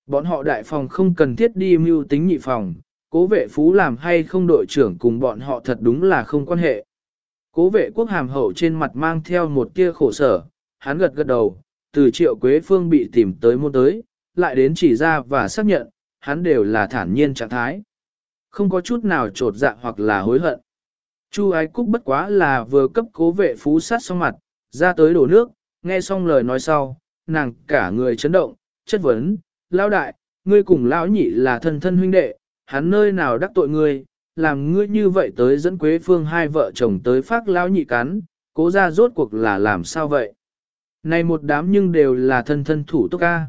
Bọn họ đại phòng không cần thiết đi mưu tính nhị phòng, cố vệ phú làm hay không đội trưởng cùng bọn họ thật đúng là không quan hệ. Cố vệ quốc hàm hậu trên mặt mang theo một tia khổ sở, hắn gật gật đầu, từ triệu quế phương bị tìm tới môn tới, lại đến chỉ ra và xác nhận, hắn đều là thản nhiên trạng thái. Không có chút nào trột dạ hoặc là hối hận. Chu ái cúc bất quá là vừa cấp cố vệ phú sát xong mặt, ra tới đổ nước, nghe xong lời nói sau, nàng cả người chấn động, chất vấn, lão đại, ngươi cùng lão nhị là thân thân huynh đệ, hắn nơi nào đắc tội ngươi, làm ngươi như vậy tới dẫn Quế Phương hai vợ chồng tới phát lão nhị cắn, cố ra rốt cuộc là làm sao vậy? Này một đám nhưng đều là thân thân thủ tốc ca.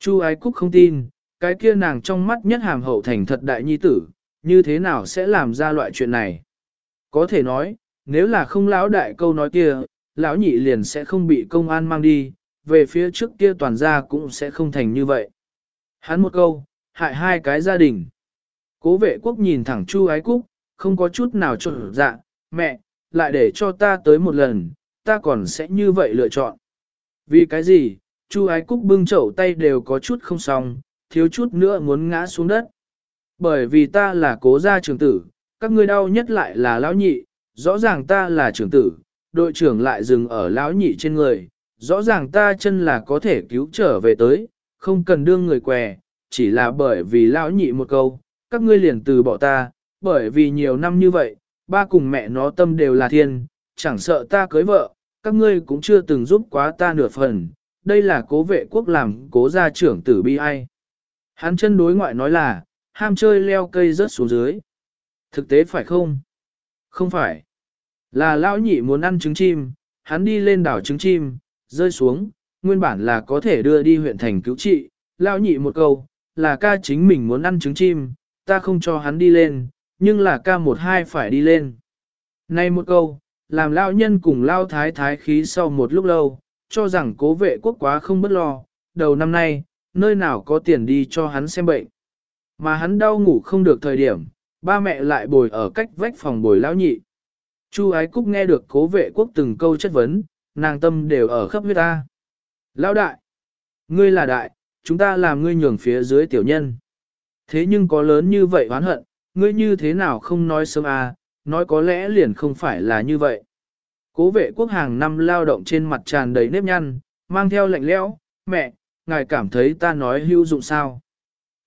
Chu ái cúc không tin, cái kia nàng trong mắt nhất hàm hậu thành thật đại nhi tử, như thế nào sẽ làm ra loại chuyện này? Có thể nói, nếu là không lão đại câu nói kia, lão nhị liền sẽ không bị công an mang đi, về phía trước kia toàn gia cũng sẽ không thành như vậy. Hắn một câu, hại hai cái gia đình. Cố vệ quốc nhìn thẳng Chu Ái Cúc, không có chút nào trộn dạ, mẹ, lại để cho ta tới một lần, ta còn sẽ như vậy lựa chọn. Vì cái gì, Chu Ái Cúc bưng chậu tay đều có chút không xong, thiếu chút nữa muốn ngã xuống đất. Bởi vì ta là cố gia trưởng tử, các ngươi đau nhất lại là lão nhị, rõ ràng ta là trưởng tử, đội trưởng lại dừng ở lão nhị trên người, rõ ràng ta chân là có thể cứu trở về tới, không cần đương người què, chỉ là bởi vì lão nhị một câu, các ngươi liền từ bỏ ta, bởi vì nhiều năm như vậy, ba cùng mẹ nó tâm đều là thiên, chẳng sợ ta cưới vợ, các ngươi cũng chưa từng giúp quá ta nửa phần, đây là cố vệ quốc làm cố gia trưởng tử bi ai. Hắn chân đối ngoại nói là, ham chơi leo cây rớt xuống dưới. Thực tế phải không? Không phải. Là lão nhị muốn ăn trứng chim, hắn đi lên đảo trứng chim, rơi xuống, nguyên bản là có thể đưa đi huyện thành cứu trị. Lão nhị một câu, là ca chính mình muốn ăn trứng chim, ta không cho hắn đi lên, nhưng là ca một hai phải đi lên. Này một câu, làm lão nhân cùng lao thái thái khí sau một lúc lâu, cho rằng cố vệ quốc quá không bất lo, đầu năm nay, nơi nào có tiền đi cho hắn xem bệnh. Mà hắn đau ngủ không được thời điểm, ba mẹ lại bồi ở cách vách phòng bồi lão nhị. Chu ái cúc nghe được cố vệ quốc từng câu chất vấn, nàng tâm đều ở khắp huyết ta. Lão đại, ngươi là đại, chúng ta làm ngươi nhường phía dưới tiểu nhân. Thế nhưng có lớn như vậy oán hận, ngươi như thế nào không nói sớm à, nói có lẽ liền không phải là như vậy. Cố vệ quốc hàng năm lao động trên mặt tràn đầy nếp nhăn, mang theo lạnh lẽo, mẹ, ngài cảm thấy ta nói hữu dụng sao.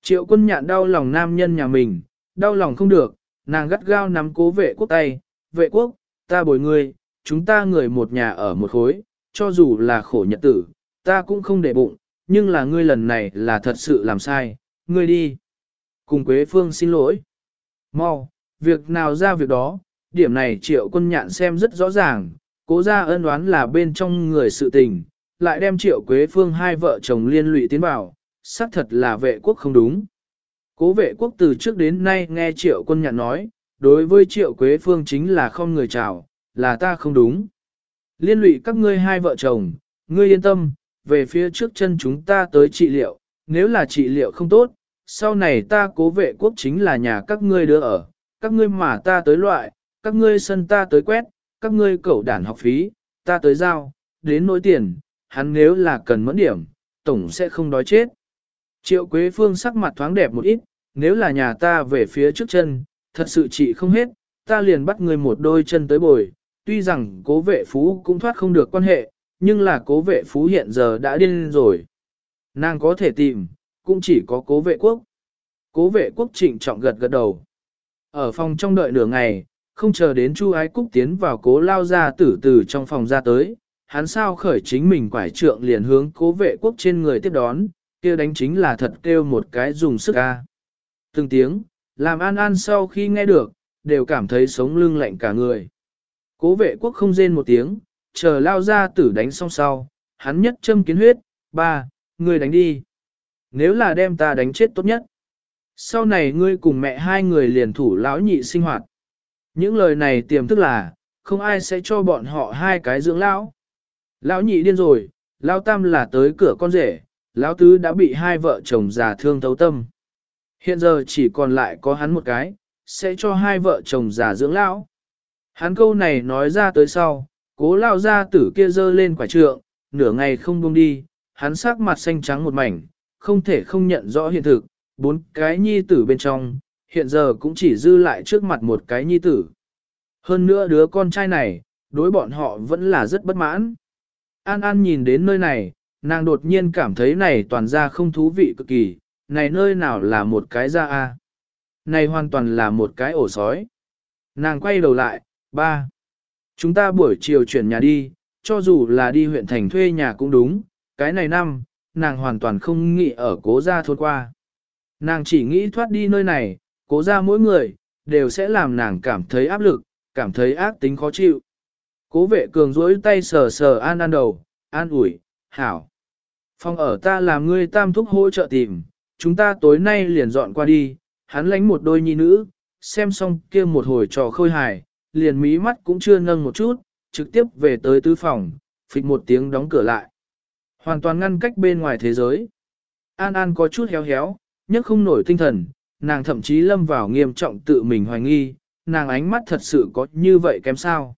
Triệu quân nhạn đau lòng nam nhân nhà mình, đau lòng không được, nàng gắt gao nắm cố vệ quốc tay, vệ quốc, ta bồi ngươi, chúng ta người một nhà ở một khối, cho dù là khổ nhật tử, ta cũng không để bụng, nhưng là ngươi lần này là thật sự làm sai, ngươi đi. Cùng Quế Phương xin lỗi. Mau, việc nào ra việc đó, điểm này triệu quân nhạn xem rất rõ ràng, cố ra ân đoán là bên trong người sự tình, lại đem triệu quế phương hai vợ chồng liên lụy tiến vào, xác thật là vệ quốc không đúng. Cố vệ quốc từ trước đến nay nghe triệu quân nhạn nói, đối với triệu quế phương chính là không người chào, là ta không đúng. Liên lụy các ngươi hai vợ chồng, ngươi yên tâm, về phía trước chân chúng ta tới trị liệu, nếu là trị liệu không tốt, sau này ta cố vệ quốc chính là nhà các ngươi đưa ở, các ngươi mà ta tới loại, các ngươi sân ta tới quét, các ngươi cẩu đản học phí, ta tới giao, đến nỗi tiền, hắn nếu là cần mẫn điểm, tổng sẽ không đói chết. Triệu Quế Phương sắc mặt thoáng đẹp một ít, nếu là nhà ta về phía trước chân, thật sự chị không hết, ta liền bắt người một đôi chân tới bồi, tuy rằng cố vệ phú cũng thoát không được quan hệ, nhưng là cố vệ phú hiện giờ đã điên rồi. Nàng có thể tìm, cũng chỉ có cố vệ quốc. Cố vệ quốc trịnh trọng gật gật đầu. Ở phòng trong đợi nửa ngày, không chờ đến Chu Ái Cúc tiến vào cố lao ra tử từ trong phòng ra tới, hắn sao khởi chính mình quải trượng liền hướng cố vệ quốc trên người tiếp đón, kia đánh chính là thật kêu một cái dùng sức ca. Từng tiếng, làm an an sau khi nghe được, đều cảm thấy sống lưng lạnh cả người. Cố vệ quốc không rên một tiếng, chờ lao ra tử đánh xong sau, hắn nhất châm kiến huyết, ba, người đánh đi. Nếu là đem ta đánh chết tốt nhất. Sau này ngươi cùng mẹ hai người liền thủ lão nhị sinh hoạt. Những lời này tiềm thức là, không ai sẽ cho bọn họ hai cái dưỡng lão. Lão nhị điên rồi, lão tam là tới cửa con rể, lão tứ đã bị hai vợ chồng già thương thấu tâm. Hiện giờ chỉ còn lại có hắn một cái, sẽ cho hai vợ chồng già dưỡng lão. Hắn câu này nói ra tới sau, cố lao ra tử kia dơ lên quả trượng, nửa ngày không buông đi, hắn sắc mặt xanh trắng một mảnh, không thể không nhận rõ hiện thực, bốn cái nhi tử bên trong, hiện giờ cũng chỉ dư lại trước mặt một cái nhi tử. Hơn nữa đứa con trai này, đối bọn họ vẫn là rất bất mãn. An An nhìn đến nơi này, nàng đột nhiên cảm thấy này toàn ra không thú vị cực kỳ, này nơi nào là một cái ra a Này hoàn toàn là một cái ổ sói. Nàng quay đầu lại, ba. Chúng ta buổi chiều chuyển nhà đi, cho dù là đi huyện thành thuê nhà cũng đúng, cái này năm, nàng hoàn toàn không nghĩ ở cố gia thôn qua. Nàng chỉ nghĩ thoát đi nơi này, cố ra mỗi người, đều sẽ làm nàng cảm thấy áp lực, cảm thấy ác tính khó chịu. Cố vệ cường rỗi tay sờ sờ an an đầu, an ủi, hảo. Phòng ở ta làm ngươi tam thúc hỗ trợ tìm, chúng ta tối nay liền dọn qua đi, hắn lánh một đôi nhi nữ, xem xong kia một hồi trò khôi hài, liền mí mắt cũng chưa nâng một chút, trực tiếp về tới tư phòng, phịch một tiếng đóng cửa lại. Hoàn toàn ngăn cách bên ngoài thế giới. An An có chút héo héo, nhưng không nổi tinh thần, nàng thậm chí lâm vào nghiêm trọng tự mình hoài nghi, nàng ánh mắt thật sự có như vậy kém sao.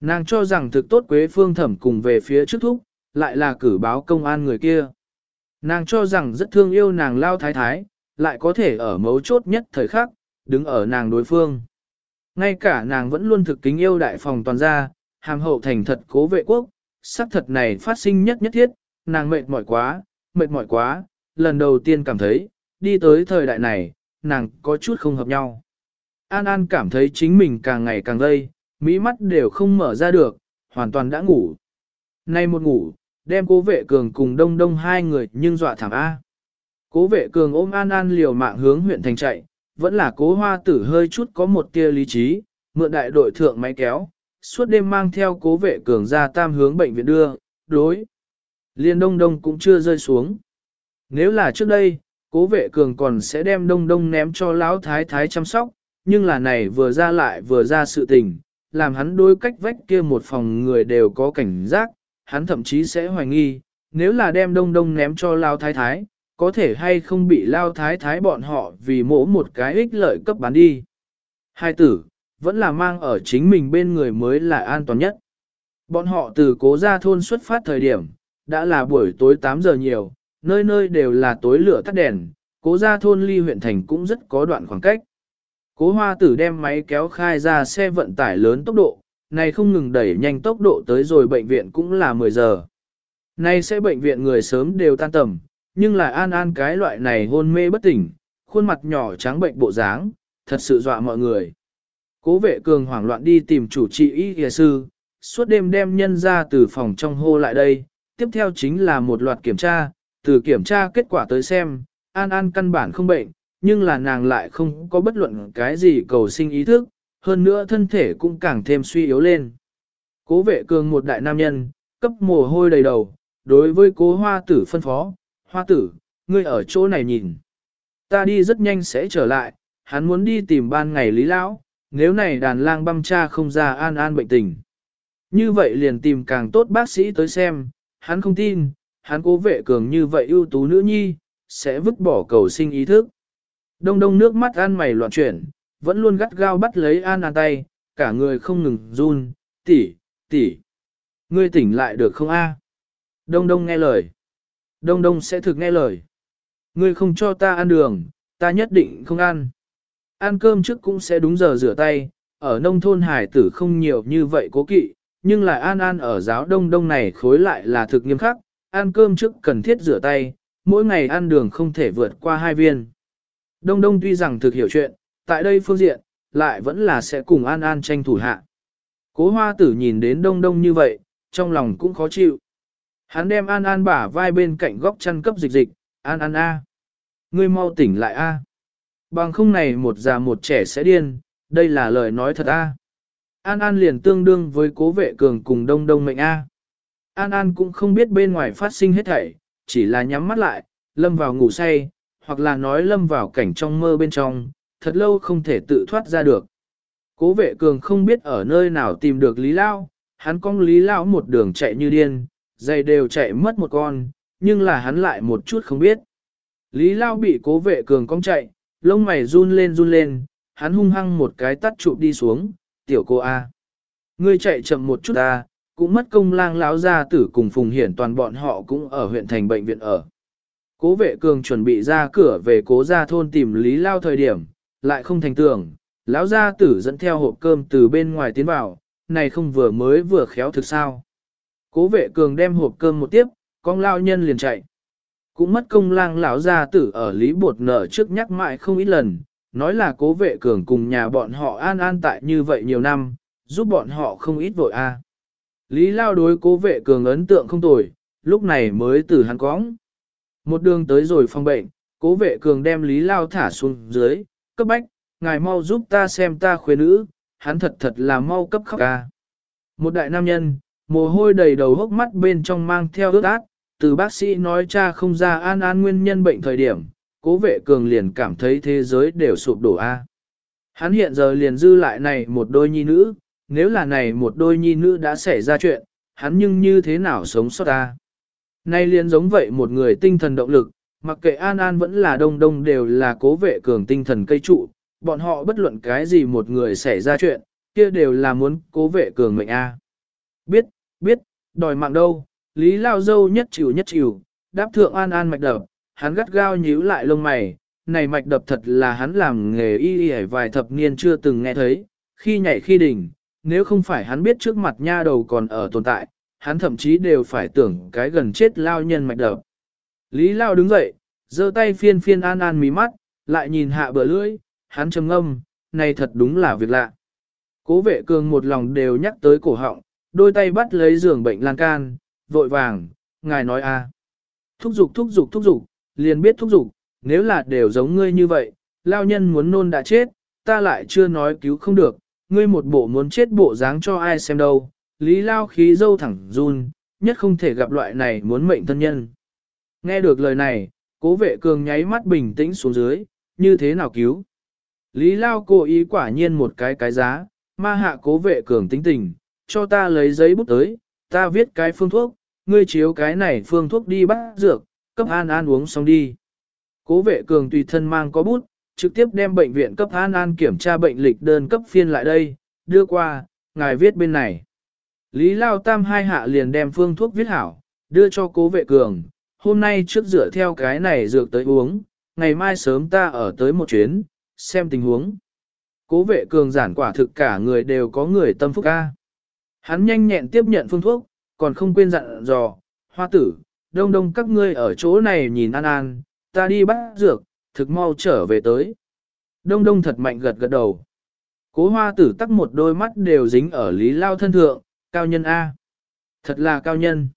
Nàng cho rằng thực tốt Quế Phương Thẩm cùng về phía trước thúc, lại là cử báo công an người kia. Nàng cho rằng rất thương yêu nàng lao thái thái, lại có thể ở mấu chốt nhất thời khắc, đứng ở nàng đối phương. Ngay cả nàng vẫn luôn thực kính yêu đại phòng toàn gia, hàm hậu thành thật cố vệ quốc, sắc thật này phát sinh nhất nhất thiết, nàng mệt mỏi quá, mệt mỏi quá, lần đầu tiên cảm thấy, đi tới thời đại này, nàng có chút không hợp nhau. An An cảm thấy chính mình càng ngày càng gây, mỹ mắt đều không mở ra được, hoàn toàn đã ngủ. Nay một ngủ, đem cố vệ cường cùng đông đông hai người nhưng dọa thảm A. Cố vệ cường ôm An An liều mạng hướng huyện thành chạy, vẫn là cố hoa tử hơi chút có một tia lý trí, mượn đại đội thượng máy kéo, suốt đêm mang theo cố vệ cường ra tam hướng bệnh viện đưa, đối. Liên đông đông cũng chưa rơi xuống. Nếu là trước đây, cố vệ cường còn sẽ đem đông đông ném cho lão thái thái chăm sóc, nhưng là này vừa ra lại vừa ra sự tình, làm hắn đối cách vách kia một phòng người đều có cảnh giác, hắn thậm chí sẽ hoài nghi, nếu là đem đông đông ném cho lao thái thái, có thể hay không bị lao thái thái bọn họ vì mỗ một cái ích lợi cấp bán đi. Hai tử, vẫn là mang ở chính mình bên người mới là an toàn nhất. Bọn họ từ cố ra thôn xuất phát thời điểm, đã là buổi tối 8 giờ nhiều, nơi nơi đều là tối lửa tắt đèn, cố gia thôn ly huyện thành cũng rất có đoạn khoảng cách. Cố hoa tử đem máy kéo khai ra xe vận tải lớn tốc độ, này không ngừng đẩy nhanh tốc độ tới rồi bệnh viện cũng là 10 giờ. Nay sẽ bệnh viện người sớm đều tan tầm, nhưng lại an an cái loại này hôn mê bất tỉnh, khuôn mặt nhỏ trắng bệnh bộ dáng, thật sự dọa mọi người. Cố vệ cường hoảng loạn đi tìm chủ trị y y sư, suốt đêm đem nhân ra từ phòng trong hô lại đây, tiếp theo chính là một loạt kiểm tra, từ kiểm tra kết quả tới xem, an an căn bản không bệnh, nhưng là nàng lại không có bất luận cái gì cầu sinh ý thức, hơn nữa thân thể cũng càng thêm suy yếu lên. Cố vệ cường một đại nam nhân, cấp mồ hôi đầy đầu, đối với cố hoa tử phân phó, hoa tử, ngươi ở chỗ này nhìn. Ta đi rất nhanh sẽ trở lại, hắn muốn đi tìm ban ngày lý lão, nếu này đàn lang băm cha không ra an an bệnh tình. Như vậy liền tìm càng tốt bác sĩ tới xem, hắn không tin, hắn cố vệ cường như vậy ưu tú nữ nhi, sẽ vứt bỏ cầu sinh ý thức. Đông đông nước mắt an mày loạn chuyển, vẫn luôn gắt gao bắt lấy an an tay, cả người không ngừng run, tỷ, tỷ. Ngươi tỉnh lại được không a? Đông đông nghe lời. Đông đông sẽ thực nghe lời. Ngươi không cho ta ăn đường, ta nhất định không ăn. Ăn cơm trước cũng sẽ đúng giờ rửa tay, ở nông thôn hải tử không nhiều như vậy cố kỵ, nhưng lại an an ở giáo đông đông này khối lại là thực nghiêm khắc, ăn cơm trước cần thiết rửa tay, mỗi ngày ăn đường không thể vượt qua hai viên. Đông đông tuy rằng thực hiểu chuyện, tại đây phương diện, lại vẫn là sẽ cùng an an tranh thủ hạ. Cố hoa tử nhìn đến đông đông như vậy, trong lòng cũng khó chịu. Hắn đem an an bả vai bên cạnh góc chăn cấp dịch dịch, an an a. Ngươi mau tỉnh lại a. Bằng không này một già một trẻ sẽ điên, đây là lời nói thật a. An An liền tương đương với cố vệ cường cùng đông đông mệnh A. An An cũng không biết bên ngoài phát sinh hết thảy, chỉ là nhắm mắt lại, lâm vào ngủ say, hoặc là nói lâm vào cảnh trong mơ bên trong, thật lâu không thể tự thoát ra được. Cố vệ cường không biết ở nơi nào tìm được Lý Lao, hắn cong Lý Lao một đường chạy như điên, giày đều chạy mất một con, nhưng là hắn lại một chút không biết. Lý Lao bị cố vệ cường cong chạy, lông mày run lên run lên, hắn hung hăng một cái tắt chụp đi xuống, tiểu cô A. Ngươi chạy chậm một chút A, cũng mất công lang lão gia tử cùng Phùng Hiển toàn bọn họ cũng ở huyện thành bệnh viện ở. Cố vệ cường chuẩn bị ra cửa về cố gia thôn tìm Lý Lao thời điểm, lại không thành tưởng, lão gia tử dẫn theo hộp cơm từ bên ngoài tiến vào, này không vừa mới vừa khéo thực sao. Cố vệ cường đem hộp cơm một tiếp, con lao nhân liền chạy. Cũng mất công lang lão gia tử ở Lý Bột nở trước nhắc mãi không ít lần, nói là cố vệ cường cùng nhà bọn họ an an tại như vậy nhiều năm, giúp bọn họ không ít vội a. Lý Lao đối cố vệ cường ấn tượng không tồi, lúc này mới từ hắn cóng. Một đường tới rồi phòng bệnh, cố vệ cường đem Lý Lao thả xuống dưới, cấp bách, ngài mau giúp ta xem ta khuê nữ, hắn thật thật là mau cấp khóc ca. Một đại nam nhân, mồ hôi đầy đầu hốc mắt bên trong mang theo ướt át, từ bác sĩ nói cha không ra an an nguyên nhân bệnh thời điểm, cố vệ cường liền cảm thấy thế giới đều sụp đổ a. Hắn hiện giờ liền dư lại này một đôi nhi nữ, nếu là này một đôi nhi nữ đã xảy ra chuyện, hắn nhưng như thế nào sống sót ta. Nay liền giống vậy một người tinh thần động lực, mặc kệ An An vẫn là đông đông đều là cố vệ cường tinh thần cây trụ, bọn họ bất luận cái gì một người xảy ra chuyện, kia đều là muốn cố vệ cường mệnh A. Biết, biết, đòi mạng đâu, Lý Lao Dâu nhất chịu nhất chịu, đáp thượng An An mạch đập, hắn gắt gao nhíu lại lông mày, này mạch đập thật là hắn làm nghề y y vài thập niên chưa từng nghe thấy, khi nhảy khi đỉnh, nếu không phải hắn biết trước mặt nha đầu còn ở tồn tại, hắn thậm chí đều phải tưởng cái gần chết lao nhân mạch đập. Lý Lao đứng dậy, giơ tay phiên phiên an an mí mắt, lại nhìn hạ bờ lưỡi, hắn trầm ngâm, này thật đúng là việc lạ. Cố vệ cường một lòng đều nhắc tới cổ họng, đôi tay bắt lấy giường bệnh lan can, vội vàng, ngài nói a, Thúc giục thúc giục thúc giục, liền biết thúc giục, nếu là đều giống ngươi như vậy, lao nhân muốn nôn đã chết, ta lại chưa nói cứu không được, ngươi một bộ muốn chết bộ dáng cho ai xem đâu, lý lao khí dâu thẳng run, nhất không thể gặp loại này muốn mệnh thân nhân. Nghe được lời này, cố vệ cường nháy mắt bình tĩnh xuống dưới, như thế nào cứu? Lý lao cố ý quả nhiên một cái cái giá, ma hạ cố vệ cường tính tình, cho ta lấy giấy bút tới, ta viết cái phương thuốc, ngươi chiếu cái này phương thuốc đi bắt dược, cấp an an uống xong đi. Cố vệ cường tùy thân mang có bút, trực tiếp đem bệnh viện cấp an an kiểm tra bệnh lịch đơn cấp phiên lại đây, đưa qua, ngài viết bên này. Lý Lao Tam hai hạ liền đem phương thuốc viết hảo, đưa cho cố vệ cường, hôm nay trước dựa theo cái này dược tới uống, ngày mai sớm ta ở tới một chuyến, xem tình huống. Cố vệ cường giản quả thực cả người đều có người tâm phúc ca. Hắn nhanh nhẹn tiếp nhận phương thuốc, còn không quên dặn dò, hoa tử, đông đông các ngươi ở chỗ này nhìn an an, ta đi bắt dược, thực mau trở về tới. Đông đông thật mạnh gật gật đầu. Cố hoa tử tắc một đôi mắt đều dính ở lý lao thân thượng, cao nhân A. Thật là cao nhân.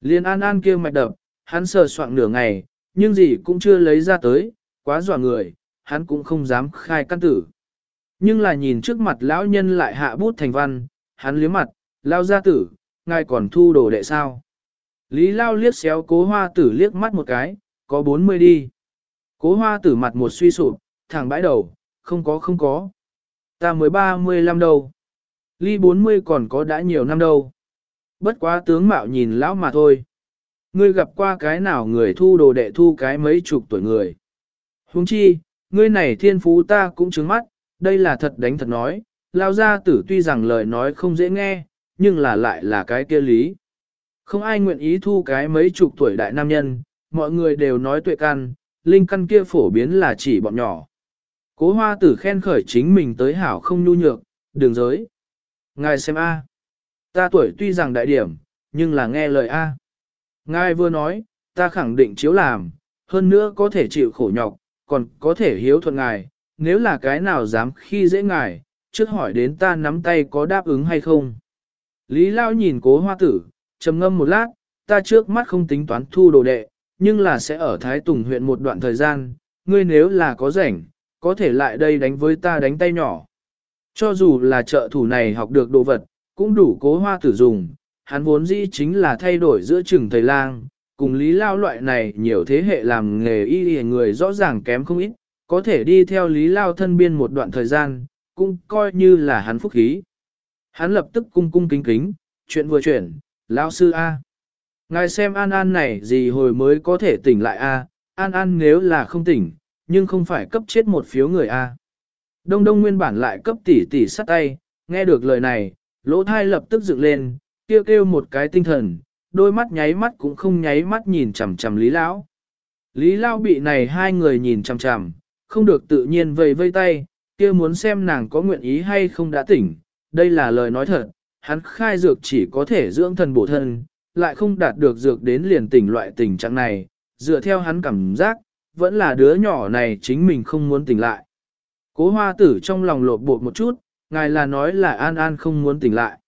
Liên an an kêu mạch đập, hắn sờ soạn nửa ngày, nhưng gì cũng chưa lấy ra tới, quá dọa người, hắn cũng không dám khai căn tử. Nhưng là nhìn trước mặt lão nhân lại hạ bút thành văn, hắn liếm mặt, lao gia tử, ngài còn thu đồ đệ sao. Lý Lao liếc xéo cố hoa tử liếc mắt một cái, có 40 đi. Cố hoa tử mặt một suy sụp, thẳng bãi đầu, không có không có. Ta mới 35 đâu. Ly 40 còn có đã nhiều năm đâu. Bất quá tướng mạo nhìn lão mà thôi. Ngươi gặp qua cái nào người thu đồ đệ thu cái mấy chục tuổi người. Huống chi, ngươi này thiên phú ta cũng chứng mắt, đây là thật đánh thật nói, lao gia tử tuy rằng lời nói không dễ nghe, nhưng là lại là cái kia lý. Không ai nguyện ý thu cái mấy chục tuổi đại nam nhân, mọi người đều nói tuệ căn, linh căn kia phổ biến là chỉ bọn nhỏ. Cố hoa tử khen khởi chính mình tới hảo không nhu nhược, đường giới. Ngài xem A. Ta tuổi tuy rằng đại điểm, nhưng là nghe lời A. Ngài vừa nói, ta khẳng định chiếu làm, hơn nữa có thể chịu khổ nhọc, còn có thể hiếu thuận ngài, nếu là cái nào dám khi dễ ngài, trước hỏi đến ta nắm tay có đáp ứng hay không. Lý Lao nhìn cố hoa tử, trầm ngâm một lát, ta trước mắt không tính toán thu đồ đệ, nhưng là sẽ ở Thái Tùng huyện một đoạn thời gian, ngươi nếu là có rảnh, có thể lại đây đánh với ta đánh tay nhỏ. Cho dù là trợ thủ này học được đồ vật, cũng đủ cố hoa tử dùng, hắn vốn dĩ chính là thay đổi giữa trường thầy lang, cùng lý lao loại này nhiều thế hệ làm nghề y y người rõ ràng kém không ít, có thể đi theo lý lao thân biên một đoạn thời gian, cũng coi như là hắn phúc khí. Hắn lập tức cung cung kính kính, chuyện vừa chuyển, lao sư A. Ngài xem An An này gì hồi mới có thể tỉnh lại A, An An nếu là không tỉnh, nhưng không phải cấp chết một phiếu người A. Đông đông nguyên bản lại cấp tỷ tỷ sắt tay, nghe được lời này, lỗ thai lập tức dựng lên, kêu kêu một cái tinh thần, đôi mắt nháy mắt cũng không nháy mắt nhìn chằm chằm Lý Lão. Lý Lão bị này hai người nhìn chằm chằm, không được tự nhiên vây vây tay, kia muốn xem nàng có nguyện ý hay không đã tỉnh, đây là lời nói thật, hắn khai dược chỉ có thể dưỡng thần bổ thân, lại không đạt được dược đến liền tỉnh loại tình trạng này, dựa theo hắn cảm giác, vẫn là đứa nhỏ này chính mình không muốn tỉnh lại. Cố hoa tử trong lòng lột bột một chút, ngài là nói là An An không muốn tỉnh lại.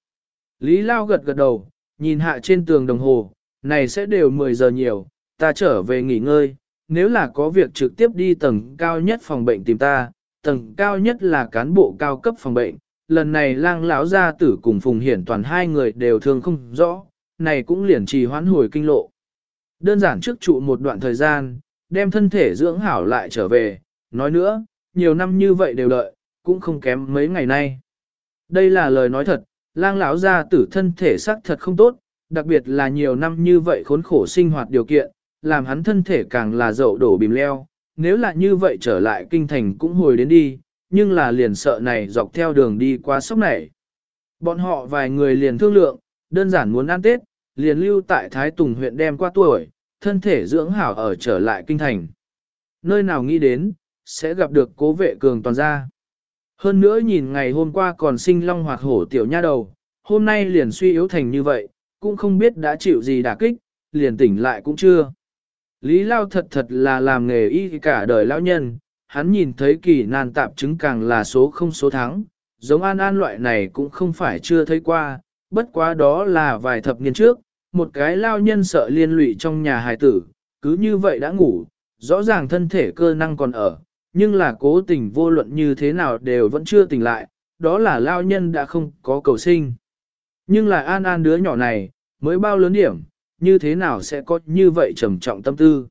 Lý Lao gật gật đầu, nhìn hạ trên tường đồng hồ, này sẽ đều 10 giờ nhiều, ta trở về nghỉ ngơi, nếu là có việc trực tiếp đi tầng cao nhất phòng bệnh tìm ta, tầng cao nhất là cán bộ cao cấp phòng bệnh, lần này lang lão gia tử cùng Phùng Hiển toàn hai người đều thương không rõ, này cũng liền trì hoãn hồi kinh lộ. Đơn giản trước trụ một đoạn thời gian, đem thân thể dưỡng hảo lại trở về, nói nữa, nhiều năm như vậy đều đợi, cũng không kém mấy ngày nay. Đây là lời nói thật, lang lão gia tử thân thể sắc thật không tốt, đặc biệt là nhiều năm như vậy khốn khổ sinh hoạt điều kiện, làm hắn thân thể càng là dậu đổ bìm leo, nếu là như vậy trở lại kinh thành cũng hồi đến đi, nhưng là liền sợ này dọc theo đường đi qua sốc này. Bọn họ vài người liền thương lượng, đơn giản muốn ăn Tết, liền lưu tại Thái Tùng huyện đem qua tuổi, thân thể dưỡng hảo ở trở lại kinh thành. Nơi nào nghĩ đến, sẽ gặp được cố vệ cường toàn gia. Hơn nữa nhìn ngày hôm qua còn sinh long hoạt hổ tiểu nha đầu, hôm nay liền suy yếu thành như vậy, cũng không biết đã chịu gì đả kích, liền tỉnh lại cũng chưa. Lý Lao thật thật là làm nghề y cả đời lão nhân, hắn nhìn thấy kỳ nan tạp chứng càng là số không số thắng, giống an an loại này cũng không phải chưa thấy qua, bất quá đó là vài thập niên trước, một cái lao nhân sợ liên lụy trong nhà hài tử, cứ như vậy đã ngủ, rõ ràng thân thể cơ năng còn ở, nhưng là cố tình vô luận như thế nào đều vẫn chưa tỉnh lại, đó là lao nhân đã không có cầu sinh. Nhưng là an an đứa nhỏ này, mới bao lớn điểm, như thế nào sẽ có như vậy trầm trọng tâm tư.